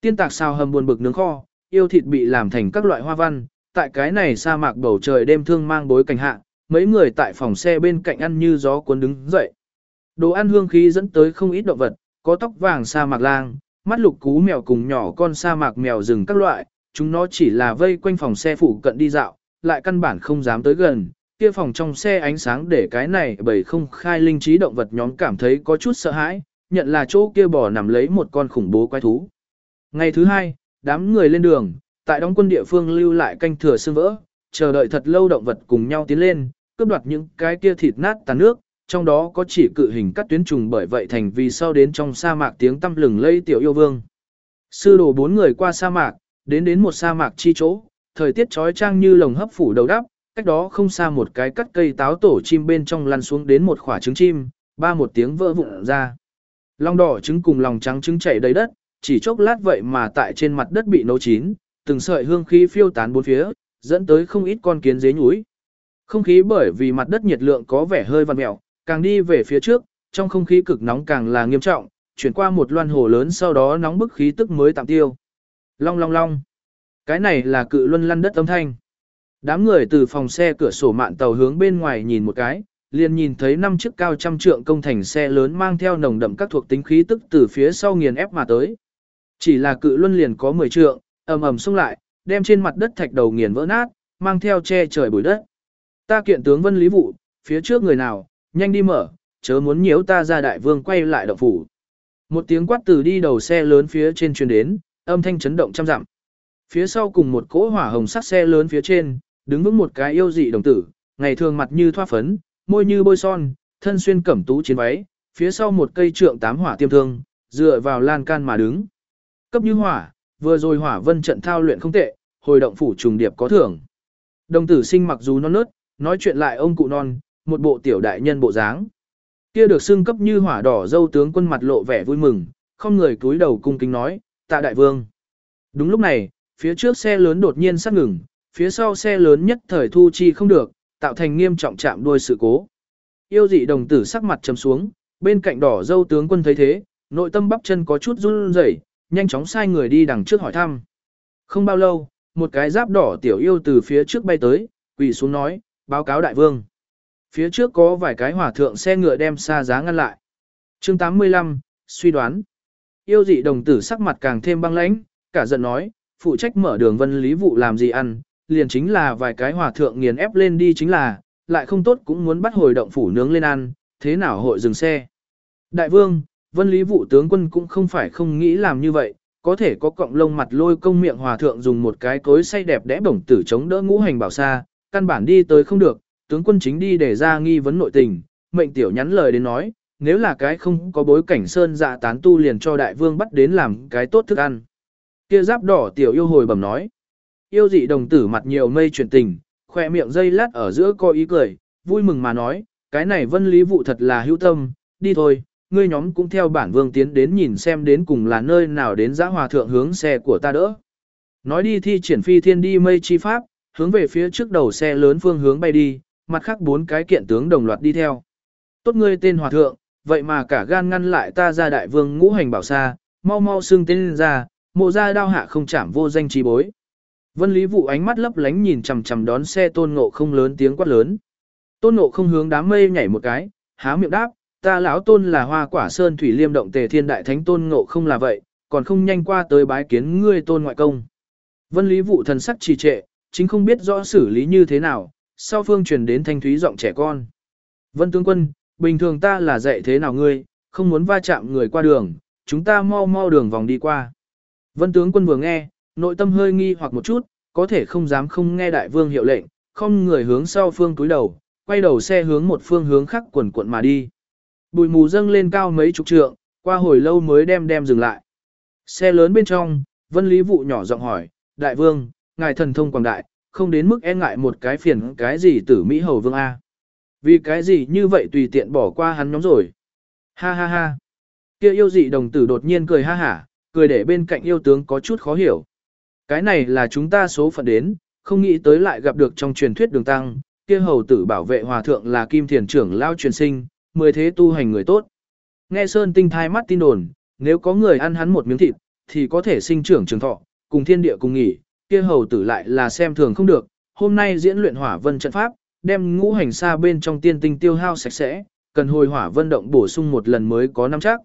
Tiên tạc sao hầm buồn bực nướng kho, yêu thịt bị làm thành các loại hoa văn, tại cái này sa mạc bầu trời đêm thương mang bối cảnh hạ, mấy người tại phòng xe bên cạnh ăn như gió cuốn đứng dậy. Đồ ăn hương khí dẫn tới không ít động vật, có tóc vàng sa mạc lang, mắt lục cú mèo cùng nhỏ con sa mạc mèo rừng các loại, chúng nó chỉ là vây quanh phòng xe phụ cận đi dạo, lại căn bản không dám tới gần. Kia phòng trong xe ánh sáng để cái này bởi không khai linh trí động vật nhóm cảm thấy có chút sợ hãi, nhận là chỗ kia bò nằm lấy một con khủng bố quái thú. Ngày thứ hai, đám người lên đường, tại đóng quân địa phương lưu lại canh thừa xương vỡ, chờ đợi thật lâu động vật cùng nhau tiến lên, cướp đoạt những cái kia thịt nát tàn nước, trong đó có chỉ cự hình cắt tuyến trùng bởi vậy thành vì sau đến trong sa mạc tiếng tâm lừng lây tiểu yêu vương. Sư đồ bốn người qua sa mạc, đến đến một sa mạc chi chỗ, thời tiết trói trang như lồng hấp phủ đầu đắp, cách đó không xa một cái cắt cây táo tổ chim bên trong lăn xuống đến một quả trứng chim, ba một tiếng vỡ vụn ra. Lòng đỏ trứng cùng lòng trắng trứng chảy đầy đất, chỉ chốc lát vậy mà tại trên mặt đất bị nấu chín, từng sợi hương khí phiêu tán bốn phía, dẫn tới không ít con kiến dế nhúi. Không khí bởi vì mặt đất nhiệt lượng có vẻ hơi vằn mèo, càng đi về phía trước, trong không khí cực nóng càng là nghiêm trọng, chuyển qua một loan hồ lớn sau đó nóng bức khí tức mới tạm tiêu. Long long long. Cái này là cự luân lăn đất âm thanh. Đám người từ phòng xe cửa sổ mạn tàu hướng bên ngoài nhìn một cái, liền nhìn thấy năm chiếc cao trăm trượng công thành xe lớn mang theo nồng đậm các thuộc tính khí tức từ phía sau nghiền ép mà tới. Chỉ là cự luân liền có 10 trượng, ầm ầm xông lại, đem trên mặt đất thạch đầu nghiền vỡ nát, mang theo che trời bụi đất. Ta kiện tướng Vân Lý Vụ, phía trước người nào, nhanh đi mở, chớ muốn nhiễu ta ra đại vương quay lại động phủ. Một tiếng quát từ đi đầu xe lớn phía trên truyền đến, âm thanh chấn động trăm dặm. Phía sau cùng một cỗ hỏa hồng sắc xe lớn phía trên, đứng vững một cái yêu dị đồng tử, ngày thường mặt như thoa phấn, môi như bôi son, thân xuyên cẩm tú chiến váy, phía sau một cây trượng tám hỏa tiêm thương, dựa vào lan can mà đứng. Cấp như hỏa, vừa rồi hỏa vân trận thao luyện không tệ, hồi động phủ trùng điệp có thưởng. Đồng tử sinh mặc dù non nớt, nói chuyện lại ông cụ non, một bộ tiểu đại nhân bộ dáng. Kia được xưng cấp như hỏa đỏ dâu tướng quân mặt lộ vẻ vui mừng, không người cúi đầu cung kính nói, tạ đại vương. Đúng lúc này, phía trước xe lớn đột nhiên sát ngừng, phía sau xe lớn nhất thời thu chi không được, tạo thành nghiêm trọng chạm đuôi sự cố. Yêu dị đồng tử sắc mặt trầm xuống, bên cạnh đỏ dâu tướng quân thấy thế, nội tâm bắp chân có chút run rẩy, nhanh chóng sai người đi đằng trước hỏi thăm. Không bao lâu, một cái giáp đỏ tiểu yêu từ phía trước bay tới, quỳ xuống nói, báo cáo đại vương. Phía trước có vài cái hỏa thượng xe ngựa đem xa giá ngăn lại. chương 85, suy đoán. Yêu dị đồng tử sắc mặt càng thêm băng lãnh, cả giận nói, phụ trách mở đường vân lý vụ làm gì ăn, liền chính là vài cái hòa thượng nghiền ép lên đi chính là, lại không tốt cũng muốn bắt hồi động phủ nướng lên ăn, thế nào hội dừng xe. Đại vương, vân lý vụ tướng quân cũng không phải không nghĩ làm như vậy, có thể có cọng lông mặt lôi công miệng hòa thượng dùng một cái cối say đẹp đẽ bổng tử chống đỡ ngũ hành bảo xa, căn bản đi tới không được, tướng quân chính đi để ra nghi vấn nội tình, mệnh tiểu nhắn lời đến nói, nếu là cái không có bối cảnh sơn dạ tán tu liền cho đại vương bắt đến làm cái tốt thức ăn. Kia giáp đỏ tiểu yêu hồi bẩm nói, yêu dị đồng tử mặt nhiều mây chuyển tình, khoe miệng dây lát ở giữa có ý cười, vui mừng mà nói, cái này vân lý vụ thật là hữu tâm, đi thôi, ngươi nhóm cũng theo bản vương tiến đến nhìn xem đến cùng là nơi nào đến giã hòa thượng hướng xe của ta đỡ. Nói đi thi triển phi thiên đi mây chi pháp, hướng về phía trước đầu xe lớn phương hướng bay đi, mặt khác bốn cái kiện tướng đồng loạt đi theo. Tốt ngươi tên hòa thượng, vậy mà cả gan ngăn lại ta ra đại vương ngũ hành bảo xa, mau mau xưng tên ra, mộ ra đao hạ không chảm vô danh trí bối. Vân Lý Vũ ánh mắt lấp lánh nhìn chằm chằm đón xe tôn ngộ không lớn tiếng quát lớn. Tôn ngộ không hướng đám mây nhảy một cái, há miệng đáp, ta lão tôn là hoa quả sơn thủy liêm động tề thiên đại thánh tôn ngộ không là vậy, còn không nhanh qua tới bái kiến ngươi tôn ngoại công. Vân Lý Vũ thần sắc trì trệ, chính không biết rõ xử lý như thế nào, sau phương truyền đến thanh thúy giọng trẻ con. Vân tướng quân, bình thường ta là dạy thế nào ngươi, không muốn va chạm người qua đường, chúng ta mau mau đường vòng đi qua. Vân tướng quân vừa nghe, nội tâm hơi nghi hoặc một chút, có thể không dám không nghe đại vương hiệu lệnh, không người hướng sau phương túi đầu, quay đầu xe hướng một phương hướng khác quần cuộn mà đi. Bụi mù dâng lên cao mấy chục trượng, qua hồi lâu mới đem đem dừng lại. Xe lớn bên trong, Vân Lý Vụ nhỏ giọng hỏi, Đại vương, ngài thần thông quảng đại, không đến mức e ngại một cái phiền cái gì tử Mỹ Hầu Vương A. Vì cái gì như vậy tùy tiện bỏ qua hắn nhóm rồi. Ha ha ha. Kia yêu dị đồng tử đột nhiên cười ha hả, cười để bên cạnh yêu tướng có chút khó hiểu. Cái này là chúng ta số phận đến, không nghĩ tới lại gặp được trong truyền thuyết đường tăng, kia hầu tử bảo vệ hòa thượng là kim thiền trưởng lao truyền sinh, mười thế tu hành người tốt. Nghe Sơn tinh thai mắt tin đồn, nếu có người ăn hắn một miếng thịt, thì có thể sinh trưởng trường thọ, cùng thiên địa cùng nghỉ, kia hầu tử lại là xem thường không được. Hôm nay diễn luyện hỏa vân trận pháp, đem ngũ hành xa bên trong tiên tinh tiêu hao sạch sẽ, cần hồi hỏa vân động bổ sung một lần mới có năm chắc.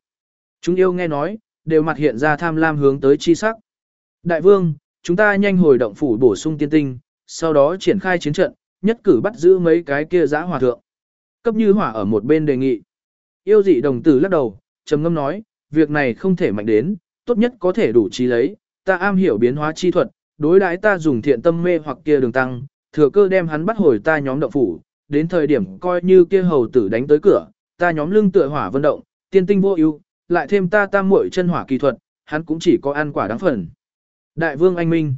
Chúng yêu nghe nói, đều mặt hiện ra tham lam hướng tới chi sắc. Đại vương, chúng ta nhanh hồi động phủ bổ sung tiên tinh, sau đó triển khai chiến trận, nhất cử bắt giữ mấy cái kia giã hòa thượng. Cấp như hỏa ở một bên đề nghị. Yêu dị đồng tử lắc đầu, trầm ngâm nói, việc này không thể mạnh đến, tốt nhất có thể đủ trí lấy, ta am hiểu biến hóa chi thuật, đối đãi ta dùng thiện tâm mê hoặc kia đường tăng, thừa cơ đem hắn bắt hồi ta nhóm động phủ, đến thời điểm coi như kia hầu tử đánh tới cửa, ta nhóm lưng tựa hỏa vân động, tiên tinh vô ưu, lại thêm ta tam muội chân hỏa kỳ thuật, hắn cũng chỉ có ăn quả đáng phần. Đại vương anh minh.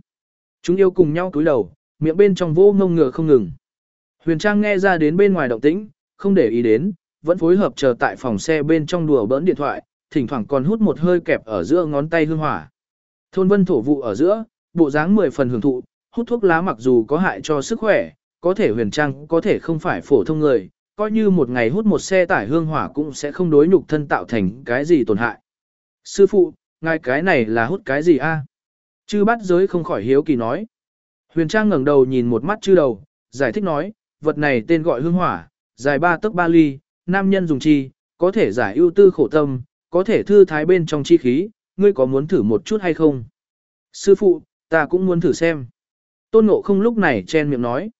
Chúng yêu cùng nhau cúi đầu, miệng bên trong vô ngông ngựa không ngừng. Huyền Trang nghe ra đến bên ngoài động tĩnh, không để ý đến, vẫn phối hợp chờ tại phòng xe bên trong đùa bỡn điện thoại, thỉnh thoảng còn hút một hơi kẹp ở giữa ngón tay hương hỏa. Thôn vân thổ vụ ở giữa, bộ dáng mười phần hưởng thụ, hút thuốc lá mặc dù có hại cho sức khỏe, có thể huyền trang có thể không phải phổ thông người, coi như một ngày hút một xe tải hương hỏa cũng sẽ không đối nhục thân tạo thành cái gì tổn hại. Sư phụ, ngài cái này là hút cái gì a? Chư bắt giới không khỏi hiếu kỳ nói. Huyền trang ngẩng đầu nhìn một mắt chư đầu, giải thích nói, vật này tên gọi hương hỏa, dài ba tấc ba ly, nam nhân dùng chi, có thể giải ưu tư khổ tâm, có thể thư thái bên trong chi khí, ngươi có muốn thử một chút hay không? Sư phụ, ta cũng muốn thử xem. Tôn ngộ không lúc này chen miệng nói.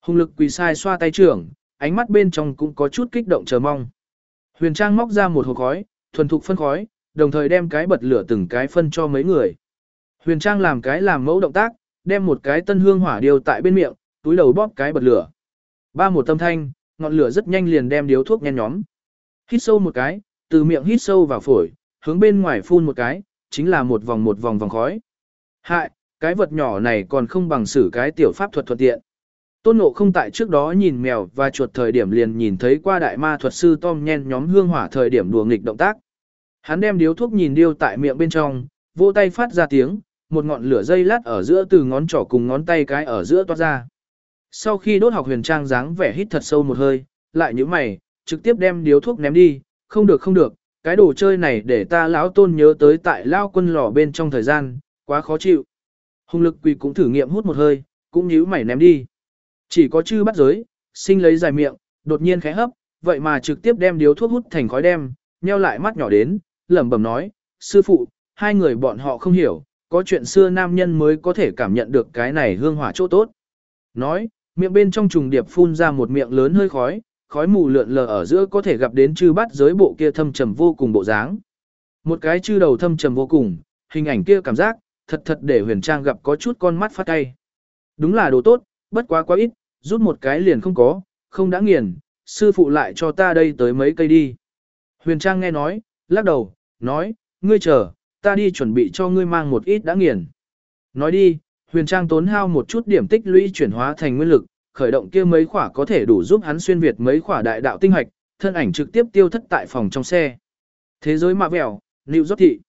Hùng lực quỳ sai xoa tay trưởng, ánh mắt bên trong cũng có chút kích động chờ mong. Huyền Trang móc ra một hộp khói, thuần thục phân khói, đồng thời đem cái bật lửa từng cái phân cho mấy người. Huyền Trang làm cái làm mẫu động tác, đem một cái tân hương hỏa điều tại bên miệng, túi đầu bóp cái bật lửa. Ba một tâm thanh, ngọn lửa rất nhanh liền đem điếu thuốc nhen nhóm. Hít sâu một cái, từ miệng hít sâu vào phổi, hướng bên ngoài phun một cái, chính là một vòng một vòng vòng khói. Hại, cái vật nhỏ này còn không bằng xử cái tiểu pháp thuật thuận tiện. Tôn Ngộ không tại trước đó nhìn mèo và chuột thời điểm liền nhìn thấy qua đại ma thuật sư Tom nhen nhóm hương hỏa thời điểm đùa nghịch động tác. Hắn đem điếu thuốc nhìn điêu tại miệng bên trong, vỗ tay phát ra tiếng, một ngọn lửa dây lát ở giữa từ ngón trỏ cùng ngón tay cái ở giữa toát ra. Sau khi đốt học huyền trang dáng vẻ hít thật sâu một hơi, lại như mày, trực tiếp đem điếu thuốc ném đi, không được không được, cái đồ chơi này để ta lão tôn nhớ tới tại lao quân lò bên trong thời gian, quá khó chịu. Hùng lực quỳ cũng thử nghiệm hút một hơi, cũng nhíu mày ném đi. Chỉ có chư bắt giới, sinh lấy dài miệng, đột nhiên khẽ hấp, vậy mà trực tiếp đem điếu thuốc hút thành khói đem, nheo lại mắt nhỏ đến, lẩm bẩm nói, sư phụ, hai người bọn họ không hiểu, có chuyện xưa nam nhân mới có thể cảm nhận được cái này hương hỏa chỗ tốt. Nói, miệng bên trong trùng điệp phun ra một miệng lớn hơi khói, khói mù lượn lờ ở giữa có thể gặp đến chư bát giới bộ kia thâm trầm vô cùng bộ dáng. Một cái chư đầu thâm trầm vô cùng, hình ảnh kia cảm giác, thật thật để huyền trang gặp có chút con mắt phát cay. Đúng là đồ tốt, bất quá quá ít, rút một cái liền không có, không đã nghiền, sư phụ lại cho ta đây tới mấy cây đi. Huyền trang nghe nói, lắc đầu, nói, ngươi chờ, ta đi chuẩn bị cho ngươi mang một ít đã nghiền. Nói đi, huyền trang tốn hao một chút điểm tích lũy chuyển hóa thành nguyên lực, khởi động kia mấy khỏa có thể đủ giúp hắn xuyên việt mấy khỏa đại đạo tinh hạch, thân ảnh trực tiếp tiêu thất tại phòng trong xe. Thế giới mạ vẹo, lưu giúp thị.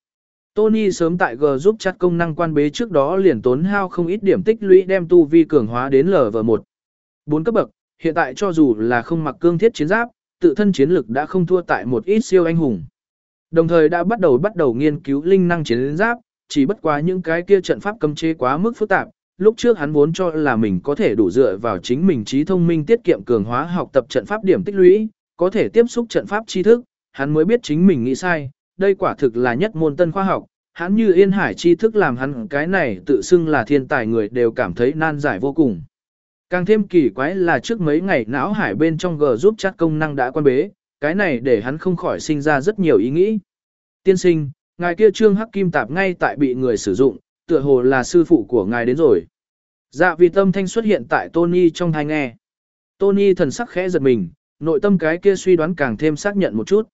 Tony sớm tại G giúp chặt công năng quan bế trước đó liền tốn hao không ít điểm tích lũy đem tu vi cường hóa đến LV1. Bốn cấp bậc, hiện tại cho dù là không mặc cương thiết chiến giáp, tự thân chiến lực đã không thua tại một ít siêu anh hùng. Đồng thời đã bắt đầu bắt đầu nghiên cứu linh năng chiến giáp, chỉ bất quá những cái kia trận pháp cấm chế quá mức phức tạp, lúc trước hắn vốn cho là mình có thể đủ dựa vào chính mình trí thông minh tiết kiệm cường hóa học tập trận pháp điểm tích lũy, có thể tiếp xúc trận pháp tri thức, hắn mới biết chính mình nghĩ sai, đây quả thực là nhất môn tân khoa học, hắn như yên hải tri thức làm hắn cái này tự xưng là thiên tài người đều cảm thấy nan giải vô cùng. Càng thêm kỳ quái là trước mấy ngày não hải bên trong G giúp chat công năng đã quan bế, cái này để hắn không khỏi sinh ra rất nhiều ý nghĩ. Tiên sinh, ngài kia trương hắc kim tạp ngay tại bị người sử dụng, tựa hồ là sư phụ của ngài đến rồi. Dạ vì tâm thanh xuất hiện tại Tony trong thai nghe. Tony thần sắc khẽ giật mình, nội tâm cái kia suy đoán càng thêm xác nhận một chút.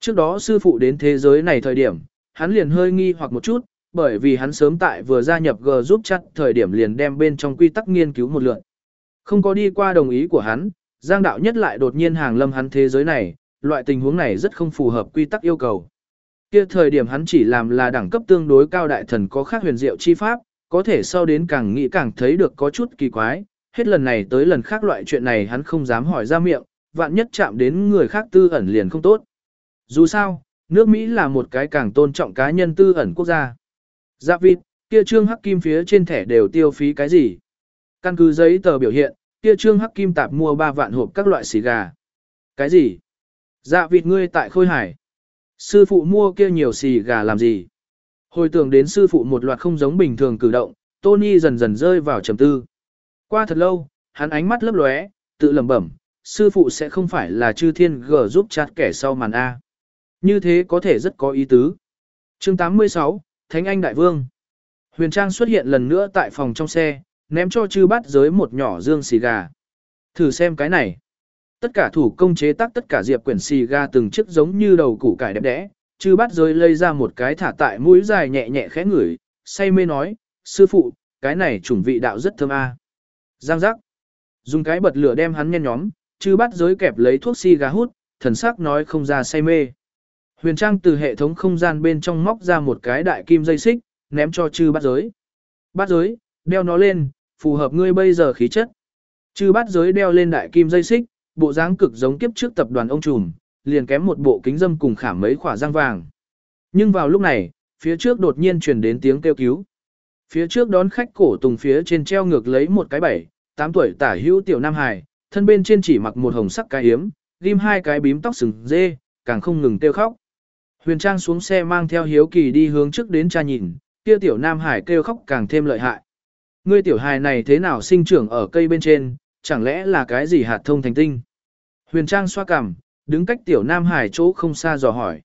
Trước đó sư phụ đến thế giới này thời điểm, hắn liền hơi nghi hoặc một chút, bởi vì hắn sớm tại vừa gia nhập G giúp chặt thời điểm liền đem bên trong quy tắc nghiên cứu một lượt. Không có đi qua đồng ý của hắn, Giang đạo nhất lại đột nhiên hàng lâm hắn thế giới này, loại tình huống này rất không phù hợp quy tắc yêu cầu. Kia thời điểm hắn chỉ làm là đẳng cấp tương đối cao đại thần có khác huyền diệu chi pháp, có thể sau đến càng nghĩ càng thấy được có chút kỳ quái, hết lần này tới lần khác loại chuyện này hắn không dám hỏi ra miệng, vạn nhất chạm đến người khác tư ẩn liền không tốt. Dù sao, nước Mỹ là một cái càng tôn trọng cá nhân tư ẩn quốc gia. Dạ vịt, kia trương hắc kim phía trên thẻ đều tiêu phí cái gì? Căn cứ giấy tờ biểu hiện, kia trương hắc kim tạp mua 3 vạn hộp các loại xì gà. Cái gì? Dạ vịt ngươi tại khôi hải. Sư phụ mua kia nhiều xì gà làm gì? Hồi tưởng đến sư phụ một loạt không giống bình thường cử động, Tony dần dần rơi vào trầm tư. Qua thật lâu, hắn ánh mắt lấp lóe, tự lẩm bẩm, sư phụ sẽ không phải là chư thiên gờ giúp chặt kẻ sau màn A. Như thế có thể rất có ý tứ. chương 86, Thánh Anh Đại Vương. Huyền Trang xuất hiện lần nữa tại phòng trong xe, ném cho chư bát giới một nhỏ dương xì gà. Thử xem cái này. Tất cả thủ công chế tác tất cả diệp quyển xì ga từng chiếc giống như đầu củ cải đẹp đẽ, chư bát giới lây ra một cái thả tại mũi dài nhẹ nhẹ khẽ ngửi, say mê nói, sư phụ, cái này chủng vị đạo rất thơm a. Giang giác. Dùng cái bật lửa đem hắn nhen nhóm, chư bát giới kẹp lấy thuốc xì gà hút, thần sắc nói không ra say mê. Huyền Trang từ hệ thống không gian bên trong móc ra một cái đại kim dây xích, ném cho chư bát giới. Bát giới, đeo nó lên, phù hợp ngươi bây giờ khí chất. Chư bát giới đeo lên đại kim dây xích, bộ dáng cực giống kiếp trước tập đoàn ông trùm, liền kém một bộ kính dâm cùng khảm mấy khỏa răng vàng. Nhưng vào lúc này, phía trước đột nhiên truyền đến tiếng kêu cứu. Phía trước đón khách cổ tùng phía trên treo ngược lấy một cái bảy, tám tuổi tả hữu tiểu nam hài, thân bên trên chỉ mặc một hồng sắc cái hiếm, ghim hai cái bím tóc sừng dê, càng không ngừng kêu khóc. Huyền Trang xuống xe mang theo hiếu kỳ đi hướng trước đến cha nhìn, kia tiểu nam hải kêu khóc càng thêm lợi hại. Ngươi tiểu hài này thế nào sinh trưởng ở cây bên trên, chẳng lẽ là cái gì hạt thông thành tinh? Huyền Trang xoa cằm, đứng cách tiểu nam hải chỗ không xa dò hỏi.